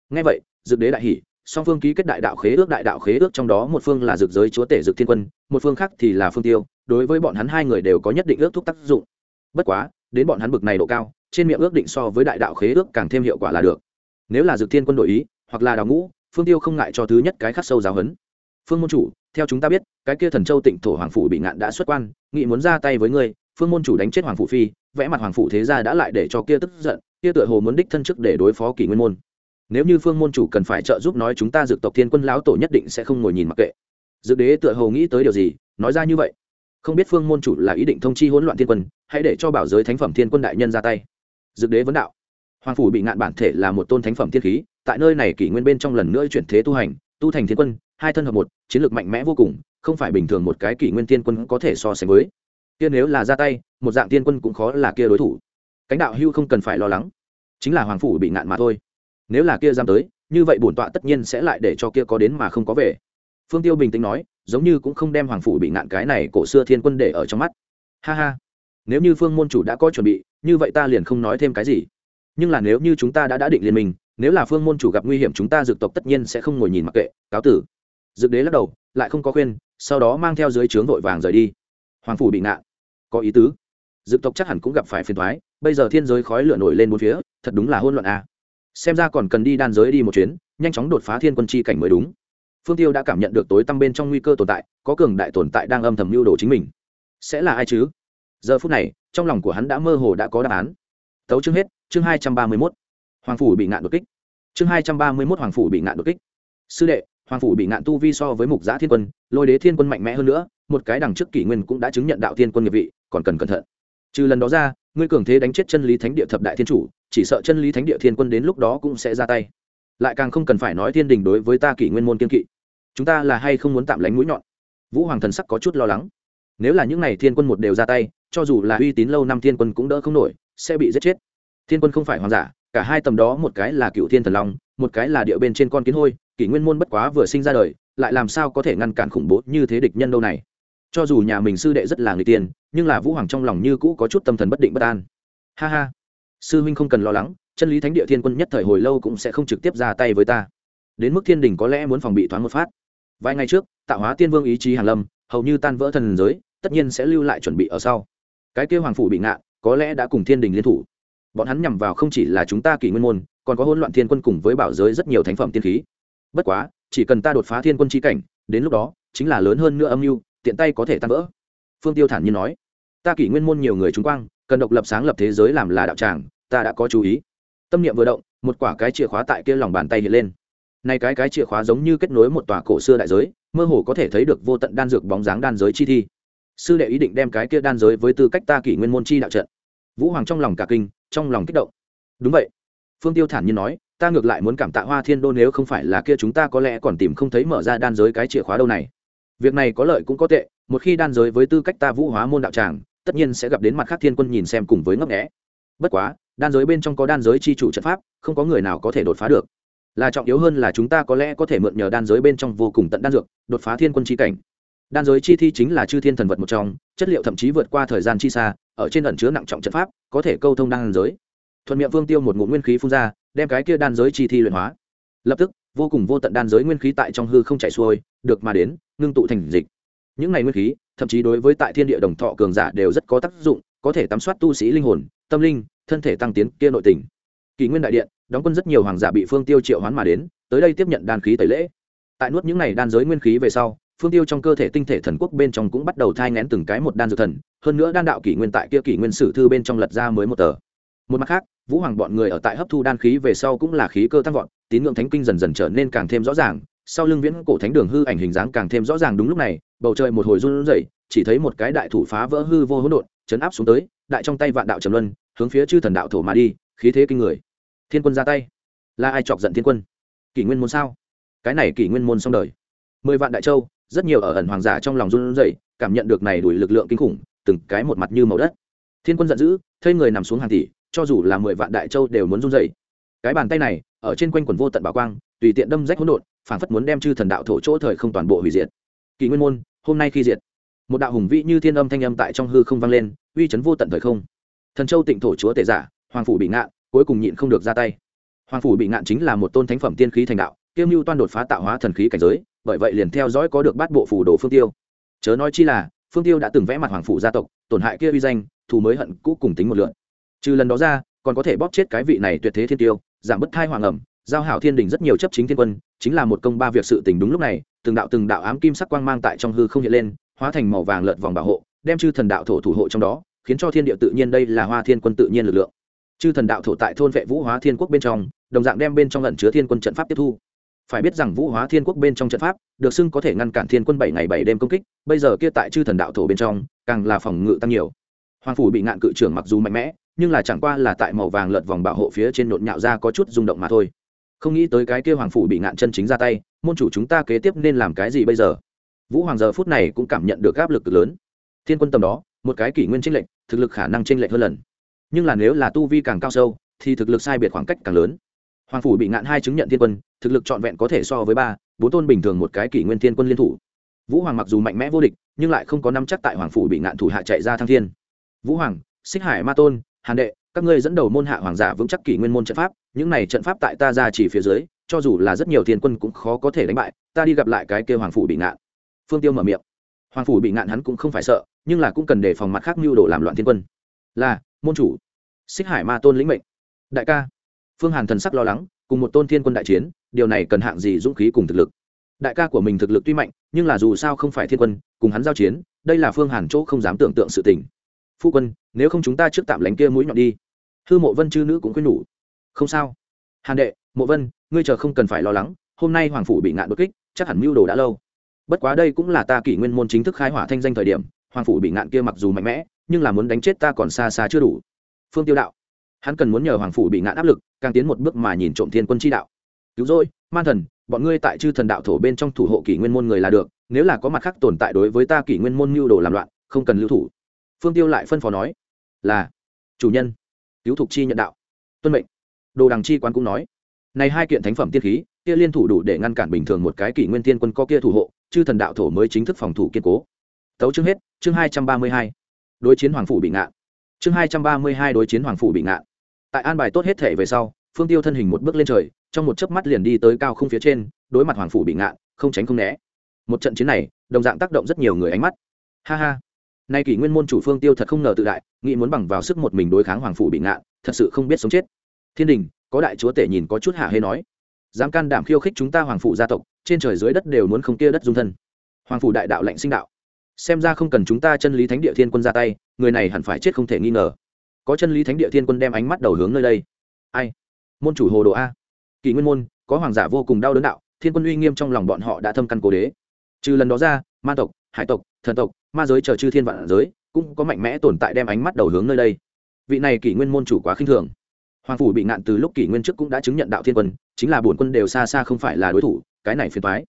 ngay vậy, dực đế đại hỷ song phương ký kết đại đạo khế ước, đại đạo khế ước trong đó một phương là dược giới chúa tể dược thiên quân, một phương khác thì là phương tiêu, đối với bọn hắn hai người đều có nhất định ước thúc tác dụng. Bất quá, đến bọn hắn bực này độ cao, trên miệng ước định so với đại đạo khế ước càng thêm hiệu quả là được. Nếu là dược thiên quân đội ý, hoặc là đào ngũ, phương tiêu không ngại cho thứ nhất cái khắc sâu giáo hấn phương môn chủ, theo chúng ta biết, cái kia thần châu tịnh thổ hoàng phủ bị ngạn đã xuất quan, nghị muốn ra tay với ngươi, phương môn chủ đánh chết hoàng phủ phi, vẽ mặt hoàng phủ thế gia đã lại để cho kia tức giận, kia tựa hồ muốn đích thân chức để đối phó kỷ nguyên môn nếu như phương môn chủ cần phải trợ giúp nói chúng ta dược tộc thiên quân lão tổ nhất định sẽ không ngồi nhìn mặc kệ. Dược đế tựa hồ nghĩ tới điều gì, nói ra như vậy. Không biết phương môn chủ là ý định thông chi hỗn loạn thiên quân, hãy để cho bảo giới thánh phẩm thiên quân đại nhân ra tay. Dược đế vấn đạo. Hoàng phủ bị ngạn bản thể là một tôn thánh phẩm thiên khí, tại nơi này kỷ nguyên bên trong lần nữa chuyển thế tu hành, tu thành thiên quân, hai thân hợp một, chiến lược mạnh mẽ vô cùng, không phải bình thường một cái kỷ nguyên thiên quân có thể so sánh với. Kia nếu là ra tay, một dạng thiên quân cũng khó là kia đối thủ. Cánh đạo hưu không cần phải lo lắng. Chính là hoàng phủ bị ngạn mà thôi nếu là kia giam tới, như vậy bổn tọa tất nhiên sẽ lại để cho kia có đến mà không có về. Phương tiêu bình tĩnh nói, giống như cũng không đem hoàng phủ bị ngạn cái này cổ xưa thiên quân để ở trong mắt. Ha ha, nếu như phương môn chủ đã có chuẩn bị, như vậy ta liền không nói thêm cái gì. Nhưng là nếu như chúng ta đã đã định liên minh, nếu là phương môn chủ gặp nguy hiểm chúng ta dược tộc tất nhiên sẽ không ngồi nhìn mặc kệ, cáo tử. Dược đế lắc đầu, lại không có khuyên, sau đó mang theo dưới trướng vội vàng rời đi. Hoàng phủ bị ngạn. Có ý tứ. Dược tộc chắc hẳn cũng gặp phải phiền thoái bây giờ thiên giới khói lửa nổi lên một phía, thật đúng là hôn loạn à xem ra còn cần đi đan giới đi một chuyến, nhanh chóng đột phá thiên quân chi cảnh mới đúng. Phương tiêu đã cảm nhận được tối tăm bên trong nguy cơ tồn tại, có cường đại tồn tại đang âm thầm mưu đồ chính mình. Sẽ là ai chứ? Giờ phút này, trong lòng của hắn đã mơ hồ đã có đáp án. Tấu chương hết, chương hai trăm ba mươi mốt. Hoàng phủ bị ngạn đột kích. Chương hai trăm ba mươi mốt hoàng phủ bị ngạn đột kích. Sư đệ, hoàng phủ bị ngạn tu vi so với mục giã thiên quân, lôi đế thiên quân mạnh mẽ hơn nữa, một cái đằng trước kỷ nguyên cũng đã chứng nhận đạo thiên quân nghiệp vị, còn cần cẩn thận. Trừ lần đó ra, ngươi cường thế đánh chết chân lý thánh địa thập đại thiên chủ chỉ sợ chân lý thánh địa thiên quân đến lúc đó cũng sẽ ra tay. Lại càng không cần phải nói thiên đình đối với ta kỷ nguyên môn kiên kỵ. Chúng ta là hay không muốn tạm lánh mũi nhọn? Vũ hoàng thần sắc có chút lo lắng. Nếu là những n à y thiên quân một đều ra tay, cho dù là uy tín lâu năm thiên quân cũng đỡ không nổi, sẽ bị giết chết. Thiên quân không phải hoàng giả, cả hai tầm đó một cái là cựu thiên thần long, một cái là địa bên trên con kiến hôi, kỷ nguyên môn bất quá vừa sinh ra đời, lại làm sao có thể ngăn cản khủng bố như thế địch nhân đâu này? Cho dù nhà mình sư đệ rất là người tiền, nhưng là vũ hoàng trong lòng như cũ có chút tâm thần bất định bất an. Ha ha sư huynh không cần lo lắng, chân lý thánh địa thiên quân nhất thời hồi lâu cũng sẽ không trực tiếp ra tay với ta. Đến mức thiên đình có lẽ muốn phòng bị thoáng một phát. Vài ngày trước tạo hóa tiên vương ý chí hàn lâm, hầu như tan vỡ thần giới, tất nhiên sẽ lưu lại chuẩn bị ở sau. Cái kêu hoàng phủ bị ngạn có lẽ đã cùng thiên đình liên thủ. Bọn hắn nhằm vào không chỉ là chúng ta kỷ nguyên môn, còn có hỗn loạn thiên quân cùng với bảo giới rất nhiều thánh phẩm tiên khí. Bất quá, chỉ cần ta đột phá thiên quân chi cảnh, đến lúc đó, chính là lớn hơn nữa âm mưu, tiện tay có thể tan vỡ. Phương tiêu thản nhiên nói. Ta kỷ nguyên môn nhiều người chúng quang cần độc lập sáng lập thế giới làm là đạo tràng, ta đã có chú ý. Tâm niệm vừa động, một quả cái chìa khóa tại kia lòng bàn tay hiện lên. Này cái cái chìa khóa giống như kết nối một tòa cổ xưa đại giới, mơ hồ có thể thấy được vô tận đan dược bóng dáng đan giới chi thi. Sư đệ ý định đem cái kia đan giới với tư cách ta kỷ nguyên môn chi đạo trận. Vũ hoàng trong lòng cả kinh, trong lòng kích động. Đúng vậy. Phương tiêu thản nhiên nói, ta ngược lại muốn cảm tạ hoa thiên đô nếu không phải là kia chúng ta có lẽ còn tìm không thấy mở ra đan giới cái chìa khóa đâu này. Việc này có lợi cũng có tệ, một khi đan giới với tư cách ta vũ hóa môn đạo tràng tất nhiên sẽ gặp đến mặt khác thiên quân nhìn xem cùng với ngấp nghẽ bất quá, đan giới bên trong có đan giới chi chủ trận pháp, không có người nào có thể đột phá được. Là trọng yếu hơn là chúng ta có lẽ có thể mượn nhờ đan giới bên trong vô cùng tận đan dược, đột phá thiên quân chi cảnh. Đan giới chi thi chính là chư thiên thần vật một trong, chất liệu thậm chí vượt qua thời gian chi xa, ở trên ẩn chứa nặng trọng trận pháp, có thể câu thông đan giới. Thuận miệng vương tiêu một ngụm nguyên khí phun ra, đem cái kia đan giới chi thi luyện hóa. Lập tức, vô cùng vô tận đan giới nguyên khí tại trong hư không chạy xuôi, được mà đến, ngưng tụ thành dịch. Những này nguyên khí thậm chí đối với tại thiên địa đồng thọ cường giả đều rất có tác dụng, có thể tắm soát tu sĩ linh hồn, tâm linh, thân thể tăng tiến kia nội tình. Kỷ nguyên đại điện, đóng quân rất nhiều hoàng giả bị phương tiêu triệu hoán mà đến, tới đây tiếp nhận đan khí tẩy lễ. Tại nuốt những này đan giới nguyên khí về sau, phương tiêu trong cơ thể tinh thể thần quốc bên trong cũng bắt đầu thai ngén từng cái một đan dược thần, hơn nữa đan đạo kỷ nguyên tại kia kỷ nguyên sử thư bên trong lật ra mới một tờ. Một mặt khác, vũ hoàng bọn người ở tại hấp thu đan khí về sau cũng là khí cơ tăng vọt, tín ngưỡng thánh kinh dần dần trở nên càng thêm rõ ràng sau lưng viễn cổ thánh đường hư ảnh hình dáng càng thêm rõ ràng đúng lúc này, bầu trời một hồi run rẩy, chỉ thấy một cái đại thủ phá vỡ hư vô hỗn độn, chấn áp xuống tới, đại trong tay vạn đạo trầm luân, hướng phía chư thần đạo thổ mà đi, khí thế kinh người. Thiên quân ra tay. Là ai chọc giận thiên quân? Kỷ nguyên môn sao? Cái này kỷ nguyên môn xong đời. Mười vạn đại châu, rất nhiều ở ẩn hoàng giả trong lòng run rẩy, cảm nhận được này đuổi lực lượng kinh khủng, từng cái một mặt như màu đất. Thiên quân giận dữ thây người nằm xuống hàng tỷ, cho dù là mười vạn đại châu đều muốn run rẩy. Cái bàn tay này, ở trên quanh quần vô tận bảo quang, tùy tiện đâm rách hỗn độn phảng phất muốn đem chư thần đạo thổ chỗ thời không toàn bộ hủy diệt. Kỳ nguyên môn, hôm nay khi diệt, một đạo hùng vĩ như thiên âm thanh âm tại trong hư không vang lên, uy chấn vô tận thời không. Thần châu tịnh thổ chúa tể giả, hoàng phủ bị ngạn, cuối cùng nhịn không được ra tay. Hoàng phủ bị ngạn chính là một tôn thánh phẩm tiên khí thành đạo kiêm mưu toan đột phá tạo hóa thần khí cảnh giới, bởi vậy liền theo dõi có được bát bộ phủ đồ phương tiêu. Chớ nói chi là, phương tiêu đã từng vẽ mặt hoàng phủ gia tộc, tổn hại kia uy danh, thù mới hận cũ cùng tính một lượn. Trừ lần đó ra, còn có thể bóp chết cái vị này tuyệt thế thiên tiêu, giảm bớt thai hoàng ẩm giao hảo thiên đình rất nhiều chấp chính thiên quân, chính là một công ba việc sự tình đúng lúc này, từng đạo từng đạo ám kim sắc quang mang tại trong hư không hiện lên, hóa thành màu vàng lợn vòng bảo hộ, đem chư thần đạo thổ thủ hộ trong đó, khiến cho thiên địa tự nhiên đây là hoa thiên quân tự nhiên lực lượng. Chư thần đạo thổ tại thôn vệ vũ hóa thiên quốc bên trong, đồng dạng đem bên trong lẩn chứa thiên quân trận pháp tiếp thu. Phải biết rằng vũ hóa thiên quốc bên trong trận pháp, được xưng có thể ngăn cản thiên quân bảy ngày bảy đêm công kích, bây giờ kia tại chư thần đạo thổ bên trong, càng là phòng ngự tăng nhiều. Hoàng phủ bị ngạn cự trưởng mặc dù mạnh mẽ, nhưng là chẳng qua là tại màu vàng lợt vòng bảo hộ phía trên nộn nhạo ra có chút rung động mà thôi không nghĩ tới cái kia hoàng phủ bị ngạn chân chính ra tay, môn chủ chúng ta kế tiếp nên làm cái gì bây giờ? Vũ hoàng giờ phút này cũng cảm nhận được áp lực lớn. Thiên quân tầm đó, một cái kỷ nguyên tranh lệch, thực lực khả năng tranh lệch hơn lần. Nhưng là nếu là tu vi càng cao sâu, thì thực lực sai biệt khoảng cách càng lớn. Hoàng phủ bị ngạn hai chứng nhận thiên quân, thực lực trọn vẹn có thể so với ba, bốn tôn bình thường một cái kỷ nguyên thiên quân liên thủ. Vũ hoàng mặc dù mạnh mẽ vô địch, nhưng lại không có năm chắc tại hoàng phủ bị ngạn thủ hạ chạy ra thăng thiên. Vũ hoàng, xích hải ma tôn, hàn đệ các ngươi dẫn đầu môn hạ hoàng giả vững chắc kỷ nguyên môn trận pháp, những này trận pháp tại ta ra chỉ phía dưới, cho dù là rất nhiều thiên quân cũng khó có thể đánh bại, ta đi gặp lại cái kêu hoàng phủ bị ngạn phương tiêu mở miệng. Hoàng phủ bị ngạn hắn cũng không phải sợ, nhưng là cũng cần đề phòng mặt khác mưu đồ làm loạn thiên quân. Là, môn chủ. Xích hải ma tôn lĩnh mệnh. Đại ca. Phương hàn thần sắc lo lắng, cùng một tôn thiên quân đại chiến, điều này cần hạng gì dũng khí cùng thực lực? Đại ca của mình thực lực tuy mạnh, nhưng là dù sao không phải thiên quân, cùng hắn giao chiến, đây là phương hàn chỗ không dám tưởng tượng sự tình phu quân nếu không chúng ta trước tạm lánh kia mũi nhọn đi. Hư mộ vân chư nữ cũng khuyên nhủ. Không sao. Hàn đệ mộ vân ngươi chờ không cần phải lo lắng hôm nay hoàng phủ bị ngạn đột kích chắc hẳn mưu đồ đã lâu. Bất quá đây cũng là ta kỷ nguyên môn chính thức khai hỏa thanh danh thời điểm hoàng phủ bị ngạn kia mặc dù mạnh mẽ nhưng là muốn đánh chết ta còn xa xa chưa đủ. Phương tiêu đạo. Hắn cần muốn nhờ hoàng phủ bị ngạn áp lực càng tiến một bước mà nhìn trộm thiên quân chi đạo. Cứu rồi, man thần bọn ngươi tại chư thần đạo thổ bên trong thủ hộ kỷ nguyên môn người là được nếu là có mặt khác tồn tại đối với ta kỷ nguyên môn mưu đồ làm loạn không cần lưu thủ phương tiêu lại phân phó nói, là, chủ nhân, cứu thục chi nhận đạo, tuân mệnh. Đồ đằng chi quán cũng nói, này hai kiện thánh phẩm tiên khí, kia liên thủ đủ để ngăn cản bình thường một cái kỷ nguyên tiên quân có kia thủ hộ, chư thần đạo thổ mới chính thức phòng thủ kiên cố. Tấu chương hết, chương hai trăm ba mươi hai. Đối chiến hoàng phủ bị ngạn. Chương hai trăm ba mươi hai đối chiến hoàng phủ bị ngạn. Tại an bài tốt hết thể về sau, phương tiêu thân hình một bước lên trời, trong một chớp mắt liền đi tới cao không phía trên, đối mặt hoàng phủ bị ngạn, không tránh không né. Một trận chiến này, đồng dạng tác động rất nhiều người ánh mắt. Ha ha nay kỷ nguyên môn chủ phương tiêu thật không ngờ tự đại, nghĩ muốn bằng vào sức một mình đối kháng hoàng phủ bị ngạn, thật sự không biết sống chết. Thiên đình, có đại chúa tể nhìn có chút hạ hê nói. Dám can đảm khiêu khích chúng ta hoàng phủ gia tộc, trên trời dưới đất đều muốn không kia đất dung thân. Hoàng phủ đại đạo lệnh sinh đạo. Xem ra không cần chúng ta chân lý thánh địa thiên quân ra tay, người này hẳn phải chết không thể nghi ngờ. Có chân lý thánh địa thiên quân đem ánh mắt đầu hướng nơi đây. Ai? Môn chủ hồ đồ a. Kỳ nguyên môn, có hoàng giả vô cùng đau đớn đạo, thiên quân uy nghiêm trong lòng bọn họ đã thâm căn cố đế. Trừ lần đó ra, ma tộc, hải tộc thần tộc, ma giới chờ chư thiên vạn giới, cũng có mạnh mẽ tồn tại đem ánh mắt đầu hướng nơi đây. Vị này kỷ nguyên môn chủ quá khinh thường. Hoàng phủ bị ngạn từ lúc kỷ nguyên trước cũng đã chứng nhận đạo thiên quân, chính là bổn quân đều xa xa không phải là đối thủ, cái này phiền thoái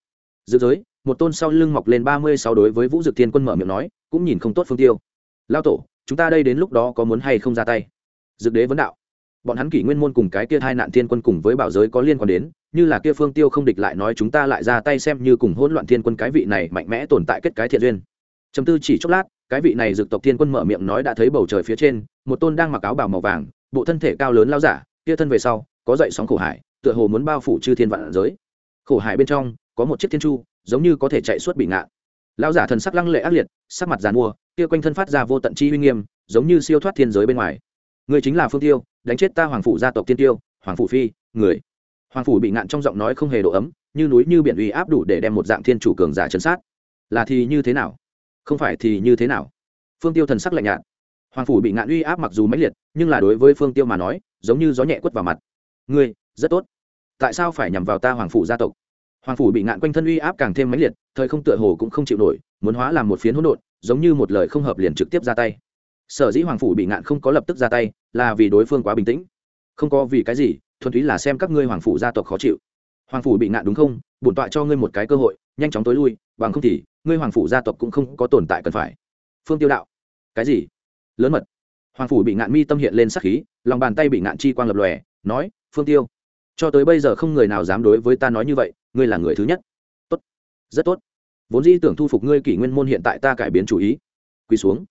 dự giới, một tôn sau lưng mọc lên ba mươi sáu đối với vũ dực thiên quân mở miệng nói, cũng nhìn không tốt phương tiêu. Lao tổ, chúng ta đây đến lúc đó có muốn hay không ra tay? Dực đế vấn đạo. Bọn hắn kỷ nguyên môn cùng cái kia hai nạn thiên quân cùng với bảo giới có liên quan đến, như là kia phương tiêu không địch lại nói chúng ta lại ra tay xem như cùng hỗn loạn thiên quân cái vị này mạnh mẽ tồn tại kết cái thiện duyên chấm tư chỉ chốc lát, cái vị này dực tộc thiên quân mở miệng nói đã thấy bầu trời phía trên, một tôn đang mặc áo bào màu vàng, bộ thân thể cao lớn lao giả, kia thân về sau, có dậy sóng khổ hải, tựa hồ muốn bao phủ chư thiên vạn giới. Khổ hải bên trong, có một chiếc thiên chu, giống như có thể chạy suốt bị ngạn lao giả thần sắc lăng lệ ác liệt, sắc mặt giàn mua, kia quanh thân phát ra vô tận chi uy nghiêm, giống như siêu thoát thiên giới bên ngoài. Người chính là phương tiêu, đánh chết ta hoàng phủ gia tộc tiên tiêu, hoàng phủ phi, người. Hoàng phủ bị ngạn trong giọng nói không hề độ ấm, như núi như biển uy áp đủ để đem một dạng thiên chủ cường giả chấn sát. Là thì như thế nào? Không phải thì như thế nào? Phương tiêu thần sắc lạnh nhạt. Hoàng phủ bị ngạn uy áp mặc dù mãnh liệt, nhưng là đối với phương tiêu mà nói, giống như gió nhẹ quất vào mặt. Ngươi, rất tốt. Tại sao phải nhằm vào ta hoàng phủ gia tộc? Hoàng phủ bị ngạn quanh thân uy áp càng thêm mãnh liệt, thời không tựa hồ cũng không chịu nổi, muốn hóa làm một phiến hỗn độn, giống như một lời không hợp liền trực tiếp ra tay. Sở dĩ hoàng phủ bị ngạn không có lập tức ra tay, là vì đối phương quá bình tĩnh. Không có vì cái gì, thuần túy là xem các ngươi hoàng phủ gia tộc khó chịu. Hoàng phủ bị ngạn đúng không? Bổn tọa cho ngươi một cái cơ hội, nhanh chóng tối lui, bằng không thì ngươi hoàng phủ gia tộc cũng không có tồn tại cần phải. Phương tiêu đạo, cái gì? Lớn mật. Hoàng phủ bị ngạn mi tâm hiện lên sắc khí, lòng bàn tay bị ngạn chi quang lập lòe, nói, phương tiêu, cho tới bây giờ không người nào dám đối với ta nói như vậy, ngươi là người thứ nhất. Tốt, rất tốt. Vốn dĩ tưởng thu phục ngươi kỷ nguyên môn hiện tại ta cải biến chủ ý. Quỳ xuống.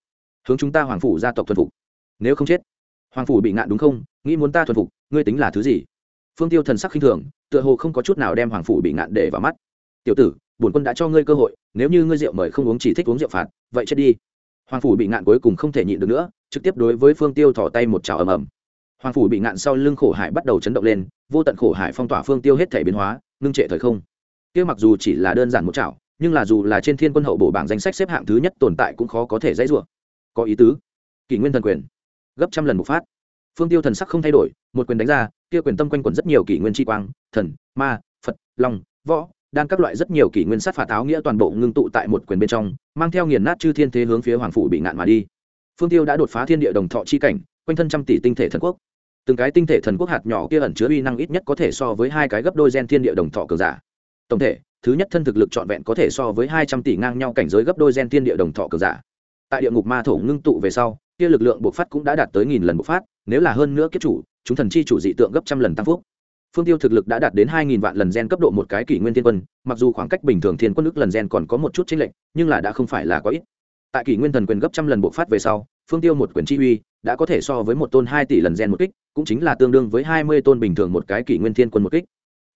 Hướng chúng ta hoàng phủ gia tộc thuần phục. Nếu không chết, hoàng phủ bị ngạn đúng không? Nghĩ muốn ta thuần phục, ngươi tính là thứ gì? Phương tiêu thần sắc khinh thường, tựa hồ không có chút nào đem hoàng phủ bị ngạn để vào mắt. Tiểu tử bổn quân đã cho ngươi cơ hội, nếu như ngươi rượu mời không uống chỉ thích uống rượu phạt, vậy chết đi. Hoàng phủ bị ngạn cuối cùng không thể nhịn được nữa, trực tiếp đối với phương tiêu thỏ tay một trào ầm ầm. Hoàng phủ bị ngạn sau lưng khổ hải bắt đầu chấn động lên, vô tận khổ hải phong tỏa phương tiêu hết thể biến hóa, ngưng trệ thời không. Kia mặc dù chỉ là đơn giản một chảo, nhưng là dù là trên thiên quân hậu bổ bảng danh sách xếp hạng thứ nhất tồn tại cũng khó có thể dãy rủa. Có ý tứ. Kỷ nguyên thần quyền. Gấp trăm lần một phát. Phương tiêu thần sắc không thay đổi, một quyền đánh ra, kia quyền tâm quanh quẩn rất nhiều kỷ nguyên chi quang, thần, ma, phật, long, võ đan các loại rất nhiều kỷ nguyên sát phạt áo nghĩa toàn bộ ngưng tụ tại một quyền bên trong, mang theo nghiền nát chư thiên thế hướng phía hoàng phủ bị ngạn mà đi. Phương tiêu đã đột phá thiên địa đồng thọ chi cảnh, quanh thân trăm tỷ tinh thể thần quốc. Từng cái tinh thể thần quốc hạt nhỏ kia ẩn chứa uy năng ít nhất có thể so với hai cái gấp đôi gen thiên địa đồng thọ cường giả. Tổng thể, thứ nhất thân thực lực trọn vẹn có thể so với hai trăm tỷ ngang nhau cảnh giới gấp đôi gen thiên địa đồng thọ cường giả. Tại địa ngục ma thổ ngưng tụ về sau, kia lực lượng bộc phát cũng đã đạt tới nghìn lần bộc phát, nếu là hơn nữa kiếp chủ, chúng thần chi chủ dị tượng gấp trăm lần tăng phúc phương tiêu thực lực đã đạt đến hai nghìn vạn lần gen cấp độ một cái kỷ nguyên thiên quân, mặc dù khoảng cách bình thường thiên quân ức lần gen còn có một chút chênh lệch, nhưng là đã không phải là có ít. Tại kỷ nguyên thần quyền gấp trăm lần bộc phát về sau, phương tiêu một quyền chi uy đã có thể so với một tôn hai tỷ lần gen một kích, cũng chính là tương đương với hai mươi tôn bình thường một cái kỷ nguyên thiên quân một kích.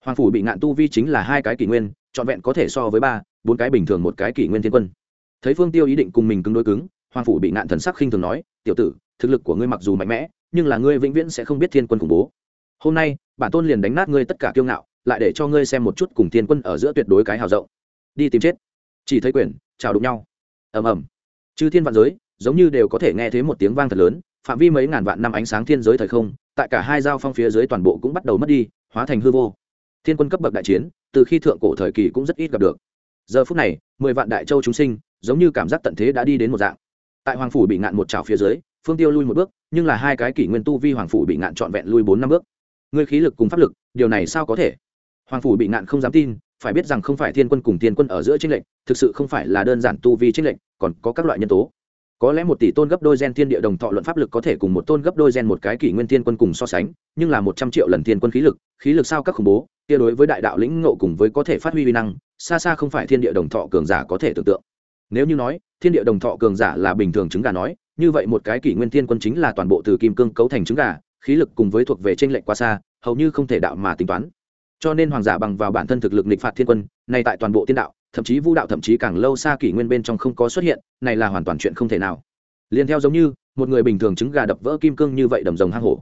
Hoàng phủ bị ngạn tu vi chính là hai cái kỷ nguyên, trọn vẹn có thể so với ba, bốn cái bình thường một cái kỷ nguyên thiên quân. Thấy phương tiêu ý định cùng mình cứng đối cứng, hoàng phủ bị ngạn thần sắc khinh thường nói, tiểu tử, thực lực của ngươi mặc dù mạnh mẽ, nhưng là ngươi vĩnh viễn sẽ không biết thiên quân khủng bố. Hôm nay bản tôn liền đánh nát ngươi tất cả kiêu ngạo, lại để cho ngươi xem một chút cùng thiên quân ở giữa tuyệt đối cái hào rộng. Đi tìm chết. Chỉ thấy quyền, chào đụng nhau. Ầm ầm. Chư thiên vạn giới, giống như đều có thể nghe thấy một tiếng vang thật lớn, phạm vi mấy ngàn vạn năm ánh sáng thiên giới thời không, tại cả hai giao phong phía dưới toàn bộ cũng bắt đầu mất đi, hóa thành hư vô. Thiên quân cấp bậc đại chiến, từ khi thượng cổ thời kỳ cũng rất ít gặp được. Giờ phút này, mười vạn đại châu chúng sinh, giống như cảm giác tận thế đã đi đến một dạng. Tại hoàng phủ bị ngạn một trào phía dưới, phương tiêu lui một bước, nhưng là hai cái kỷ nguyên tu vi hoàng phủ bị ngạn trọn vẹn lui bốn năm bước ngươi khí lực cùng pháp lực, điều này sao có thể? Hoàng phủ bị nạn không dám tin, phải biết rằng không phải thiên quân cùng thiên quân ở giữa tranh lệnh thực sự không phải là đơn giản tu vi tranh lệnh còn có các loại nhân tố. Có lẽ một tỷ tôn gấp đôi gen thiên địa đồng thọ luận pháp lực có thể cùng một tôn gấp đôi gen một cái kỷ nguyên thiên quân cùng so sánh, nhưng là một trăm triệu lần thiên quân khí lực khí lực sao các khủng bố, kia đối với đại đạo lĩnh ngộ cùng với có thể phát huy uy năng, xa xa không phải thiên địa đồng thọ cường giả có thể tưởng tượng. Nếu như nói, thiên địa đồng thọ cường giả là bình thường trứng gà nói, như vậy một cái kỷ nguyên thiên quân chính là toàn bộ từ kim cương cấu thành trứng gà khí lực cùng với thuộc về t r ê n lệch quá xa, hầu như không thể đạo mà tính toán. Cho nên hoàng giả bằng vào bản thân thực lực nghịch phạt thiên quân này tại toàn bộ tiên đạo, thậm chí vũ đạo thậm chí càng lâu xa kỷ nguyên bên trong không có xuất hiện, này là hoàn toàn chuyện không thể nào. Liền theo giống như, một người bình thường trứng gà đập vỡ kim cương như vậy đầm rồng hang hổ.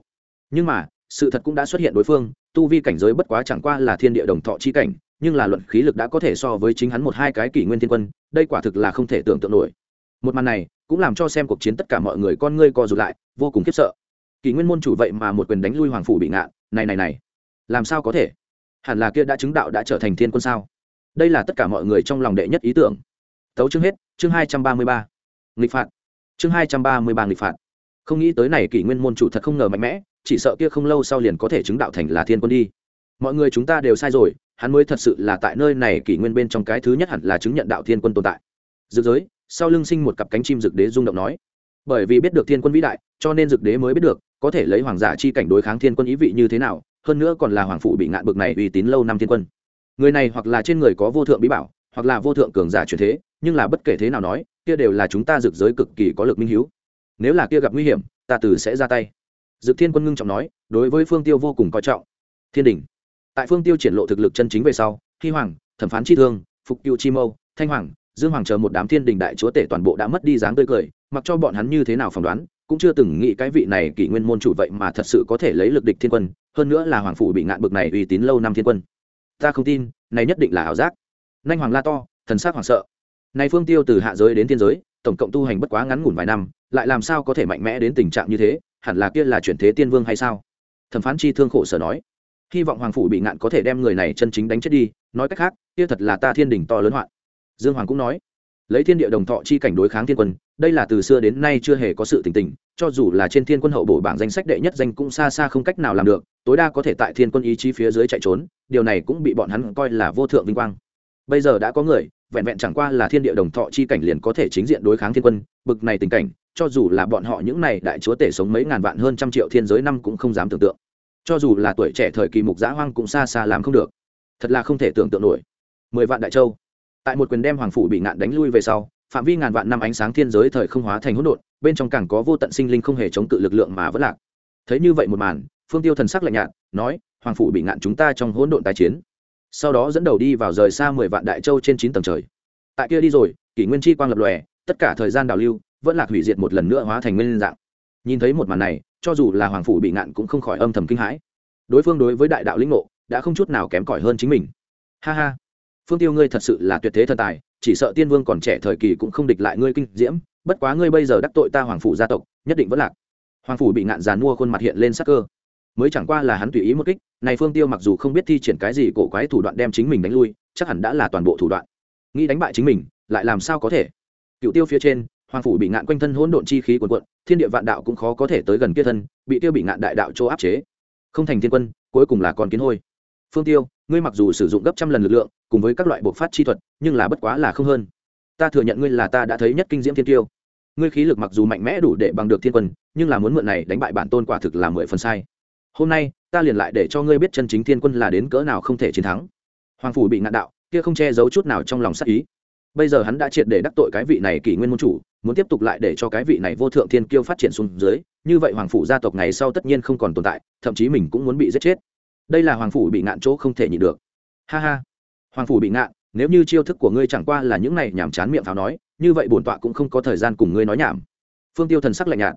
Nhưng mà, sự thật cũng đã xuất hiện đối phương, tu vi cảnh giới bất quá chẳng qua là thiên địa đồng thọ chi cảnh, nhưng là luận khí lực đã có thể so với chính hắn một hai cái kỷ nguyên thiên quân, đây quả thực là không thể tưởng tượng nổi. Một màn này, cũng làm cho xem cuộc chiến tất cả mọi người con ngươi co rụt lại, vô cùng khiếp sợ kỷ nguyên môn chủ vậy mà một quyền đánh lui hoàng phủ bị ngạn, này này này, làm sao có thể? Hẳn là kia đã chứng đạo đã trở thành thiên quân sao? Đây là tất cả mọi người trong lòng đệ nhất ý tưởng. Tấu chương hết, chương hai trăm ba mươi ba, nghịch phạt. Chương hai trăm ba mươi ba, nghịch phạt. Không nghĩ tới này kỷ nguyên môn chủ thật không ngờ mạnh mẽ, chỉ sợ kia không lâu sau liền có thể chứng đạo thành là thiên quân đi. Mọi người chúng ta đều sai rồi, hắn mới thật sự là tại nơi này kỷ nguyên bên trong cái thứ nhất hẳn là chứng nhận đạo thiên quân tồn tại. Dược giới, sau lưng sinh một cặp cánh chim dược đế rung động nói. Bởi vì biết được thiên quân vĩ đại cho nên dực đế mới biết được, có thể lấy hoàng giả chi cảnh đối kháng thiên quân ý vị như thế nào, hơn nữa còn là hoàng phụ bị ngạn bực này uy tín lâu năm thiên quân. Người này hoặc là trên người có vô thượng bí bảo, hoặc là vô thượng cường giả truyền thế, nhưng là bất kể thế nào nói, kia đều là chúng ta dực giới cực kỳ có lực minh hiếu. Nếu là kia gặp nguy hiểm, ta từ sẽ ra tay. Dực thiên quân ngưng trọng nói, đối với phương tiêu vô cùng coi trọng. Thiên đình. Tại phương tiêu triển lộ thực lực chân chính về sau khi hoàng, thẩm phán chi thương, phục cựu chi mâu, thanh hoàng, dương hoàng chờ một đám thiên đình đại chúa tể toàn bộ đã mất đi dáng tươi cười, mặc cho bọn hắn như thế nào phỏng đoán cũng chưa từng nghĩ cái vị này kỷ nguyên môn chủ vậy mà thật sự có thể lấy lực địch thiên quân, hơn nữa là hoàng phủ bị ngạn bực này uy tín lâu năm thiên quân. Ta không tin, này nhất định là ảo giác. Nhanh hoàng la to, thần sắc hoàng sợ. Này phương tiêu từ hạ giới đến thiên giới, tổng cộng tu hành bất quá ngắn ngủn vài năm, lại làm sao có thể mạnh mẽ đến tình trạng như thế, hẳn là kia là chuyển thế tiên vương hay sao? Thẩm phán chi thương khổ sở nói. Hy vọng hoàng phủ bị ngạn có thể đem người này chân chính đánh chết đi, nói cách khác, kia thật là ta thiên đình to lớn hoạn. Dương hoàng cũng nói. Lấy thiên địa đồng thọ chi cảnh đối kháng thiên quân đây là từ xưa đến nay chưa hề có sự tình tình, cho dù là trên thiên quân hậu bổ bảng danh sách đệ nhất danh cũng xa xa không cách nào làm được, tối đa có thể tại thiên quân ý chí phía dưới chạy trốn, điều này cũng bị bọn hắn coi là vô thượng vinh quang. Bây giờ đã có người, vẹn vẹn chẳng qua là thiên địa đồng thọ chi cảnh liền có thể chính diện đối kháng thiên quân, bực này tình cảnh, cho dù là bọn họ những này đại chúa tể sống mấy ngàn vạn hơn trăm triệu thiên giới năm cũng không dám tưởng tượng. Cho dù là tuổi trẻ thời kỳ mục giã hoang cũng xa xa làm không được. Thật là không thể tưởng tượng nổi. Mười vạn đại châu. Tại một quyền đem hoàng phủ bị ngạn đánh lui về sau phạm vi ngàn vạn năm ánh sáng thiên giới thời không hóa thành hỗn độn, bên trong càng có vô tận sinh linh không hề chống cự lực lượng mà vẫn lạc. Thấy như vậy một màn, phương tiêu thần sắc lạnh nhạt, nói, hoàng phủ bị ngạn chúng ta trong hỗn độn tái chiến. Sau đó dẫn đầu đi vào rời xa mười vạn đại châu trên chín tầng trời. Tại kia đi rồi, kỷ nguyên chi quang lập lòe, tất cả thời gian đào lưu vẫn lạc hủy diệt một lần nữa hóa thành nguyên dạng. Nhìn thấy một màn này, cho dù là hoàng phủ bị ngạn cũng không khỏi âm thầm kinh hãi. Đối phương đối với đại đạo lĩnh ngộ đã không chút nào kém cỏi hơn chính mình. Ha ha, phương tiêu ngươi thật sự là tuyệt thế thần tài chỉ sợ tiên vương còn trẻ thời kỳ cũng không địch lại ngươi kinh diễm, bất quá ngươi bây giờ đắc tội ta hoàng phủ gia tộc, nhất định vẫn lạc. Hoàng phủ bị ngạn giàn mua khuôn mặt hiện lên sắc cơ. Mới chẳng qua là hắn tùy ý một kích, này phương tiêu mặc dù không biết thi triển cái gì cổ quái thủ đoạn đem chính mình đánh lui, chắc hẳn đã là toàn bộ thủ đoạn. Nghĩ đánh bại chính mình, lại làm sao có thể? Cựu tiêu phía trên, hoàng phủ bị ngạn quanh thân hỗn độn chi khí quần quận thiên địa vạn đạo cũng khó có thể tới gần kia thân, bị tiêu bị ngạn đại đạo chỗ áp chế. Không thành thiên quân, cuối cùng là con kiến hôi. Phương tiêu, ngươi mặc dù sử dụng gấp trăm lần lực lượng cùng với các loại bộc phát chi thuật, nhưng là bất quá là không hơn. Ta thừa nhận ngươi là ta đã thấy nhất kinh diễm thiên tiêu ngươi khí lực mặc dù mạnh mẽ đủ để bằng được thiên quân, nhưng là muốn mượn này đánh bại bản tôn quả thực là mười phần sai. Hôm nay, ta liền lại để cho ngươi biết chân chính thiên quân là đến cỡ nào không thể chiến thắng. Hoàng phủ bị ngạn đạo, kia không che giấu chút nào trong lòng sắc ý. Bây giờ hắn đã triệt để đắc tội cái vị này kỷ nguyên môn chủ, muốn tiếp tục lại để cho cái vị này vô thượng thiên kiêu phát triển xuống dưới, như vậy hoàng phủ gia tộc ngày sau tất nhiên không còn tồn tại, thậm chí mình cũng muốn bị giết chết. Đây là hoàng phủ bị ngạn chỗ không thể nhịn được. Ha ha hoàng phủ bị ngạn nếu như chiêu thức của ngươi chẳng qua là những này nhảm chán miệng pháo nói, như vậy bổn tọa cũng không có thời gian cùng ngươi nói nhảm. Phương tiêu thần sắc lạnh nhạt.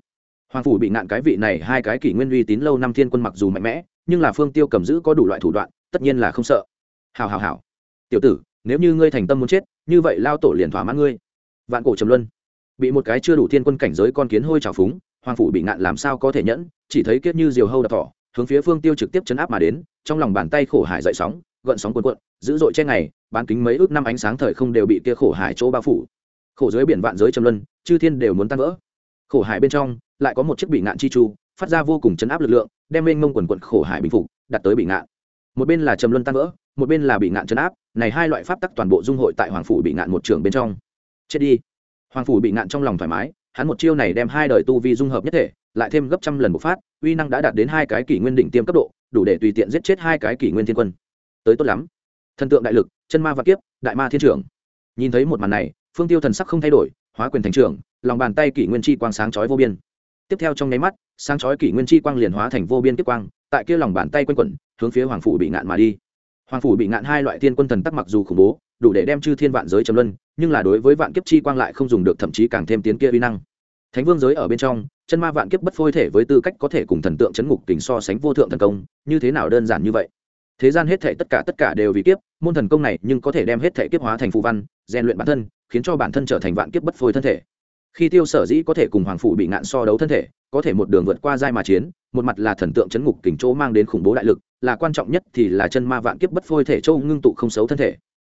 Hoàng phủ bị ngạn cái vị này hai cái kỷ nguyên uy tín lâu năm thiên quân mặc dù mạnh mẽ, nhưng là phương tiêu cầm giữ có đủ loại thủ đoạn, tất nhiên là không sợ. Hào hào hào. Tiểu tử, nếu như ngươi thành tâm muốn chết, như vậy lao tổ liền thỏa mãn ngươi. Vạn cổ trầm luân. Bị một cái chưa đủ thiên quân cảnh giới con kiến hôi trào phúng, hoàng phủ bị ngạn làm sao có thể nhẫn, chỉ thấy kiết như diều hâu đập thỏ, hướng phía phương tiêu trực tiếp chấn áp mà đến, trong lòng bàn tay khổ hải dậy sóng gợn sóng cuộn cuộn, dữ dội che ngày, bán kính mấy ước năm ánh sáng thời không đều bị kia khổ hải chỗ bao phủ. Khổ dưới biển vạn giới trầm luân, chư thiên đều muốn tan vỡ. Khổ hải bên trong, lại có một chiếc bị ngạn chi chu, phát ra vô cùng chấn áp lực lượng, đem mênh mông quần quận khổ hải bình phục, đặt tới bị ngạn. Một bên là trầm luân tan vỡ, một bên là bị ngạn chấn áp, này hai loại pháp tắc toàn bộ dung hội tại hoàng phủ bị ngạn một trường bên trong. Chết đi. Hoàng phủ bị ngạn trong lòng thoải mái, hắn một chiêu này đem hai đời tu vi dung hợp nhất thể, lại thêm gấp trăm lần bộc phát, uy năng đã đạt đến hai cái kỷ nguyên đỉnh tiêm cấp độ, đủ để tùy tiện giết chết hai cái kỷ nguyên thiên quân tới tốt lắm. Thần tượng đại lực, chân ma và kiếp, đại ma thiên trưởng. Nhìn thấy một màn này, phương tiêu thần sắc không thay đổi, hóa quyền thành trưởng, lòng bàn tay kỷ nguyên chi quang sáng chói vô biên. Tiếp theo trong nháy mắt, sáng chói kỷ nguyên chi quang liền hóa thành vô biên kiếp quang, tại kia lòng bàn tay quanh quẩn, hướng phía hoàng phủ bị ngạn mà đi. Hoàng phủ bị ngạn hai loại thiên quân thần tắc mặc dù khủng bố, đủ để đem chư thiên vạn giới chấm luân, nhưng là đối với vạn kiếp chi quang lại không dùng được thậm chí càng thêm tiến kia uy năng. Thánh vương giới ở bên trong, chân ma vạn kiếp bất phôi thể với tư cách có thể cùng thần tượng chấn ngục tình so sánh vô thượng thần công, như thế nào đơn giản như vậy? Thế gian hết thể tất cả tất cả đều vì kiếp, môn thần công này nhưng có thể đem hết thể kiếp hóa thành phù văn, rèn luyện bản thân, khiến cho bản thân trở thành vạn kiếp bất phôi thân thể. Khi tiêu sở dĩ có thể cùng hoàng phủ bị ngạn so đấu thân thể, có thể một đường vượt qua giai mà chiến, một mặt là thần tượng chấn ngục kình chỗ mang đến khủng bố đại lực, là quan trọng nhất thì là chân ma vạn kiếp bất phôi thể châu ngưng tụ không xấu thân thể.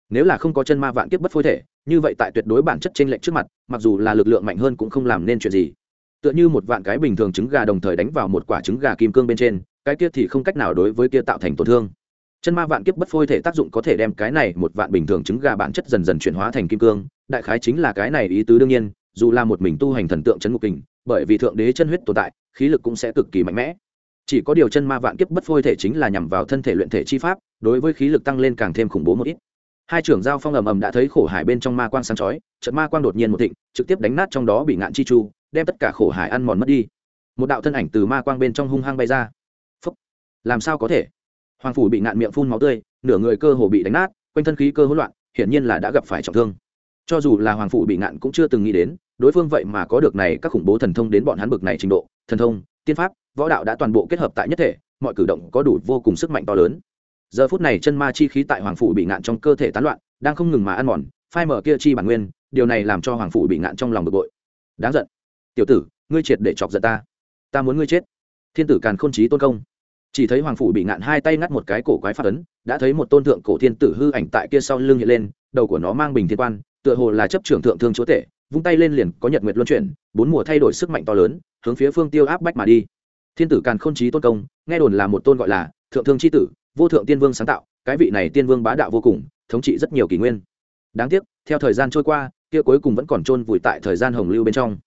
Nếu là không có chân ma vạn kiếp bất phôi thể, như vậy tại tuyệt đối bản chất trên lệnh trước mặt, mặc dù là lực lượng mạnh hơn cũng không làm nên chuyện gì. Tựa như một vạn cái bình thường trứng gà đồng thời đánh vào một quả trứng gà kim cương bên trên, cái kia thì không cách nào đối với kia tạo thành tổn thương chân ma vạn kiếp bất phôi thể tác dụng có thể đem cái này một vạn bình thường trứng gà bản chất dần dần chuyển hóa thành kim cương, đại khái chính là cái này ý tứ đương nhiên, dù là một mình tu hành thần tượng chấn ngục kình, bởi vì thượng đế chân huyết tồn tại, khí lực cũng sẽ cực kỳ mạnh mẽ. Chỉ có điều chân ma vạn kiếp bất phôi thể chính là nhằm vào thân thể luyện thể chi pháp, đối với khí lực tăng lên càng thêm khủng bố một ít. Hai trưởng giao phong ầm ầm đã thấy khổ hải bên trong ma quang sáng chói, trận ma quang đột nhiên một thịnh, trực tiếp đánh nát trong đó bị ngạn chi chu, đem tất cả khổ hải ăn mòn mất đi. Một đạo thân ảnh từ ma quang bên trong hung hăng bay ra. Phúc. làm sao có thể? Hoàng phủ bị ngạn miệng phun máu tươi, nửa người cơ hồ bị đánh nát, quanh thân khí cơ hỗn loạn, hiển nhiên là đã gặp phải trọng thương. Cho dù là hoàng phủ bị ngạn cũng chưa từng nghĩ đến, đối phương vậy mà có được này các khủng bố thần thông đến bọn hắn bực này trình độ. Thần thông, tiên pháp, võ đạo đã toàn bộ kết hợp tại nhất thể, mọi cử động có đủ vô cùng sức mạnh to lớn. Giờ phút này chân ma chi khí tại hoàng phủ bị ngạn trong cơ thể tán loạn, đang không ngừng mà ăn mòn, phai mở kia chi bản nguyên, điều này làm cho hoàng phủ bị ngạn trong lòng bực bội. Đáng giận. Tiểu tử, ngươi triệt để chọc giận ta. Ta muốn ngươi chết. Thiên tử càn khôn trí tôn công chỉ thấy hoàng phủ bị ngạn hai tay ngắt một cái cổ quái phát ấn, đã thấy một tôn thượng cổ thiên tử hư ảnh tại kia sau lưng hiện lên, đầu của nó mang bình thiên quan, tựa hồ là chấp trưởng thượng thương chúa tể, vung tay lên liền có nhật nguyệt luân chuyển, bốn mùa thay đổi sức mạnh to lớn, hướng phía phương tiêu áp bách mà đi. Thiên tử càn khôn trí tôn công, nghe đồn là một tôn gọi là thượng thương c h i tử, vô thượng tiên vương sáng tạo, cái vị này tiên vương bá đạo vô cùng, thống trị rất nhiều kỷ nguyên. Đáng tiếc, theo thời gian trôi qua, kia cuối cùng vẫn còn chôn vùi tại thời gian hồng lưu bên trong.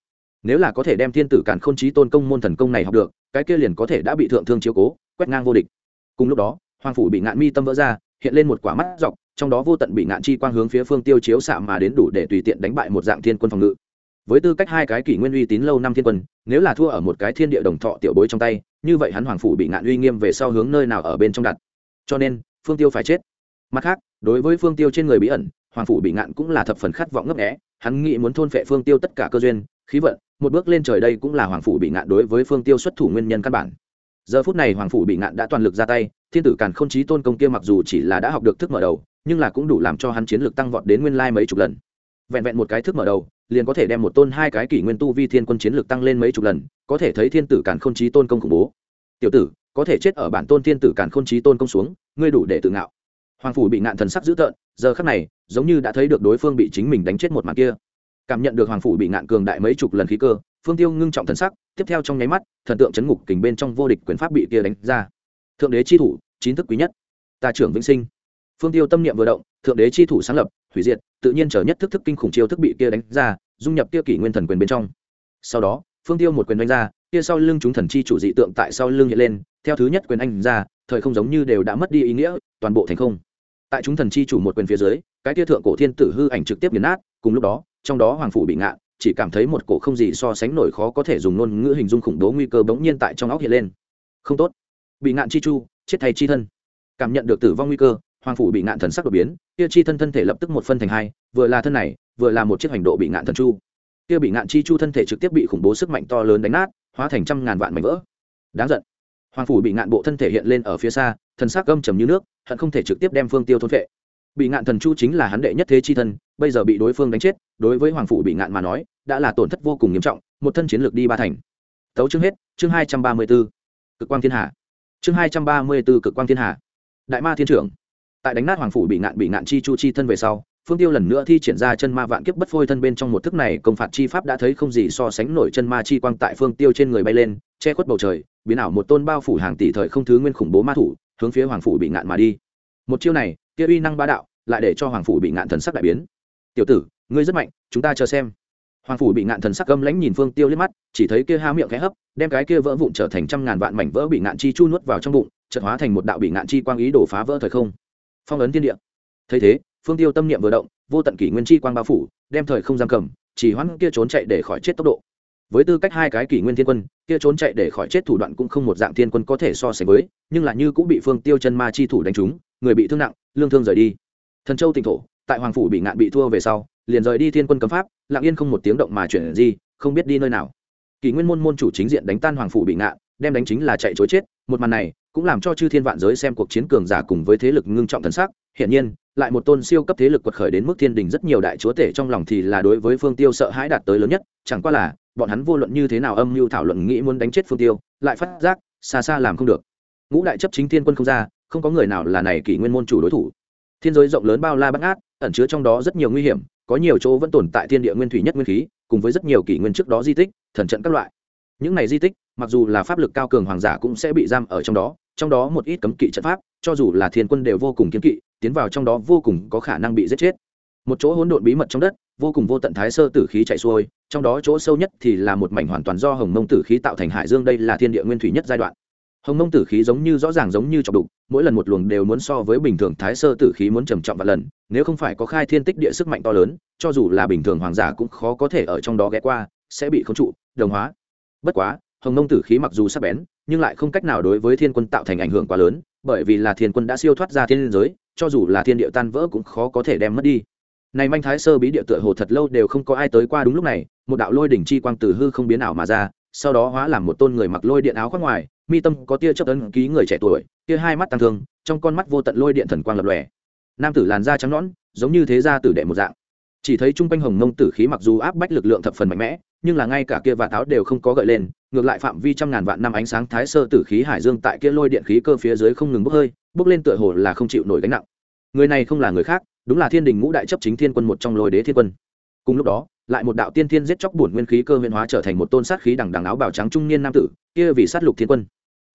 Nếu là có thể đem thiên tử càn khôn trí tôn công môn thần công này học được, cái kia liền có thể đã bị thượng thương chiếu cố quét ngang vô địch. Cùng lúc đó, hoàng phủ bị ngạn mi tâm vỡ ra, hiện lên một quả mắt dọc, trong đó vô tận bị ngạn chi quang hướng phía phương tiêu chiếu xạ mà đến đủ để tùy tiện đánh bại một dạng thiên quân phòng ngự. Với tư cách hai cái kỷ nguyên uy tín lâu năm thiên quân, nếu là thua ở một cái thiên địa đồng thọ tiểu bối trong tay, như vậy hắn hoàng phủ bị ngạn uy nghiêm về sau hướng nơi nào ở bên trong đặt. Cho nên, phương tiêu phải chết. Mặt khác, đối với phương tiêu trên người bí ẩn, hoàng phủ bị ngạn cũng là thập phần khát vọng ngấp nghẽ hắn nghĩ muốn thôn phệ phương tiêu tất cả cơ duyên, khí vận, một bước lên trời đây cũng là hoàng phủ bị ngạn đối với phương tiêu xuất thủ nguyên nhân căn bản giờ phút này hoàng phủ bị ngạn đã toàn lực ra tay, thiên tử càn k h ô n trí tôn công kia mặc dù chỉ là đã học được thức mở đầu, nhưng là cũng đủ làm cho hắn chiến lược tăng vọt đến nguyên lai mấy chục lần. Vẹn vẹn một cái thức mở đầu, liền có thể đem một tôn hai cái kỷ nguyên tu vi thiên quân chiến lược tăng lên mấy chục lần, có thể thấy thiên tử càn k h ô n trí tôn công khủng bố. Tiểu tử, có thể chết ở bản tôn thiên tử càn k h ô n trí tôn công xuống, ngươi đủ để tự ngạo. Hoàng phủ bị ngạn thần sắc dữ tợn, giờ khắc này, giống như đã thấy được đối phương bị chính mình đánh chết một mặt kia. Cảm nhận được hoàng phủ bị ngạn cường đại mấy chục lần khí cơ phương tiêu ngưng trọng thần sắc, tiếp theo trong nháy mắt, thần tượng chấn ngục kình bên trong vô địch quyền pháp bị kia đánh ra. Thượng đế chi thủ, chín thức quý nhất. Tà trưởng vĩnh sinh. Phương tiêu tâm niệm vừa động, thượng đế chi thủ sáng lập, hủy diệt, tự nhiên trở nhất thức thức kinh khủng chiêu thức bị kia đánh ra, dung nhập kia kỷ nguyên thần quyền bên trong. Sau đó, phương tiêu một quyền đánh ra, kia sau lưng chúng thần chi chủ dị tượng tại sau lưng hiện lên, theo thứ nhất quyền anh ra, thời không giống như đều đã mất đi ý nghĩa, toàn bộ thành không. Tại chúng thần chi chủ một quyền phía dưới, cái kia thượng cổ thiên tử hư ảnh trực tiếp nghiền nát, cùng lúc đó, trong đó hoàng phủ bị ngạn chỉ cảm thấy một cổ không gì so sánh nổi khó có thể dùng ngôn ngữ hình dung khủng bố nguy cơ bỗng nhiên tại trong óc hiện lên. Không tốt. Bị ngạn chi chu, chết thay chi thân. Cảm nhận được tử vong nguy cơ, hoàng phủ bị ngạn thần sắc đột biến, kia chi thân thân thể lập tức một phân thành hai, vừa là thân này, vừa là một chiếc hành độ bị ngạn thần chu. Kia bị ngạn chi chu thân thể trực tiếp bị khủng bố sức mạnh to lớn đánh nát, hóa thành trăm ngàn vạn mảnh vỡ. Đáng giận. Hoàng phủ bị ngạn bộ thân thể hiện lên ở phía xa, thần sắc gâm trầm như nước, hận không thể trực tiếp đem phương tiêu thôn vệ bị ngạn thần chu chính là hắn đệ nhất thế chi thân, bây giờ bị đối phương đánh chết, đối với hoàng phủ bị ngạn mà nói, đã là tổn thất vô cùng nghiêm trọng, một thân chiến lược đi ba thành. Tấu chương hết, chương hai trăm ba mươi b ố cực quang thiên hạ. Chương hai trăm ba mươi b ố cực quang thiên hạ. Đại ma thiên trưởng. Tại đánh nát hoàng phủ bị ngạn bị ngạn chi chu chi thân về sau, phương tiêu lần nữa thi triển ra chân ma vạn kiếp bất phôi thân bên trong một thức này, công phạt chi pháp đã thấy không gì so sánh nổi chân ma chi quang tại phương tiêu trên người bay lên, che khuất bầu trời, biến ảo một tôn bao phủ hàng tỷ thời không thứ nguyên khủng bố ma thủ, hướng phía hoàng phủ bị ngạn mà đi. Một chiêu này kia uy năng ba đạo lại để cho hoàng phủ bị ngạn thần sắc đại biến. Tiểu tử, ngươi rất mạnh, chúng ta chờ xem. Hoàng phủ bị ngạn thần sắc gâm lãnh nhìn phương tiêu liếc mắt, chỉ thấy kia há miệng khẽ hấp, đem cái kia vỡ vụn trở thành trăm ngàn vạn mảnh vỡ bị ngạn chi chu nuốt vào trong bụng, chợt hóa thành một đạo bị ngạn chi quang ý đổ phá vỡ thời không. Phong ấn thiên địa. Thấy thế, phương tiêu tâm niệm vừa động, vô tận kỷ nguyên chi quang bao phủ, đem thời không giam cầm, chỉ hoãn kia trốn chạy để khỏi chết tốc độ. Với tư cách hai cái kỷ nguyên thiên quân, kia trốn chạy để khỏi chết thủ đoạn cũng không một dạng thiên quân có thể so sánh với, nhưng là như cũng bị phương tiêu chân ma chi thủ đánh trúng, người bị thương nặng lương thương rời đi. Thần châu tỉnh thổ, tại hoàng phủ bị ngạn bị thua về sau, liền rời đi thiên quân cấm pháp, lặng yên không một tiếng động mà chuyển di, không biết đi nơi nào. Kỷ nguyên môn môn chủ chính diện đánh tan hoàng phủ bị ngạn, đem đánh chính là chạy chối chết, một màn này cũng làm cho chư thiên vạn giới xem cuộc chiến cường giả cùng với thế lực ngưng trọng thần sắc. Hiển nhiên, lại một tôn siêu cấp thế lực quật khởi đến mức thiên đình rất nhiều đại chúa tể trong lòng thì là đối với phương tiêu sợ hãi đạt tới lớn nhất, chẳng qua là bọn hắn vô luận như thế nào âm mưu thảo luận nghĩ muốn đánh chết phương tiêu, lại phát giác, xa xa làm không được. Ngũ đại chấp chính thiên quân không ra không có người nào là này kỷ nguyên môn chủ đối thủ. Thiên giới rộng lớn bao la bắt ngát ẩn chứa trong đó rất nhiều nguy hiểm, có nhiều chỗ vẫn tồn tại thiên địa nguyên thủy nhất nguyên khí, cùng với rất nhiều kỷ nguyên trước đó di tích, thần trận các loại. Những này di tích, mặc dù là pháp lực cao cường hoàng giả cũng sẽ bị giam ở trong đó trong đó một ít cấm kỵ trận pháp, cho dù là thiên quân đều vô cùng kiếm kỵ, tiến vào trong đó vô cùng có khả năng bị giết chết. Một chỗ hỗn độn bí mật trong đất, vô cùng vô tận thái sơ tử khí chạy xuôi, trong đó chỗ sâu nhất thì là một mảnh hoàn toàn do hồng mông tử khí tạo thành hải dương, đây là thiên địa nguyên thủy nhất giai đoạn hồng mông tử khí giống như rõ ràng giống như chọc đục, mỗi lần một luồng đều muốn so với bình thường thái sơ tử khí muốn trầm trọng và lần, nếu không phải có khai thiên tích địa sức mạnh to lớn, cho dù là bình thường hoàng giả cũng khó có thể ở trong đó ghé qua, sẽ bị khống trụ, đồng hóa. Bất quá, hồng mông tử khí mặc dù sắc bén, nhưng lại không cách nào đối với thiên quân tạo thành ảnh hưởng quá lớn, bởi vì là thiên quân đã siêu thoát ra thiên giới, cho dù là thiên địa tan vỡ cũng khó có thể đem mất đi. Này manh thái sơ bí địa tựa hồ thật lâu đều không có ai tới qua đúng lúc này, một đạo lôi đỉnh chi quang từ hư không biến ảo mà ra, sau đó hóa làm một tôn người mặc lôi điện áo khoác ngoài mi tâm có tia chấp ấn ký người trẻ tuổi, tia hai mắt tăng thương, trong con mắt vô tận lôi điện thần quang lập lòe. Nam tử làn da trắng nõn, giống như thế gia tử đệ một dạng. Chỉ thấy trung quanh hồng mông tử khí mặc dù áp bách lực lượng thập phần mạnh mẽ, nhưng là ngay cả kia và táo đều không có gợi lên, ngược lại phạm vi trăm ngàn vạn năm ánh sáng thái sơ tử khí hải dương tại kia lôi điện khí cơ phía dưới không ngừng bốc hơi, bốc lên tựa hồ là không chịu nổi gánh nặng. Người này không là người khác, đúng là thiên đình ngũ đại chấp chính thiên quân một trong lôi đế thiên quân. Cùng lúc đó lại một đạo tiên thiên giết chóc bổn nguyên khí cơ huyền hóa trở thành một tôn sát khí đằng đằng áo bào trắng trung niên nam tử kia vì sát lục thiên quân.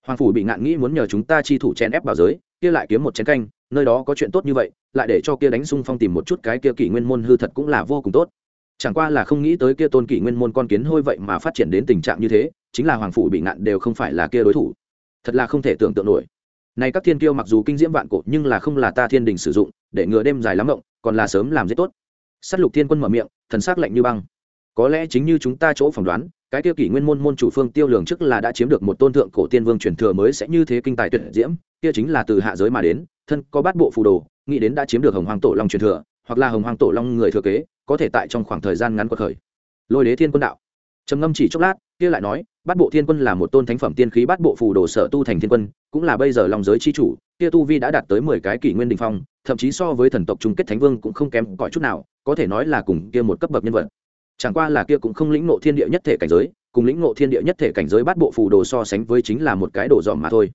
Hoàng phủ bị ngạn nghĩ muốn nhờ chúng ta chi thủ chen ép bảo giới kia lại kiếm một chén canh nơi đó có chuyện tốt như vậy lại để cho kia đánh xung phong tìm một chút cái kia kỷ nguyên môn hư thật cũng là vô cùng tốt. Chẳng qua là không nghĩ tới kia tôn kỷ nguyên môn con kiến hôi vậy mà phát triển đến tình trạng như thế chính là hoàng phủ bị ngạn đều không phải là kia đối thủ. Thật là không thể tưởng tượng nổi. Này các thiên kiêu mặc dù kinh diễm vạn cổ nhưng là không là ta thiên đình sử dụng để ngừa đêm dài lắm mộng, còn là sớm làm rất tốt s á t lục thiên quân mở miệng, thần s á c lạnh như băng. Có lẽ chính như chúng ta chỗ phỏng đoán, cái tiêu kỷ nguyên môn môn chủ phương tiêu lường trước là đã chiếm được một tôn thượng cổ tiên vương truyền thừa mới sẽ như thế kinh tài tuyệt diễm, kia chính là từ hạ giới mà đến, thân có bát bộ phù đồ, nghĩ đến đã chiếm được hồng hoàng tổ long truyền thừa, hoặc là hồng hoàng tổ long người thừa kế, có thể tại trong khoảng thời gian ngắn cuộc khởi. Lôi đế thiên quân đạo. Trầm ngâm chỉ chốc lát, kia lại nói, bát bộ thiên quân là một tôn thánh phẩm tiên khí bát bộ phù đồ sở tu thành thiên quân, cũng là bây giờ lòng giới chi chủ, kia tu vi đã đạt tới mười cái kỷ nguyên đình phong thậm chí so với thần tộc chung kết thánh vương cũng không kém cỏi chút nào, có thể nói là cùng kia một cấp bậc nhân vật. Chẳng qua là kia cũng không lĩnh ngộ thiên địa nhất thể cảnh giới, cùng lĩnh ngộ thiên địa nhất thể cảnh giới bát bộ phù đồ so sánh với chính là một cái đồ dòm mà thôi.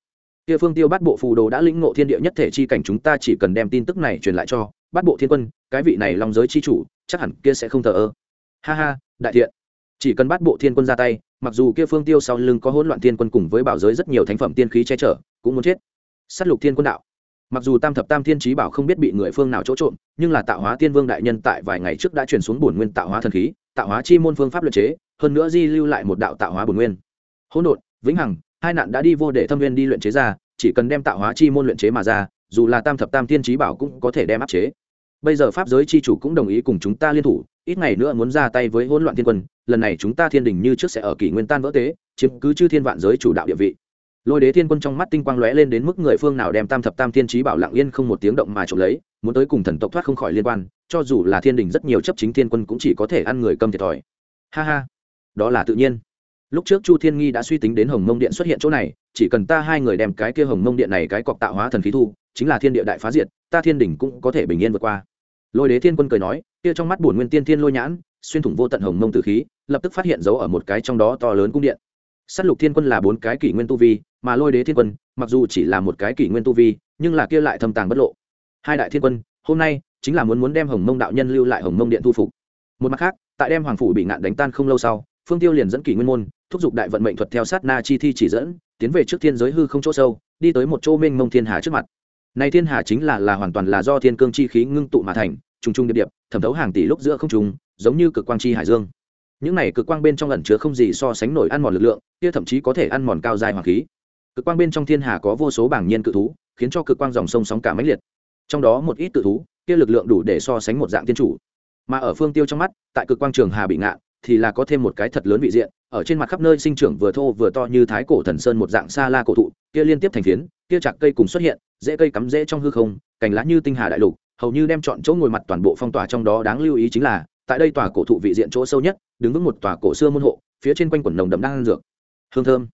Kia phương tiêu bát bộ phù đồ đã lĩnh ngộ thiên địa nhất thể chi cảnh chúng ta chỉ cần đem tin tức này truyền lại cho bát bộ thiên quân, cái vị này long giới chi chủ, chắc hẳn kia sẽ không thờ ơ. Ha ha, đại thiện. Chỉ cần bát bộ thiên quân ra tay, mặc dù kia phương tiêu sau lưng có hỗn loạn thiên quân cùng với bảo giới rất nhiều thánh phẩm tiên khí che chở, cũng muốn chết. S á t lục thiên quân đạo mặc dù tam thập tam thiên trí bảo không biết bị người phương nào chỗ trộm, nhưng là tạo hóa tiên vương đại nhân tại vài ngày trước đã chuyển xuống bổn nguyên tạo hóa thần khí, tạo hóa chi môn phương pháp luật chế, hơn nữa di lưu lại một đạo tạo hóa bổn nguyên. Hỗn độn, vĩnh hằng, hai nạn đã đi vô để thâm viên đi luyện chế ra, chỉ cần đem tạo hóa chi môn luyện chế mà ra, dù là tam thập tam thiên trí bảo cũng có thể đem áp chế. Bây giờ pháp giới chi chủ cũng đồng ý cùng chúng ta liên thủ, ít ngày nữa muốn ra tay với hỗn loạn thiên quân, lần này chúng ta thiên đình như trước sẽ ở kỷ nguyên tan vỡ tế, chiếm cứ chư thiên vạn giới chủ đạo địa vị lôi đế thiên quân trong mắt tinh quang lóe lên đến mức người phương nào đem tam thập tam thiên trí bảo lặng yên không một tiếng động mà trộm lấy, muốn tới cùng thần tộc thoát không khỏi liên quan, cho dù là thiên đình rất nhiều chấp chính thiên quân cũng chỉ có thể ăn người cầm thiệt thòi. Ha ha, đó là tự nhiên. Lúc trước chu thiên nghi đã suy tính đến hồng mông điện xuất hiện chỗ này, chỉ cần ta hai người đem cái kia hồng mông điện này cái cọc tạo hóa thần khí thu, chính là thiên địa đại phá diệt, ta thiên đình cũng có thể bình yên vượt qua. Lôi đế thiên quân cười nói, kia trong mắt bổn nguyên tiên thiên lôi nhãn, xuyên thủng vô tận hồng mông tử khí, lập tức phát hiện dấu ở một cái trong đó to lớn cung điện s á t lục thiên quân là bốn cái kỷ nguyên tu vi, mà lôi đế thiên quân, mặc dù chỉ là một cái kỷ nguyên tu vi, nhưng là kia lại thâm tàng bất lộ. Hai đại thiên quân, hôm nay, chính là muốn muốn đem hồng mông đạo nhân lưu lại hồng mông điện thu phục. Một mặt khác, tại đem hoàng phủ bị ngạn đánh tan không lâu sau, phương tiêu liền dẫn kỷ nguyên môn, thúc giục đại vận mệnh thuật theo sát na chi thi chỉ dẫn, tiến về trước thiên giới hư không chỗ sâu, đi tới một chỗ mênh mông thiên hà trước mặt. Này thiên hà chính là là hoàn toàn là do thiên cương chi khí ngưng tụ mà thành, trùng trùng điệp điệp, thẩm thấu hàng tỷ lúc giữa không trùng giống như cực quang chi hải dương những này cực quang bên trong ẩn chứa không gì so sánh nổi ăn mòn lực lượng, kia thậm chí có thể ăn mòn cao dài hoàng khí. Cực quang bên trong thiên hà có vô số bảng nhiên cự thú, khiến cho cực quang dòng sông sóng cả máy liệt. Trong đó một ít cự thú, kia lực lượng đủ để so sánh một dạng tiên chủ. Mà ở phương tiêu trong mắt, tại cực quang trường hà bị ngạn thì là có thêm một cái thật lớn vị diện, ở trên mặt khắp nơi sinh trưởng vừa thô vừa to như thái cổ thần sơn một dạng xa la cổ thụ, kia liên tiếp thành phiến, kia chạc cây cùng xuất hiện, dễ cây cắm dễ trong hư không, cành lá như tinh hà đại lục, hầu như đem chọn chỗ ngồi mặt toàn bộ phong tỏa trong đó đáng lưu ý chính là tại đây tòa cổ thụ vị diện chỗ sâu nhất, đứng vững một tòa cổ xưa môn hộ, phía trên quanh quần nồng đậm đan dược. Hương thơm.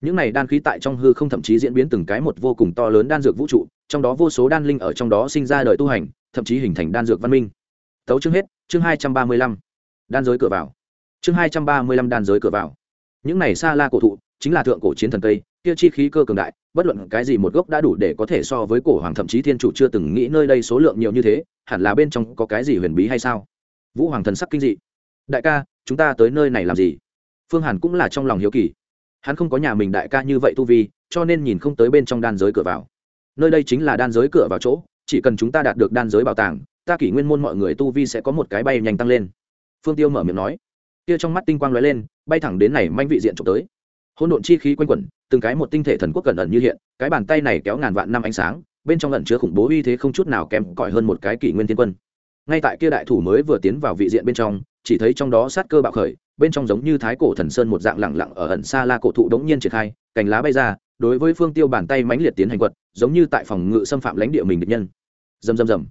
Những này đan khí tại trong hư không thậm chí diễn biến từng cái một vô cùng to lớn đan dược vũ trụ, trong đó vô số đan linh ở trong đó sinh ra đời tu hành, thậm chí hình thành đan dược văn minh. Tấu chương hết, chương hai trăm ba mươi lăm. Đan giới cửa vào. Chương hai trăm ba mươi lăm đan giới cửa vào. Những này xa la cổ thụ, chính là thượng cổ chiến thần tây, kia chi khí cơ cường đại, bất luận cái gì một gốc đã đủ để có thể so với cổ hoàng thậm chí thiên chủ chưa từng nghĩ nơi đây số lượng nhiều như thế, hẳn là bên trong có cái gì huyền bí hay sao? Vũ hoàng thần sắc kinh dị. Đại ca, chúng ta tới nơi này làm gì? Phương hàn cũng là trong lòng hiếu kỳ. Hắn không có nhà mình đại ca như vậy tu vi, cho nên nhìn không tới bên trong đan giới cửa vào. Nơi đây chính là đan giới cửa vào chỗ, chỉ cần chúng ta đạt được đan giới bảo tàng, ta kỷ nguyên môn mọi người tu vi sẽ có một cái bay nhanh tăng lên. Phương tiêu mở miệng nói. Kia trong mắt tinh quang lóe lên, bay thẳng đến này manh vị diện trộm tới. Hỗn độn chi khí quanh quẩn, từng cái một tinh thể thần quốc cẩn ẩn như hiện, cái bàn tay này kéo ngàn vạn năm ánh sáng, bên trong ẩn chứa khủng bố uy thế không chút nào kém cỏi hơn một cái kỷ nguyên thiên quân ngay tại kia đại thủ mới vừa tiến vào vị diện bên trong, chỉ thấy trong đó sát cơ bạo khởi, bên trong giống như thái cổ thần sơn một dạng lẳng lặng ở ẩn xa la cổ thụ đống nhiên triển khai, cành lá bay ra, đối với phương tiêu bàn tay mãnh liệt tiến hành quật, giống như tại phòng ngự xâm phạm lãnh địa mình địch nhân. Dầm dầm dầm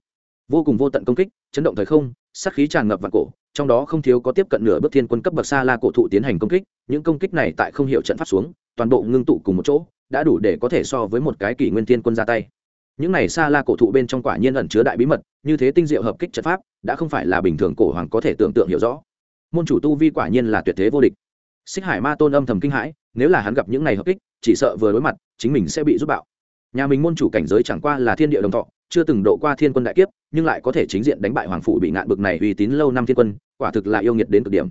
vô cùng vô tận công kích, chấn động thời không, sát khí tràn ngập vạn cổ, trong đó không thiếu có tiếp cận nửa bước thiên quân cấp bậc xa la cổ thụ tiến hành công kích, những công kích này tại không hiểu trận pháp xuống, toàn bộ ngưng tụ cùng một chỗ, đã đủ để có thể so với một cái kỷ nguyên thiên quân ra tay những này xa la cổ thụ bên trong quả nhiên ẩn chứa đại bí mật, như thế tinh diệu hợp kích trận pháp, đã không phải là bình thường cổ hoàng có thể tưởng tượng hiểu rõ. Môn chủ tu vi quả nhiên là tuyệt thế vô địch. Xích hải ma tôn âm thầm kinh hãi, nếu là hắn gặp những này hợp kích, chỉ sợ vừa đối mặt, chính mình sẽ bị giúp bạo. Nhà mình môn chủ cảnh giới chẳng qua là thiên địa đồng thọ, chưa từng độ qua thiên quân đại kiếp, nhưng lại có thể chính diện đánh bại hoàng phụ bị ngạn bực này uy tín lâu năm thiên quân, quả thực là yêu nghiệt đến cực điểm.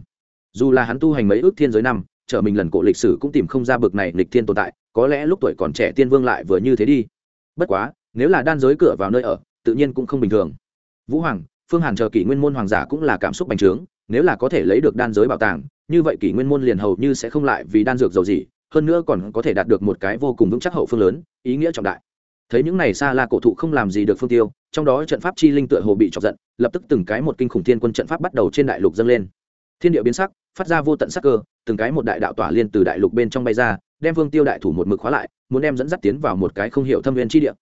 Dù là hắn tu hành mấy ước thiên giới năm, trở mình lần cổ lịch sử cũng tìm không ra bực này lịch thiên tồn tại, có lẽ lúc tuổi còn trẻ tiên vương lại vừa như thế đi. Bất quá nếu là đan giới cửa vào nơi ở, tự nhiên cũng không bình thường. Vũ hoàng, phương hàn chờ kỷ nguyên môn hoàng giả cũng là cảm xúc bành trướng, nếu là có thể lấy được đan giới bảo tàng, như vậy kỷ nguyên môn liền hầu như sẽ không lại vì đan dược dầu gì, hơn nữa còn có thể đạt được một cái vô cùng vững chắc hậu phương lớn, ý nghĩa trọng đại. Thấy những này xa la cổ thụ không làm gì được phương tiêu, trong đó trận pháp chi linh tựa hồ bị chọc giận, lập tức từng cái một kinh khủng thiên quân trận pháp bắt đầu trên đại lục dâng lên. Thiên địa biến sắc, phát ra vô tận sắc cơ, từng cái một đại đạo tỏa liên từ đại lục bên trong bay ra, đem vương tiêu đại thủ một mực khóa lại, muốn đem dẫn dắt tiến vào một cái không hiểu thâm viên chi địa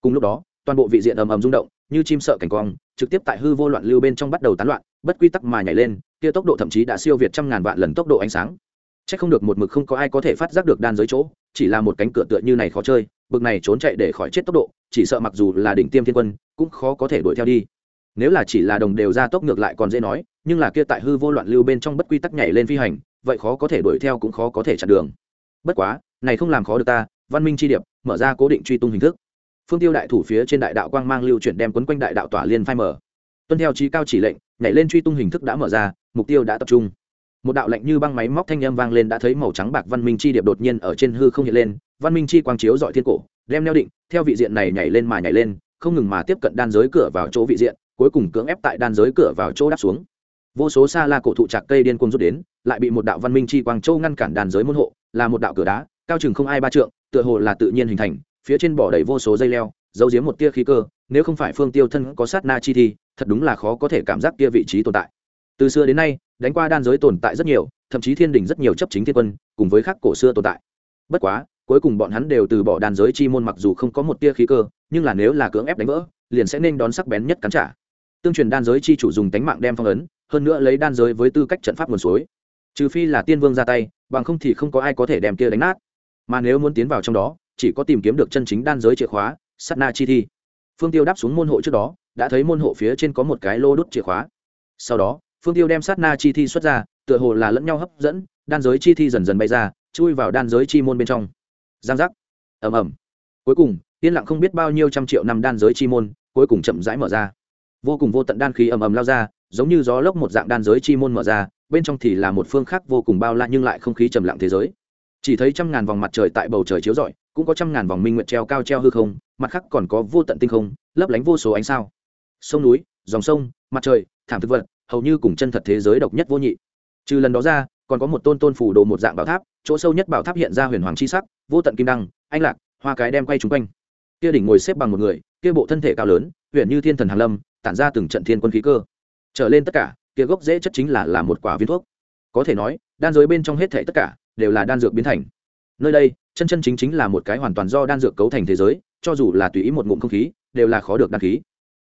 cùng lúc đó, toàn bộ vị diện ầm ầm rung động, như chim sợ cảnh quang, trực tiếp tại hư vô loạn lưu bên trong bắt đầu tán loạn, bất quy tắc mà nhảy lên, kia tốc độ thậm chí đã siêu việt trăm ngàn vạn lần tốc độ ánh sáng. Chắc không được một mực không có ai có thể phát giác được đan giới chỗ, chỉ là một cánh cửa tựa như này khó chơi, bực này trốn chạy để khỏi chết tốc độ, chỉ sợ mặc dù là đỉnh tiêm thiên quân, cũng khó có thể đuổi theo đi. Nếu là chỉ là đồng đều ra tốc ngược lại còn dễ nói, nhưng là kia tại hư vô loạn lưu bên trong bất quy tắc nhảy lên phi hành, vậy khó có thể đuổi theo cũng khó có thể chặn đường. Bất quá, này không làm khó được ta, văn minh chi điệp, mở ra cố định truy tung hình thức phương tiêu đại thủ phía trên đại đạo quang mang lưu chuyển đem quấn quanh đại đạo tỏa liên phai mở tuân theo trí cao chỉ lệnh, nhảy lên truy tung hình thức đã mở ra, mục tiêu đã tập trung. Một đạo lệnh như băng máy móc thanh âm vang lên đã thấy màu trắng bạc văn minh chi điệp đột nhiên ở trên hư không hiện lên, văn minh chi quang chiếu dọi thiên cổ, đem neo định, theo vị diện này nhảy lên mà nhảy lên, không ngừng mà tiếp cận đan giới cửa vào chỗ vị diện, cuối cùng cưỡng ép tại đan giới cửa vào chỗ đáp xuống. Vô số xa la cổ thụ trạc cây điên cuồng rút đến, lại bị một đạo văn minh chi quang châu ngăn cản đan giới môn hộ, là một đạo cửa đá, cao chừng không ai ba trượng, tựa hồ là tự nhiên hình thành phía trên bỏ đầy vô số dây leo, giấu giếm một tia khí cơ, nếu không phải phương tiêu thân có sát na chi thì thật đúng là khó có thể cảm giác tia vị trí tồn tại. Từ xưa đến nay, đánh qua đan giới tồn tại rất nhiều, thậm chí thiên đình rất nhiều chấp chính thiên quân, cùng với khắc cổ xưa tồn tại. Bất quá, cuối cùng bọn hắn đều từ bỏ đan giới chi môn mặc dù không có một tia khí cơ, nhưng là nếu là cưỡng ép đánh vỡ, liền sẽ nên đón sắc bén nhất cắn trả. Tương truyền đan giới chi chủ dùng tánh mạng đem phong ấn, hơn nữa lấy đan giới với tư cách trận pháp nguồn suối. Trừ phi là tiên vương ra tay, bằng không thì không có ai có thể đem kia đánh nát. Mà nếu muốn tiến vào trong đó chỉ có tìm kiếm được chân chính đan giới chìa khóa sắt na chi thi phương tiêu đáp xuống môn hộ trước đó, đã thấy môn hộ phía trên có một cái lô đốt chìa khóa. Sau đó, phương tiêu đem sát na chi thi xuất ra, tựa hồ là lẫn nhau hấp dẫn, đan giới chi thi dần dần bay ra, chui vào đan giới chi môn bên trong. Giang giác. Ầm ầm. Cuối cùng, yên lặng không biết bao nhiêu trăm triệu năm đan giới chi môn, cuối cùng chậm rãi mở ra. Vô cùng vô tận đan khí ầm ầm lao ra, giống như gió lốc một dạng đan giới chi môn mở ra, bên trong thì là một phương khác vô cùng bao la nhưng lại không khí trầm lặng thế giới chỉ thấy trăm ngàn vòng mặt trời tại bầu trời chiếu rọi, cũng có trăm ngàn vòng minh nguyệt treo cao treo hư không, mặt khác còn có vô tận tinh không, lấp lánh vô số ánh sao. Sông núi, dòng sông, mặt trời, thảm thực vật, hầu như cùng chân thật thế giới độc nhất vô nhị. Trừ lần đó ra, còn có một tôn tôn phủ đồ một dạng bảo tháp, chỗ sâu nhất bảo tháp hiện ra huyền hoàng chi sắc, vô tận kim đăng, anh lạc, hoa cái đem quay trúng quanh. Kia đỉnh ngồi xếp bằng một người, kia bộ thân thể cao lớn huyện như thiên thần hàn lâm, tản ra từng trận thiên quân khí cơ. Trở lên tất cả, kia gốc dễ chất chính là là một quả viên thuốc. Có thể nói, đan giới bên trong hết thể tất cả đều là đan dược biến thành. Nơi đây, chân chân chính chính là một cái hoàn toàn do đan dược cấu thành thế giới, cho dù là tùy ý một ngụm không khí, đều là khó được đan khí.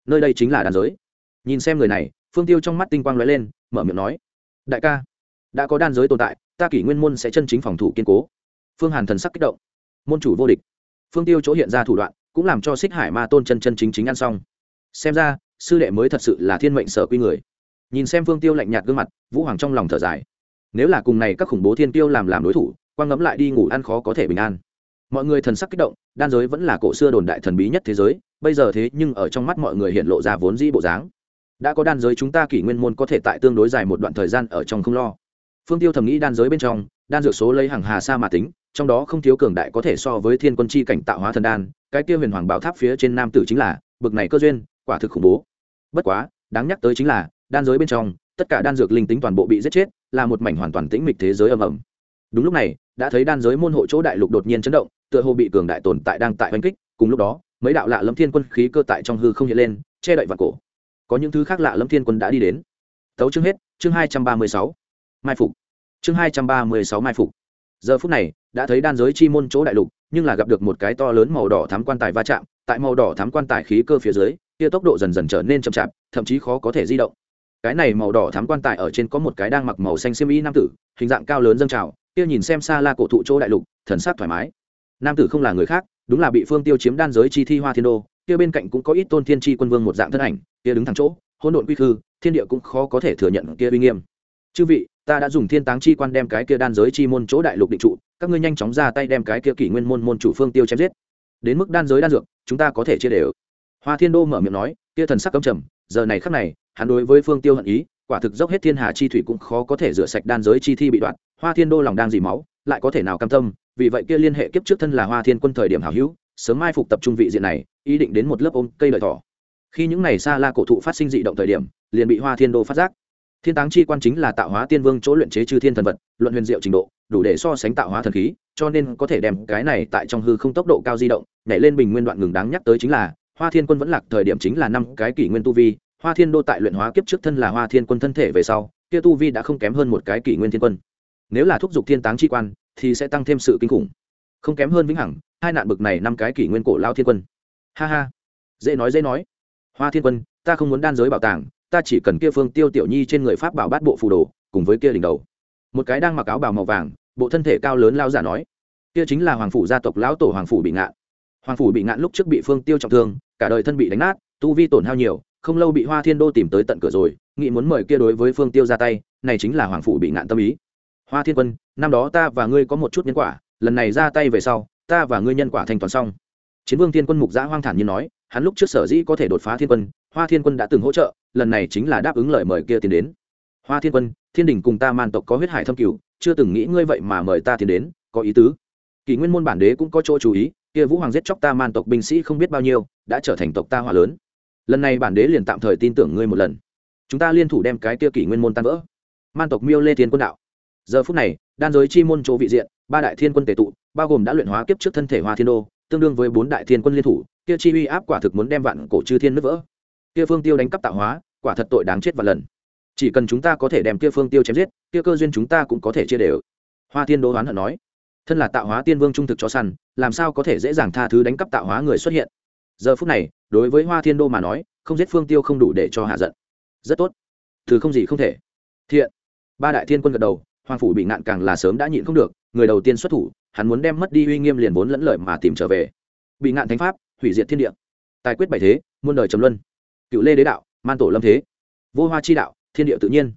Nơi đây chính là đan giới. Nhìn xem người này, phương tiêu trong mắt tinh quang lóe lên, mở miệng nói, đại ca, đã có đan giới tồn tại, ta kỷ nguyên môn sẽ chân chính phòng thủ kiên cố. Phương hàn thần sắc kích động, môn chủ vô địch. Phương tiêu chỗ hiện ra thủ đoạn, cũng làm cho xích hải ma tôn chân chân chính chính ăn xong. Xem ra, sư đệ mới thật sự là thiên mệnh sở quy người. Nhìn xem phương tiêu lạnh nhạt gương mặt, vũ hoàng trong lòng thở dài nếu là cùng này các khủng bố thiên tiêu làm làm đối thủ, quang ngấm lại đi ngủ ăn khó có thể bình an. Mọi người thần sắc kích động, đan giới vẫn là cổ xưa đồn đại thần bí nhất thế giới, bây giờ thế nhưng ở trong mắt mọi người hiện lộ ra vốn dĩ bộ dáng. Đã có đan giới chúng ta kỷ nguyên môn có thể tại tương đối dài một đoạn thời gian ở trong không lo. Phương tiêu thầm nghĩ đan giới bên trong, đan dược số lấy hàng hà sa mà tính, trong đó không thiếu cường đại có thể so với thiên quân chi cảnh tạo hóa thần đan, cái kia huyền hoàng bảo tháp phía trên nam tử chính là, bực này cơ duyên, quả thực khủng bố. Bất quá, đáng nhắc tới chính là, đan giới bên trong, tất cả đan dược linh tính toàn bộ bị giết chết là một mảnh hoàn toàn tĩnh mịch thế giới ầm ầm. Đúng lúc này, đã thấy đan giới môn hộ chỗ đại lục đột nhiên chấn động, tựa hồ bị cường đại tồn tại đang tại oanh kích, cùng lúc đó, mấy đạo lạ lâm thiên quân khí cơ tại trong hư không hiện lên, che đậy vạt cổ. Có những thứ khác lạ lâm thiên quân đã đi đến. Tấu chương hết, chương hai trăm ba mươi sáu. Mai phục. Chương hai trăm ba mươi sáu mai phục. Giờ phút này, đã thấy đan giới chi môn chỗ đại lục, nhưng là gặp được một cái to lớn màu đỏ thám quan tài va chạm, tại màu đỏ thám quan tài khí cơ phía dưới kia tốc độ dần dần trở nên chậm chạp, thậm chí khó có thể di động cái này màu đỏ thám quan tài ở trên có một cái đang mặc màu xanh xiêm y nam tử, hình dạng cao lớn dâng trào, kia nhìn xem xa la cổ thụ chỗ đại lục, thần sắc thoải mái. Nam tử không là người khác, đúng là bị phương tiêu chiếm đan giới chi thi hoa thiên đô, kia bên cạnh cũng có ít tôn thiên tri quân vương một dạng thân ảnh, kia đứng thẳng chỗ, hỗn độn quy khư, thiên địa cũng khó có thể thừa nhận kia uy nghiêm. Chư vị, ta đã dùng thiên táng chi quan đem cái kia đan giới chi môn chỗ đại lục định trụ, các ngươi nhanh chóng ra tay đem cái kia kỷ nguyên môn môn chủ phương tiêu chém giết. Đến mức đan giới đan dược, chúng ta có thể chia đều. Hoa thiên đô mở miệng nói, kia thần sắc cấm trầm, giờ này khắc này hắn đối với phương tiêu hận ý, quả thực dốc hết thiên hà chi thủy cũng khó có thể rửa sạch đan giới chi thi bị đoạn, hoa thiên đô lòng đang dì máu, lại có thể nào cam tâm, vì vậy kia liên hệ kiếp trước thân là hoa thiên quân thời điểm hảo hữu, sớm mai phục tập trung vị diện này, ý định đến một lớp ôm cây lợi thỏ. Khi những này xa la cổ thụ phát sinh dị động thời điểm, liền bị hoa thiên đô phát giác. Thiên táng chi quan chính là tạo hóa tiên vương chỗ luyện chế chư thiên thần vật, luận huyền diệu trình độ, đủ để so sánh tạo hóa thần khí, cho nên có thể đem cái này tại trong hư không tốc độ cao di động, nhảy lên bình nguyên đoạn ngừng đáng nhắc tới chính là, hoa thiên quân vẫn lạc thời điểm chính là năm cái kỷ nguyên tu vi hoa thiên đô tại luyện hóa kiếp trước thân là hoa thiên quân thân thể về sau, kia tu vi đã không kém hơn một cái kỷ nguyên thiên quân. Nếu là thúc giục thiên táng chi quan, thì sẽ tăng thêm sự kinh khủng. Không kém hơn vĩnh hằng, hai nạn bực này năm cái kỷ nguyên cổ lao thiên quân. Ha ha. Dễ nói dễ nói. Hoa thiên quân, ta không muốn đan giới bảo tàng, ta chỉ cần kia phương tiêu tiểu nhi trên người pháp bảo bát bộ phù đồ, cùng với kia đỉnh đầu. Một cái đang mặc áo bào màu vàng, bộ thân thể cao lớn lao giả nói, kia chính là hoàng phủ gia tộc lão tổ hoàng phủ bị ngạn. Hoàng phủ bị ngạn lúc trước bị phương tiêu trọng thương, cả đời thân bị đánh nát, tu vi tổn hao nhiều không lâu bị hoa thiên đô tìm tới tận cửa rồi nghị muốn mời kia đối với phương tiêu ra tay, này chính là hoàng phủ bị ngạn tâm ý. Hoa thiên quân, năm đó ta và ngươi có một chút nhân quả, lần này ra tay về sau, ta và ngươi nhân quả thanh toán xong. Chiến vương thiên quân mục giã hoang thản như nói, hắn lúc trước sở dĩ có thể đột phá thiên quân, hoa thiên quân đã từng hỗ trợ, lần này chính là đáp ứng lời mời kia tiến đến. Hoa thiên quân, thiên đình cùng ta man tộc có huyết hải thâm cửu, chưa từng nghĩ ngươi vậy mà mời ta tiến đến, có ý tứ? Kỷ nguyên môn bản đế cũng có chỗ chú ý, kia vũ hoàng giết chóc ta man tộc binh sĩ không biết bao nhiêu, đã trở thành tộc ta hỏa lớn lần này bản đế liền tạm thời tin tưởng ngươi một lần. Chúng ta liên thủ đem cái kia kỷ nguyên môn tan vỡ. Man tộc miêu lê thiên quân đạo. Giờ phút này, đan giới chi môn chỗ vị diện, ba đại thiên quân tề tụ, bao gồm đã luyện hóa kiếp trước thân thể hoa thiên đô, tương đương với bốn đại thiên quân liên thủ, kia chi uy áp quả thực muốn đem vạn cổ chư thiên nứt vỡ. Kia phương tiêu đánh cắp tạo hóa, quả thật tội đáng chết và lần. Chỉ cần chúng ta có thể đem kia phương tiêu chém giết, kia cơ duyên chúng ta cũng có thể chia đều. Hoa thiên đô hoán hận nói. Thân là tạo hóa tiên vương trung thực cho săn, làm sao có thể dễ dàng tha thứ đánh cắp tạo hóa người xuất hiện? Giờ phút này, đối với hoa thiên đô mà nói, không giết phương tiêu không đủ để cho hạ giận. Rất tốt. Thứ không gì không thể. Thiện. Ba đại thiên quân gật đầu, hoàng phủ bị ngạn càng là sớm đã nhịn không được, người đầu tiên xuất thủ, hắn muốn đem mất đi uy nghiêm liền vốn lẫn lợi mà tìm trở về. Bị ngạn thánh pháp, hủy diệt thiên địa. Tài quyết bảy thế, muôn đời trầm luân. Cựu lê đế đạo, man tổ lâm thế. Vô hoa chi đạo, thiên địa tự nhiên.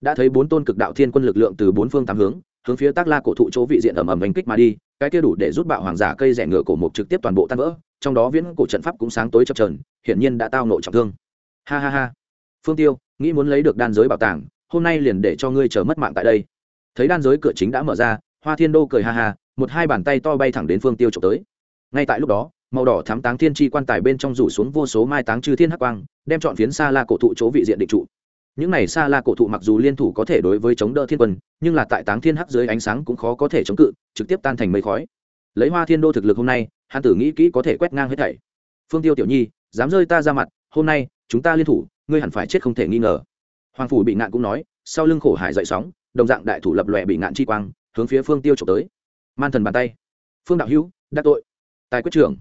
Đã thấy bốn tôn cực đạo thiên quân lực lượng từ bốn phương tám hướng hướng phía tác la cổ thụ chỗ vị diện ẩm ẩm hành kích mà đi, cái kia đủ để rút bạo hoàng giả cây rẻ ngựa cổ mục trực tiếp toàn bộ tan vỡ trong đó viễn cổ trận pháp cũng sáng tối chập trờn hiển nhiên đã tao nội trọng thương. Ha ha ha. Phương tiêu, nghĩ muốn lấy được đan giới bảo tàng, hôm nay liền để cho ngươi chờ mất mạng tại đây. Thấy đan giới cửa chính đã mở ra, hoa thiên đô cười ha ha, một hai bàn tay to bay thẳng đến phương tiêu trộm tới. Ngay tại lúc đó, màu đỏ thám táng thiên chi quan tài bên trong rủ xuống vô số mai táng chư thiên hắc quang, đem chọn phiến xa la cổ thụ chỗ vị diện định trụ. Những này xa la cổ thụ mặc dù liên thủ có thể đối với chống đỡ thiên quân, nhưng là tại táng thiên hắc dưới ánh sáng cũng khó có thể chống cự, trực tiếp tan thành mây khói. Lấy hoa thiên đô thực lực hôm nay hắn tử nghĩ kỹ có thể quét ngang hết thảy. Phương tiêu tiểu nhi, dám rơi ta ra mặt, hôm nay, chúng ta liên thủ, ngươi hẳn phải chết không thể nghi ngờ. Hoàng phủ bị ngạn cũng nói, sau lưng khổ hải dậy sóng, đồng dạng đại thủ lập lòe bị ngạn chi quang, hướng phía phương tiêu trộm tới. Man thần bàn tay. Phương đạo hữu đắc tội. Tài quyết trưởng.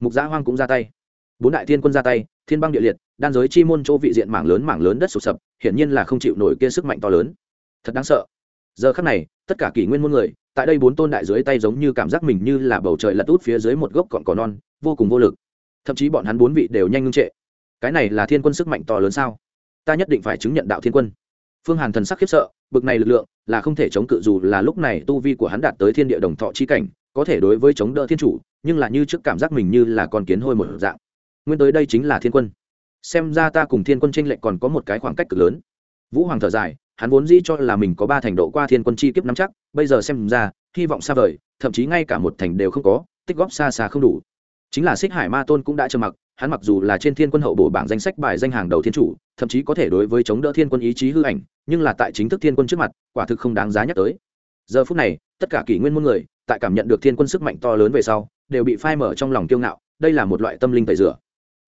Mục giã hoang cũng ra tay. Bốn đại thiên quân ra tay, thiên băng địa liệt, đan giới chi môn chỗ vị diện mảng lớn mảng lớn đất sụp sập, hiển nhiên là không chịu nổi kia sức mạnh to lớn. Thật đáng sợ. Giờ khắc này tất cả kỷ nguyên môn người, tại đây bốn tôn đại dưới tay giống như cảm giác mình như là bầu trời lật út phía dưới một gốc cọn cỏ non, vô cùng vô lực. Thậm chí bọn hắn bốn vị đều nhanh ngưng trệ. Cái này là thiên quân sức mạnh to lớn sao? Ta nhất định phải chứng nhận đạo thiên quân. Phương hàn thần sắc khiếp sợ, bực này lực lượng là không thể chống cự dù là lúc này tu vi của hắn đạt tới thiên địa đồng thọ chi cảnh, có thể đối với chống đỡ thiên chủ, nhưng là như trước cảm giác mình như là con kiến hôi một dạng. Nguyên tới đây chính là thiên quân. Xem ra ta cùng thiên quân tranh lệch còn có một cái khoảng cách cực lớn. Vũ hoàng thở dài hắn vốn dĩ cho là mình có ba thành độ qua thiên quân chi kiếp nắm chắc, bây giờ xem ra, hy vọng xa vời, thậm chí ngay cả một thành đều không có, tích góp xa xa không đủ. Chính là xích hải ma tôn cũng đã trầm mặc, hắn mặc dù là trên thiên quân hậu bổ bảng danh sách bài danh hàng đầu thiên chủ, thậm chí có thể đối với chống đỡ thiên quân ý chí hư ảnh, nhưng là tại chính thức thiên quân trước mặt, quả thực không đáng giá nhắc tới. Giờ phút này, tất cả kỷ nguyên muôn người, tại cảm nhận được thiên quân sức mạnh to lớn về sau, đều bị phai mở trong lòng kiêu ngạo, đây là một loại tâm linh tẩy rửa.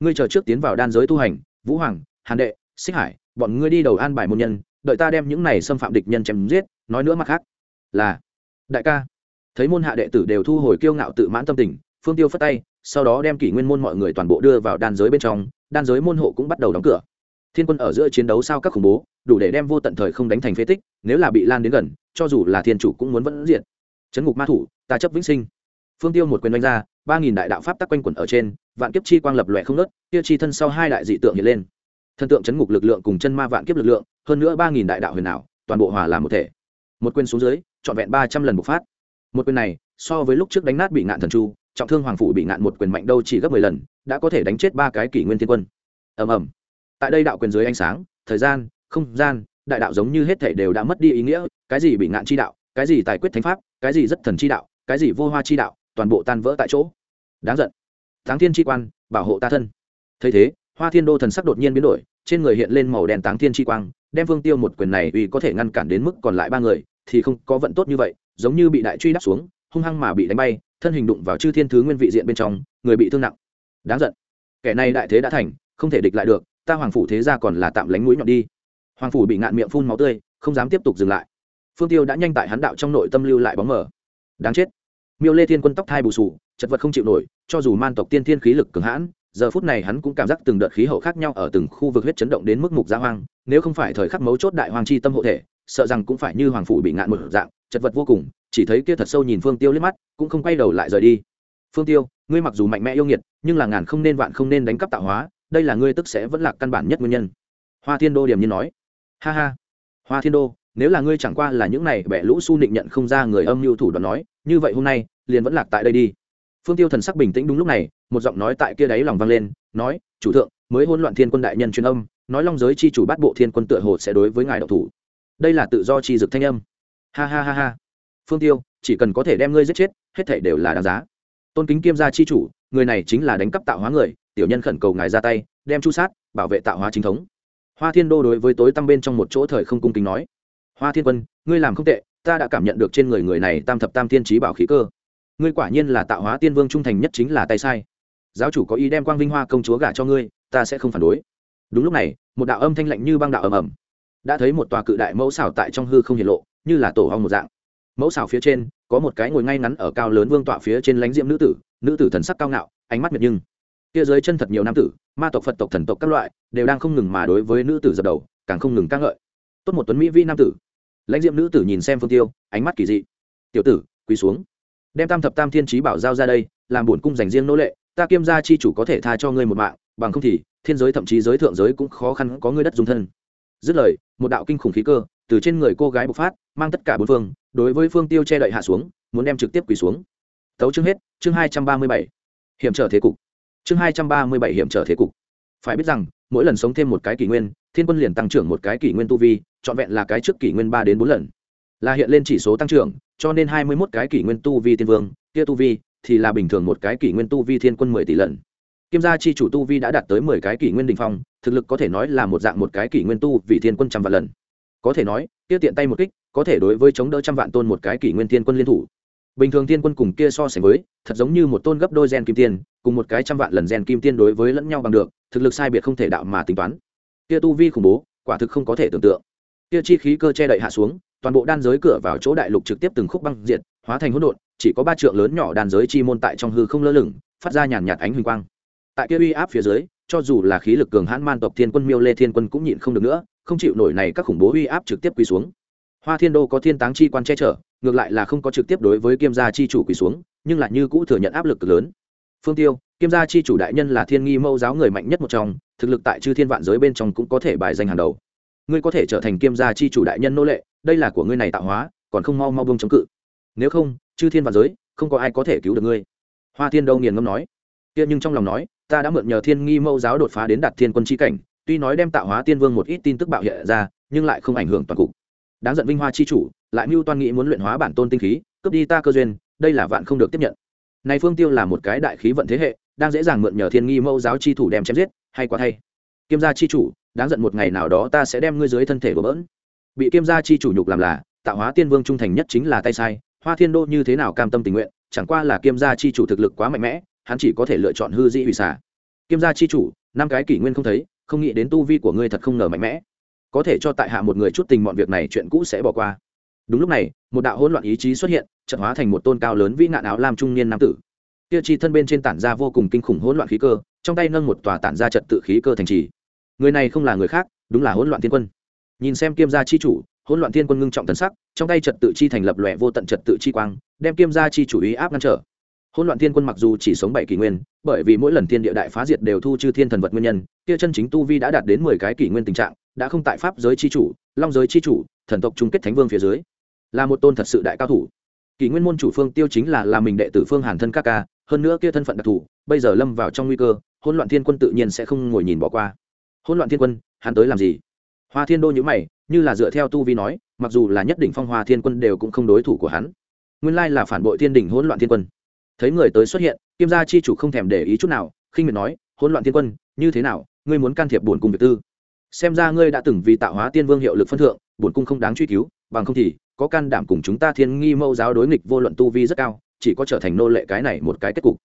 Ngươi chờ trước tiến vào đan giới tu hành, vũ hoàng, hàn đệ, xích hải, bọn ngươi đi đầu an bài môn nhân đợi ta đem những này xâm phạm địch nhân chém giết, nói nữa mặt khác. Là, đại ca. Thấy môn hạ đệ tử đều thu hồi kiêu ngạo tự mãn tâm tình, phương tiêu phất tay, sau đó đem kỷ nguyên môn mọi người toàn bộ đưa vào đan giới bên trong, đan giới môn hộ cũng bắt đầu đóng cửa. Thiên quân ở giữa chiến đấu sao các khủng bố, đủ để đem vô tận thời không đánh thành phế tích, nếu là bị lan đến gần, cho dù là thiên chủ cũng muốn vẫn diện chấn ngục ma thủ, ta chấp vĩnh sinh. Phương tiêu một quyền đánh ra, ba nghìn đại đạo pháp tắc quanh quẩn ở trên, vạn kiếp chi quang lập lòe không nớt tiêu chi thân sau hai đại dị tượng hiện lên. Thân tượng chấn ngục lực lượng cùng chân ma vạn kiếp lực lượng hơn nữa ba nghìn đại đạo huyền ảo, toàn bộ hòa làm một thể. Một quyền xuống dưới, trọn vẹn ba trăm lần bộc phát. Một quyền này, so với lúc trước đánh nát bị ngạn thần chu, trọng thương hoàng phủ bị ngạn một quyền mạnh đâu chỉ gấp mười lần, đã có thể đánh chết ba cái kỷ nguyên thiên quân. Ầm ầm. Tại đây đạo quyền dưới ánh sáng, thời gian, không gian, đại đạo giống như hết thể đều đã mất đi ý nghĩa, cái gì bị ngạn chi đạo, cái gì tài quyết thánh pháp, cái gì rất thần chi đạo, cái gì vô hoa chi đạo, toàn bộ tan vỡ tại chỗ. Đáng giận. Thắng thiên chi quan, bảo hộ ta thân. Thấy thế hoa thiên đô thần sắc đột nhiên biến đổi, trên người hiện lên màu đen táng thiên chi quang, đem vương tiêu một quyền này uy có thể ngăn cản đến mức còn lại ba người, thì không có vận tốt như vậy, giống như bị đại truy đắp xuống, hung hăng mà bị đánh bay, thân hình đụng vào chư thiên thứ nguyên vị diện bên trong, người bị thương nặng. Đáng giận. Kẻ này đại thế đã thành, không thể địch lại được, ta hoàng phủ thế ra còn là tạm lánh mũi nhọn đi. Hoàng phủ bị ngạn miệng phun máu tươi, không dám tiếp tục dừng lại. Phương tiêu đã nhanh tại hắn đạo trong nội tâm lưu lại bóng mờ. Đáng chết. Miêu lê thiên quân tóc thai bù sù, chật vật không chịu nổi, cho dù man tộc tiên thiên khí lực cường hãn giờ phút này hắn cũng cảm giác từng đợt khí hậu khác nhau ở từng khu vực huyết chấn động đến mức mục gia hoang, nếu không phải thời khắc mấu chốt đại hoàng chi tâm hộ thể, sợ rằng cũng phải như hoàng phủ bị ngạn một dạng, chật vật vô cùng, chỉ thấy kia thật sâu nhìn phương tiêu liếc mắt, cũng không quay đầu lại rời đi. Phương tiêu, ngươi mặc dù mạnh mẽ yêu nghiệt, nhưng là ngàn không nên vạn không nên đánh cắp tạo hóa, đây là ngươi tức sẽ vẫn là căn bản nhất nguyên nhân. Hoa thiên đô điểm như nói. Ha ha. Hoa thiên đô, nếu là ngươi chẳng qua là những này bẻ lũ su nịnh nhận không ra người âm mưu thủ đoạn nói, như vậy hôm nay, liền vẫn lạc tại đây đi. Phương tiêu thần sắc bình tĩnh đúng lúc này một giọng nói tại kia đáy lòng vang lên, nói, chủ thượng, mới hỗn loạn thiên quân đại nhân truyền âm, nói long giới chi chủ bắt bộ thiên quân tựa hồ sẽ đối với ngài độc thủ. Đây là tự do chi dực thanh âm. Ha ha ha ha. Phương tiêu, chỉ cần có thể đem ngươi giết chết, hết thể đều là đáng giá. Tôn kính kiêm gia chi chủ, người này chính là đánh cắp tạo hóa người, tiểu nhân khẩn cầu ngài ra tay, đem chu sát, bảo vệ tạo hóa chính thống. Hoa thiên đô đối với tối tăm bên trong một chỗ thời không cung kính nói, hoa thiên quân, ngươi làm không tệ, ta đã cảm nhận được trên người người này tam thập tam thiên trí bảo khí cơ. Ngươi quả nhiên là tạo hóa tiên vương trung thành nhất chính là tay sai giáo chủ có ý đem quang vinh hoa công chúa gả cho ngươi, ta sẽ không phản đối. Đúng lúc này, một đạo âm thanh lạnh như băng đạo ầm ầm. Đã thấy một tòa cự đại mẫu xảo tại trong hư không hiển lộ, như là tổ hong một dạng. Mẫu xảo phía trên, có một cái ngồi ngay ngắn ở cao lớn vương tọa phía trên lánh diệm nữ tử nữ tử thần sắc cao ngạo, ánh mắt miệt nhưng. Kia dưới chân thật nhiều nam tử, ma tộc, phật tộc, thần tộc các loại, đều đang không ngừng mà đối với nữ tử dập đầu, càng không ngừng ca ngợi. Tốt một tuấn mỹ vi nam tử. Lãnh diệm nữ tử nhìn xem phương tiêu, ánh mắt kỳ dị. Tiểu tử, quỳ xuống. Đem tam thập tam thiên trí bảo giao ra đây, làm bổn cung dành riêng nô lệ ta kiêm gia chi chủ có thể tha cho ngươi một mạng, bằng không thì thiên giới thậm chí giới thượng giới cũng khó khăn có ngươi đất dung thân. Dứt lời, một đạo kinh khủng khí cơ từ trên người cô gái bộc phát, mang tất cả bốn phương, đối với phương tiêu che đậy hạ xuống, muốn đem trực tiếp quỳ xuống. Tấu chương hết, chương hai trăm ba mươi bảy. Hiểm trở thế cục. Chương hai trăm ba mươi bảy hiểm trở thế cục. Phải biết rằng, mỗi lần sống thêm một cái kỷ nguyên, thiên quân liền tăng trưởng một cái kỷ nguyên tu vi, trọn vẹn là cái trước kỷ nguyên ba đến bốn lần. Là hiện lên chỉ số tăng trưởng, cho nên hai mươi mốt cái kỷ nguyên tu vi tiên vương, kia tu vi thì là bình thường một cái kỷ nguyên tu vi thiên quân mười tỷ lần Kim gia chi chủ tu vi đã đạt tới mười cái kỷ nguyên đỉnh phong, thực lực có thể nói là một dạng một cái kỷ nguyên tu vị thiên quân trăm vạn lần. Có thể nói, kia tiện tay một kích, có thể đối với chống đỡ trăm vạn tôn một cái kỷ nguyên thiên quân liên thủ. Bình thường thiên quân cùng kia so sánh với, thật giống như một tôn gấp đôi gen kim tiên, cùng một cái trăm vạn lần gen kim tiên đối với lẫn nhau bằng được, thực lực sai biệt không thể đạo mà tính toán. Kia tu vi khủng bố, quả thực không có thể tưởng tượng. Kia chi khí cơ che đậy hạ xuống, toàn bộ đan giới cửa vào chỗ đại lục trực tiếp từng khúc băng diệt, hóa thành hỗn độn, chỉ có ba trượng lớn nhỏ đan giới chi môn tại trong hư không lơ lửng, phát ra nhàn nhạt ánh huỳnh quang. Tại kia uy áp phía dưới cho dù là khí lực cường hãn man tộc thiên quân miêu lê thiên quân cũng nhịn không được nữa không chịu nổi này các khủng bố uy áp trực tiếp quỳ xuống. Hoa thiên đô có thiên táng chi quan che chở ngược lại là không có trực tiếp đối với kiêm gia chi chủ quỳ xuống nhưng lại như cũ thừa nhận áp lực cực lớn. Phương tiêu kiêm gia chi chủ đại nhân là thiên nghi mâu giáo người mạnh nhất một trong thực lực tại chư thiên vạn giới bên trong cũng có thể bài danh hàng đầu. Ngươi có thể trở thành kiêm gia chi chủ đại nhân nô lệ đây là của ngươi này tạo hóa còn không mau mau bông chống cự nếu không, chư thiên và giới, không có ai có thể cứu được ngươi. Hoa thiên đâu nghiền ngâm nói. Kia nhưng trong lòng nói, ta đã mượn nhờ thiên nghi Mẫu giáo đột phá đến đạt thiên quân chi cảnh, tuy nói đem tạo hóa tiên vương một ít tin tức bạo hiện ra, nhưng lại không ảnh hưởng toàn cục. Đáng giận vinh hoa chi chủ, lại mưu toan nghĩ muốn luyện hóa bản tôn tinh khí, cướp đi ta cơ duyên, đây là vạn không được tiếp nhận. Này phương tiêu là một cái đại khí vận thế hệ, đang dễ dàng mượn nhờ thiên nghi Mẫu giáo chi thủ đem chém giết, hay quá thay. Kiêm gia chi chủ, đáng giận một ngày nào đó ta sẽ đem ngươi dưới thân thể của bỡn. Bị kiêm gia chi chủ nhục làm là, tạo hóa tiên vương trung thành nhất chính là tay sai hoa thiên đô như thế nào cam tâm tình nguyện, chẳng qua là kiêm gia chi chủ thực lực quá mạnh mẽ, hắn chỉ có thể lựa chọn hư dĩ hủy xả. Kiêm gia chi chủ, năm cái kỷ nguyên không thấy, không nghĩ đến tu vi của ngươi thật không ngờ mạnh mẽ. Có thể cho tại hạ một người chút tình mọi việc này chuyện cũ sẽ bỏ qua. Đúng lúc này, một đạo hỗn loạn ý chí xuất hiện trận hóa thành một tôn cao lớn vĩ nạn áo lam trung niên nam tử. Kia chi thân bên trên tản ra vô cùng kinh khủng hỗn loạn khí cơ, trong tay nâng một tòa tản ra trật tự khí cơ thành trì. Người này không là người khác, đúng là hỗn loạn thiên quân. Nhìn xem kiêm gia chi chủ, hỗn loạn thiên quân ngưng trọng thần sắc trong tay trật tự chi thành lập lòe vô tận trật tự chi quang, đem kiêm gia chi chủ ý áp ngăn trở. Hỗn loạn thiên quân mặc dù chỉ sống bảy kỷ nguyên, bởi vì mỗi lần thiên địa đại phá diệt đều thu chư thiên thần vật nguyên nhân, kia chân chính tu vi đã đạt đến mười cái kỷ nguyên tình trạng, đã không tại pháp giới chi chủ, long giới chi chủ, thần tộc chung kết thánh vương phía dưới. Là một tôn thật sự đại cao thủ. Kỷ nguyên môn chủ phương tiêu chính là là mình đệ tử phương hàn thân các ca, hơn nữa kia thân phận đặc thù, bây giờ lâm vào trong nguy cơ, hỗn loạn thiên quân tự nhiên sẽ không ngồi nhìn bỏ qua. Hỗn loạn thiên quân, hắn tới làm gì? Hoa thiên đô nhữ mày, như là dựa theo tu vi nói, mặc dù là nhất định phong hoa thiên quân đều cũng không đối thủ của hắn. Nguyên lai là phản bội thiên đỉnh hỗn loạn thiên quân. Thấy người tới xuất hiện kim gia chi chủ không thèm để ý chút nào, khinh miệt nói, hỗn loạn thiên quân, như thế nào? Ngươi muốn can thiệp bổn cung việc tư. Xem ra ngươi đã từng vì tạo hóa tiên vương hiệu lực phân thượng, bổn cung không đáng truy cứu, bằng không thì có can đảm cùng chúng ta thiên nghi mâu giáo đối nghịch vô luận tu vi rất cao, chỉ có trở thành nô lệ cái này một cái kết cục.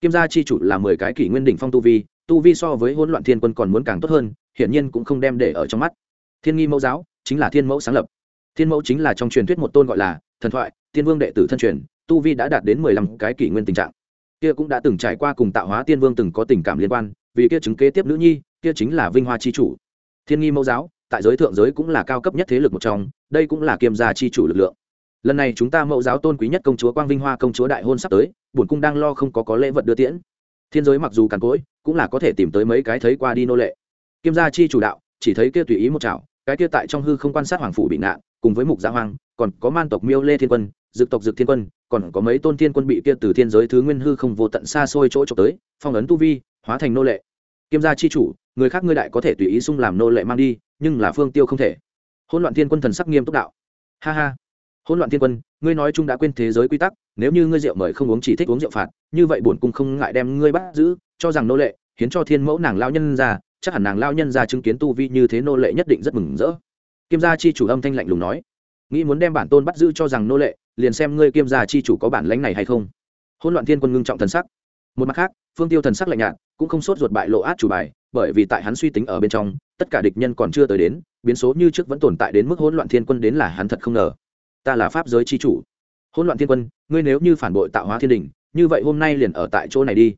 Kim gia chi chủ là mười cái kỷ nguyên đỉnh phong tu vi tu vi so với hỗn loạn thiên quân còn muốn càng tốt hơn, hiển nhiên cũng không đem để ở trong mắt thiên nghi mẫu giáo chính là thiên mẫu sáng lập. Thiên mẫu chính là trong truyền thuyết một tôn gọi là thần thoại, tiên vương đệ tử thân truyền, tu vi đã đạt đến mười lăm cái kỷ nguyên tình trạng. Kia cũng đã từng trải qua cùng tạo hóa tiên vương từng có tình cảm liên quan, vì kia chứng kế tiếp nữ nhi, kia chính là vinh hoa chi chủ. Thiên nghi mẫu giáo, tại giới thượng giới cũng là cao cấp nhất thế lực một trong, đây cũng là kiêm gia chi chủ lực lượng. Lần này chúng ta mẫu giáo tôn quý nhất công chúa quang vinh hoa công chúa đại hôn sắp tới, bổn cung đang lo không có có lễ vật đưa tiễn. Thiên giới mặc dù càn cỗi, cũng là có thể tìm tới mấy cái thấy qua đi nô lệ. Kiêm gia chi chủ đạo, chỉ thấy kia tùy ý một chảo cái kia tại trong hư không quan sát hoàng phủ bị nạn cùng với mục gia hoang, còn có man tộc miêu lê thiên quân dực tộc dực thiên quân, còn có mấy tôn thiên quân bị kia từ thiên giới thứ nguyên hư không vô tận xa xôi chỗ trộm tới, phong ấn tu vi, hóa thành nô lệ. Kiêm gia chi chủ, người khác ngươi đại có thể tùy ý xung làm nô lệ mang đi, nhưng là phương tiêu không thể. Hỗn loạn thiên quân thần sắc nghiêm túc đạo. Ha ha. Hỗn loạn thiên quân, ngươi nói chung đã quên thế giới quy tắc, nếu như ngươi rượu mời không uống chỉ thích uống rượu phạt, như vậy bổn cung không ngại đem ngươi bắt giữ, cho rằng nô lệ, hiến cho thiên mẫu nàng lao nhân ra chắc hẳn nàng lao nhân ra chứng kiến tu vi như thế nô lệ nhất định rất mừng rỡ. Kiêm gia chi chủ âm thanh lạnh lùng nói, nghĩ muốn đem bản tôn bắt giữ cho rằng nô lệ, liền xem ngươi kiêm gia chi chủ có bản lãnh này hay không. Hỗn loạn thiên quân ngưng trọng thần sắc. Một mặt khác, phương tiêu thần sắc lạnh nhạt, cũng không sốt ruột bại lộ át chủ bài, bởi vì tại hắn suy tính ở bên trong, tất cả địch nhân còn chưa tới đến, biến số như trước vẫn tồn tại đến mức hỗn loạn thiên quân đến là hắn thật không ngờ. Ta là pháp giới chi chủ. Hỗn loạn thiên quân, ngươi nếu như phản bội tạo hóa thiên đình, như vậy hôm nay liền ở tại chỗ này đi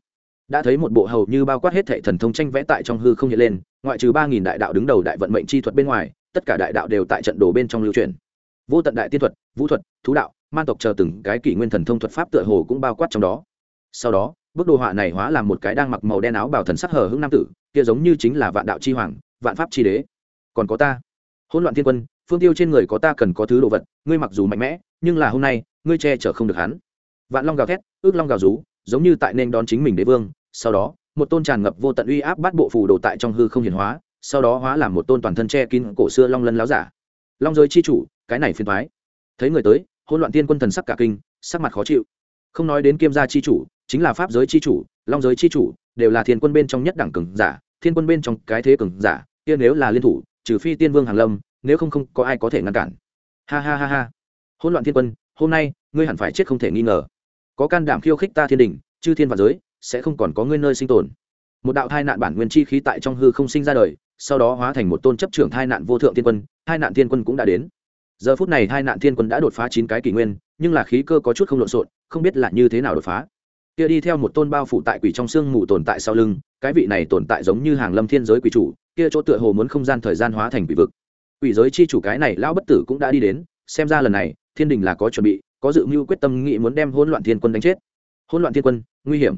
đã thấy một bộ hầu như bao quát hết thệ thần thông tranh vẽ tại trong hư không hiện lên, ngoại trừ ba nghìn đại đạo đứng đầu đại vận mệnh chi thuật bên ngoài, tất cả đại đạo đều tại trận đồ bên trong lưu truyền. Vô tận đại tiên thuật, vũ thuật, thú đạo man tộc chờ từng cái kỷ nguyên thần thông thuật pháp tựa hồ cũng bao quát trong đó. Sau đó, bức đồ họa này hóa làm một cái đang mặc màu đen áo bảo thần sắc hờ hững nam tử, kia giống như chính là vạn đạo chi hoàng, vạn pháp chi đế. Còn có ta. Hỗn loạn thiên quân, phương tiêu trên người có ta cần có thứ đồ vật, ngươi mặc dù mạnh mẽ, nhưng là hôm nay, ngươi che chở không được hắn. Vạn long gào thét, ước long gào rú, giống như tại nên đón chính mình đế vương sau đó, một tôn tràn ngập vô tận uy áp bắt bộ phù đồ tại trong hư không hiển hóa, sau đó hóa làm một tôn toàn thân che kín cổ xưa long lân láo giả. Long giới chi chủ, cái này phiền thoái thấy người tới, hỗn loạn tiên quân thần sắc cả kinh, sắc mặt khó chịu. Không nói đến kiêm gia chi chủ, chính là pháp giới chi chủ, long giới chi chủ, đều là thiên quân bên trong nhất đẳng cường giả, thiên quân bên trong cái thế cường giả, kia nếu là liên thủ, trừ phi tiên vương hàng lâm, nếu không không có ai có thể ngăn cản. Ha ha ha ha. Hỗn loạn thiên quân, hôm nay, ngươi hẳn phải chết không thể nghi ngờ. Có can đảm khiêu khích ta thiên đình, chư thiên và giới sẽ không còn có ngươi nơi sinh tồn. Một đạo thai nạn bản nguyên chi khí tại trong hư không sinh ra đời, sau đó hóa thành một tôn chấp trưởng thai nạn vô thượng thiên quân, thai nạn thiên quân cũng đã đến. Giờ phút này thai nạn thiên quân đã đột phá chín cái kỷ nguyên, nhưng là khí cơ có chút không lộn xộn, không biết là như thế nào đột phá. Kia đi theo một tôn bao phủ tại quỷ trong xương mù tồn tại sau lưng, cái vị này tồn tại giống như hàng lâm thiên giới quỷ chủ, kia chỗ tựa hồ muốn không gian thời gian hóa thành quỷ vực. Quỷ giới chi chủ cái này lão bất tử cũng đã đi đến, xem ra lần này, thiên đình là có chuẩn bị, có dự mưu quyết tâm nghị muốn đem hỗn loạn thiên quân đánh chết. Hỗn loạn thiên quân, nguy hiểm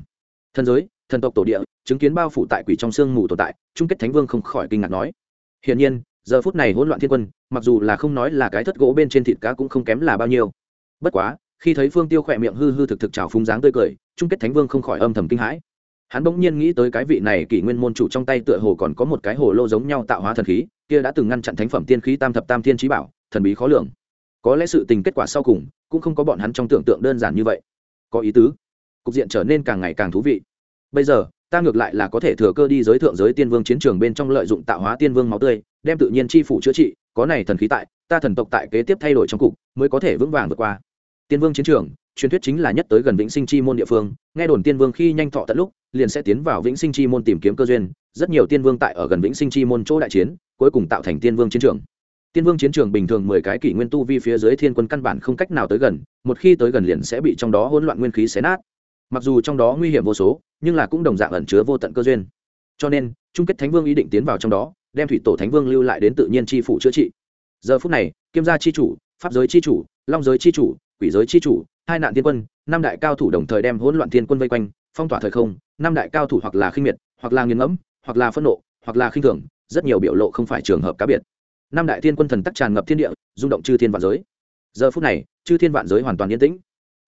thần giới, thần tộc tổ địa, chứng kiến bao phủ tại quỷ trong xương mù tồn tại, chung kết thánh vương không khỏi kinh ngạc nói. Hiển nhiên, giờ phút này hỗn loạn thiên quân, mặc dù là không nói là cái thất gỗ bên trên thịt cá cũng không kém là bao nhiêu. Bất quá, khi thấy phương tiêu khỏe miệng hư hư thực thực trào phúng dáng tươi cười, chung kết thánh vương không khỏi âm thầm kinh hãi. Hắn bỗng nhiên nghĩ tới cái vị này kỷ nguyên môn chủ trong tay tựa hồ còn có một cái hồ lô giống nhau tạo hóa thần khí, kia đã từng ngăn chặn thánh phẩm tiên khí tam thập tam thiên trí bảo, thần bí khó lường. Có lẽ sự tình kết quả sau cùng, cũng không có bọn hắn trong tưởng tượng đơn giản như vậy. Có ý tứ cục diện trở nên càng ngày càng thú vị. Bây giờ, ta ngược lại là có thể thừa cơ đi giới thượng giới tiên vương chiến trường bên trong lợi dụng tạo hóa tiên vương máu tươi, đem tự nhiên chi phủ chữa trị, có này thần khí tại, ta thần tộc tại kế tiếp thay đổi trong cục, mới có thể vững vàng vượt qua. Tiên vương chiến trường, truyền thuyết chính là nhất tới gần vĩnh sinh chi môn địa phương, nghe đồn tiên vương khi nhanh thọ tận lúc, liền sẽ tiến vào vĩnh sinh chi môn tìm kiếm cơ duyên, rất nhiều tiên vương tại ở gần vĩnh sinh chi môn chỗ đại chiến, cuối cùng tạo thành tiên vương chiến trường. Tiên vương chiến trường bình thường mười cái kỷ nguyên tu vi phía dưới thiên quân căn bản không cách nào tới gần, một khi tới gần liền sẽ bị trong đó hỗn loạn nguyên khí xé nát mặc dù trong đó nguy hiểm vô số, nhưng là cũng đồng dạng ẩn chứa vô tận cơ duyên. Cho nên, chung kết thánh vương ý định tiến vào trong đó, đem thủy tổ thánh vương lưu lại đến tự nhiên chi phủ chữa trị. Giờ phút này kiêm gia chi chủ, pháp giới chi chủ, long giới chi chủ, quỷ giới chi chủ, hai nạn tiên quân, năm đại cao thủ đồng thời đem hỗn loạn thiên quân vây quanh, phong tỏa thời không, năm đại cao thủ hoặc là khinh miệt, hoặc là nghiền ngẫm, hoặc là phẫn nộ, hoặc là khinh thường, rất nhiều biểu lộ không phải trường hợp cá biệt. Năm đại thiên quân thần tắc tràn ngập thiên địa, rung động chư thiên vạn giới. Giờ phút này, chư thiên vạn giới hoàn toàn yên tĩnh.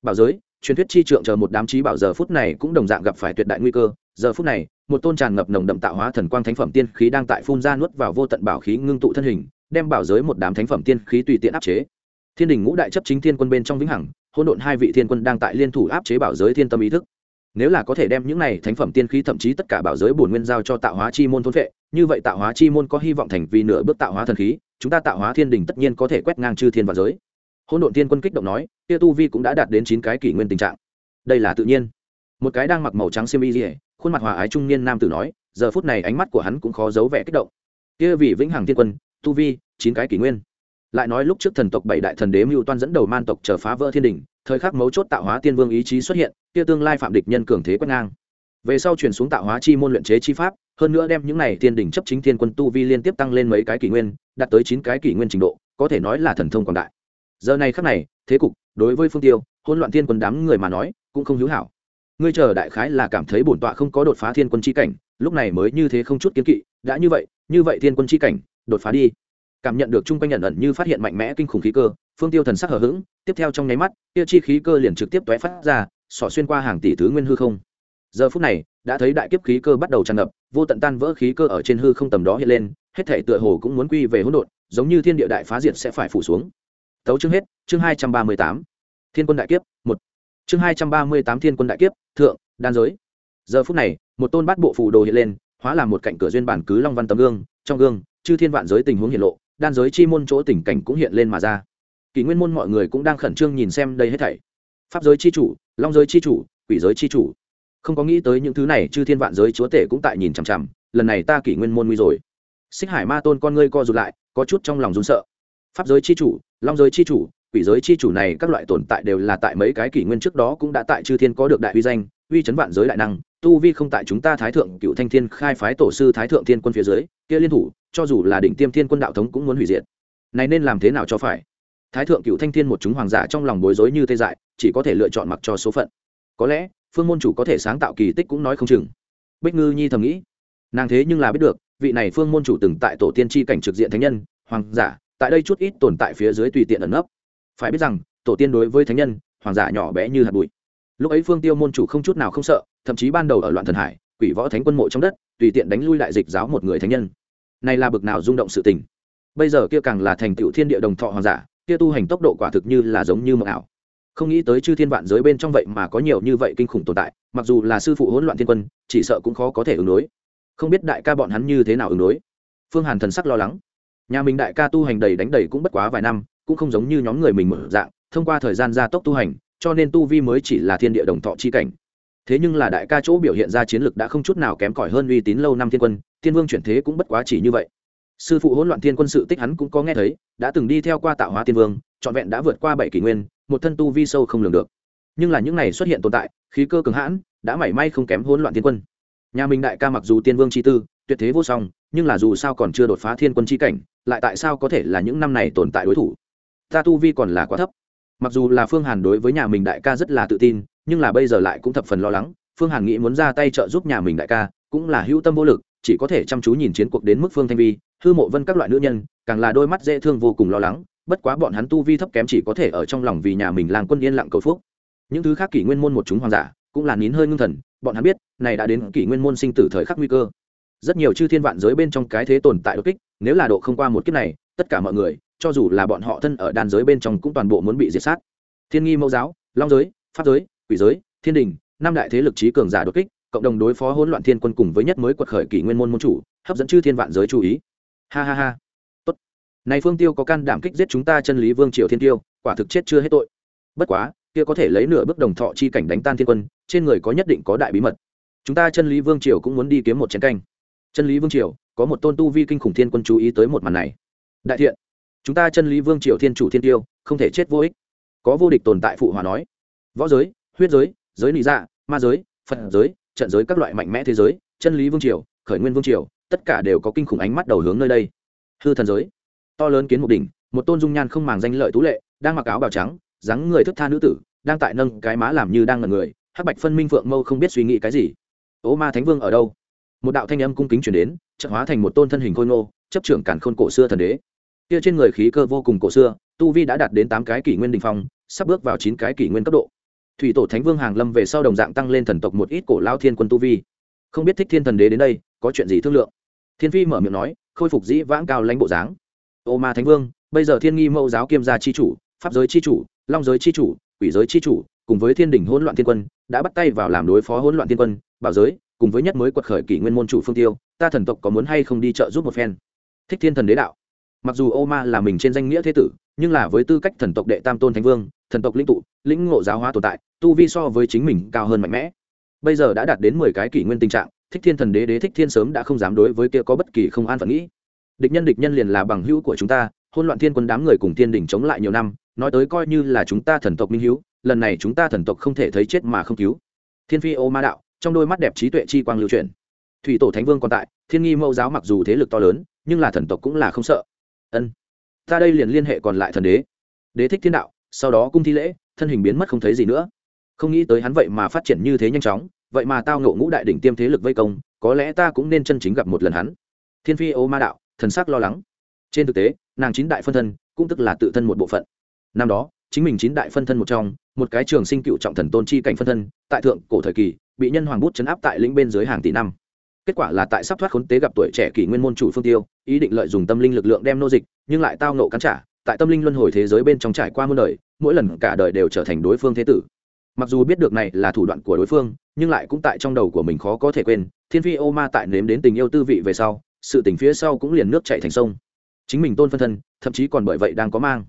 Bảo giới truyền thuyết chi trượng chờ một đám trí bảo giờ phút này cũng đồng dạng gặp phải tuyệt đại nguy cơ. Giờ phút này, một tôn tràn ngập nồng đậm tạo hóa thần quang thánh phẩm tiên khí đang tại phun ra nuốt vào vô tận bảo khí ngưng tụ thân hình, đem bảo giới một đám thánh phẩm tiên khí tùy tiện áp chế. Thiên đình ngũ đại chấp chính thiên quân bên trong vĩnh hằng hôn độn hai vị thiên quân đang tại liên thủ áp chế bảo giới thiên tâm ý thức. Nếu là có thể đem những này thánh phẩm tiên khí thậm chí tất cả bảo giới bổn nguyên giao cho tạo hóa chi môn thôn vệ, như vậy tạo hóa chi môn có hy vọng thành vì nửa bước tạo hóa thần khí, chúng ta tạo hóa thiên đình tất nhiên có thể quét ngang chư thiên và giới. Hỗn độn thiên quân kích động nói, kia tu vi cũng đã đạt đến chín cái kỷ nguyên tình trạng. Đây là tự nhiên. Một cái đang mặc màu trắng xiêm y dỉa khuôn mặt hòa ái trung niên nam tử nói, giờ phút này ánh mắt của hắn cũng khó giấu vẻ kích động. Kia vì vĩnh hằng thiên quân, tu vi, chín cái kỷ nguyên. Lại nói lúc trước thần tộc bảy đại thần đế mưu toan dẫn đầu man tộc chờ phá vỡ thiên đình, thời khắc mấu chốt tạo hóa tiên vương ý chí xuất hiện, kia tương lai phạm địch nhân cường thế quét ngang. Về sau chuyển xuống tạo hóa chi môn luyện chế chi pháp, hơn nữa đem những này thiên đình chấp chính thiên quân tu vi liên tiếp tăng lên mấy cái kỷ nguyên, đạt tới chín cái kỷ nguyên trình độ, có thể nói là thần thông quảng đại giờ này khắc này, thế cục, đối với phương tiêu hôn loạn thiên quân đám người mà nói, cũng không hữu hảo. Ngươi chờ đại khái là cảm thấy bổn tọa không có đột phá thiên quân chi cảnh, lúc này mới như thế không chút kiến kỵ, đã như vậy như vậy thiên quân chi cảnh, đột phá đi. Cảm nhận được chung quanh nhận ẩn như phát hiện mạnh mẽ kinh khủng khí cơ, phương tiêu thần sắc hở h ữ g tiếp theo trong nháy mắt tiêu chi khí cơ liền trực tiếp t ó é phát ra, xỏ xuyên qua hàng tỷ thứ nguyên hư không. Giờ phút này, đã thấy đại kiếp khí cơ bắt đầu tràn ngập, vô tận tan vỡ khí cơ ở trên hư không tầm đó hiện lên, hết thể tựa hồ cũng muốn quy về hỗn độn, giống như thiên địa đại phá diệt sẽ phải phủ xuống tấu chương hết, chương hai trăm ba mươi tám. Thiên quân đại kiếp, một. Chương hai trăm ba mươi tám thiên quân đại kiếp, thượng, đan giới. Giờ phút này, một tôn bát bộ phù đồ hiện lên, hóa làm một cạnh cửa duyên bản cứ long văn tấm gương, trong gương, chư thiên vạn giới tình huống hiện lộ, đan giới chi môn chỗ tình cảnh cũng hiện lên mà ra. Kỷ nguyên môn mọi người cũng đang khẩn trương nhìn xem đây hết thảy. Pháp giới chi chủ, long giới chi chủ, quỷ giới chi chủ. Không có nghĩ tới những thứ này, chư thiên vạn giới chúa tể cũng tại nhìn chằm chằm, lần này ta kỷ nguyên môn nguy rồi. Xích hải ma tôn con ngươi co rụt lại, có chút trong lòng run sợ pháp giới chi chủ, long giới chi chủ, quỷ giới chi chủ này các loại tồn tại đều là tại mấy cái kỷ nguyên trước đó cũng đã tại chư thiên có được đại uy danh, uy chấn vạn giới đại năng, tu vi không tại chúng ta thái thượng cựu thanh thiên khai phái tổ sư thái thượng thiên quân phía dưới, kia liên thủ, cho dù là đỉnh tiêm thiên quân đạo thống cũng muốn hủy diệt. Này nên làm thế nào cho phải? Thái thượng cựu thanh thiên một chúng hoàng giả trong lòng bối rối như tê dại, chỉ có thể lựa chọn mặc cho số phận. Có lẽ, phương môn chủ có thể sáng tạo kỳ tích cũng nói không chừng. Bích ngư nhi thầm nghĩ. Nàng thế nhưng là biết được, vị này phương môn chủ từng tại tổ tiên tri cảnh trực diện thánh nhân, hoàng giả tại đây chút ít tồn tại phía dưới tùy tiện ẩn nấp. Phải biết rằng, tổ tiên đối với thánh nhân, hoàng giả nhỏ bé như hạt bụi. Lúc ấy phương tiêu môn chủ không chút nào không sợ, thậm chí ban đầu ở loạn thần hải, quỷ võ thánh quân mộ trong đất, tùy tiện đánh lui lại dịch giáo một người thánh nhân. Này là bực nào rung động sự tình. Bây giờ kia càng là thành tựu thiên địa đồng thọ hoàng giả, kia tu hành tốc độ quả thực như là giống như mộng ảo. Không nghĩ tới chư thiên vạn giới bên trong vậy mà có nhiều như vậy kinh khủng tồn tại, mặc dù là sư phụ hỗn loạn thiên quân, chỉ sợ cũng khó có thể ứng đối. Không biết đại ca bọn hắn như thế nào ứng đối. Phương hàn thần sắc lo lắng nhà mình đại ca tu hành đầy đánh đầy cũng bất quá vài năm, cũng không giống như nhóm người mình mở dạng, thông qua thời gian gia tốc tu hành, cho nên tu vi mới chỉ là thiên địa đồng thọ chi cảnh. Thế nhưng là đại ca chỗ biểu hiện ra chiến lực đã không chút nào kém cỏi hơn uy tín lâu năm thiên quân, thiên vương chuyển thế cũng bất quá chỉ như vậy. Sư phụ hỗn loạn thiên quân sự tích hắn cũng có nghe thấy, đã từng đi theo qua tạo hóa thiên vương, trọn vẹn đã vượt qua bảy kỷ nguyên, một thân tu vi sâu không lường được. Nhưng là những này xuất hiện tồn tại, khí cơ cường hãn, đã mảy may không kém hỗn loạn thiên quân. Nhà mình đại ca mặc dù tiên vương chi tư tuyệt thế vô song, nhưng là dù sao còn chưa đột phá thiên quân chi cảnh, lại tại sao có thể là những năm này tồn tại đối thủ? Ta tu vi còn là quá thấp. Mặc dù là phương hàn đối với nhà mình đại ca rất là tự tin, nhưng là bây giờ lại cũng thập phần lo lắng, phương hàn nghĩ muốn ra tay trợ giúp nhà mình đại ca, cũng là hữu tâm vô lực, chỉ có thể chăm chú nhìn chiến cuộc đến mức phương thanh vi, hư mộ vân các loại nữ nhân, càng là đôi mắt dễ thương vô cùng lo lắng, bất quá bọn hắn tu vi thấp kém chỉ có thể ở trong lòng vì nhà mình làng quân yên lặng cầu phúc. Những thứ khác kỷ nguyên môn một chúng hoàng giả, cũng là nín hơi ngưng thần, bọn hắn biết, này đã đến kỷ nguyên môn sinh tử thời khắc nguy cơ rất nhiều chư thiên vạn giới bên trong cái thế tồn tại đột kích, nếu là độ không qua một kiếp này, tất cả mọi người, cho dù là bọn họ thân ở đan giới bên trong cũng toàn bộ muốn bị diệt sát. Thiên nghi mẫu giáo, long giới, pháp giới, quỷ giới, thiên đình, năm đại thế lực trí cường giả đột kích, cộng đồng đối phó hỗn loạn thiên quân cùng với nhất mới quật khởi kỷ nguyên môn môn chủ, hấp dẫn chư thiên vạn giới chú ý. Ha ha ha. Tốt. Này phương tiêu có can đảm kích giết chúng ta chân lý vương triều thiên tiêu, quả thực chết chưa hết tội. Bất quá, kia có thể lấy nửa bước đồng thọ chi cảnh đánh tan thiên quân, trên người có nhất định có đại bí mật. Chúng ta chân lý vương triều cũng muốn đi kiếm một chén canh chân lý vương triều, có một tôn tu vi kinh khủng thiên quân chú ý tới một màn này. Đại thiện, chúng ta chân lý vương triều thiên chủ thiên tiêu, không thể chết vô ích. Có vô địch tồn tại phụ hòa nói. Võ giới, huyết giới giới lý dạ ma giới, phật giới, trận giới các loại mạnh mẽ thế giới, chân lý vương triều, khởi nguyên vương triều, tất cả đều có kinh khủng ánh mắt đầu hướng nơi đây. Hư thần giới, to lớn kiến một đỉnh, một tôn dung nhan không màng danh lợi tú lệ, đang mặc áo bào trắng, dáng người thức tha nữ tử, đang tại nâng cái má làm như đang ngẩn người, hắc bạch phân minh phượng mâu không biết suy nghĩ cái gì. Ố ma thánh vương ở đâu? Một đạo thanh âm cung kính chuyển đến chất hóa thành một tôn thân hình khôi ngô, chấp trưởng cản khôn cổ xưa thần đế. Kia trên người khí cơ vô cùng cổ xưa, tu vi đã đạt đến tám cái kỷ nguyên đình phong, sắp bước vào chín cái kỷ nguyên cấp độ. Thủy tổ thánh vương hàng lâm về sau đồng dạng tăng lên thần tộc một ít cổ lao thiên quân tu vi. Không biết thích thiên thần đế đến đây, có chuyện gì thương lượng? Thiên phi mở miệng nói, khôi phục dĩ vãng cao lãnh bộ dáng. Ô ma thánh vương, bây giờ thiên nghi mẫu giáo kiêm gia chi chủ, pháp giới chi chủ, long giới chi chủ, quỷ giới chi chủ, cùng với thiên đình hỗn loạn thiên quân, đã bắt tay vào làm đối phó hỗn loạn thiên quân, bảo giới cùng với nhất mới quật khởi kỷ nguyên môn chủ phương tiêu, ta thần tộc có muốn hay không đi trợ giúp một phen? Thích thiên thần đế đạo. Mặc dù ô ma là mình trên danh nghĩa thế tử, nhưng là với tư cách thần tộc đệ tam tôn thánh vương, thần tộc lĩnh tụ, lĩnh ngộ giáo hóa tồn tại, tu vi so với chính mình cao hơn mạnh mẽ. Bây giờ đã đạt đến mười cái kỷ nguyên tình trạng, thích thiên thần đế đế thích thiên sớm đã không dám đối với kia có bất kỳ không an phận nghĩ. Địch nhân địch nhân liền là bằng hữu của chúng ta hôn loạn thiên quân đám người cùng thiên đỉnh chống lại nhiều năm, nói tới coi như là chúng ta thần tộc minh hữu lần này chúng ta thần tộc không thể thấy chết mà không cứu. Thiên phi ô ma đạo trong đôi mắt đẹp trí tuệ chi quang lưu truyền thủy tổ thánh vương còn tại, thiên nghi mẫu giáo mặc dù thế lực to lớn, nhưng là thần tộc cũng là không sợ. Ân, ta đây liền liên hệ còn lại thần đế. Đế thích thiên đạo, sau đó cung thi lễ, thân hình biến mất không thấy gì nữa. Không nghĩ tới hắn vậy mà phát triển như thế nhanh chóng, vậy mà tao ngộ ngũ đại đỉnh tiêm thế lực vây công, có lẽ ta cũng nên chân chính gặp một lần hắn. Thiên phi ô ma đạo, thần sắc lo lắng. Trên thực tế, nàng chín đại phân thân, cũng tức là tự thân một bộ phận. Năm đó, chính mình chín đại phân thân một trong một cái trường sinh cựu trọng thần tôn chi cảnh phân thân, tại thượng cổ thời kỳ, bị nhân hoàng bút chấn áp tại lĩnh bên dưới hàng tỷ năm. Kết quả là tại sắp thoát khốn tế gặp tuổi trẻ kỷ nguyên môn chủ phương tiêu, ý định lợi dụng tâm linh lực lượng đem nô dịch, nhưng lại tao nộ cắn trả, tại tâm linh luân hồi thế giới bên trong trải qua muôn đời, mỗi lần cả đời đều trở thành đối phương thế tử. Mặc dù biết được này là thủ đoạn của đối phương, nhưng lại cũng tại trong đầu của mình khó có thể quên, thiên phi ô ma tại nếm đến tình yêu tư vị về sau, sự tình phía sau cũng liền nước chạy thành sông. Chính mình tôn phân thân, thậm chí còn bởi vậy đang có mang.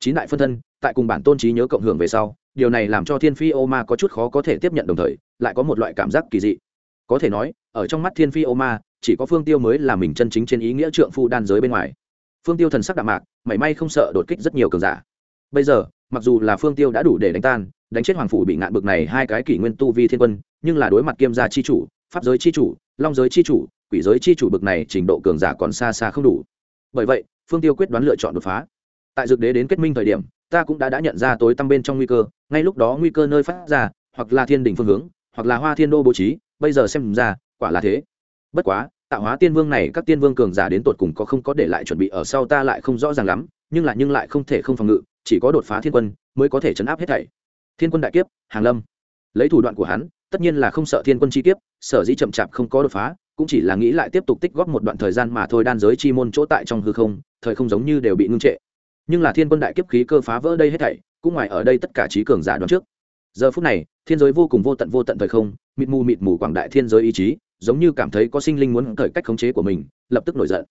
Chín đại phân thân, tại cùng bản tôn trí nhớ cộng hưởng về sau điều này làm cho thiên phi ô ma có chút khó có thể tiếp nhận đồng thời, lại có một loại cảm giác kỳ dị. Có thể nói, ở trong mắt thiên phi ô ma, chỉ có phương tiêu mới là mình chân chính trên ý nghĩa trượng phu đan giới bên ngoài. Phương tiêu thần sắc đạm mạc, mảy may không sợ đột kích rất nhiều cường giả. Bây giờ, mặc dù là phương tiêu đã đủ để đánh tan, đánh chết hoàng phủ bị ngạn bực này hai cái kỷ nguyên tu vi thiên quân, nhưng là đối mặt kiêm gia chi chủ, pháp giới chi chủ, long giới chi chủ, quỷ giới chi chủ bực này trình độ cường giả còn xa xa không đủ. Bởi vậy, phương tiêu quyết đoán lựa chọn đột phá. Tại dược đế đến kết minh thời điểm ta cũng đã đã nhận ra tối tăm bên trong nguy cơ, ngay lúc đó nguy cơ nơi phát ra, hoặc là thiên đình phương hướng, hoặc là hoa thiên đô bố trí, bây giờ xem ra, quả là thế. Bất quá, tạo hóa tiên vương này, các tiên vương cường giả đến tột cùng có không có để lại chuẩn bị ở sau ta lại không rõ ràng lắm, nhưng lại nhưng lại không thể không phòng ngự, chỉ có đột phá thiên quân mới có thể chấn áp hết thảy. Thiên quân đại kiếp, hàng lâm. Lấy thủ đoạn của hắn, tất nhiên là không sợ thiên quân chi kiếp, sở dĩ chậm chạp không có đột phá, cũng chỉ là nghĩ lại tiếp tục tích góp một đoạn thời gian mà thôi, đan giới chi môn chỗ tại trong hư không, thời không giống như đều bị ngưng trệ nhưng là thiên quân đại kiếp khí cơ phá vỡ đây hết thảy, cũng ngoài ở đây tất cả trí cường giả đoán trước. Giờ phút này, thiên giới vô cùng vô tận vô tận thời không, mịt mù mịt mù quảng đại thiên giới ý chí, giống như cảm thấy có sinh linh muốn thời cách khống chế của mình, lập tức nổi giận.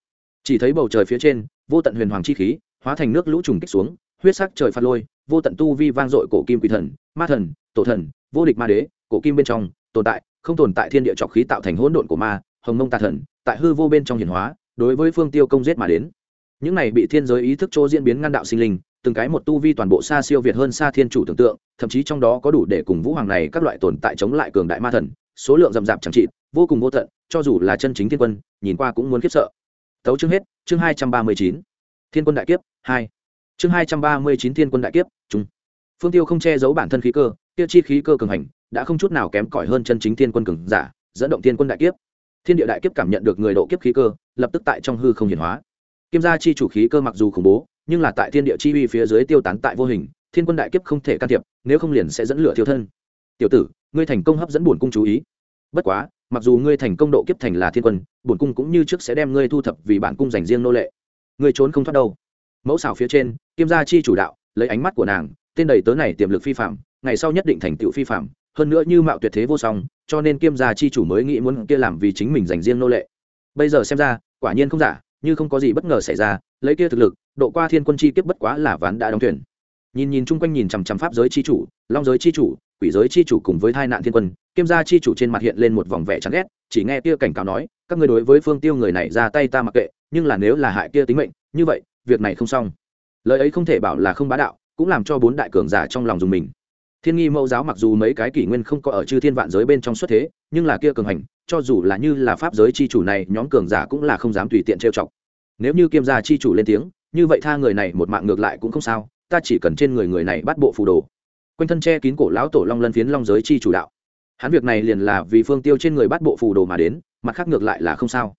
Chỉ thấy bầu trời phía trên, vô tận huyền hoàng chi khí, hóa thành nước lũ trùng kích xuống, huyết sắc trời phạt lôi, vô tận tu vi vang dội cổ kim quỷ thần, ma thần, tổ thần, vô địch ma đế, cổ kim bên trong, tồn tại, không tồn tại thiên địa trọc khí tạo thành hỗn độn của ma, hồng mông tà thần, tại hư vô bên trong hiển hóa, đối với phương tiêu công giết mà đến những này bị thiên giới ý thức chỗ diễn biến ngăn đạo sinh linh, từng cái một tu vi toàn bộ xa siêu việt hơn xa thiên chủ tưởng tượng, thậm chí trong đó có đủ để cùng vũ hoàng này các loại tồn tại chống lại cường đại ma thần, số lượng rậm rạp chẳng trị vô cùng vô tận, cho dù là chân chính thiên quân, nhìn qua cũng muốn khiếp sợ. Tấu chương hết, chương hai trăm ba mươi chín. Thiên quân đại kiếp, hai. Chương hai trăm ba mươi chín thiên quân đại kiếp trung phương tiêu không che giấu bản thân khí cơ tiêu chi khí cơ cường hành, đã không chút nào kém cỏi hơn chân chính thiên quân cường giả, dẫn động thiên quân đại kiếp. Thiên địa đại kiếp cảm nhận được người độ kiếp khí cơ, lập tức tại trong hư không hiển hóa kim gia chi chủ khí cơ mặc dù khủng bố, nhưng là tại thiên địa chi uy phía dưới tiêu tán tại vô hình, thiên quân đại kiếp không thể can thiệp, nếu không liền sẽ dẫn lửa thiêu thân. Tiểu tử, ngươi thành công hấp dẫn bổn cung chú ý. Bất quá, mặc dù ngươi thành công độ kiếp thành là thiên quân, bổn cung cũng như trước sẽ đem ngươi thu thập vì bản cung dành riêng nô lệ. Ngươi trốn không thoát đâu. Mẫu xào phía trên, kim gia chi chủ đạo, lấy ánh mắt của nàng, tên đầy tớ này tiềm lực phi phạm, ngày sau nhất định thành tựu phi phạm, hơn nữa như mạo tuyệt thế vô song, cho nên kim gia chi chủ mới nghĩ muốn kia làm vì chính mình dành riêng nô lệ. Bây giờ xem ra, quả nhiên không giả như không có gì bất ngờ xảy ra, lấy kia thực lực, độ qua thiên quân chi kiếp bất quá là ván đã đóng thuyền. Nhìn nhìn chung quanh nhìn chằm chằm pháp giới chi chủ, long giới chi chủ, quỷ giới chi chủ cùng với hai nạn thiên quân kim gia chi chủ trên mặt hiện lên một vòng vẻ chán ghét, chỉ nghe kia cảnh cáo nói, các ngươi đối với phương tiêu người này ra tay ta mặc kệ, nhưng là nếu là hại kia tính mệnh, như vậy, việc này không xong. Lời ấy không thể bảo là không bá đạo, cũng làm cho bốn đại cường giả trong lòng dùng mình thiên nghi mẫu giáo mặc dù mấy cái kỷ nguyên không có ở chư thiên vạn giới bên trong xuất thế, nhưng là kia cường hành, cho dù là như là pháp giới chi chủ này, nhóm cường giả cũng là không dám tùy tiện trêu chọc. Nếu như kiêm gia chi chủ lên tiếng, như vậy tha người này một mạng ngược lại cũng không sao, ta chỉ cần trên người người này bắt bộ phù đồ. Quanh thân che kín cổ lão tổ long lân phiến long giới chi chủ đạo. Hắn việc này liền là vì phương tiêu trên người bắt bộ phù đồ mà đến, mặt khác ngược lại là không sao.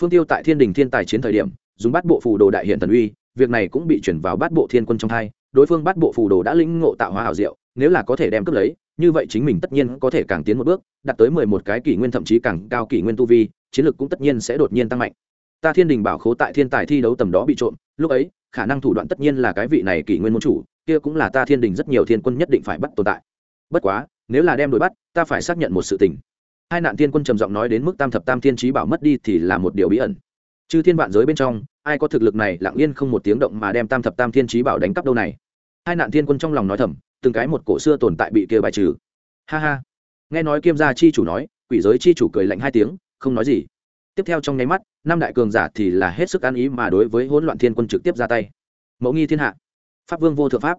Phương tiêu tại thiên đình thiên tài chiến thời điểm, dùng bắt bộ phù đồ đại hiện thần uy, việc này cũng bị chuyển vào bắt bộ thiên quân trong thai đối phương bắt bộ phù đồ đã lĩnh ngộ tạo hóa hảo diệu nếu là có thể đem cướp lấy, như vậy chính mình tất nhiên có thể càng tiến một bước, đạt tới mười một cái kỷ nguyên thậm chí càng cao kỷ nguyên tu vi, chiến lược cũng tất nhiên sẽ đột nhiên tăng mạnh. Ta thiên đình bảo khố tại thiên tài thi đấu tầm đó bị trộm, lúc ấy, khả năng thủ đoạn tất nhiên là cái vị này kỷ nguyên môn chủ, kia cũng là ta thiên đình rất nhiều thiên quân nhất định phải bắt tồn tại. Bất quá, nếu là đem đuổi bắt, ta phải xác nhận một sự tình. Hai nạn thiên quân trầm giọng nói đến mức tam thập tam thiên trí bảo mất đi thì là một điều bí ẩn. Chứ thiên vạn giới bên trong, ai có thực lực này lặng yên không một tiếng động mà đem tam thập tam thiên trí bảo đánh cắp đâu này? Hai nạn thiên quân trong lòng nói thầm từng cái một cổ xưa tồn tại bị kia bài trừ. Ha ha. Nghe nói kiêm gia chi chủ nói, quỷ giới chi chủ cười lạnh hai tiếng, không nói gì. Tiếp theo trong nháy mắt, năm đại cường giả thì là hết sức ăn ý mà đối với hỗn loạn thiên quân trực tiếp ra tay. Mẫu nghi thiên hạ, pháp vương vô thượng pháp,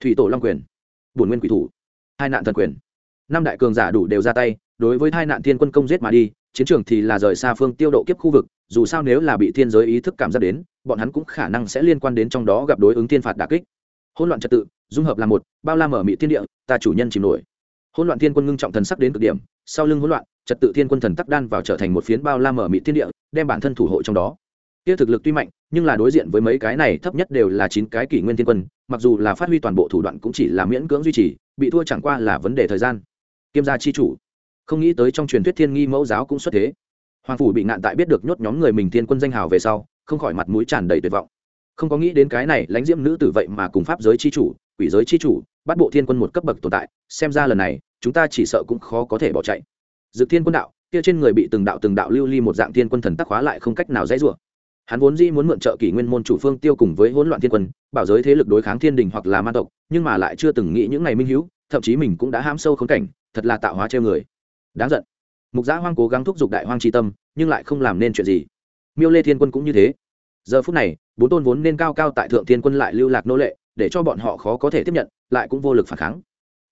thủy tổ long quyền, bổn nguyên quỷ thủ, hai nạn thần quyền. Năm đại cường giả đủ đều ra tay, đối với hai nạn thiên quân công giết mà đi, chiến trường thì là rời xa phương tiêu độ kiếp khu vực, dù sao nếu là bị thiên giới ý thức cảm giác đến, bọn hắn cũng khả năng sẽ liên quan đến trong đó gặp đối ứng thiên phạt đà kích. Hỗn loạn trật tự dung hợp là một, bao la mở mị thiên địa, ta chủ nhân chìm nổi. Hỗn loạn thiên quân ngưng trọng thần sắc đến cực điểm, sau lưng hỗn loạn, trật tự thiên quân thần tắc đan vào trở thành một phiến bao la mở mị thiên địa, đem bản thân thủ hộ trong đó. Kia thực lực tuy mạnh, nhưng là đối diện với mấy cái này thấp nhất đều là chín cái kỷ nguyên thiên quân, mặc dù là phát huy toàn bộ thủ đoạn cũng chỉ là miễn cưỡng duy trì, bị thua chẳng qua là vấn đề thời gian. Kiêm gia chi chủ. Không nghĩ tới trong truyền thuyết thiên nghi mẫu giáo cũng xuất thế. Hoàng phủ bị ngạn tại biết được nhốt nhóm người mình thiên quân danh hào về sau, không khỏi mặt mũi tràn đầy tuyệt vọng. Không có nghĩ đến cái này lãnh diễm nữ tử vậy mà cùng pháp giới chi chủ quỷ giới chi chủ, bắt bộ thiên quân một cấp bậc tồn tại, xem ra lần này, chúng ta chỉ sợ cũng khó có thể bỏ chạy. Dự thiên quân đạo, kia trên người bị từng đạo từng đạo lưu ly một dạng thiên quân thần tắc hóa lại không cách nào dễ dụa hắn vốn dĩ muốn mượn trợ kỷ nguyên môn chủ phương tiêu cùng với hỗn loạn thiên quân, bảo giới thế lực đối kháng thiên đình hoặc là ma tộc, nhưng mà lại chưa từng nghĩ những ngày minh hữu, thậm chí mình cũng đã ham sâu khống cảnh, thật là tạo hóa treo người. Đáng giận. Mục giã hoang cố gắng thúc giục đại hoang tri tâm, nhưng lại không làm nên chuyện gì. Miêu lê thiên quân cũng như thế. Giờ phút này, bốn tôn vốn nên cao cao tại thượng thiên quân lại lưu lạc nô lệ để cho bọn họ khó có thể tiếp nhận, lại cũng vô lực phản kháng.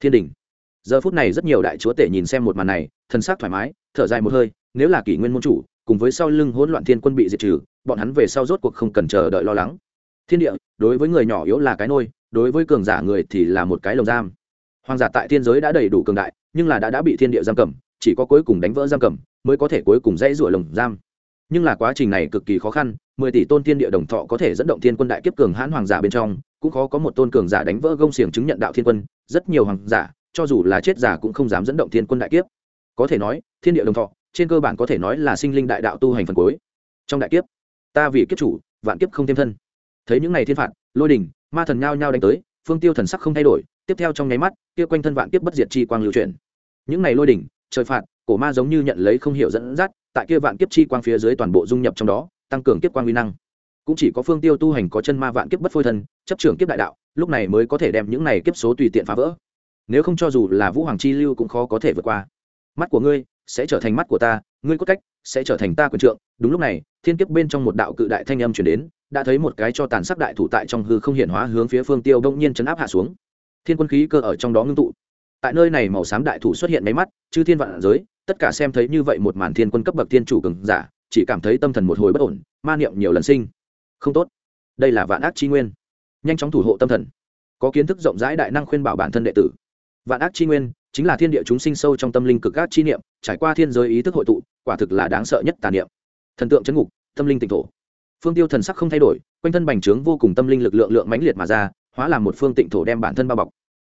Thiên đình. Giờ phút này rất nhiều đại chúa tể nhìn xem một màn này thân xác thoải mái, thở dài một hơi, nếu là kỷ nguyên môn chủ, cùng với sau lưng hỗn loạn thiên quân bị diệt trừ, bọn hắn về sau rốt cuộc không cần chờ đợi lo lắng. Thiên địa, đối với người nhỏ yếu là cái nôi, đối với cường giả người thì là một cái lồng giam. Hoàng giả tại thiên giới đã đầy đủ cường đại, nhưng là đã đã bị thiên địa giam cầm, chỉ có cuối cùng đánh vỡ giam cầm, mới có thể cuối cùng dãy rủa lồng giam. Nhưng là quá trình này cực kỳ khó khăn, mười tỷ tôn thiên địa đồng thọ có thể dẫn động thiên quân đại kiếp cường hãn hoàng giả bên trong cũng khó có một tôn cường giả đánh vỡ gông xiềng chứng nhận đạo thiên quân, rất nhiều hoàng giả, cho dù là chết giả cũng không dám dẫn động thiên quân đại kiếp. Có thể nói, thiên địa đồng thọ, trên cơ bản có thể nói là sinh linh đại đạo tu hành phần cuối. Trong đại kiếp, ta vì kiếp chủ, vạn kiếp không thêm thân. Thấy những ngày thiên phạt, lôi đình, ma thần nhao nhao đánh tới, phương tiêu thần sắc không thay đổi, tiếp theo trong nháy mắt, kia quanh thân vạn kiếp bất diệt chi quang lưu chuyển. Những ngày lôi đỉnh trời phạt, cổ ma giống như nhận lấy không hiểu dẫn dắt, tại kia vạn kiếp chi quang phía dưới toàn bộ dung nhập trong đó, tăng cường kiếp quang uy năng cũng chỉ có phương tiêu tu hành có chân ma vạn kiếp bất phôi thân, chấp trưởng kiếp đại đạo, lúc này mới có thể đem những này kiếp số tùy tiện phá vỡ. Nếu không cho dù là vũ hoàng chi lưu cũng khó có thể vượt qua. Mắt của ngươi sẽ trở thành mắt của ta, ngươi có cách sẽ trở thành ta quyền trượng. Đúng lúc này, thiên kiếp bên trong một đạo cự đại thanh âm chuyển đến, đã thấy một cái cho tàn sắc đại thủ tại trong hư không hiển hóa hướng phía phương tiêu đông nhiên chấn áp hạ xuống. Thiên quân khí cơ ở trong đó ngưng tụ. Tại nơi này màu xám đại thủ xuất hiện máy mắt, chư thiên vạn giới, tất cả xem thấy như vậy một màn thiên quân cấp bậc thiên chủ cường giả, chỉ cảm thấy tâm thần một hồi bất ổn, ma niệm nhiều lần sinh không tốt. Đây là vạn ác chi nguyên. Nhanh chóng thủ hộ tâm thần. Có kiến thức rộng rãi đại năng khuyên bảo bản thân đệ tử. Vạn ác chi nguyên chính là thiên địa chúng sinh sâu trong tâm linh cực ác chi niệm, trải qua thiên giới ý thức hội tụ, quả thực là đáng sợ nhất tà niệm. Thần tượng chấn ngục, tâm linh tịnh thổ. Phương tiêu thần sắc không thay đổi, quanh thân bành trướng vô cùng tâm linh lực lượng lượng mãnh liệt mà ra, hóa làm một phương tịnh thổ đem bản thân bao bọc.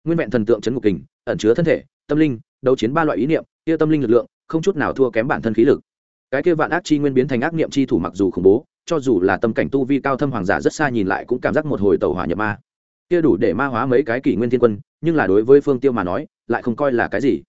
Nguyên vẹn thần tượng chấn ngục kình, ẩn chứa thân thể, tâm linh, đấu chiến ba loại ý niệm, kia tâm linh lực lượng, không chút nào thua kém bản thân khí lực. Cái kia vạn ác chi nguyên biến thành ác niệm chi thủ mặc dù khủng bố cho dù là tâm cảnh tu vi cao thâm hoàng giả rất xa nhìn lại cũng cảm giác một hồi tàu hỏa nhập ma. Kia đủ để ma hóa mấy cái kỷ nguyên thiên quân, nhưng là đối với phương tiêu mà nói, lại không coi là cái gì.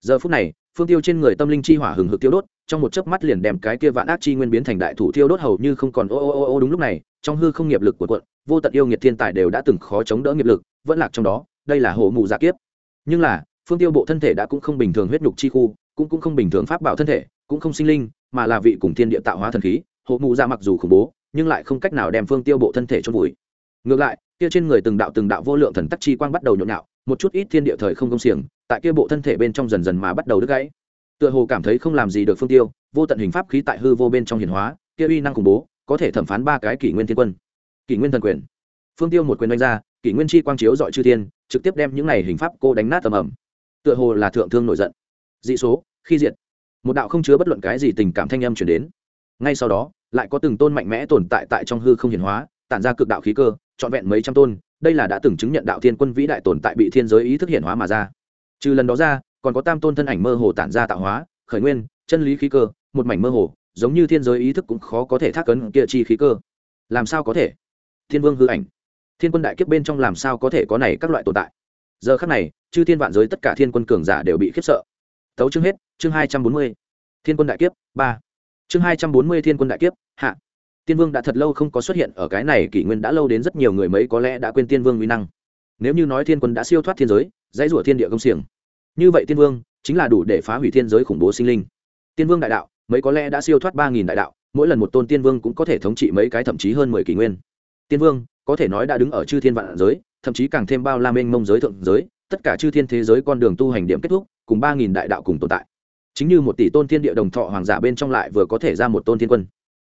Giờ phút này, phương tiêu trên người tâm linh chi hỏa hừng hực tiêu đốt, trong một chớp mắt liền đem cái kia vạn ác chi nguyên biến thành đại thủ tiêu đốt hầu như không còn. Ô ô ô ô, đúng lúc này, trong hư không nghiệp lực của quận vô tận yêu nghiệt thiên tài đều đã từng khó chống đỡ nghiệp lực, vẫn lạc trong đó, đây là hổ mù giả kiếp. Nhưng là, phương tiêu bộ thân thể đã cũng không bình thường huyết nhục chi khu, cũng cũng không bình thường pháp bảo thân thể, cũng không sinh linh, mà là vị cùng thiên địa tạo hóa thần khí hộ mù ra mặc dù khủng bố, nhưng lại không cách nào đem phương tiêu bộ thân thể chôn vùi. Ngược lại, kia trên người từng đạo từng đạo vô lượng thần tắc chi quang bắt đầu nhộn nhạo, một chút ít thiên địa thời không công xiềng, tại kia bộ thân thể bên trong dần dần mà bắt đầu đứt gãy. Tựa hồ cảm thấy không làm gì được phương tiêu, vô tận hình pháp khí tại hư vô bên trong hiển hóa, kia uy năng khủng bố, có thể thẩm phán ba cái kỷ nguyên thiên quân. Kỷ nguyên thần quyền. Phương tiêu một quyền đánh ra, kỷ nguyên chi quang chiếu dọi chư thiên, trực tiếp đem những này hình pháp cô đánh nát tầm ẩm. Tựa hồ là thượng thương nổi giận. Dị số, khi diệt. Một đạo không chứa bất luận cái gì tình cảm thanh âm chuyển đến ngay sau đó, lại có từng tôn mạnh mẽ tồn tại tại trong hư không hiển hóa, tản ra cực đạo khí cơ, trọn vẹn mấy trăm tôn, đây là đã từng chứng nhận đạo thiên quân vĩ đại tồn tại bị thiên giới ý thức hiển hóa mà ra. Trừ lần đó ra, còn có tam tôn thân ảnh mơ hồ tản ra tạo hóa, khởi nguyên, chân lý khí cơ, một mảnh mơ hồ, giống như thiên giới ý thức cũng khó có thể thác cấn kia chi khí cơ. Làm sao có thể? Thiên vương hư ảnh. Thiên quân đại kiếp bên trong làm sao có thể có này các loại tồn tại? Giờ khắc này, chư thiên vạn giới tất cả thiên quân cường giả đều bị khiếp sợ. Tấu chương hết, chương hai trăm bốn mươi. Thiên quân đại kiếp, ba chương hai trăm bốn mươi thiên quân đại kiếp, hạ. Tiên vương đã thật lâu không có xuất hiện ở cái này kỷ nguyên đã lâu đến rất nhiều người mấy có lẽ đã quên tiên vương uy năng. Nếu như nói thiên quân đã siêu thoát thiên giới, dãy rủa thiên địa công xiềng. Như vậy tiên vương chính là đủ để phá hủy thiên giới khủng bố sinh linh. Tiên vương đại đạo, mấy có lẽ đã siêu thoát ba nghìn đại đạo, mỗi lần một tôn tiên vương cũng có thể thống trị mấy cái thậm chí hơn mười kỷ nguyên. Tiên vương, có thể nói đã đứng ở chư thiên vạn giới, thậm chí càng thêm bao la mênh mông giới thượng giới, tất cả chư thiên thế giới con đường tu hành điểm kết thúc, cùng ba nghìn đại đạo cùng tồn tại chính như một tỷ tôn thiên địa đồng thọ hoàng giả bên trong lại vừa có thể ra một tôn thiên quân.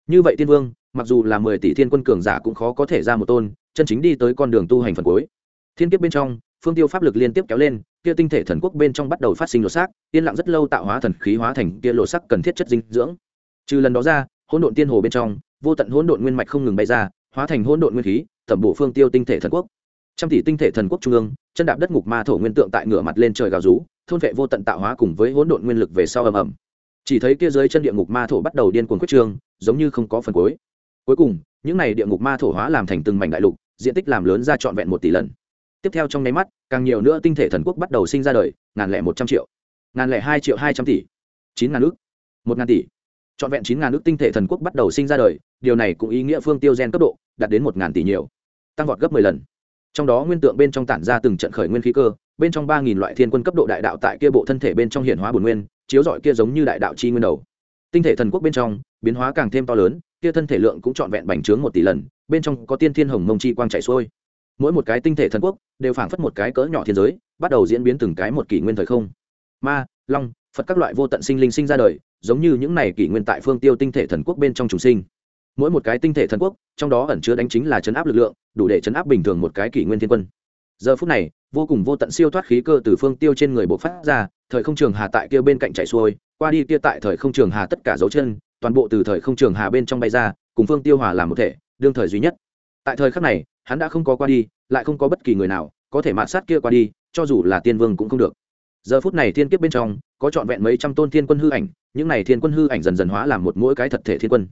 Như vậy tiên vương, mặc dù là mười tỷ thiên quân cường giả cũng khó có thể ra một tôn, chân chính đi tới con đường tu hành phần cuối. Thiên kiếp bên trong, phương tiêu pháp lực liên tiếp kéo lên, kia tinh thể thần quốc bên trong bắt đầu phát sinh lột xác, yên lặng rất lâu tạo hóa thần khí hóa thành kia lột sắc cần thiết chất dinh dưỡng. Trừ lần đó ra, hỗn độn tiên hồ bên trong, vô tận hỗn độn nguyên mạch không ngừng bay ra, hóa thành hỗn độn nguyên khí, tẩm bổ phương tiêu tinh thể thần quốc. Trăm tỷ tinh thể thần quốc trung ương, chân đạp đất ngục ma thổ nguyên tượng tại ngửa mặt lên trời gào rú thôn vệ vô tận tạo hóa cùng với hỗn độn nguyên lực về sau ầm ầm. Chỉ thấy kia dưới chân địa ngục ma thổ bắt đầu điên cuồng quyết trương giống như không có phần cuối. Cuối cùng, những này địa ngục ma thổ hóa làm thành từng mảnh đại lục, diện tích làm lớn ra trọn vẹn một tỷ lần. Tiếp theo trong nháy mắt, càng nhiều nữa tinh thể thần quốc bắt đầu sinh ra đời, ngàn lẻ một trăm triệu. Ngàn lẻ hai triệu hai trăm tỷ. Chín ngàn ước. Một ngàn tỷ. Trọn vẹn chín ngàn ước tinh thể thần quốc bắt đầu sinh ra đời, điều này cũng ý nghĩa phương tiêu gen cấp độ, đạt đến một ngàn tỷ nhiều. Tăng vọt gấp mười lần. Trong đó nguyên tượng bên trong tản ra từng trận khởi nguyên khí cơ bên trong ba nghìn loại thiên quân cấp độ đại đạo tại kia bộ thân thể bên trong hiển hóa bổn nguyên, chiếu rọi kia giống như đại đạo chi nguyên đầu. Tinh thể thần quốc bên trong, biến hóa càng thêm to lớn, kia thân thể lượng cũng trọn vẹn bành trướng một tỷ lần, bên trong có tiên thiên hồng mông chi quang chạy xuôi. Mỗi một cái tinh thể thần quốc đều phảng phất một cái cỡ nhỏ thiên giới, bắt đầu diễn biến từng cái một kỷ nguyên thời không. Ma, long, phật các loại vô tận sinh linh sinh ra đời, giống như những này kỷ nguyên tại phương tiêu tinh thể thần quốc bên trong trùng sinh. Mỗi một cái tinh thể thần quốc, trong đó ẩn chứa đánh chính là chấn áp lực lượng, đủ để chấn áp bình thường một cái kỷ nguyên thiên quân. Giờ phút này vô cùng vô tận siêu thoát khí cơ từ phương tiêu trên người bộ phát ra, thời không trường hà tại kia bên cạnh chạy xuôi, qua đi kia tại thời không trường hà tất cả dấu chân, toàn bộ từ thời không trường hà bên trong bay ra, cùng phương tiêu hòa làm một thể, đương thời duy nhất. Tại thời khắc này, hắn đã không có qua đi, lại không có bất kỳ người nào có thể mạn sát kia qua đi, cho dù là tiên vương cũng không được. Giờ phút này thiên kiếp bên trong, có trọn vẹn mấy trăm tôn thiên quân hư ảnh, những này thiên quân hư ảnh dần dần hóa làm một mỗi cái thật thể thiên quân.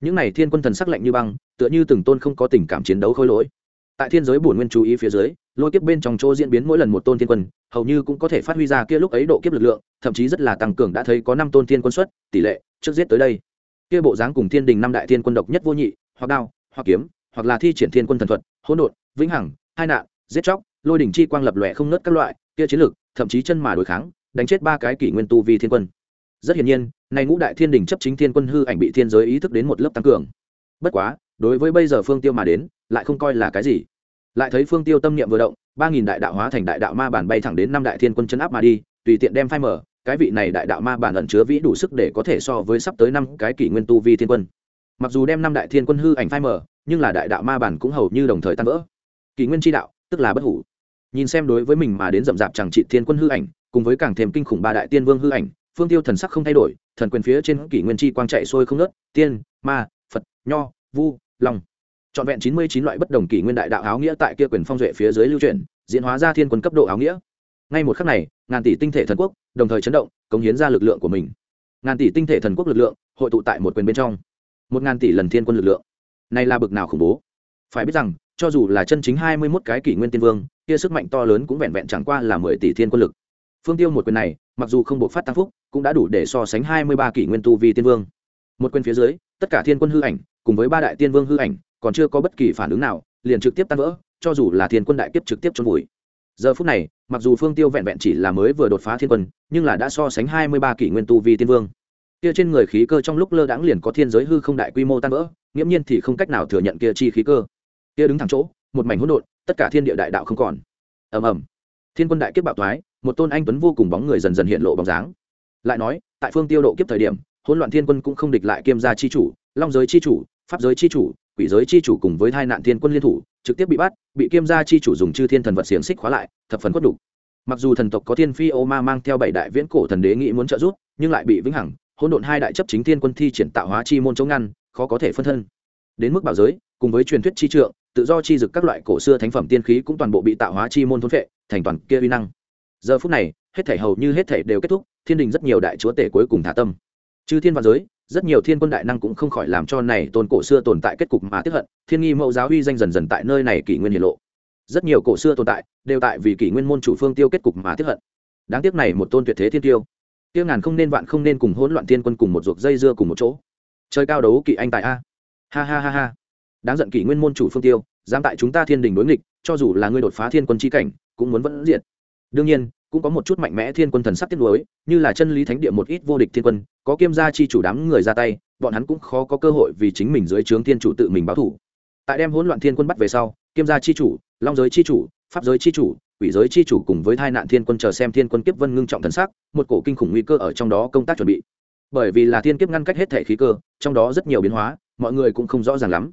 Những này thiên quân thần sắc lạnh như băng, tựa như từng tôn không có tình cảm chiến đấu khôi lỗi tại thiên giới bổn nguyên chú ý phía dưới, lôi kiếp bên trong chỗ diễn biến mỗi lần một tôn thiên quân, hầu như cũng có thể phát huy ra kia lúc ấy độ kiếp lực lượng, thậm chí rất là tăng cường đã thấy có năm tôn thiên quân xuất, tỷ lệ trước giết tới đây. Kia bộ dáng cùng thiên đình năm đại thiên quân độc nhất vô nhị, hoặc đao, hoặc kiếm, hoặc là thi triển thiên quân thần thuật, hỗn độn, vĩnh hằng, hai nạn, giết chóc, lôi đỉnh chi quang lập lòe không nớt các loại, kia chiến lược thậm chí chân mà đối kháng, đánh chết ba cái kỷ nguyên tu vi thiên quân. Rất hiển nhiên nay ngũ đại thiên đình chấp chính thiên quân hư ảnh bị thiên giới ý thức đến một lớp tăng cường. Bất quá, đối với bây giờ phương tiêu mà đến lại không coi là cái gì. Lại thấy phương tiêu tâm niệm vừa động, ba nghìn đại đạo hóa thành đại đạo ma bản bay thẳng đến năm đại thiên quân chấn áp mà đi, tùy tiện đem phai mở, cái vị này đại đạo ma bản ẩn chứa vĩ đủ sức để có thể so với sắp tới năm cái kỷ nguyên tu vi thiên quân. Mặc dù đem năm đại thiên quân hư ảnh phai mở, nhưng là đại đạo ma bản cũng hầu như đồng thời tan vỡ. Kỷ nguyên tri đạo, tức là bất hủ. Nhìn xem đối với mình mà đến rậm rạp chẳng trị thiên quân hư ảnh, cùng với càng thêm kinh khủng ba đại tiên vương hư ảnh, phương tiêu thần sắc không thay đổi, thần quyền phía trên kỷ nguyên chi quang chạy sôi không nớt tiên, ma, phật, nho, vu lòng trọn vẹn chín mươi chín loại bất đồng kỷ nguyên đại đạo áo nghĩa tại kia quyền phong duệ phía dưới lưu truyền, diễn hóa ra thiên quân cấp độ áo nghĩa. Ngay một khắc này, ngàn tỷ tinh thể thần quốc đồng thời chấn động, cống hiến ra lực lượng của mình. Ngàn tỷ tinh thể thần quốc lực lượng hội tụ tại một quyền bên trong. Một ngàn tỷ lần thiên quân lực lượng. Này là bực nào khủng bố. Phải biết rằng, cho dù là chân chính hai mươi mốt cái kỷ nguyên tiên vương, kia sức mạnh to lớn cũng vẹn vẹn chẳng qua là mười tỷ thiên quân lực. Phương tiêu một quyền này, mặc dù không buộc phát tăng phúc, cũng đã đủ để so sánh hai mươi ba kỷ nguyên tu vi tiên vương. Một quyền phía dưới, tất cả thiên quân hư ảnh, cùng với ba đại tiên vương hư ảnh còn chưa có bất kỳ phản ứng nào, liền trực tiếp tan vỡ, cho dù là thiên quân đại kiếp trực tiếp trôn vùi. Giờ phút này, mặc dù phương tiêu vẹn vẹn chỉ là mới vừa đột phá thiên quân, nhưng là đã so sánh hai mươi ba kỷ nguyên tu vi tiên vương. Kia trên người khí cơ trong lúc lơ đãng liền có thiên giới hư không đại quy mô tan vỡ, nghiễm nhiên thì không cách nào thừa nhận kia chi khí cơ. Kia đứng thẳng chỗ, một mảnh hỗn độn, tất cả thiên địa đại đạo không còn. Ầm ầm. Thiên quân đại kiếp bạo thoái, một tôn anh tuấn vô cùng bóng người dần dần hiện lộ bóng dáng. Lại nói, tại phương tiêu độ kiếp thời điểm, hỗn loạn thiên quân cũng không địch lại kiêm gia chi chủ, long giới chi chủ, pháp giới chi chủ quỷ giới chi chủ cùng với hai nạn thiên quân liên thủ, trực tiếp bị bắt, bị kiêm gia chi chủ dùng chư thiên thần vật xiềng xích khóa lại, thập phần quất đủ mặc dù thần tộc có thiên phi ô ma mang theo bảy đại viễn cổ thần đế nghĩ muốn trợ giúp, nhưng lại bị vĩnh hằng, hỗn độn hai đại chấp chính thiên quân thi triển tạo hóa chi môn chống ngăn, khó có thể phân thân. Đến mức bảo giới, cùng với truyền thuyết chi trượng, tự do chi dực các loại cổ xưa thánh phẩm tiên khí cũng toàn bộ bị tạo hóa chi môn thôn phệ, thành toàn kia uy năng. Giờ phút này, hết thể hầu như hết thể đều kết thúc, thiên đình rất nhiều đại chúa tể cuối cùng thả tâm. Chư thiên và giới rất nhiều thiên quân đại năng cũng không khỏi làm cho này tôn cổ xưa tồn tại kết cục mà tiếp hận, thiên nghi mẫu giáo uy danh dần dần tại nơi này kỷ nguyên hiển lộ. Rất nhiều cổ xưa tồn tại đều tại vì kỷ nguyên môn chủ phương tiêu kết cục mà tiếp hận. Đáng tiếc này một tôn tuyệt thế thiên tiêu tiêu ngàn không nên vạn không nên cùng hỗn loạn thiên quân cùng một ruột dây dưa cùng một chỗ. Chơi cao đấu kỵ anh tại a. Ha ha ha ha. Đáng giận kỷ nguyên môn chủ phương tiêu, dám tại chúng ta thiên đình đối nghịch, cho dù là ngươi đột phá thiên quân chi cảnh, cũng muốn vẫn diệt. Đương nhiên cũng có một chút mạnh mẽ thiên quân thần sắc tiết đối như là chân lý thánh địa một ít vô địch thiên quân, có kiêm gia chi chủ đám người ra tay, bọn hắn cũng khó có cơ hội vì chính mình dưới trướng thiên chủ tự mình báo thủ. Tại đem hỗn loạn thiên quân bắt về sau, kiêm gia chi chủ, long giới chi chủ, pháp giới chi chủ, quỷ giới chi chủ cùng với hai nạn thiên quân chờ xem thiên quân kiếp vân ngưng trọng thần sắc, một cổ kinh khủng nguy cơ ở trong đó công tác chuẩn bị. Bởi vì là thiên kiếp ngăn cách hết thể khí cơ, trong đó rất nhiều biến hóa, mọi người cũng không rõ ràng lắm.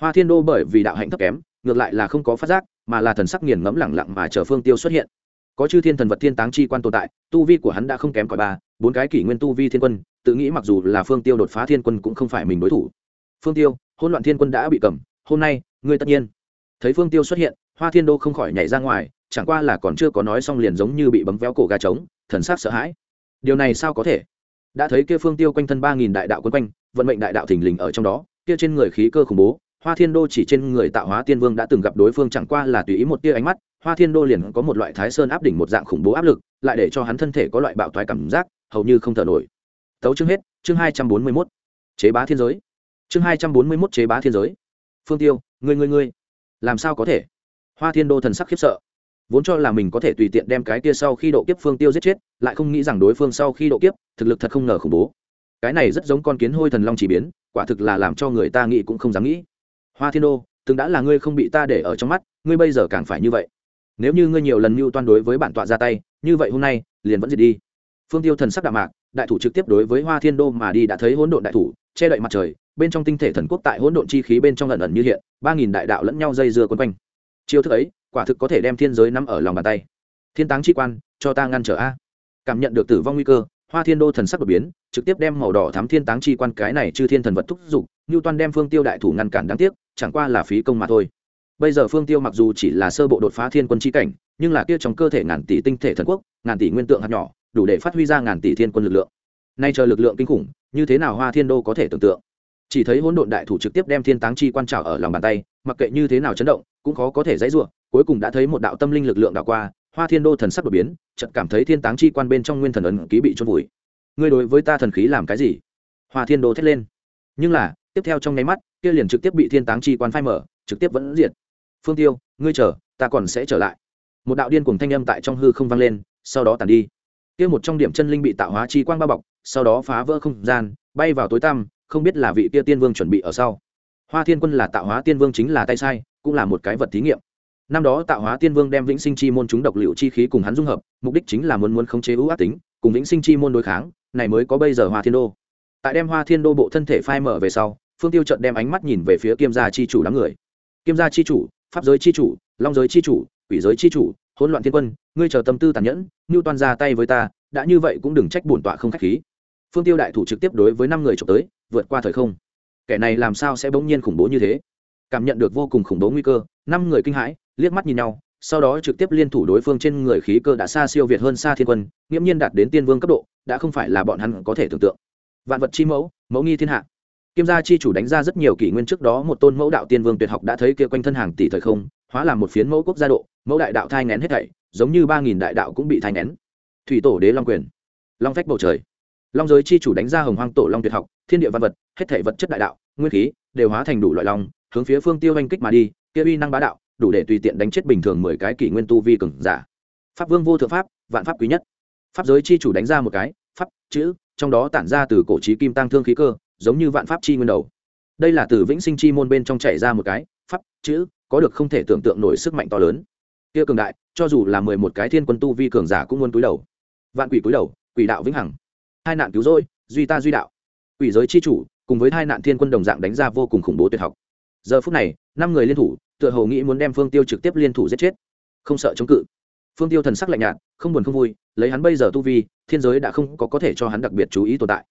Hoa thiên đô bởi vì đạo hạnh thấp kém, ngược lại là không có phát giác, mà là thần sắc nghiền ngẫm lẳng lặng mà chờ phương tiêu xuất hiện có chư thiên thần vật thiên táng chi quan tồn tại, tu vi của hắn đã không kém cỏi ba, bốn cái kỷ nguyên tu vi thiên quân, tự nghĩ mặc dù là phương tiêu đột phá thiên quân cũng không phải mình đối thủ. Phương tiêu hôn loạn thiên quân đã bị cầm, hôm nay, ngươi tất nhiên. Thấy phương tiêu xuất hiện, hoa thiên đô không khỏi nhảy ra ngoài, chẳng qua là còn chưa có nói xong liền giống như bị bấm véo cổ gà trống, thần sắc sợ hãi. Điều này sao có thể? Đã thấy kia phương tiêu quanh thân ba nghìn đại đạo quân quanh, vận mệnh đại đạo thình lình ở trong đó, kia trên người khí cơ khủng bố, hoa thiên đô chỉ trên người tạo hóa tiên vương đã từng gặp đối phương, chẳng qua là tùy ý một tia ánh mắt hoa thiên đô liền có một loại thái sơn áp đỉnh một dạng khủng bố áp lực, lại để cho hắn thân thể có loại bạo thoái cảm giác, hầu như không thở nổi. Tấu chương hết, chương hai trăm bốn mươi mốt. Chế bá thiên giới. Chương hai trăm bốn mươi mốt chế bá thiên giới. Phương tiêu người người người làm sao có thể? Hoa thiên đô thần sắc khiếp sợ. Vốn cho là mình có thể tùy tiện đem cái kia sau khi độ kiếp phương tiêu giết chết, lại không nghĩ rằng đối phương sau khi độ kiếp, thực lực thật không ngờ khủng bố. Cái này rất giống con kiến hôi thần long chỉ biến, quả thực là làm cho người ta nghĩ cũng không dám nghĩ. Hoa thiên đô, từng đã là ngươi không bị ta để ở trong mắt, ngươi bây giờ càng phải như vậy nếu như ngươi nhiều lần mưu toan đối với bản tọa ra tay, như vậy hôm nay, liền vẫn diệt đi. Phương tiêu thần sắc đạm mạc, đại thủ trực tiếp đối với hoa thiên đô mà đi đã thấy hỗn độn đại thủ, che đậy mặt trời, bên trong tinh thể thần quốc tại hỗn độn chi khí bên trong ẩn ẩn như hiện, ba nghìn đại đạo lẫn nhau dây dưa quấn quanh. Chiêu thức ấy, quả thực có thể đem thiên giới nắm ở lòng bàn tay. Thiên táng chi quan, cho ta ngăn trở a. Cảm nhận được tử vong nguy cơ, hoa thiên đô thần sắc đột biến, trực tiếp đem màu đỏ thám thiên táng chi quan cái này chư thiên thần vật thúc giục như toàn đem phương tiêu đại thủ ngăn cản đáng tiếc, chẳng qua là phí công mà thôi bây giờ phương tiêu mặc dù chỉ là sơ bộ đột phá thiên quân chi cảnh, nhưng là kia trong cơ thể ngàn tỷ tinh thể thần quốc, ngàn tỷ nguyên tượng hạt nhỏ, đủ để phát huy ra ngàn tỷ thiên quân lực lượng. Nay chờ lực lượng kinh khủng, như thế nào hoa thiên đô có thể tưởng tượng? Chỉ thấy hỗn độn đại thủ trực tiếp đem thiên táng chi quan trào ở lòng bàn tay, mặc kệ như thế nào chấn động, cũng khó có thể dãy ruộng cuối cùng đã thấy một đạo tâm linh lực lượng đảo qua, hoa thiên đô thần sắc đột biến, chợt cảm thấy thiên táng chi quan bên trong nguyên thần ấn ký bị trôn vùi. Ngươi đối với ta thần khí làm cái gì? Hoa thiên đô thét lên. Nhưng là, tiếp theo trong nháy mắt, kia liền trực tiếp bị thiên táng chi quan phai mở, trực tiếp vẫn diệt phương tiêu, ngươi chờ, ta còn sẽ trở lại. Một đạo điên cùng thanh âm tại trong hư không vang lên, sau đó tàn đi. Kia một trong điểm chân linh bị tạo hóa chi quang bao bọc, sau đó phá vỡ không gian, bay vào tối tăm, không biết là vị kia tiên vương chuẩn bị ở sau. Hoa thiên quân là tạo hóa tiên vương chính là tay sai, cũng là một cái vật thí nghiệm. Năm đó tạo hóa tiên vương đem vĩnh sinh chi môn chúng độc liệu chi khí cùng hắn dung hợp, mục đích chính là muốn muốn khống chế ưu ác tính, cùng vĩnh sinh chi môn đối kháng, này mới có bây giờ hoa thiên đô. Tại đem hoa thiên đô bộ thân thể phai mở về sau, phương tiêu trận đem ánh mắt nhìn về phía kiêm gia chi chủ đám người. Kiêm gia chi chủ pháp giới chi chủ, long giới chi chủ, quỷ giới chi chủ, hỗn loạn thiên quân, ngươi chờ tâm tư tàn nhẫn như toàn ra tay với ta, đã như vậy cũng đừng trách bổn tọa không khách khí. Phương tiêu đại thủ trực tiếp đối với năm người trộm tới, vượt qua thời không. Kẻ này làm sao sẽ bỗng nhiên khủng bố như thế? Cảm nhận được vô cùng khủng bố nguy cơ, năm người kinh hãi, liếc mắt nhìn nhau, sau đó trực tiếp liên thủ đối phương trên người khí cơ đã xa siêu việt hơn xa thiên quân, nghiễm nhiên đạt đến tiên vương cấp độ, đã không phải là bọn hắn có thể tưởng tượng. Vạn vật chi mẫu mẫu nghi thiên hạ. Kim gia chi chủ đánh ra rất nhiều kỷ nguyên trước đó, một tôn mẫu đạo tiên vương tuyệt học đã thấy kia quanh thân hàng tỷ thời không, hóa làm một phiến mẫu quốc gia độ, mẫu đại đạo thai nén hết thảy, giống như ba nghìn đại đạo cũng bị thai nén thủy tổ đế long quyền, long phách bầu trời. Long giới chi chủ đánh ra hồng hoang tổ long tuyệt học, thiên địa văn vật, hết thảy vật chất đại đạo, nguyên khí đều hóa thành đủ loại long, hướng phía phương tiêu oanh kích mà đi, kia uy năng bá đạo, đủ để tùy tiện đánh chết bình thường mười cái kỷ nguyên tu vi cường giả. Pháp vương vô thượng pháp, vạn pháp quý nhất. Pháp giới chi chủ đánh ra một cái, pháp, chữ, trong đó tản ra từ cổ trí kim tăng thương khí cơ giống như vạn pháp chi nguyên đầu. Đây là từ vĩnh sinh chi môn bên trong chảy ra một cái, pháp, chữ, có được không thể tưởng tượng nổi sức mạnh to lớn. Kia cường đại, cho dù là mười một cái thiên quân tu vi cường giả cũng muốn túi đầu. Vạn quỷ túi đầu, quỷ đạo vĩnh hằng. Hai nạn cứu rỗi, duy ta duy đạo. Quỷ giới chi chủ, cùng với hai nạn thiên quân đồng dạng đánh ra vô cùng khủng bố tuyệt học. Giờ phút này, năm người liên thủ, tựa hồ nghĩ muốn đem phương tiêu trực tiếp liên thủ giết chết. Không sợ chống cự. Phương tiêu thần sắc lạnh nhạt, không buồn không vui, lấy hắn bây giờ tu vi, thiên giới đã không có có thể cho hắn đặc biệt chú ý tồn tại.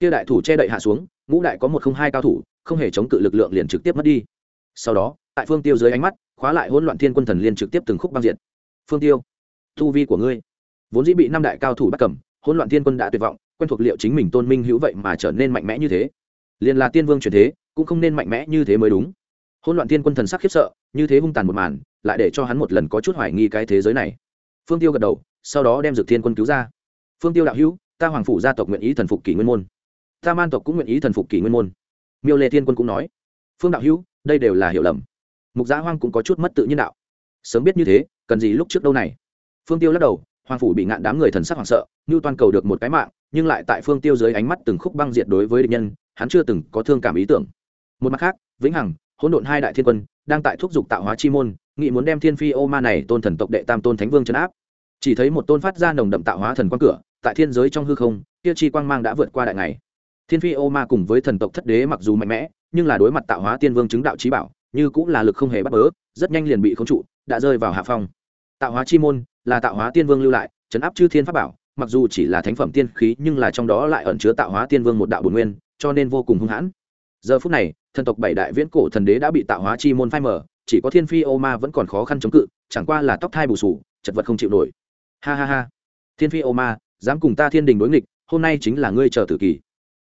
Kia đại thủ che đậy hạ xuống ngũ đại có một không hai cao thủ, không hề chống cự lực lượng liền trực tiếp mất đi. Sau đó, tại phương tiêu dưới ánh mắt, khóa lại hỗn loạn thiên quân thần liên trực tiếp từng khúc băng diện phương tiêu thu vi của ngươi, vốn dĩ bị năm đại cao thủ bắt cầm, hỗn loạn thiên quân đã tuyệt vọng, quen thuộc liệu chính mình tôn minh hữu vậy mà trở nên mạnh mẽ như thế. Liền là tiên vương truyền thế, cũng không nên mạnh mẽ như thế mới đúng. Hỗn loạn thiên quân thần sắc khiếp sợ, như thế hung tàn một màn, lại để cho hắn một lần có chút hoài nghi cái thế giới này. Phương tiêu gật đầu, sau đó đem dược thiên quân cứu ra. Phương tiêu đạo hữu, ta hoàng phủ gia tộc nguyện ý thần phục kỷ nguyên môn ta man tộc cũng nguyện ý thần phục kỷ nguyên môn. Miêu lê thiên quân cũng nói. Phương đạo hữu, đây đều là hiểu lầm. Mục giã hoang cũng có chút mất tự nhiên đạo. Sớm biết như thế, cần gì lúc trước đâu này? Phương tiêu lắc đầu hoàng phủ bị ngạn đám người thần sắc hoảng sợ như toàn cầu được một cái mạng, nhưng lại tại phương tiêu dưới ánh mắt từng khúc băng diệt đối với địch nhân, hắn chưa từng có thương cảm ý tưởng. Một mặt khác, vĩnh hằng, hỗn độn hai đại thiên quân, đang tại thúc giục tạo hóa chi môn, nghị muốn đem thiên phi ô ma này tôn thần tộc đệ tam tôn thánh vương chấn áp. Chỉ thấy một tôn phát ra nồng đậm tạo hóa thần quang cửa, tại thiên giới trong hư không, kia chi quang mang đã vượt qua đại ngày thiên phi ô ma cùng với thần tộc thất đế mặc dù mạnh mẽ, nhưng là đối mặt tạo hóa tiên vương chứng đạo trí bảo, như cũng là lực không hề bắt bớ, rất nhanh liền bị khống trụ, đã rơi vào hạ phong. Tạo hóa chi môn là tạo hóa tiên vương lưu lại chấn áp chư thiên pháp bảo, mặc dù chỉ là thánh phẩm tiên khí nhưng là trong đó lại ẩn chứa tạo hóa tiên vương một đạo bồn nguyên, cho nên vô cùng hung hãn. Giờ phút này, thần tộc bảy đại viễn cổ thần đế đã bị tạo hóa chi môn phai mở chỉ có thiên phi ô ma vẫn còn khó khăn chống cự, chẳng qua là tóc thai bù sù, chật vật không chịu nổi. Ha ha ha. Thiên phi ô ma, dám cùng ta thiên đình đối nghịch, hôm nay chính là ngươi chờ tử kỳ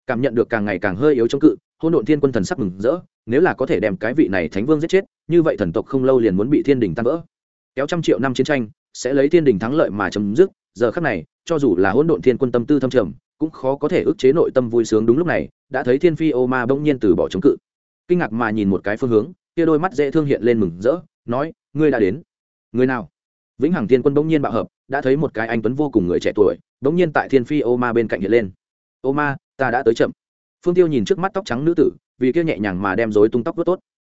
cảm nhận được càng ngày càng hơi yếu chống cự hôn độn thiên quân thần sắc mừng rỡ, nếu là có thể đem cái vị này thánh vương giết chết, như vậy thần tộc không lâu liền muốn bị thiên đình tan vỡ. Kéo trăm triệu năm chiến tranh, sẽ lấy thiên đình thắng lợi mà chấm dứt, giờ khắc này, cho dù là hỗn độn thiên quân tâm tư thâm trầm, cũng khó có thể ức chế nội tâm vui sướng đúng lúc này, đã thấy thiên phi ô ma bỗng nhiên từ bỏ chống cự. Kinh ngạc mà nhìn một cái phương hướng, kia đôi mắt dễ thương hiện lên mừng rỡ, nói, ngươi đã đến. Người nào? Vĩnh hằng thiên quân bỗng nhiên bạo hợp, đã thấy một cái anh tuấn vô cùng người trẻ tuổi, bỗng nhiên tại thiên phi ô ma bên cạnh hiện lên ô ma, ta đã tới chậm. Phương tiêu nhìn trước mắt tóc trắng nữ tử, vì kia nhẹ nhàng mà đem rối tung tóc vớt tốt.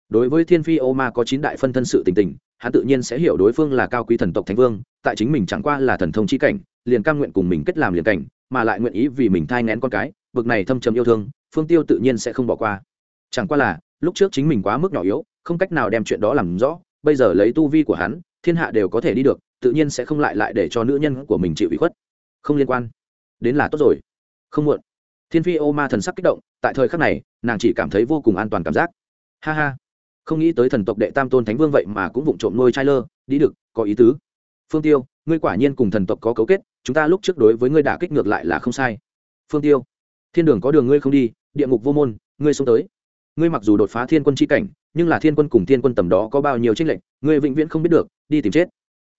Đối với thiên phi, ô ma có chín đại phân thân sự tình tình, hắn tự nhiên sẽ hiểu đối phương là cao quý thần tộc thánh vương, tại chính mình chẳng qua là thần thông chi cảnh, liền cam nguyện cùng mình kết làm liền cảnh, mà lại nguyện ý vì mình thai ngén con cái, bực này thâm trầm yêu thương, phương tiêu tự nhiên sẽ không bỏ qua. Chẳng qua là, lúc trước chính mình quá mức nhỏ yếu, không cách nào đem chuyện đó làm rõ, bây giờ lấy tu vi của hắn, thiên hạ đều có thể đi được, tự nhiên sẽ không lại lại để cho nữ nhân của mình chịu ủy khuất. Không liên quan. Đến là tốt rồi không muộn. Thiên phi ô ma thần sắc kích động, tại thời khắc này, nàng chỉ cảm thấy vô cùng an toàn cảm giác. Ha ha. Không nghĩ tới thần tộc đệ tam tôn thánh vương vậy mà cũng vụng trộm nuôi trai lơ, đi được, có ý tứ. Phương tiêu, ngươi quả nhiên cùng thần tộc có cấu kết, chúng ta lúc trước đối với ngươi đả kích ngược lại là không sai. Phương tiêu, thiên đường có đường ngươi không đi, địa ngục vô môn, ngươi xông tới. Ngươi mặc dù đột phá thiên quân c h i cảnh, nhưng là thiên quân cùng thiên quân tầm đó có bao nhiêu tranh lệch, ngươi vĩnh viễn không biết được, đi tìm chết.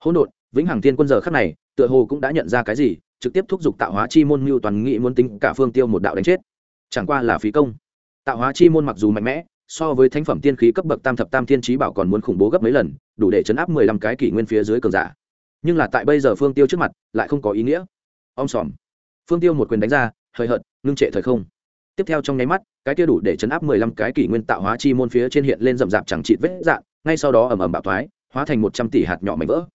Hỗn độn, vĩnh hằng thiên quân giờ khắc này, tựa hồ cũng đã nhận ra cái gì trực tiếp thúc giục tạo hóa chi môn mưu toàn nghị muốn tính cả phương tiêu một đạo đánh chết. Chẳng qua là phí công. Tạo hóa chi môn mặc dù mạnh mẽ, so với thánh phẩm tiên khí cấp bậc tam thập tam thiên trí bảo còn muốn khủng bố gấp mấy lần, đủ để chấn áp mười lăm cái kỷ nguyên phía dưới cường giả. Nhưng là tại bây giờ phương tiêu trước mặt, lại không có ý nghĩa. Om sòm. Phương tiêu một quyền đánh ra, hời hợt, ngưng trệ thời không. Tiếp theo trong nháy mắt, cái tiêu đủ để chấn áp mười lăm cái kỷ nguyên tạo hóa chi môn phía trên hiện lên rậm rạp chẳng trị vết dạn ngay sau đó ầm ầm bạo thoái, hóa thành một trăm tỷ hạt nhỏ mảnh vỡ.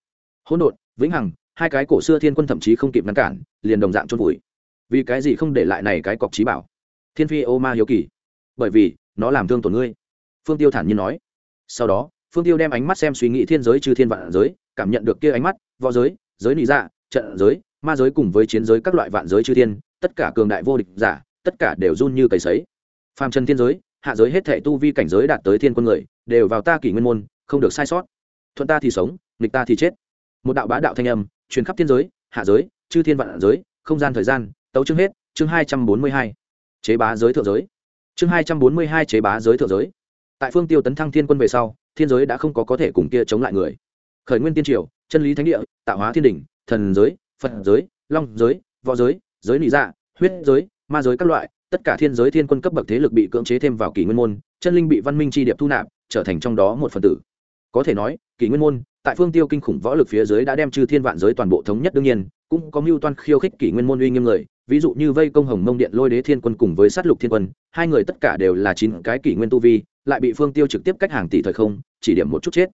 Hỗn độn, vĩnh hằng hai cái cổ xưa thiên quân thậm chí không kịp ngăn cản, liền đồng dạng trôn vùi. Vì cái gì không để lại này cái cọc trí bảo? Thiên phi ô ma hiếu kỳ. Bởi vì, nó làm thương tổn ngươi. Phương tiêu thản nhiên nói. Sau đó, phương tiêu đem ánh mắt xem suy nghĩ thiên giới trừ thiên vạn giới, cảm nhận được kia ánh mắt, võ giới giới nị dạ trận giới, ma giới cùng với chiến giới các loại vạn giới chư thiên, tất cả cường đại vô địch giả, tất cả đều run như cầy sấy. Phàm trần thiên giới, hạ giới hết thệ tu vi cảnh giới đạt tới thiên quân người, đều vào ta kỷ nguyên môn, không được sai sót. Thuận ta thì sống, nghịch ta thì chết một đạo bá đạo thanh âm, truyền khắp thiên giới, hạ giới, chư thiên vạn giới, không gian thời gian, tấu chương hết, chương hai trăm bốn mươi hai. Chế bá giới thượng giới. Chương hai trăm bốn mươi hai chế bá giới thượng giới. Tại phương tiêu tấn thăng thiên quân về sau, thiên giới đã không có có thể cùng kia chống lại người. Khởi nguyên tiên triều, chân lý thánh địa, tạo hóa thiên đình thần giới, phật giới, long giới, võ giới giới nị dạ huyết giới, ma giới các loại, tất cả thiên giới thiên quân cấp bậc thế lực bị cưỡng chế thêm vào kỷ nguyên môn, chân linh bị văn minh chi điệp thu nạp, trở thành trong đó một phần tử có thể nói, kỷ nguyên môn, tại phương tiêu kinh khủng võ lực phía dưới đã đem chư thiên vạn giới toàn bộ thống nhất đương nhiên, cũng có mưu toan khiêu khích kỷ nguyên môn uy nghiêm người, ví dụ như vây công hồng mông điện lôi đế thiên quân cùng với sát lục thiên quân, hai người tất cả đều là chín cái kỷ nguyên tu vi, lại bị phương tiêu trực tiếp cách hàng tỷ thời không, chỉ điểm một chút chết.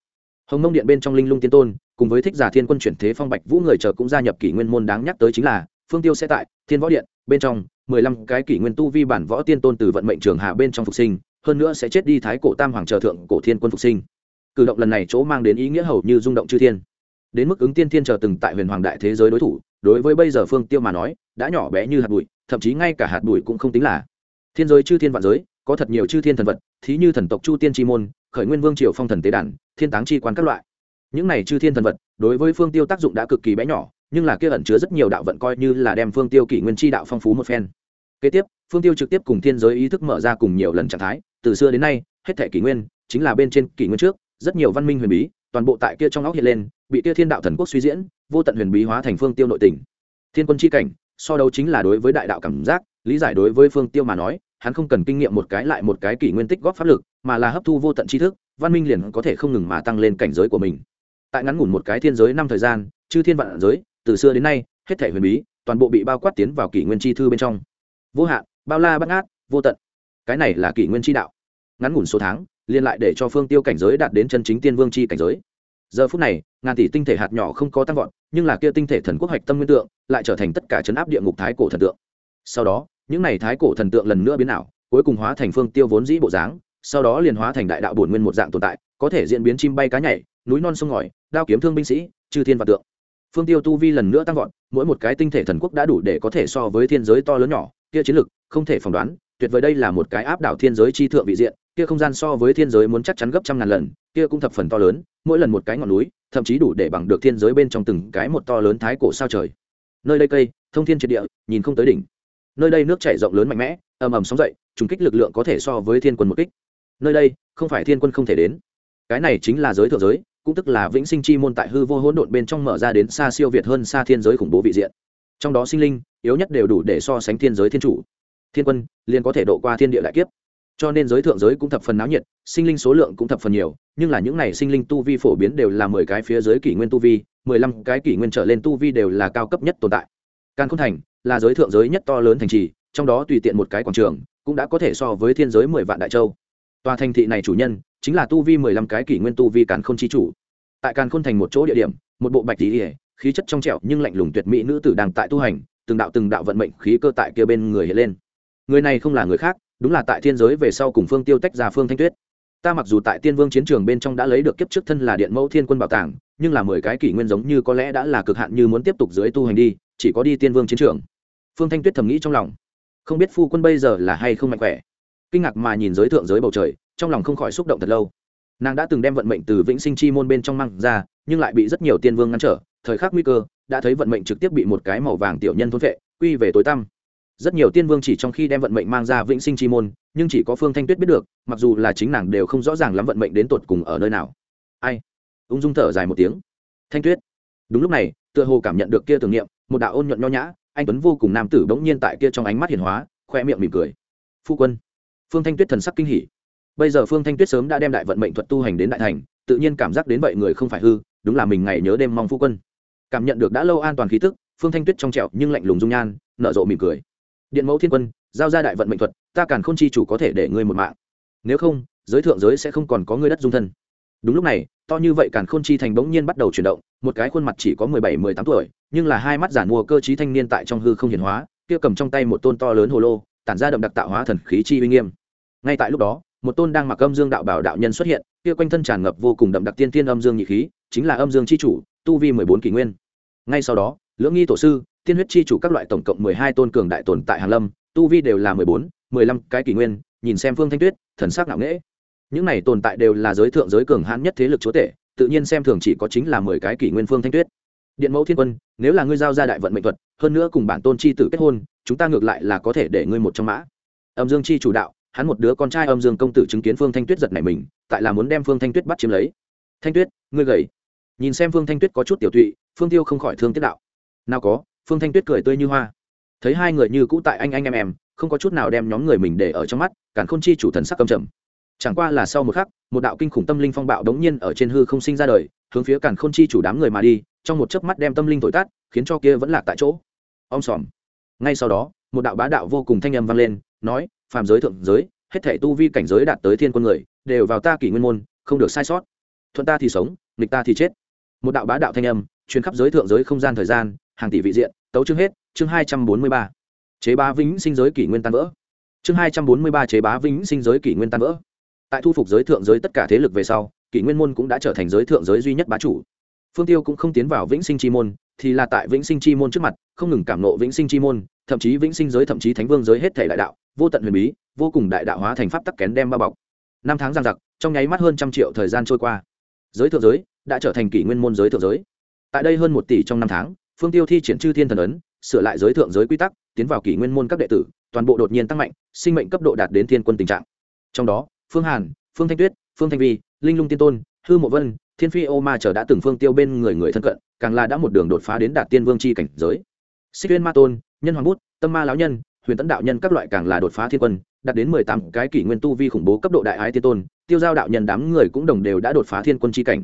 Hồng mông điện bên trong linh lung tiên tôn, cùng với thích giả thiên quân chuyển thế phong bạch vũ người chờ cũng gia nhập kỷ nguyên môn đáng nhắc tới chính là, phương tiêu sẽ tại thiên võ điện, bên trong, mười lăm cái kỷ nguyên tu vi bản võ tiên tôn từ vận mệnh trường hạ bên trong phục sinh, hơn nữa sẽ chết đi thái cổ tam hoàng chờ thượng cổ thiên quân phục sinh cử động lần này chỗ mang đến ý nghĩa hầu như rung động chư thiên. Đến mức ứng tiên thiên chờ từng tại huyền hoàng đại thế giới đối thủ, đối với bây giờ phương tiêu mà nói, đã nhỏ bé như hạt bụi, thậm chí ngay cả hạt bụi cũng không tính là. Thiên giới chư thiên vạn giới, có thật nhiều chư thiên thần vật, thí như thần tộc chu tiên tri môn, khởi nguyên vương triều phong thần tế đàn, thiên táng chi quan các loại. Những này chư thiên thần vật, đối với phương tiêu tác dụng đã cực kỳ bé nhỏ, nhưng là kia ẩn chứa rất nhiều đạo vận coi như là đem phương tiêu kỷ nguyên chi đạo phong phú một phen. Kế tiếp, phương tiêu trực tiếp cùng thiên giới ý thức mở ra cùng nhiều lần trạng thái, từ xưa đến nay, hết thể kỷ nguyên, chính là bên trên kỷ nguyên trước rất nhiều văn minh huyền bí, toàn bộ tại kia trong óc hiện lên, bị kia thiên đạo thần quốc suy diễn, vô tận huyền bí hóa thành phương tiêu nội tình. Thiên quân chi cảnh, so đấu chính là đối với đại đạo cảm giác, lý giải đối với phương tiêu mà nói, hắn không cần kinh nghiệm một cái lại một cái kỷ nguyên tích góp pháp lực, mà là hấp thu vô tận tri thức, văn minh liền có thể không ngừng mà tăng lên cảnh giới của mình. Tại ngắn ngủn một cái thiên giới năm thời gian, chư thiên vạn giới, từ xưa đến nay, hết thể huyền bí, toàn bộ bị bao quát tiến vào kỷ nguyên chi thư bên trong. Vô hạn, bao la bắt ngát, vô tận. Cái này là kỷ nguyên chi đạo. Ngắn ngủn số tháng liên lại để cho phương tiêu cảnh giới đạt đến chân chính tiên vương chi cảnh giới. Giờ phút này, ngàn tỷ tinh thể hạt nhỏ không có tăng vọt, nhưng là kia tinh thể thần quốc hoạch tâm nguyên tượng, lại trở thành tất cả chấn áp địa ngục thái cổ thần tượng. Sau đó, những n à y thái cổ thần tượng lần nữa biến ảo, cuối cùng hóa thành phương tiêu vốn dĩ bộ dáng, sau đó liền hóa thành đại đạo bổn nguyên một dạng tồn tại, có thể diễn biến chim bay cá nhảy, núi non sông ngòi, đao kiếm thương binh sĩ, chư thiên và tượng. Phương tiêu tu vi lần nữa tăng vọt, mỗi một cái tinh thể thần quốc đã đủ để có thể so với thiên giới to lớn nhỏ, kia chiến lực, không thể phỏng đoán, tuyệt vời đây là một cái áp đảo thiên giới chi thượng vị diện kia không gian so với thiên giới muốn chắc chắn gấp trăm ngàn lần, kia cũng thập phần to lớn, mỗi lần một cái ngọn núi, thậm chí đủ để bằng được thiên giới bên trong từng cái một to lớn thái cổ sao trời. Nơi đây cây, thông thiên triệt địa, nhìn không tới đỉnh. Nơi đây nước chảy rộng lớn mạnh mẽ, ầm ầm sóng dậy, trùng kích lực lượng có thể so với thiên quân một kích. Nơi đây, không phải thiên quân không thể đến. Cái này chính là giới thượng giới, cũng tức là vĩnh sinh chi môn tại hư vô hỗn độn bên trong mở ra đến xa siêu việt hơn xa thiên giới khủng bố vị diện. Trong đó sinh linh, yếu nhất đều đủ để so sánh thiên giới thiên chủ. Thiên quân, liền có thể độ qua thiên địa đại kiếp cho nên giới thượng giới cũng thập phần náo nhiệt, sinh linh số lượng cũng thập phần nhiều, nhưng là những này sinh linh tu vi phổ biến đều là mười cái phía dưới kỷ nguyên tu vi, mười lăm cái kỷ nguyên trở lên tu vi đều là cao cấp nhất tồn tại. Càn khôn thành là giới thượng giới nhất to lớn thành trì, trong đó tùy tiện một cái quảng trường, cũng đã có thể so với thiên giới mười vạn đại châu. Tòa thành thị này chủ nhân chính là tu vi mười lăm cái kỷ nguyên tu vi càn khôn chi chủ. Tại càn khôn thành một chỗ địa điểm, một bộ bạch tỉ khí chất trong trẻo nhưng lạnh lùng tuyệt mỹ nữ tử đang tại tu hành, từng đạo từng đạo vận mệnh khí cơ tại kia bên người hiện lên. Người này không là người khác đúng là tại thiên giới về sau cùng phương tiêu tách ra phương thanh tuyết. Ta mặc dù tại tiên vương chiến trường bên trong đã lấy được kiếp trước thân là điện mẫu thiên quân bảo tàng, nhưng là mười cái kỷ nguyên giống như có lẽ đã là cực hạn như muốn tiếp tục dưới tu hành đi, chỉ có đi tiên vương chiến trường. Phương thanh tuyết thầm nghĩ trong lòng. Không biết phu quân bây giờ là hay không mạnh khỏe. Kinh ngạc mà nhìn giới thượng giới bầu trời, trong lòng không khỏi xúc động thật lâu. Nàng đã từng đem vận mệnh từ vĩnh sinh chi môn bên trong măng ra, nhưng lại bị rất nhiều tiên vương ngăn trở, thời khắc nguy cơ, đã thấy vận mệnh trực tiếp bị một cái màu vàng tiểu nhân thôn vệ quy về tối tăm rất nhiều tiên vương chỉ trong khi đem vận mệnh mang ra vĩnh sinh chi môn, nhưng chỉ có phương thanh tuyết biết được, mặc dù là chính nàng đều không rõ ràng lắm vận mệnh đến tột cùng ở nơi nào. Ai? Ung dung thở dài một tiếng. Thanh tuyết. Đúng lúc này, tựa hồ cảm nhận được kia tưởng niệm, một đạo ôn nhuận nho nhã, anh tuấn vô cùng nam tử bỗng nhiên tại kia trong ánh mắt hiền hóa, khoe miệng mỉm cười. Phu quân. Phương thanh tuyết thần sắc kinh hỉ. Bây giờ phương thanh tuyết sớm đã đem đại vận mệnh thuật tu hành đến đại thành, tự nhiên cảm giác đến vậy người không phải hư, đúng là mình ngày nhớ đêm mong phu quân. Cảm nhận được đã lâu an toàn khí tức, phương thanh tuyết trong trẹo nhưng lạnh lùng dung nhan, nở rộ mỉm cười điện mẫu thiên quân, giao ra đại vận mệnh thuật, ta càn không chi chủ có thể để ngươi một mạng. Nếu không, giới thượng giới sẽ không còn có ngươi đất dung thân. Đúng lúc này, to như vậy càn khôn chi thành bỗng nhiên bắt đầu chuyển động, một cái khuôn mặt chỉ có mười bảy, mười tám tuổi, nhưng là hai mắt giản mua cơ chí thanh niên tại trong hư không hiển hóa, kia cầm trong tay một tôn to lớn hồ lô, tản ra đậm đặc tạo hóa thần khí chi uy nghiêm. Ngay tại lúc đó, một tôn đang mặc âm dương đạo bảo đạo nhân xuất hiện, kia quanh thân tràn ngập vô cùng đậm đặc tiên tiên âm dương nhị khí, chính là âm dương chi chủ, tu vi mười bốn kỷ nguyên. Ngay sau đó, lưỡng nghi tổ sư tiên huyết chi chủ các loại tổng cộng mười hai tôn cường đại tồn tại hàng lâm, tu vi đều là mười bốn, mười lăm, cái kỷ nguyên, nhìn xem phương thanh tuyết, thần sắc ngạo nghễ. Những này tồn tại đều là giới thượng giới cường hãn nhất thế lực chúa tể, tự nhiên xem thường chỉ có chính là mười cái kỷ nguyên phương thanh tuyết. Điện mẫu thiên quân, nếu là ngươi giao ra đại vận mệnh thuật, hơn nữa cùng bản tôn chi tử kết hôn, chúng ta ngược lại là có thể để ngươi một trong mã. Âm dương chi chủ đạo, hắn một đứa con trai âm dương công tử chứng kiến phương thanh tuyết giật này mình, tại là muốn đem phương thanh tuyết bắt chiếm lấy. Thanh tuyết, ngươi gầy. Nhìn xem phương thanh tuyết có chút tiểu tụy, phương tiêu không khỏi thương tiết đạo. Nào có phương thanh tuyết cười tươi như hoa. Thấy hai người như cũ tại anh anh em em, không có chút nào đem nhóm người mình để ở trong mắt cản khôn chi chủ thần sắc cầm trầm. Chẳng qua là sau một khắc, một đạo kinh khủng tâm linh phong bạo đống nhiên ở trên hư không sinh ra đời, hướng phía cản khôn chi chủ đám người mà đi, trong một chớp mắt đem tâm linh thổi tát khiến cho kia vẫn lạc tại chỗ. Om sòm. Ngay sau đó, một đạo bá đạo vô cùng thanh âm vang lên, nói, phàm giới thượng giới, hết thể tu vi cảnh giới đạt tới thiên quân người, đều vào ta kỷ nguyên môn, không được sai sót. Thuận ta thì sống, nghịch ta thì chết. Một đạo bá đạo thanh âm chuyến khắp giới thượng giới không gian thời gian hàng tỷ vị diện, tấu chương hết, chương hai trăm bốn mươi ba. Chế bá vĩnh sinh giới kỷ nguyên tan vỡ. Chương hai trăm bốn mươi ba chế bá vĩnh sinh giới kỷ nguyên tan vỡ. Tại thu phục giới thượng giới tất cả thế lực về sau, kỷ nguyên môn cũng đã trở thành giới thượng giới duy nhất bá chủ. Phương tiêu cũng không tiến vào vĩnh sinh chi môn, thì là tại vĩnh sinh chi môn trước mặt, không ngừng cảm nộ vĩnh sinh chi môn, thậm chí vĩnh sinh giới, thậm chí thánh vương giới hết thể đại đạo, vô tận huyền bí, vô cùng đại đạo hóa thành pháp tắc kén đem bao bọc. Năm tháng giang giặc, trong nháy mắt hơn trăm triệu thời gian trôi qua. Giới thượng giới đã trở thành kỷ nguyên môn giới thượng giới. Tại đây hơn một tỷ trong năm tháng phương tiêu thi triển chư thiên thần ấn, sửa lại giới thượng giới quy tắc, tiến vào kỷ nguyên môn các đệ tử, toàn bộ đột nhiên tăng mạnh, sinh mệnh cấp độ đạt đến thiên quân tình trạng. Trong đó, phương hàn, phương thanh tuyết, phương thanh vi, linh lung tiên tôn, hư mộ vân, thiên phi ô ma chờ đã từng phương tiêu bên người người thân cận, càng là đã một đường đột phá đến đạt tiên vương c h i cảnh giới. Xích viên ma tôn, nhân hoàng bút, tâm ma lão nhân, huyền tấn đạo nhân các loại càng là đột phá thiên quân, đạt đến mười tám cái kỷ nguyên tu vi khủng bố cấp độ đại ái tiên tôn, tiêu giao đạo nhân đám người cũng đồng đều đã đột phá thiên quân c cảnh.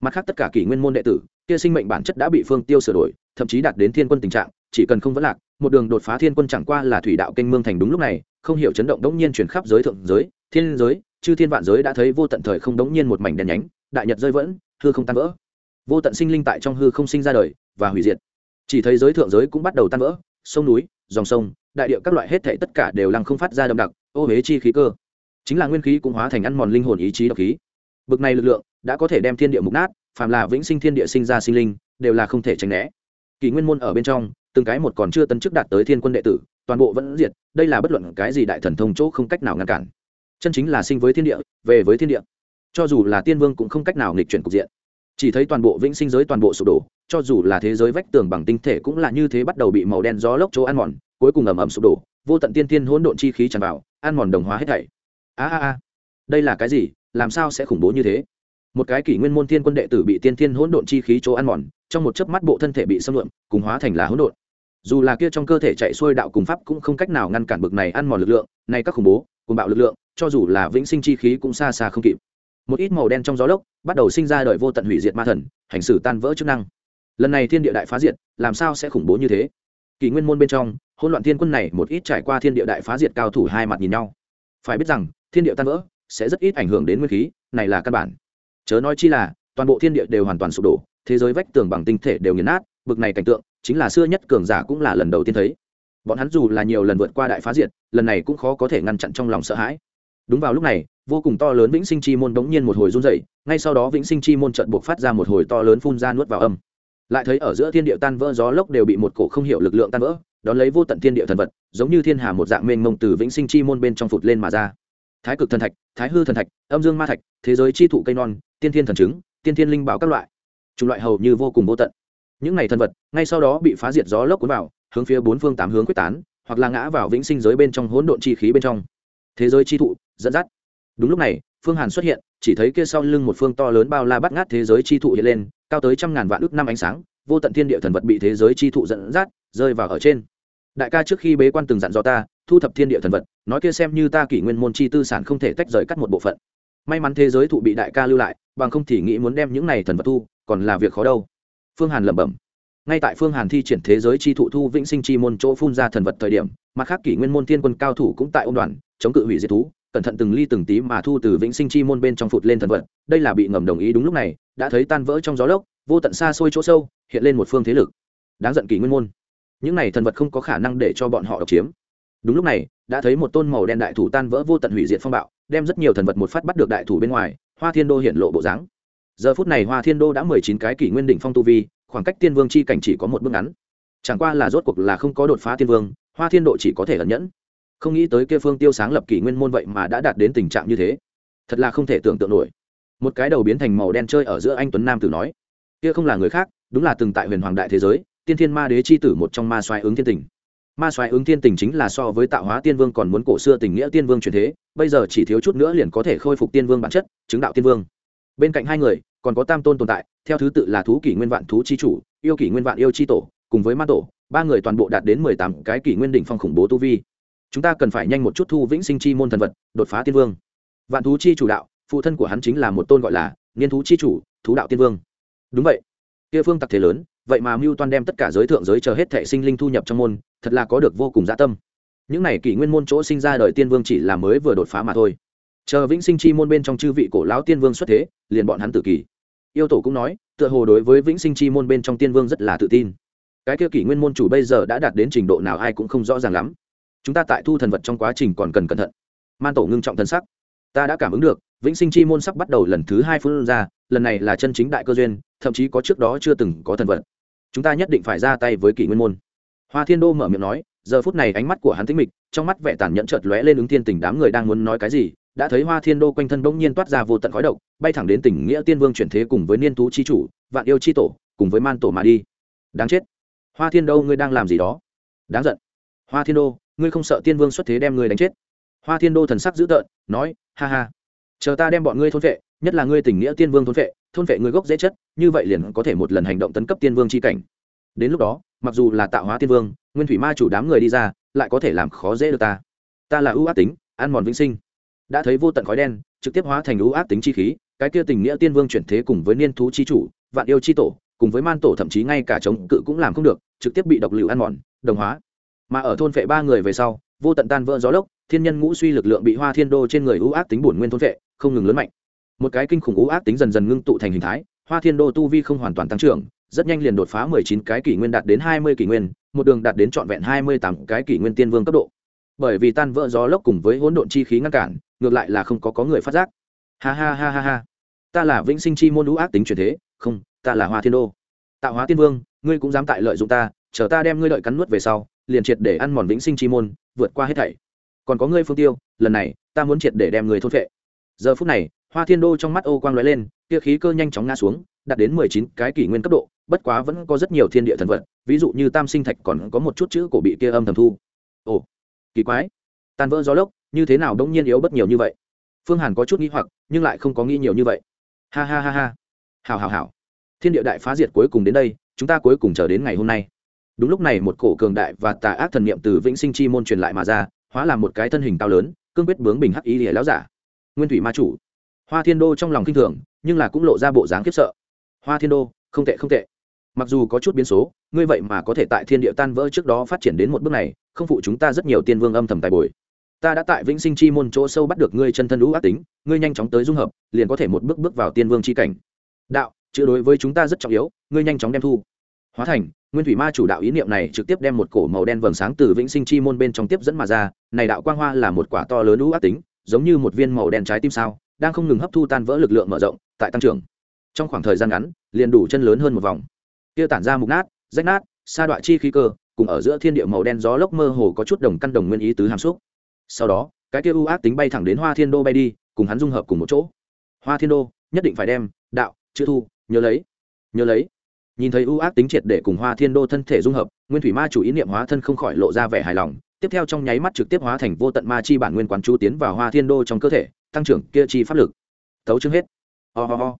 Mặt khác tất cả kỷ nguyên môn đệ tử, kia sinh mệnh bản chất đã bị phương tiêu sửa đổi thậm chí đạt đến thiên quân tình trạng, chỉ cần không vẫn lạc, một đường đột phá thiên quân chẳng qua là thủy đạo kênh mương thành đúng lúc này, không hiểu chấn động đống nhiên chuyển khắp giới thượng giới, thiên giới, chư thiên vạn giới đã thấy vô tận thời không đống nhiên một mảnh đèn nhánh, đại nhật rơi vẫn, hư không tan vỡ. Vô tận sinh linh tại trong hư không sinh ra đời và hủy diệt. Chỉ thấy giới thượng giới cũng bắt đầu tan vỡ, sông núi, dòng sông, đại địa các loại hết thể tất cả đều lăng không phát ra đậm đặc, ô huế chi khí cơ. Chính là nguyên khí cũng hóa thành ăn mòn linh hồn ý chí độc khí. Bực này lực lượng đã có thể đem thiên địa mục nát, phàm là vĩnh sinh thiên địa sinh ra sinh linh, đều là không thể tránh né kỷ nguyên môn ở bên trong, từng cái một còn chưa tấn chức đạt tới thiên quân đệ tử, toàn bộ vẫn diệt, đây là bất luận cái gì đại thần thông chỗ không cách nào ngăn cản. Chân chính là sinh với thiên địa, về với thiên địa. Cho dù là tiên vương cũng không cách nào nghịch chuyển cục diện. Chỉ thấy toàn bộ vĩnh sinh giới toàn bộ sụp đổ, cho dù là thế giới vách tường bằng tinh thể cũng là như thế bắt đầu bị màu đen gió lốc chỗ ăn mòn, cuối cùng ầm ầm sụp đổ, vô tận tiên tiên hỗn độn chi khí tràn vào, ăn mòn đồng hóa hết thảy. A a a, đây là cái gì? Làm sao sẽ khủng bố như thế? Một cái kỷ nguyên môn thiên quân đệ tử bị tiên thiên hỗn độn chi khí chỗ ăn mòn, trong một chớp mắt bộ thân thể bị xâm lượm, cùng hóa thành là hỗn độn. Dù là kia trong cơ thể chạy xuôi đạo cùng pháp cũng không cách nào ngăn cản bực này ăn mòn lực lượng, này các khủng bố cùng bạo lực lượng, cho dù là vĩnh sinh chi khí cũng xa xa không kịp. Một ít màu đen trong gió lốc bắt đầu sinh ra đời vô tận hủy diệt ma thần, hành xử tan vỡ chức năng. Lần này thiên địa đại phá diệt, làm sao sẽ khủng bố như thế? Kỷ nguyên môn bên trong, hỗn loạn thiên quân này một ít trải qua thiên địa đại phá diệt cao thủ hai mặt nhìn nhau. Phải biết rằng, thiên địa tan vỡ sẽ rất ít ảnh hưởng đến nguyên khí, này là căn bản chớ nói chi là, toàn bộ thiên địa đều hoàn toàn sụp đổ, thế giới vách tường bằng tinh thể đều nghiền nát, bực này cảnh tượng, chính là xưa nhất cường giả cũng là lần đầu tiên thấy. Bọn hắn dù là nhiều lần vượt qua đại phá diệt, lần này cũng khó có thể ngăn chặn trong lòng sợ hãi. Đúng vào lúc này, vô cùng to lớn vĩnh sinh chi môn bỗng nhiên một hồi run dậy ngay sau đó vĩnh sinh chi môn trận buộc phát ra một hồi to lớn phun ra nuốt vào âm. Lại thấy ở giữa thiên địa tan vỡ gió lốc đều bị một cổ không hiểu lực lượng tan vỡ, đón lấy vô tận thiên địa thần vật, giống như thiên hà một dạng mênh mông từ vĩnh sinh chi môn bên trong phụt lên mà ra. Thái cực thần thạch, thái hư thần thạch, âm dương ma thạch, thế giới chi thụ cây non tiên thiên thần chứng, tiên thiên linh bảo các loại. Chủng loại hầu như vô cùng vô tận. Những này thần vật ngay sau đó bị phá diệt gió lốc cuốn vào hướng phía bốn phương tám hướng quyết tán hoặc là ngã vào vĩnh sinh giới bên trong hỗn độn chi khí bên trong. Thế giới chi thụ dẫn dắt. Đúng lúc này phương hàn xuất hiện chỉ thấy kia sau lưng một phương to lớn bao la bắt ngát thế giới chi thụ hiện lên cao tới trăm ngàn vạn ước năm ánh sáng vô tận thiên địa thần vật bị thế giới chi thụ dẫn dắt rơi vào ở trên. Đại ca trước khi bế quan từng dặn dò ta thu thập thiên địa thần vật nói kia xem như ta kỷ nguyên môn chi tư sản không thể tách rời cắt một bộ phận may mắn thế giới thụ bị đại ca lưu lại, bằng không thì nghĩ muốn đem những này thần vật thu, còn là việc khó đâu. Phương hàn lẩm bẩm. Ngay tại phương hàn thi triển thế giới chi thụ thu vĩnh sinh chi môn chỗ phun ra thần vật thời điểm, mặt khác kỷ nguyên môn thiên quân cao thủ cũng tại ô đoàn, chống cự hủy diệt thú, cẩn thận từng ly từng tí mà thu từ vĩnh sinh chi môn bên trong phụt lên thần vật. Đây là bị ngầm đồng ý đúng lúc này, đã thấy tan vỡ trong gió lốc, vô tận xa xôi chỗ sâu, hiện lên một phương thế lực. Đáng giận kỷ nguyên môn. Những này thần vật không có khả năng để cho bọn họ độc chiếm đúng lúc này, đã thấy một tôn màu đen đại thủ tan vỡ vô tận hủy diệt phong bạo, đem rất nhiều thần vật một phát bắt được đại thủ bên ngoài, hoa thiên đô hiện lộ bộ dáng. Giờ phút này hoa thiên đô đã mười chín cái kỷ nguyên đỉnh phong tu vi, khoảng cách tiên vương chi cảnh chỉ có một bước ngắn. Chẳng qua là rốt cuộc là không có đột phá tiên vương, hoa thiên độ chỉ có thể ẩn nhẫn. Không nghĩ tới kia phương tiêu sáng lập kỷ nguyên môn vậy mà đã đạt đến tình trạng như thế. Thật là không thể tưởng tượng nổi. Một cái đầu biến thành màu đen chơi ở giữa anh tuấn nam tử nói, kia không là người khác, đúng là từng tại huyền hoàng đại thế giới, tiên thiên ma đế c h i tử một trong ma xoáy ứng thiên tình ma xoáy ứng thiên tình chính là so với tạo hóa tiên vương còn muốn cổ xưa tình nghĩa tiên vương truyền thế, bây giờ chỉ thiếu chút nữa liền có thể khôi phục tiên vương bản chất, chứng đạo tiên vương. Bên cạnh hai người, còn có tam tôn tồn tại, theo thứ tự là thú kỷ nguyên vạn thú chi chủ, yêu kỷ nguyên vạn yêu chi tổ, cùng với ma tổ, ba người toàn bộ đạt đến mười tám cái kỷ nguyên đỉnh phong khủng bố tu vi. Chúng ta cần phải nhanh một chút thu vĩnh sinh chi môn thần vật, đột phá tiên vương. Vạn thú chi chủ đạo, phụ thân của hắn chính là một tôn gọi là niên thú chi chủ, thú đạo tiên vương. Đúng vậy. Kia phương tặc thế lớn vậy mà mưu toan đem tất cả giới thượng giới chờ hết thệ sinh linh thu nhập trong môn, thật là có được vô cùng dã tâm. Những này kỷ nguyên môn chỗ sinh ra đời tiên vương chỉ là mới vừa đột phá mà thôi. Chờ vĩnh sinh chi môn bên trong chư vị cổ lão tiên vương xuất thế, liền bọn hắn tự kỷ yêu tổ cũng nói, tựa hồ đối với vĩnh sinh chi môn bên trong tiên vương rất là tự tin. Cái kia kỷ nguyên môn chủ bây giờ đã đạt đến trình độ nào ai cũng không rõ ràng lắm. Chúng ta tại thu thần vật trong quá trình còn cần cẩn thận. Man tổ ngưng trọng thân sắc. Ta đã cảm ứng được, vĩnh sinh chi môn sắp bắt đầu lần thứ hai phương ra, lần này là chân chính đại cơ duyên, thậm chí có trước đó chưa từng có thần vật chúng ta nhất định phải ra tay với kỷ nguyên môn. Hoa thiên đô mở miệng nói, giờ phút này ánh mắt của hắn tính mịch, trong mắt vẻ tàn nhẫn chợt lóe lên ứng thiên tình đám người đang muốn nói cái gì, đã thấy hoa thiên đô quanh thân bỗng nhiên toát ra vô tận khói độc, bay thẳng đến tỉnh nghĩa tiên vương chuyển thế cùng với niên thú chi chủ, vạn yêu chi tổ, cùng với man tổ mà đi. Đáng chết. Hoa thiên đô, ngươi đang làm gì đó? Đáng giận. Hoa thiên đô, ngươi không sợ tiên vương xuất thế đem ngươi đánh chết? Hoa thiên đô thần sắc dữ tợn, nói, ha ha. Chờ ta đem bọn ngươi thôn vệ, nhất là ngươi Tỉnh nghĩa tiên vương thôn vệ thôn vệ người gốc dễ chất như vậy liền có thể một lần hành động tấn cấp tiên vương c h i cảnh. Đến lúc đó, mặc dù là tạo hóa tiên vương, nguyên thủy ma chủ đám người đi ra, lại có thể làm khó dễ được ta. Ta là ưu ác tính, ăn mòn vĩnh sinh. Đã thấy vô tận khói đen, trực tiếp hóa thành ưu ác tính chi khí, cái kia tình nghĩa tiên vương chuyển thế cùng với niên thú chi chủ, vạn yêu chi tổ, cùng với man tổ thậm chí ngay cả chống cự cũng làm không được, trực tiếp bị độc lựu ăn mòn, đồng hóa. Mà ở thôn vệ ba người về sau, vô tận tan vỡ gió lốc, thiên nhân ngũ suy lực lượng bị hoa thiên đô trên người ưu ác tính bổn nguyên thôn vệ, không ngừng lớn mạnh một cái kinh khủng ú ác tính dần dần ngưng tụ thành hình thái, hoa thiên đô tu vi không hoàn toàn tăng trưởng, rất nhanh liền đột phá mười chín cái kỷ nguyên đạt đến hai mươi kỷ nguyên, một đường đạt đến trọn vẹn hai mươi tám cái kỷ nguyên tiên vương cấp độ. Bởi vì tan vỡ gió lốc cùng với hỗn độn chi khí ngăn cản, ngược lại là không có có người phát giác. Ha ha ha ha ha. Ta là vĩnh sinh chi môn ú ác tính truyền thế, không, ta là hoa thiên đô. Tạo hóa tiên vương, ngươi cũng dám tại lợi dụng ta, chờ ta đem ngươi lợi cắn nuốt về sau, liền triệt để ăn mòn vĩnh sinh chi môn, vượt qua hết thảy. Còn có ngươi phương tiêu, lần này, ta muốn triệt để đem người thôn vệ giờ phút này hoa thiên đô trong mắt ô quang lóe lên, kia khí cơ nhanh chóng ngã xuống, đạt đến mười chín cái kỷ nguyên cấp độ, bất quá vẫn có rất nhiều thiên địa thần vật, ví dụ như tam sinh thạch còn có một chút chữ cổ bị kia âm thầm thu. Ồ, kỳ quái. Tan vỡ gió lốc, như thế nào đông nhiên yếu bất nhiều như vậy? Phương hàn có chút nghĩ hoặc, nhưng lại không có nghĩ nhiều như vậy. Ha ha ha ha. Hào hào hào thiên địa đại phá diệt cuối cùng đến đây, chúng ta cuối cùng chờ đến ngày hôm nay. Đúng lúc này một cổ cường đại và tà ác thần niệm từ vĩnh sinh chi môn truyền lại mà ra, hóa làm một cái thân hình cao lớn, cương quyết bướng bình hắc ý lìa láo giả. Nguyên thủy ma chủ hoa thiên đô trong lòng kinh thường, nhưng là cũng lộ ra bộ dáng khiếp sợ. Hoa thiên đô, không tệ không tệ. Mặc dù có chút biến số, ngươi vậy mà có thể tại thiên địa tan vỡ trước đó phát triển đến một bước này, không phụ chúng ta rất nhiều tiên vương âm thầm tài bồi. Ta đã tại vĩnh sinh chi môn chỗ sâu bắt được ngươi chân thân lũ ác tính, ngươi nhanh chóng tới dung hợp, liền có thể một bước bước vào tiên vương chi cảnh. Đạo, chữ đối với chúng ta rất trọng yếu, ngươi nhanh chóng đem thu. Hóa thành, nguyên thủy ma chủ đạo ý niệm này trực tiếp đem một cổ màu đen vầng sáng từ vĩnh sinh chi môn bên trong tiếp dẫn mà ra, này đạo quang hoa là một quả to lớn lũ ác tính, giống như một viên màu đen trái tim sao đang không ngừng hấp thu tan vỡ lực lượng mở rộng, tại tăng trưởng. Trong khoảng thời gian ngắn, liền đủ chân lớn hơn một vòng. Kia tản ra mục nát, rách nát, sa đoạn chi khí cơ, cùng ở giữa thiên địa màu đen gió lốc mơ hồ có chút đồng căn đồng nguyên ý tứ hàm xúc. Sau đó, cái kia u ác tính bay thẳng đến hoa thiên đô bay đi, cùng hắn dung hợp cùng một chỗ. Hoa thiên đô, nhất định phải đem, đạo, chữ thu, nhớ lấy nhớ lấy. Nhìn thấy u ác tính triệt để cùng hoa thiên đô thân thể dung hợp, nguyên thủy ma chủ ý niệm hóa thân không khỏi lộ ra vẻ hài lòng, tiếp theo trong nháy mắt trực tiếp hóa thành vô tận ma chi bản nguyên quán chú tiến vào hoa thiên đô trong cơ thể tăng trưởng kia chi pháp lực tấu chương hết oh ho、oh ho、ho.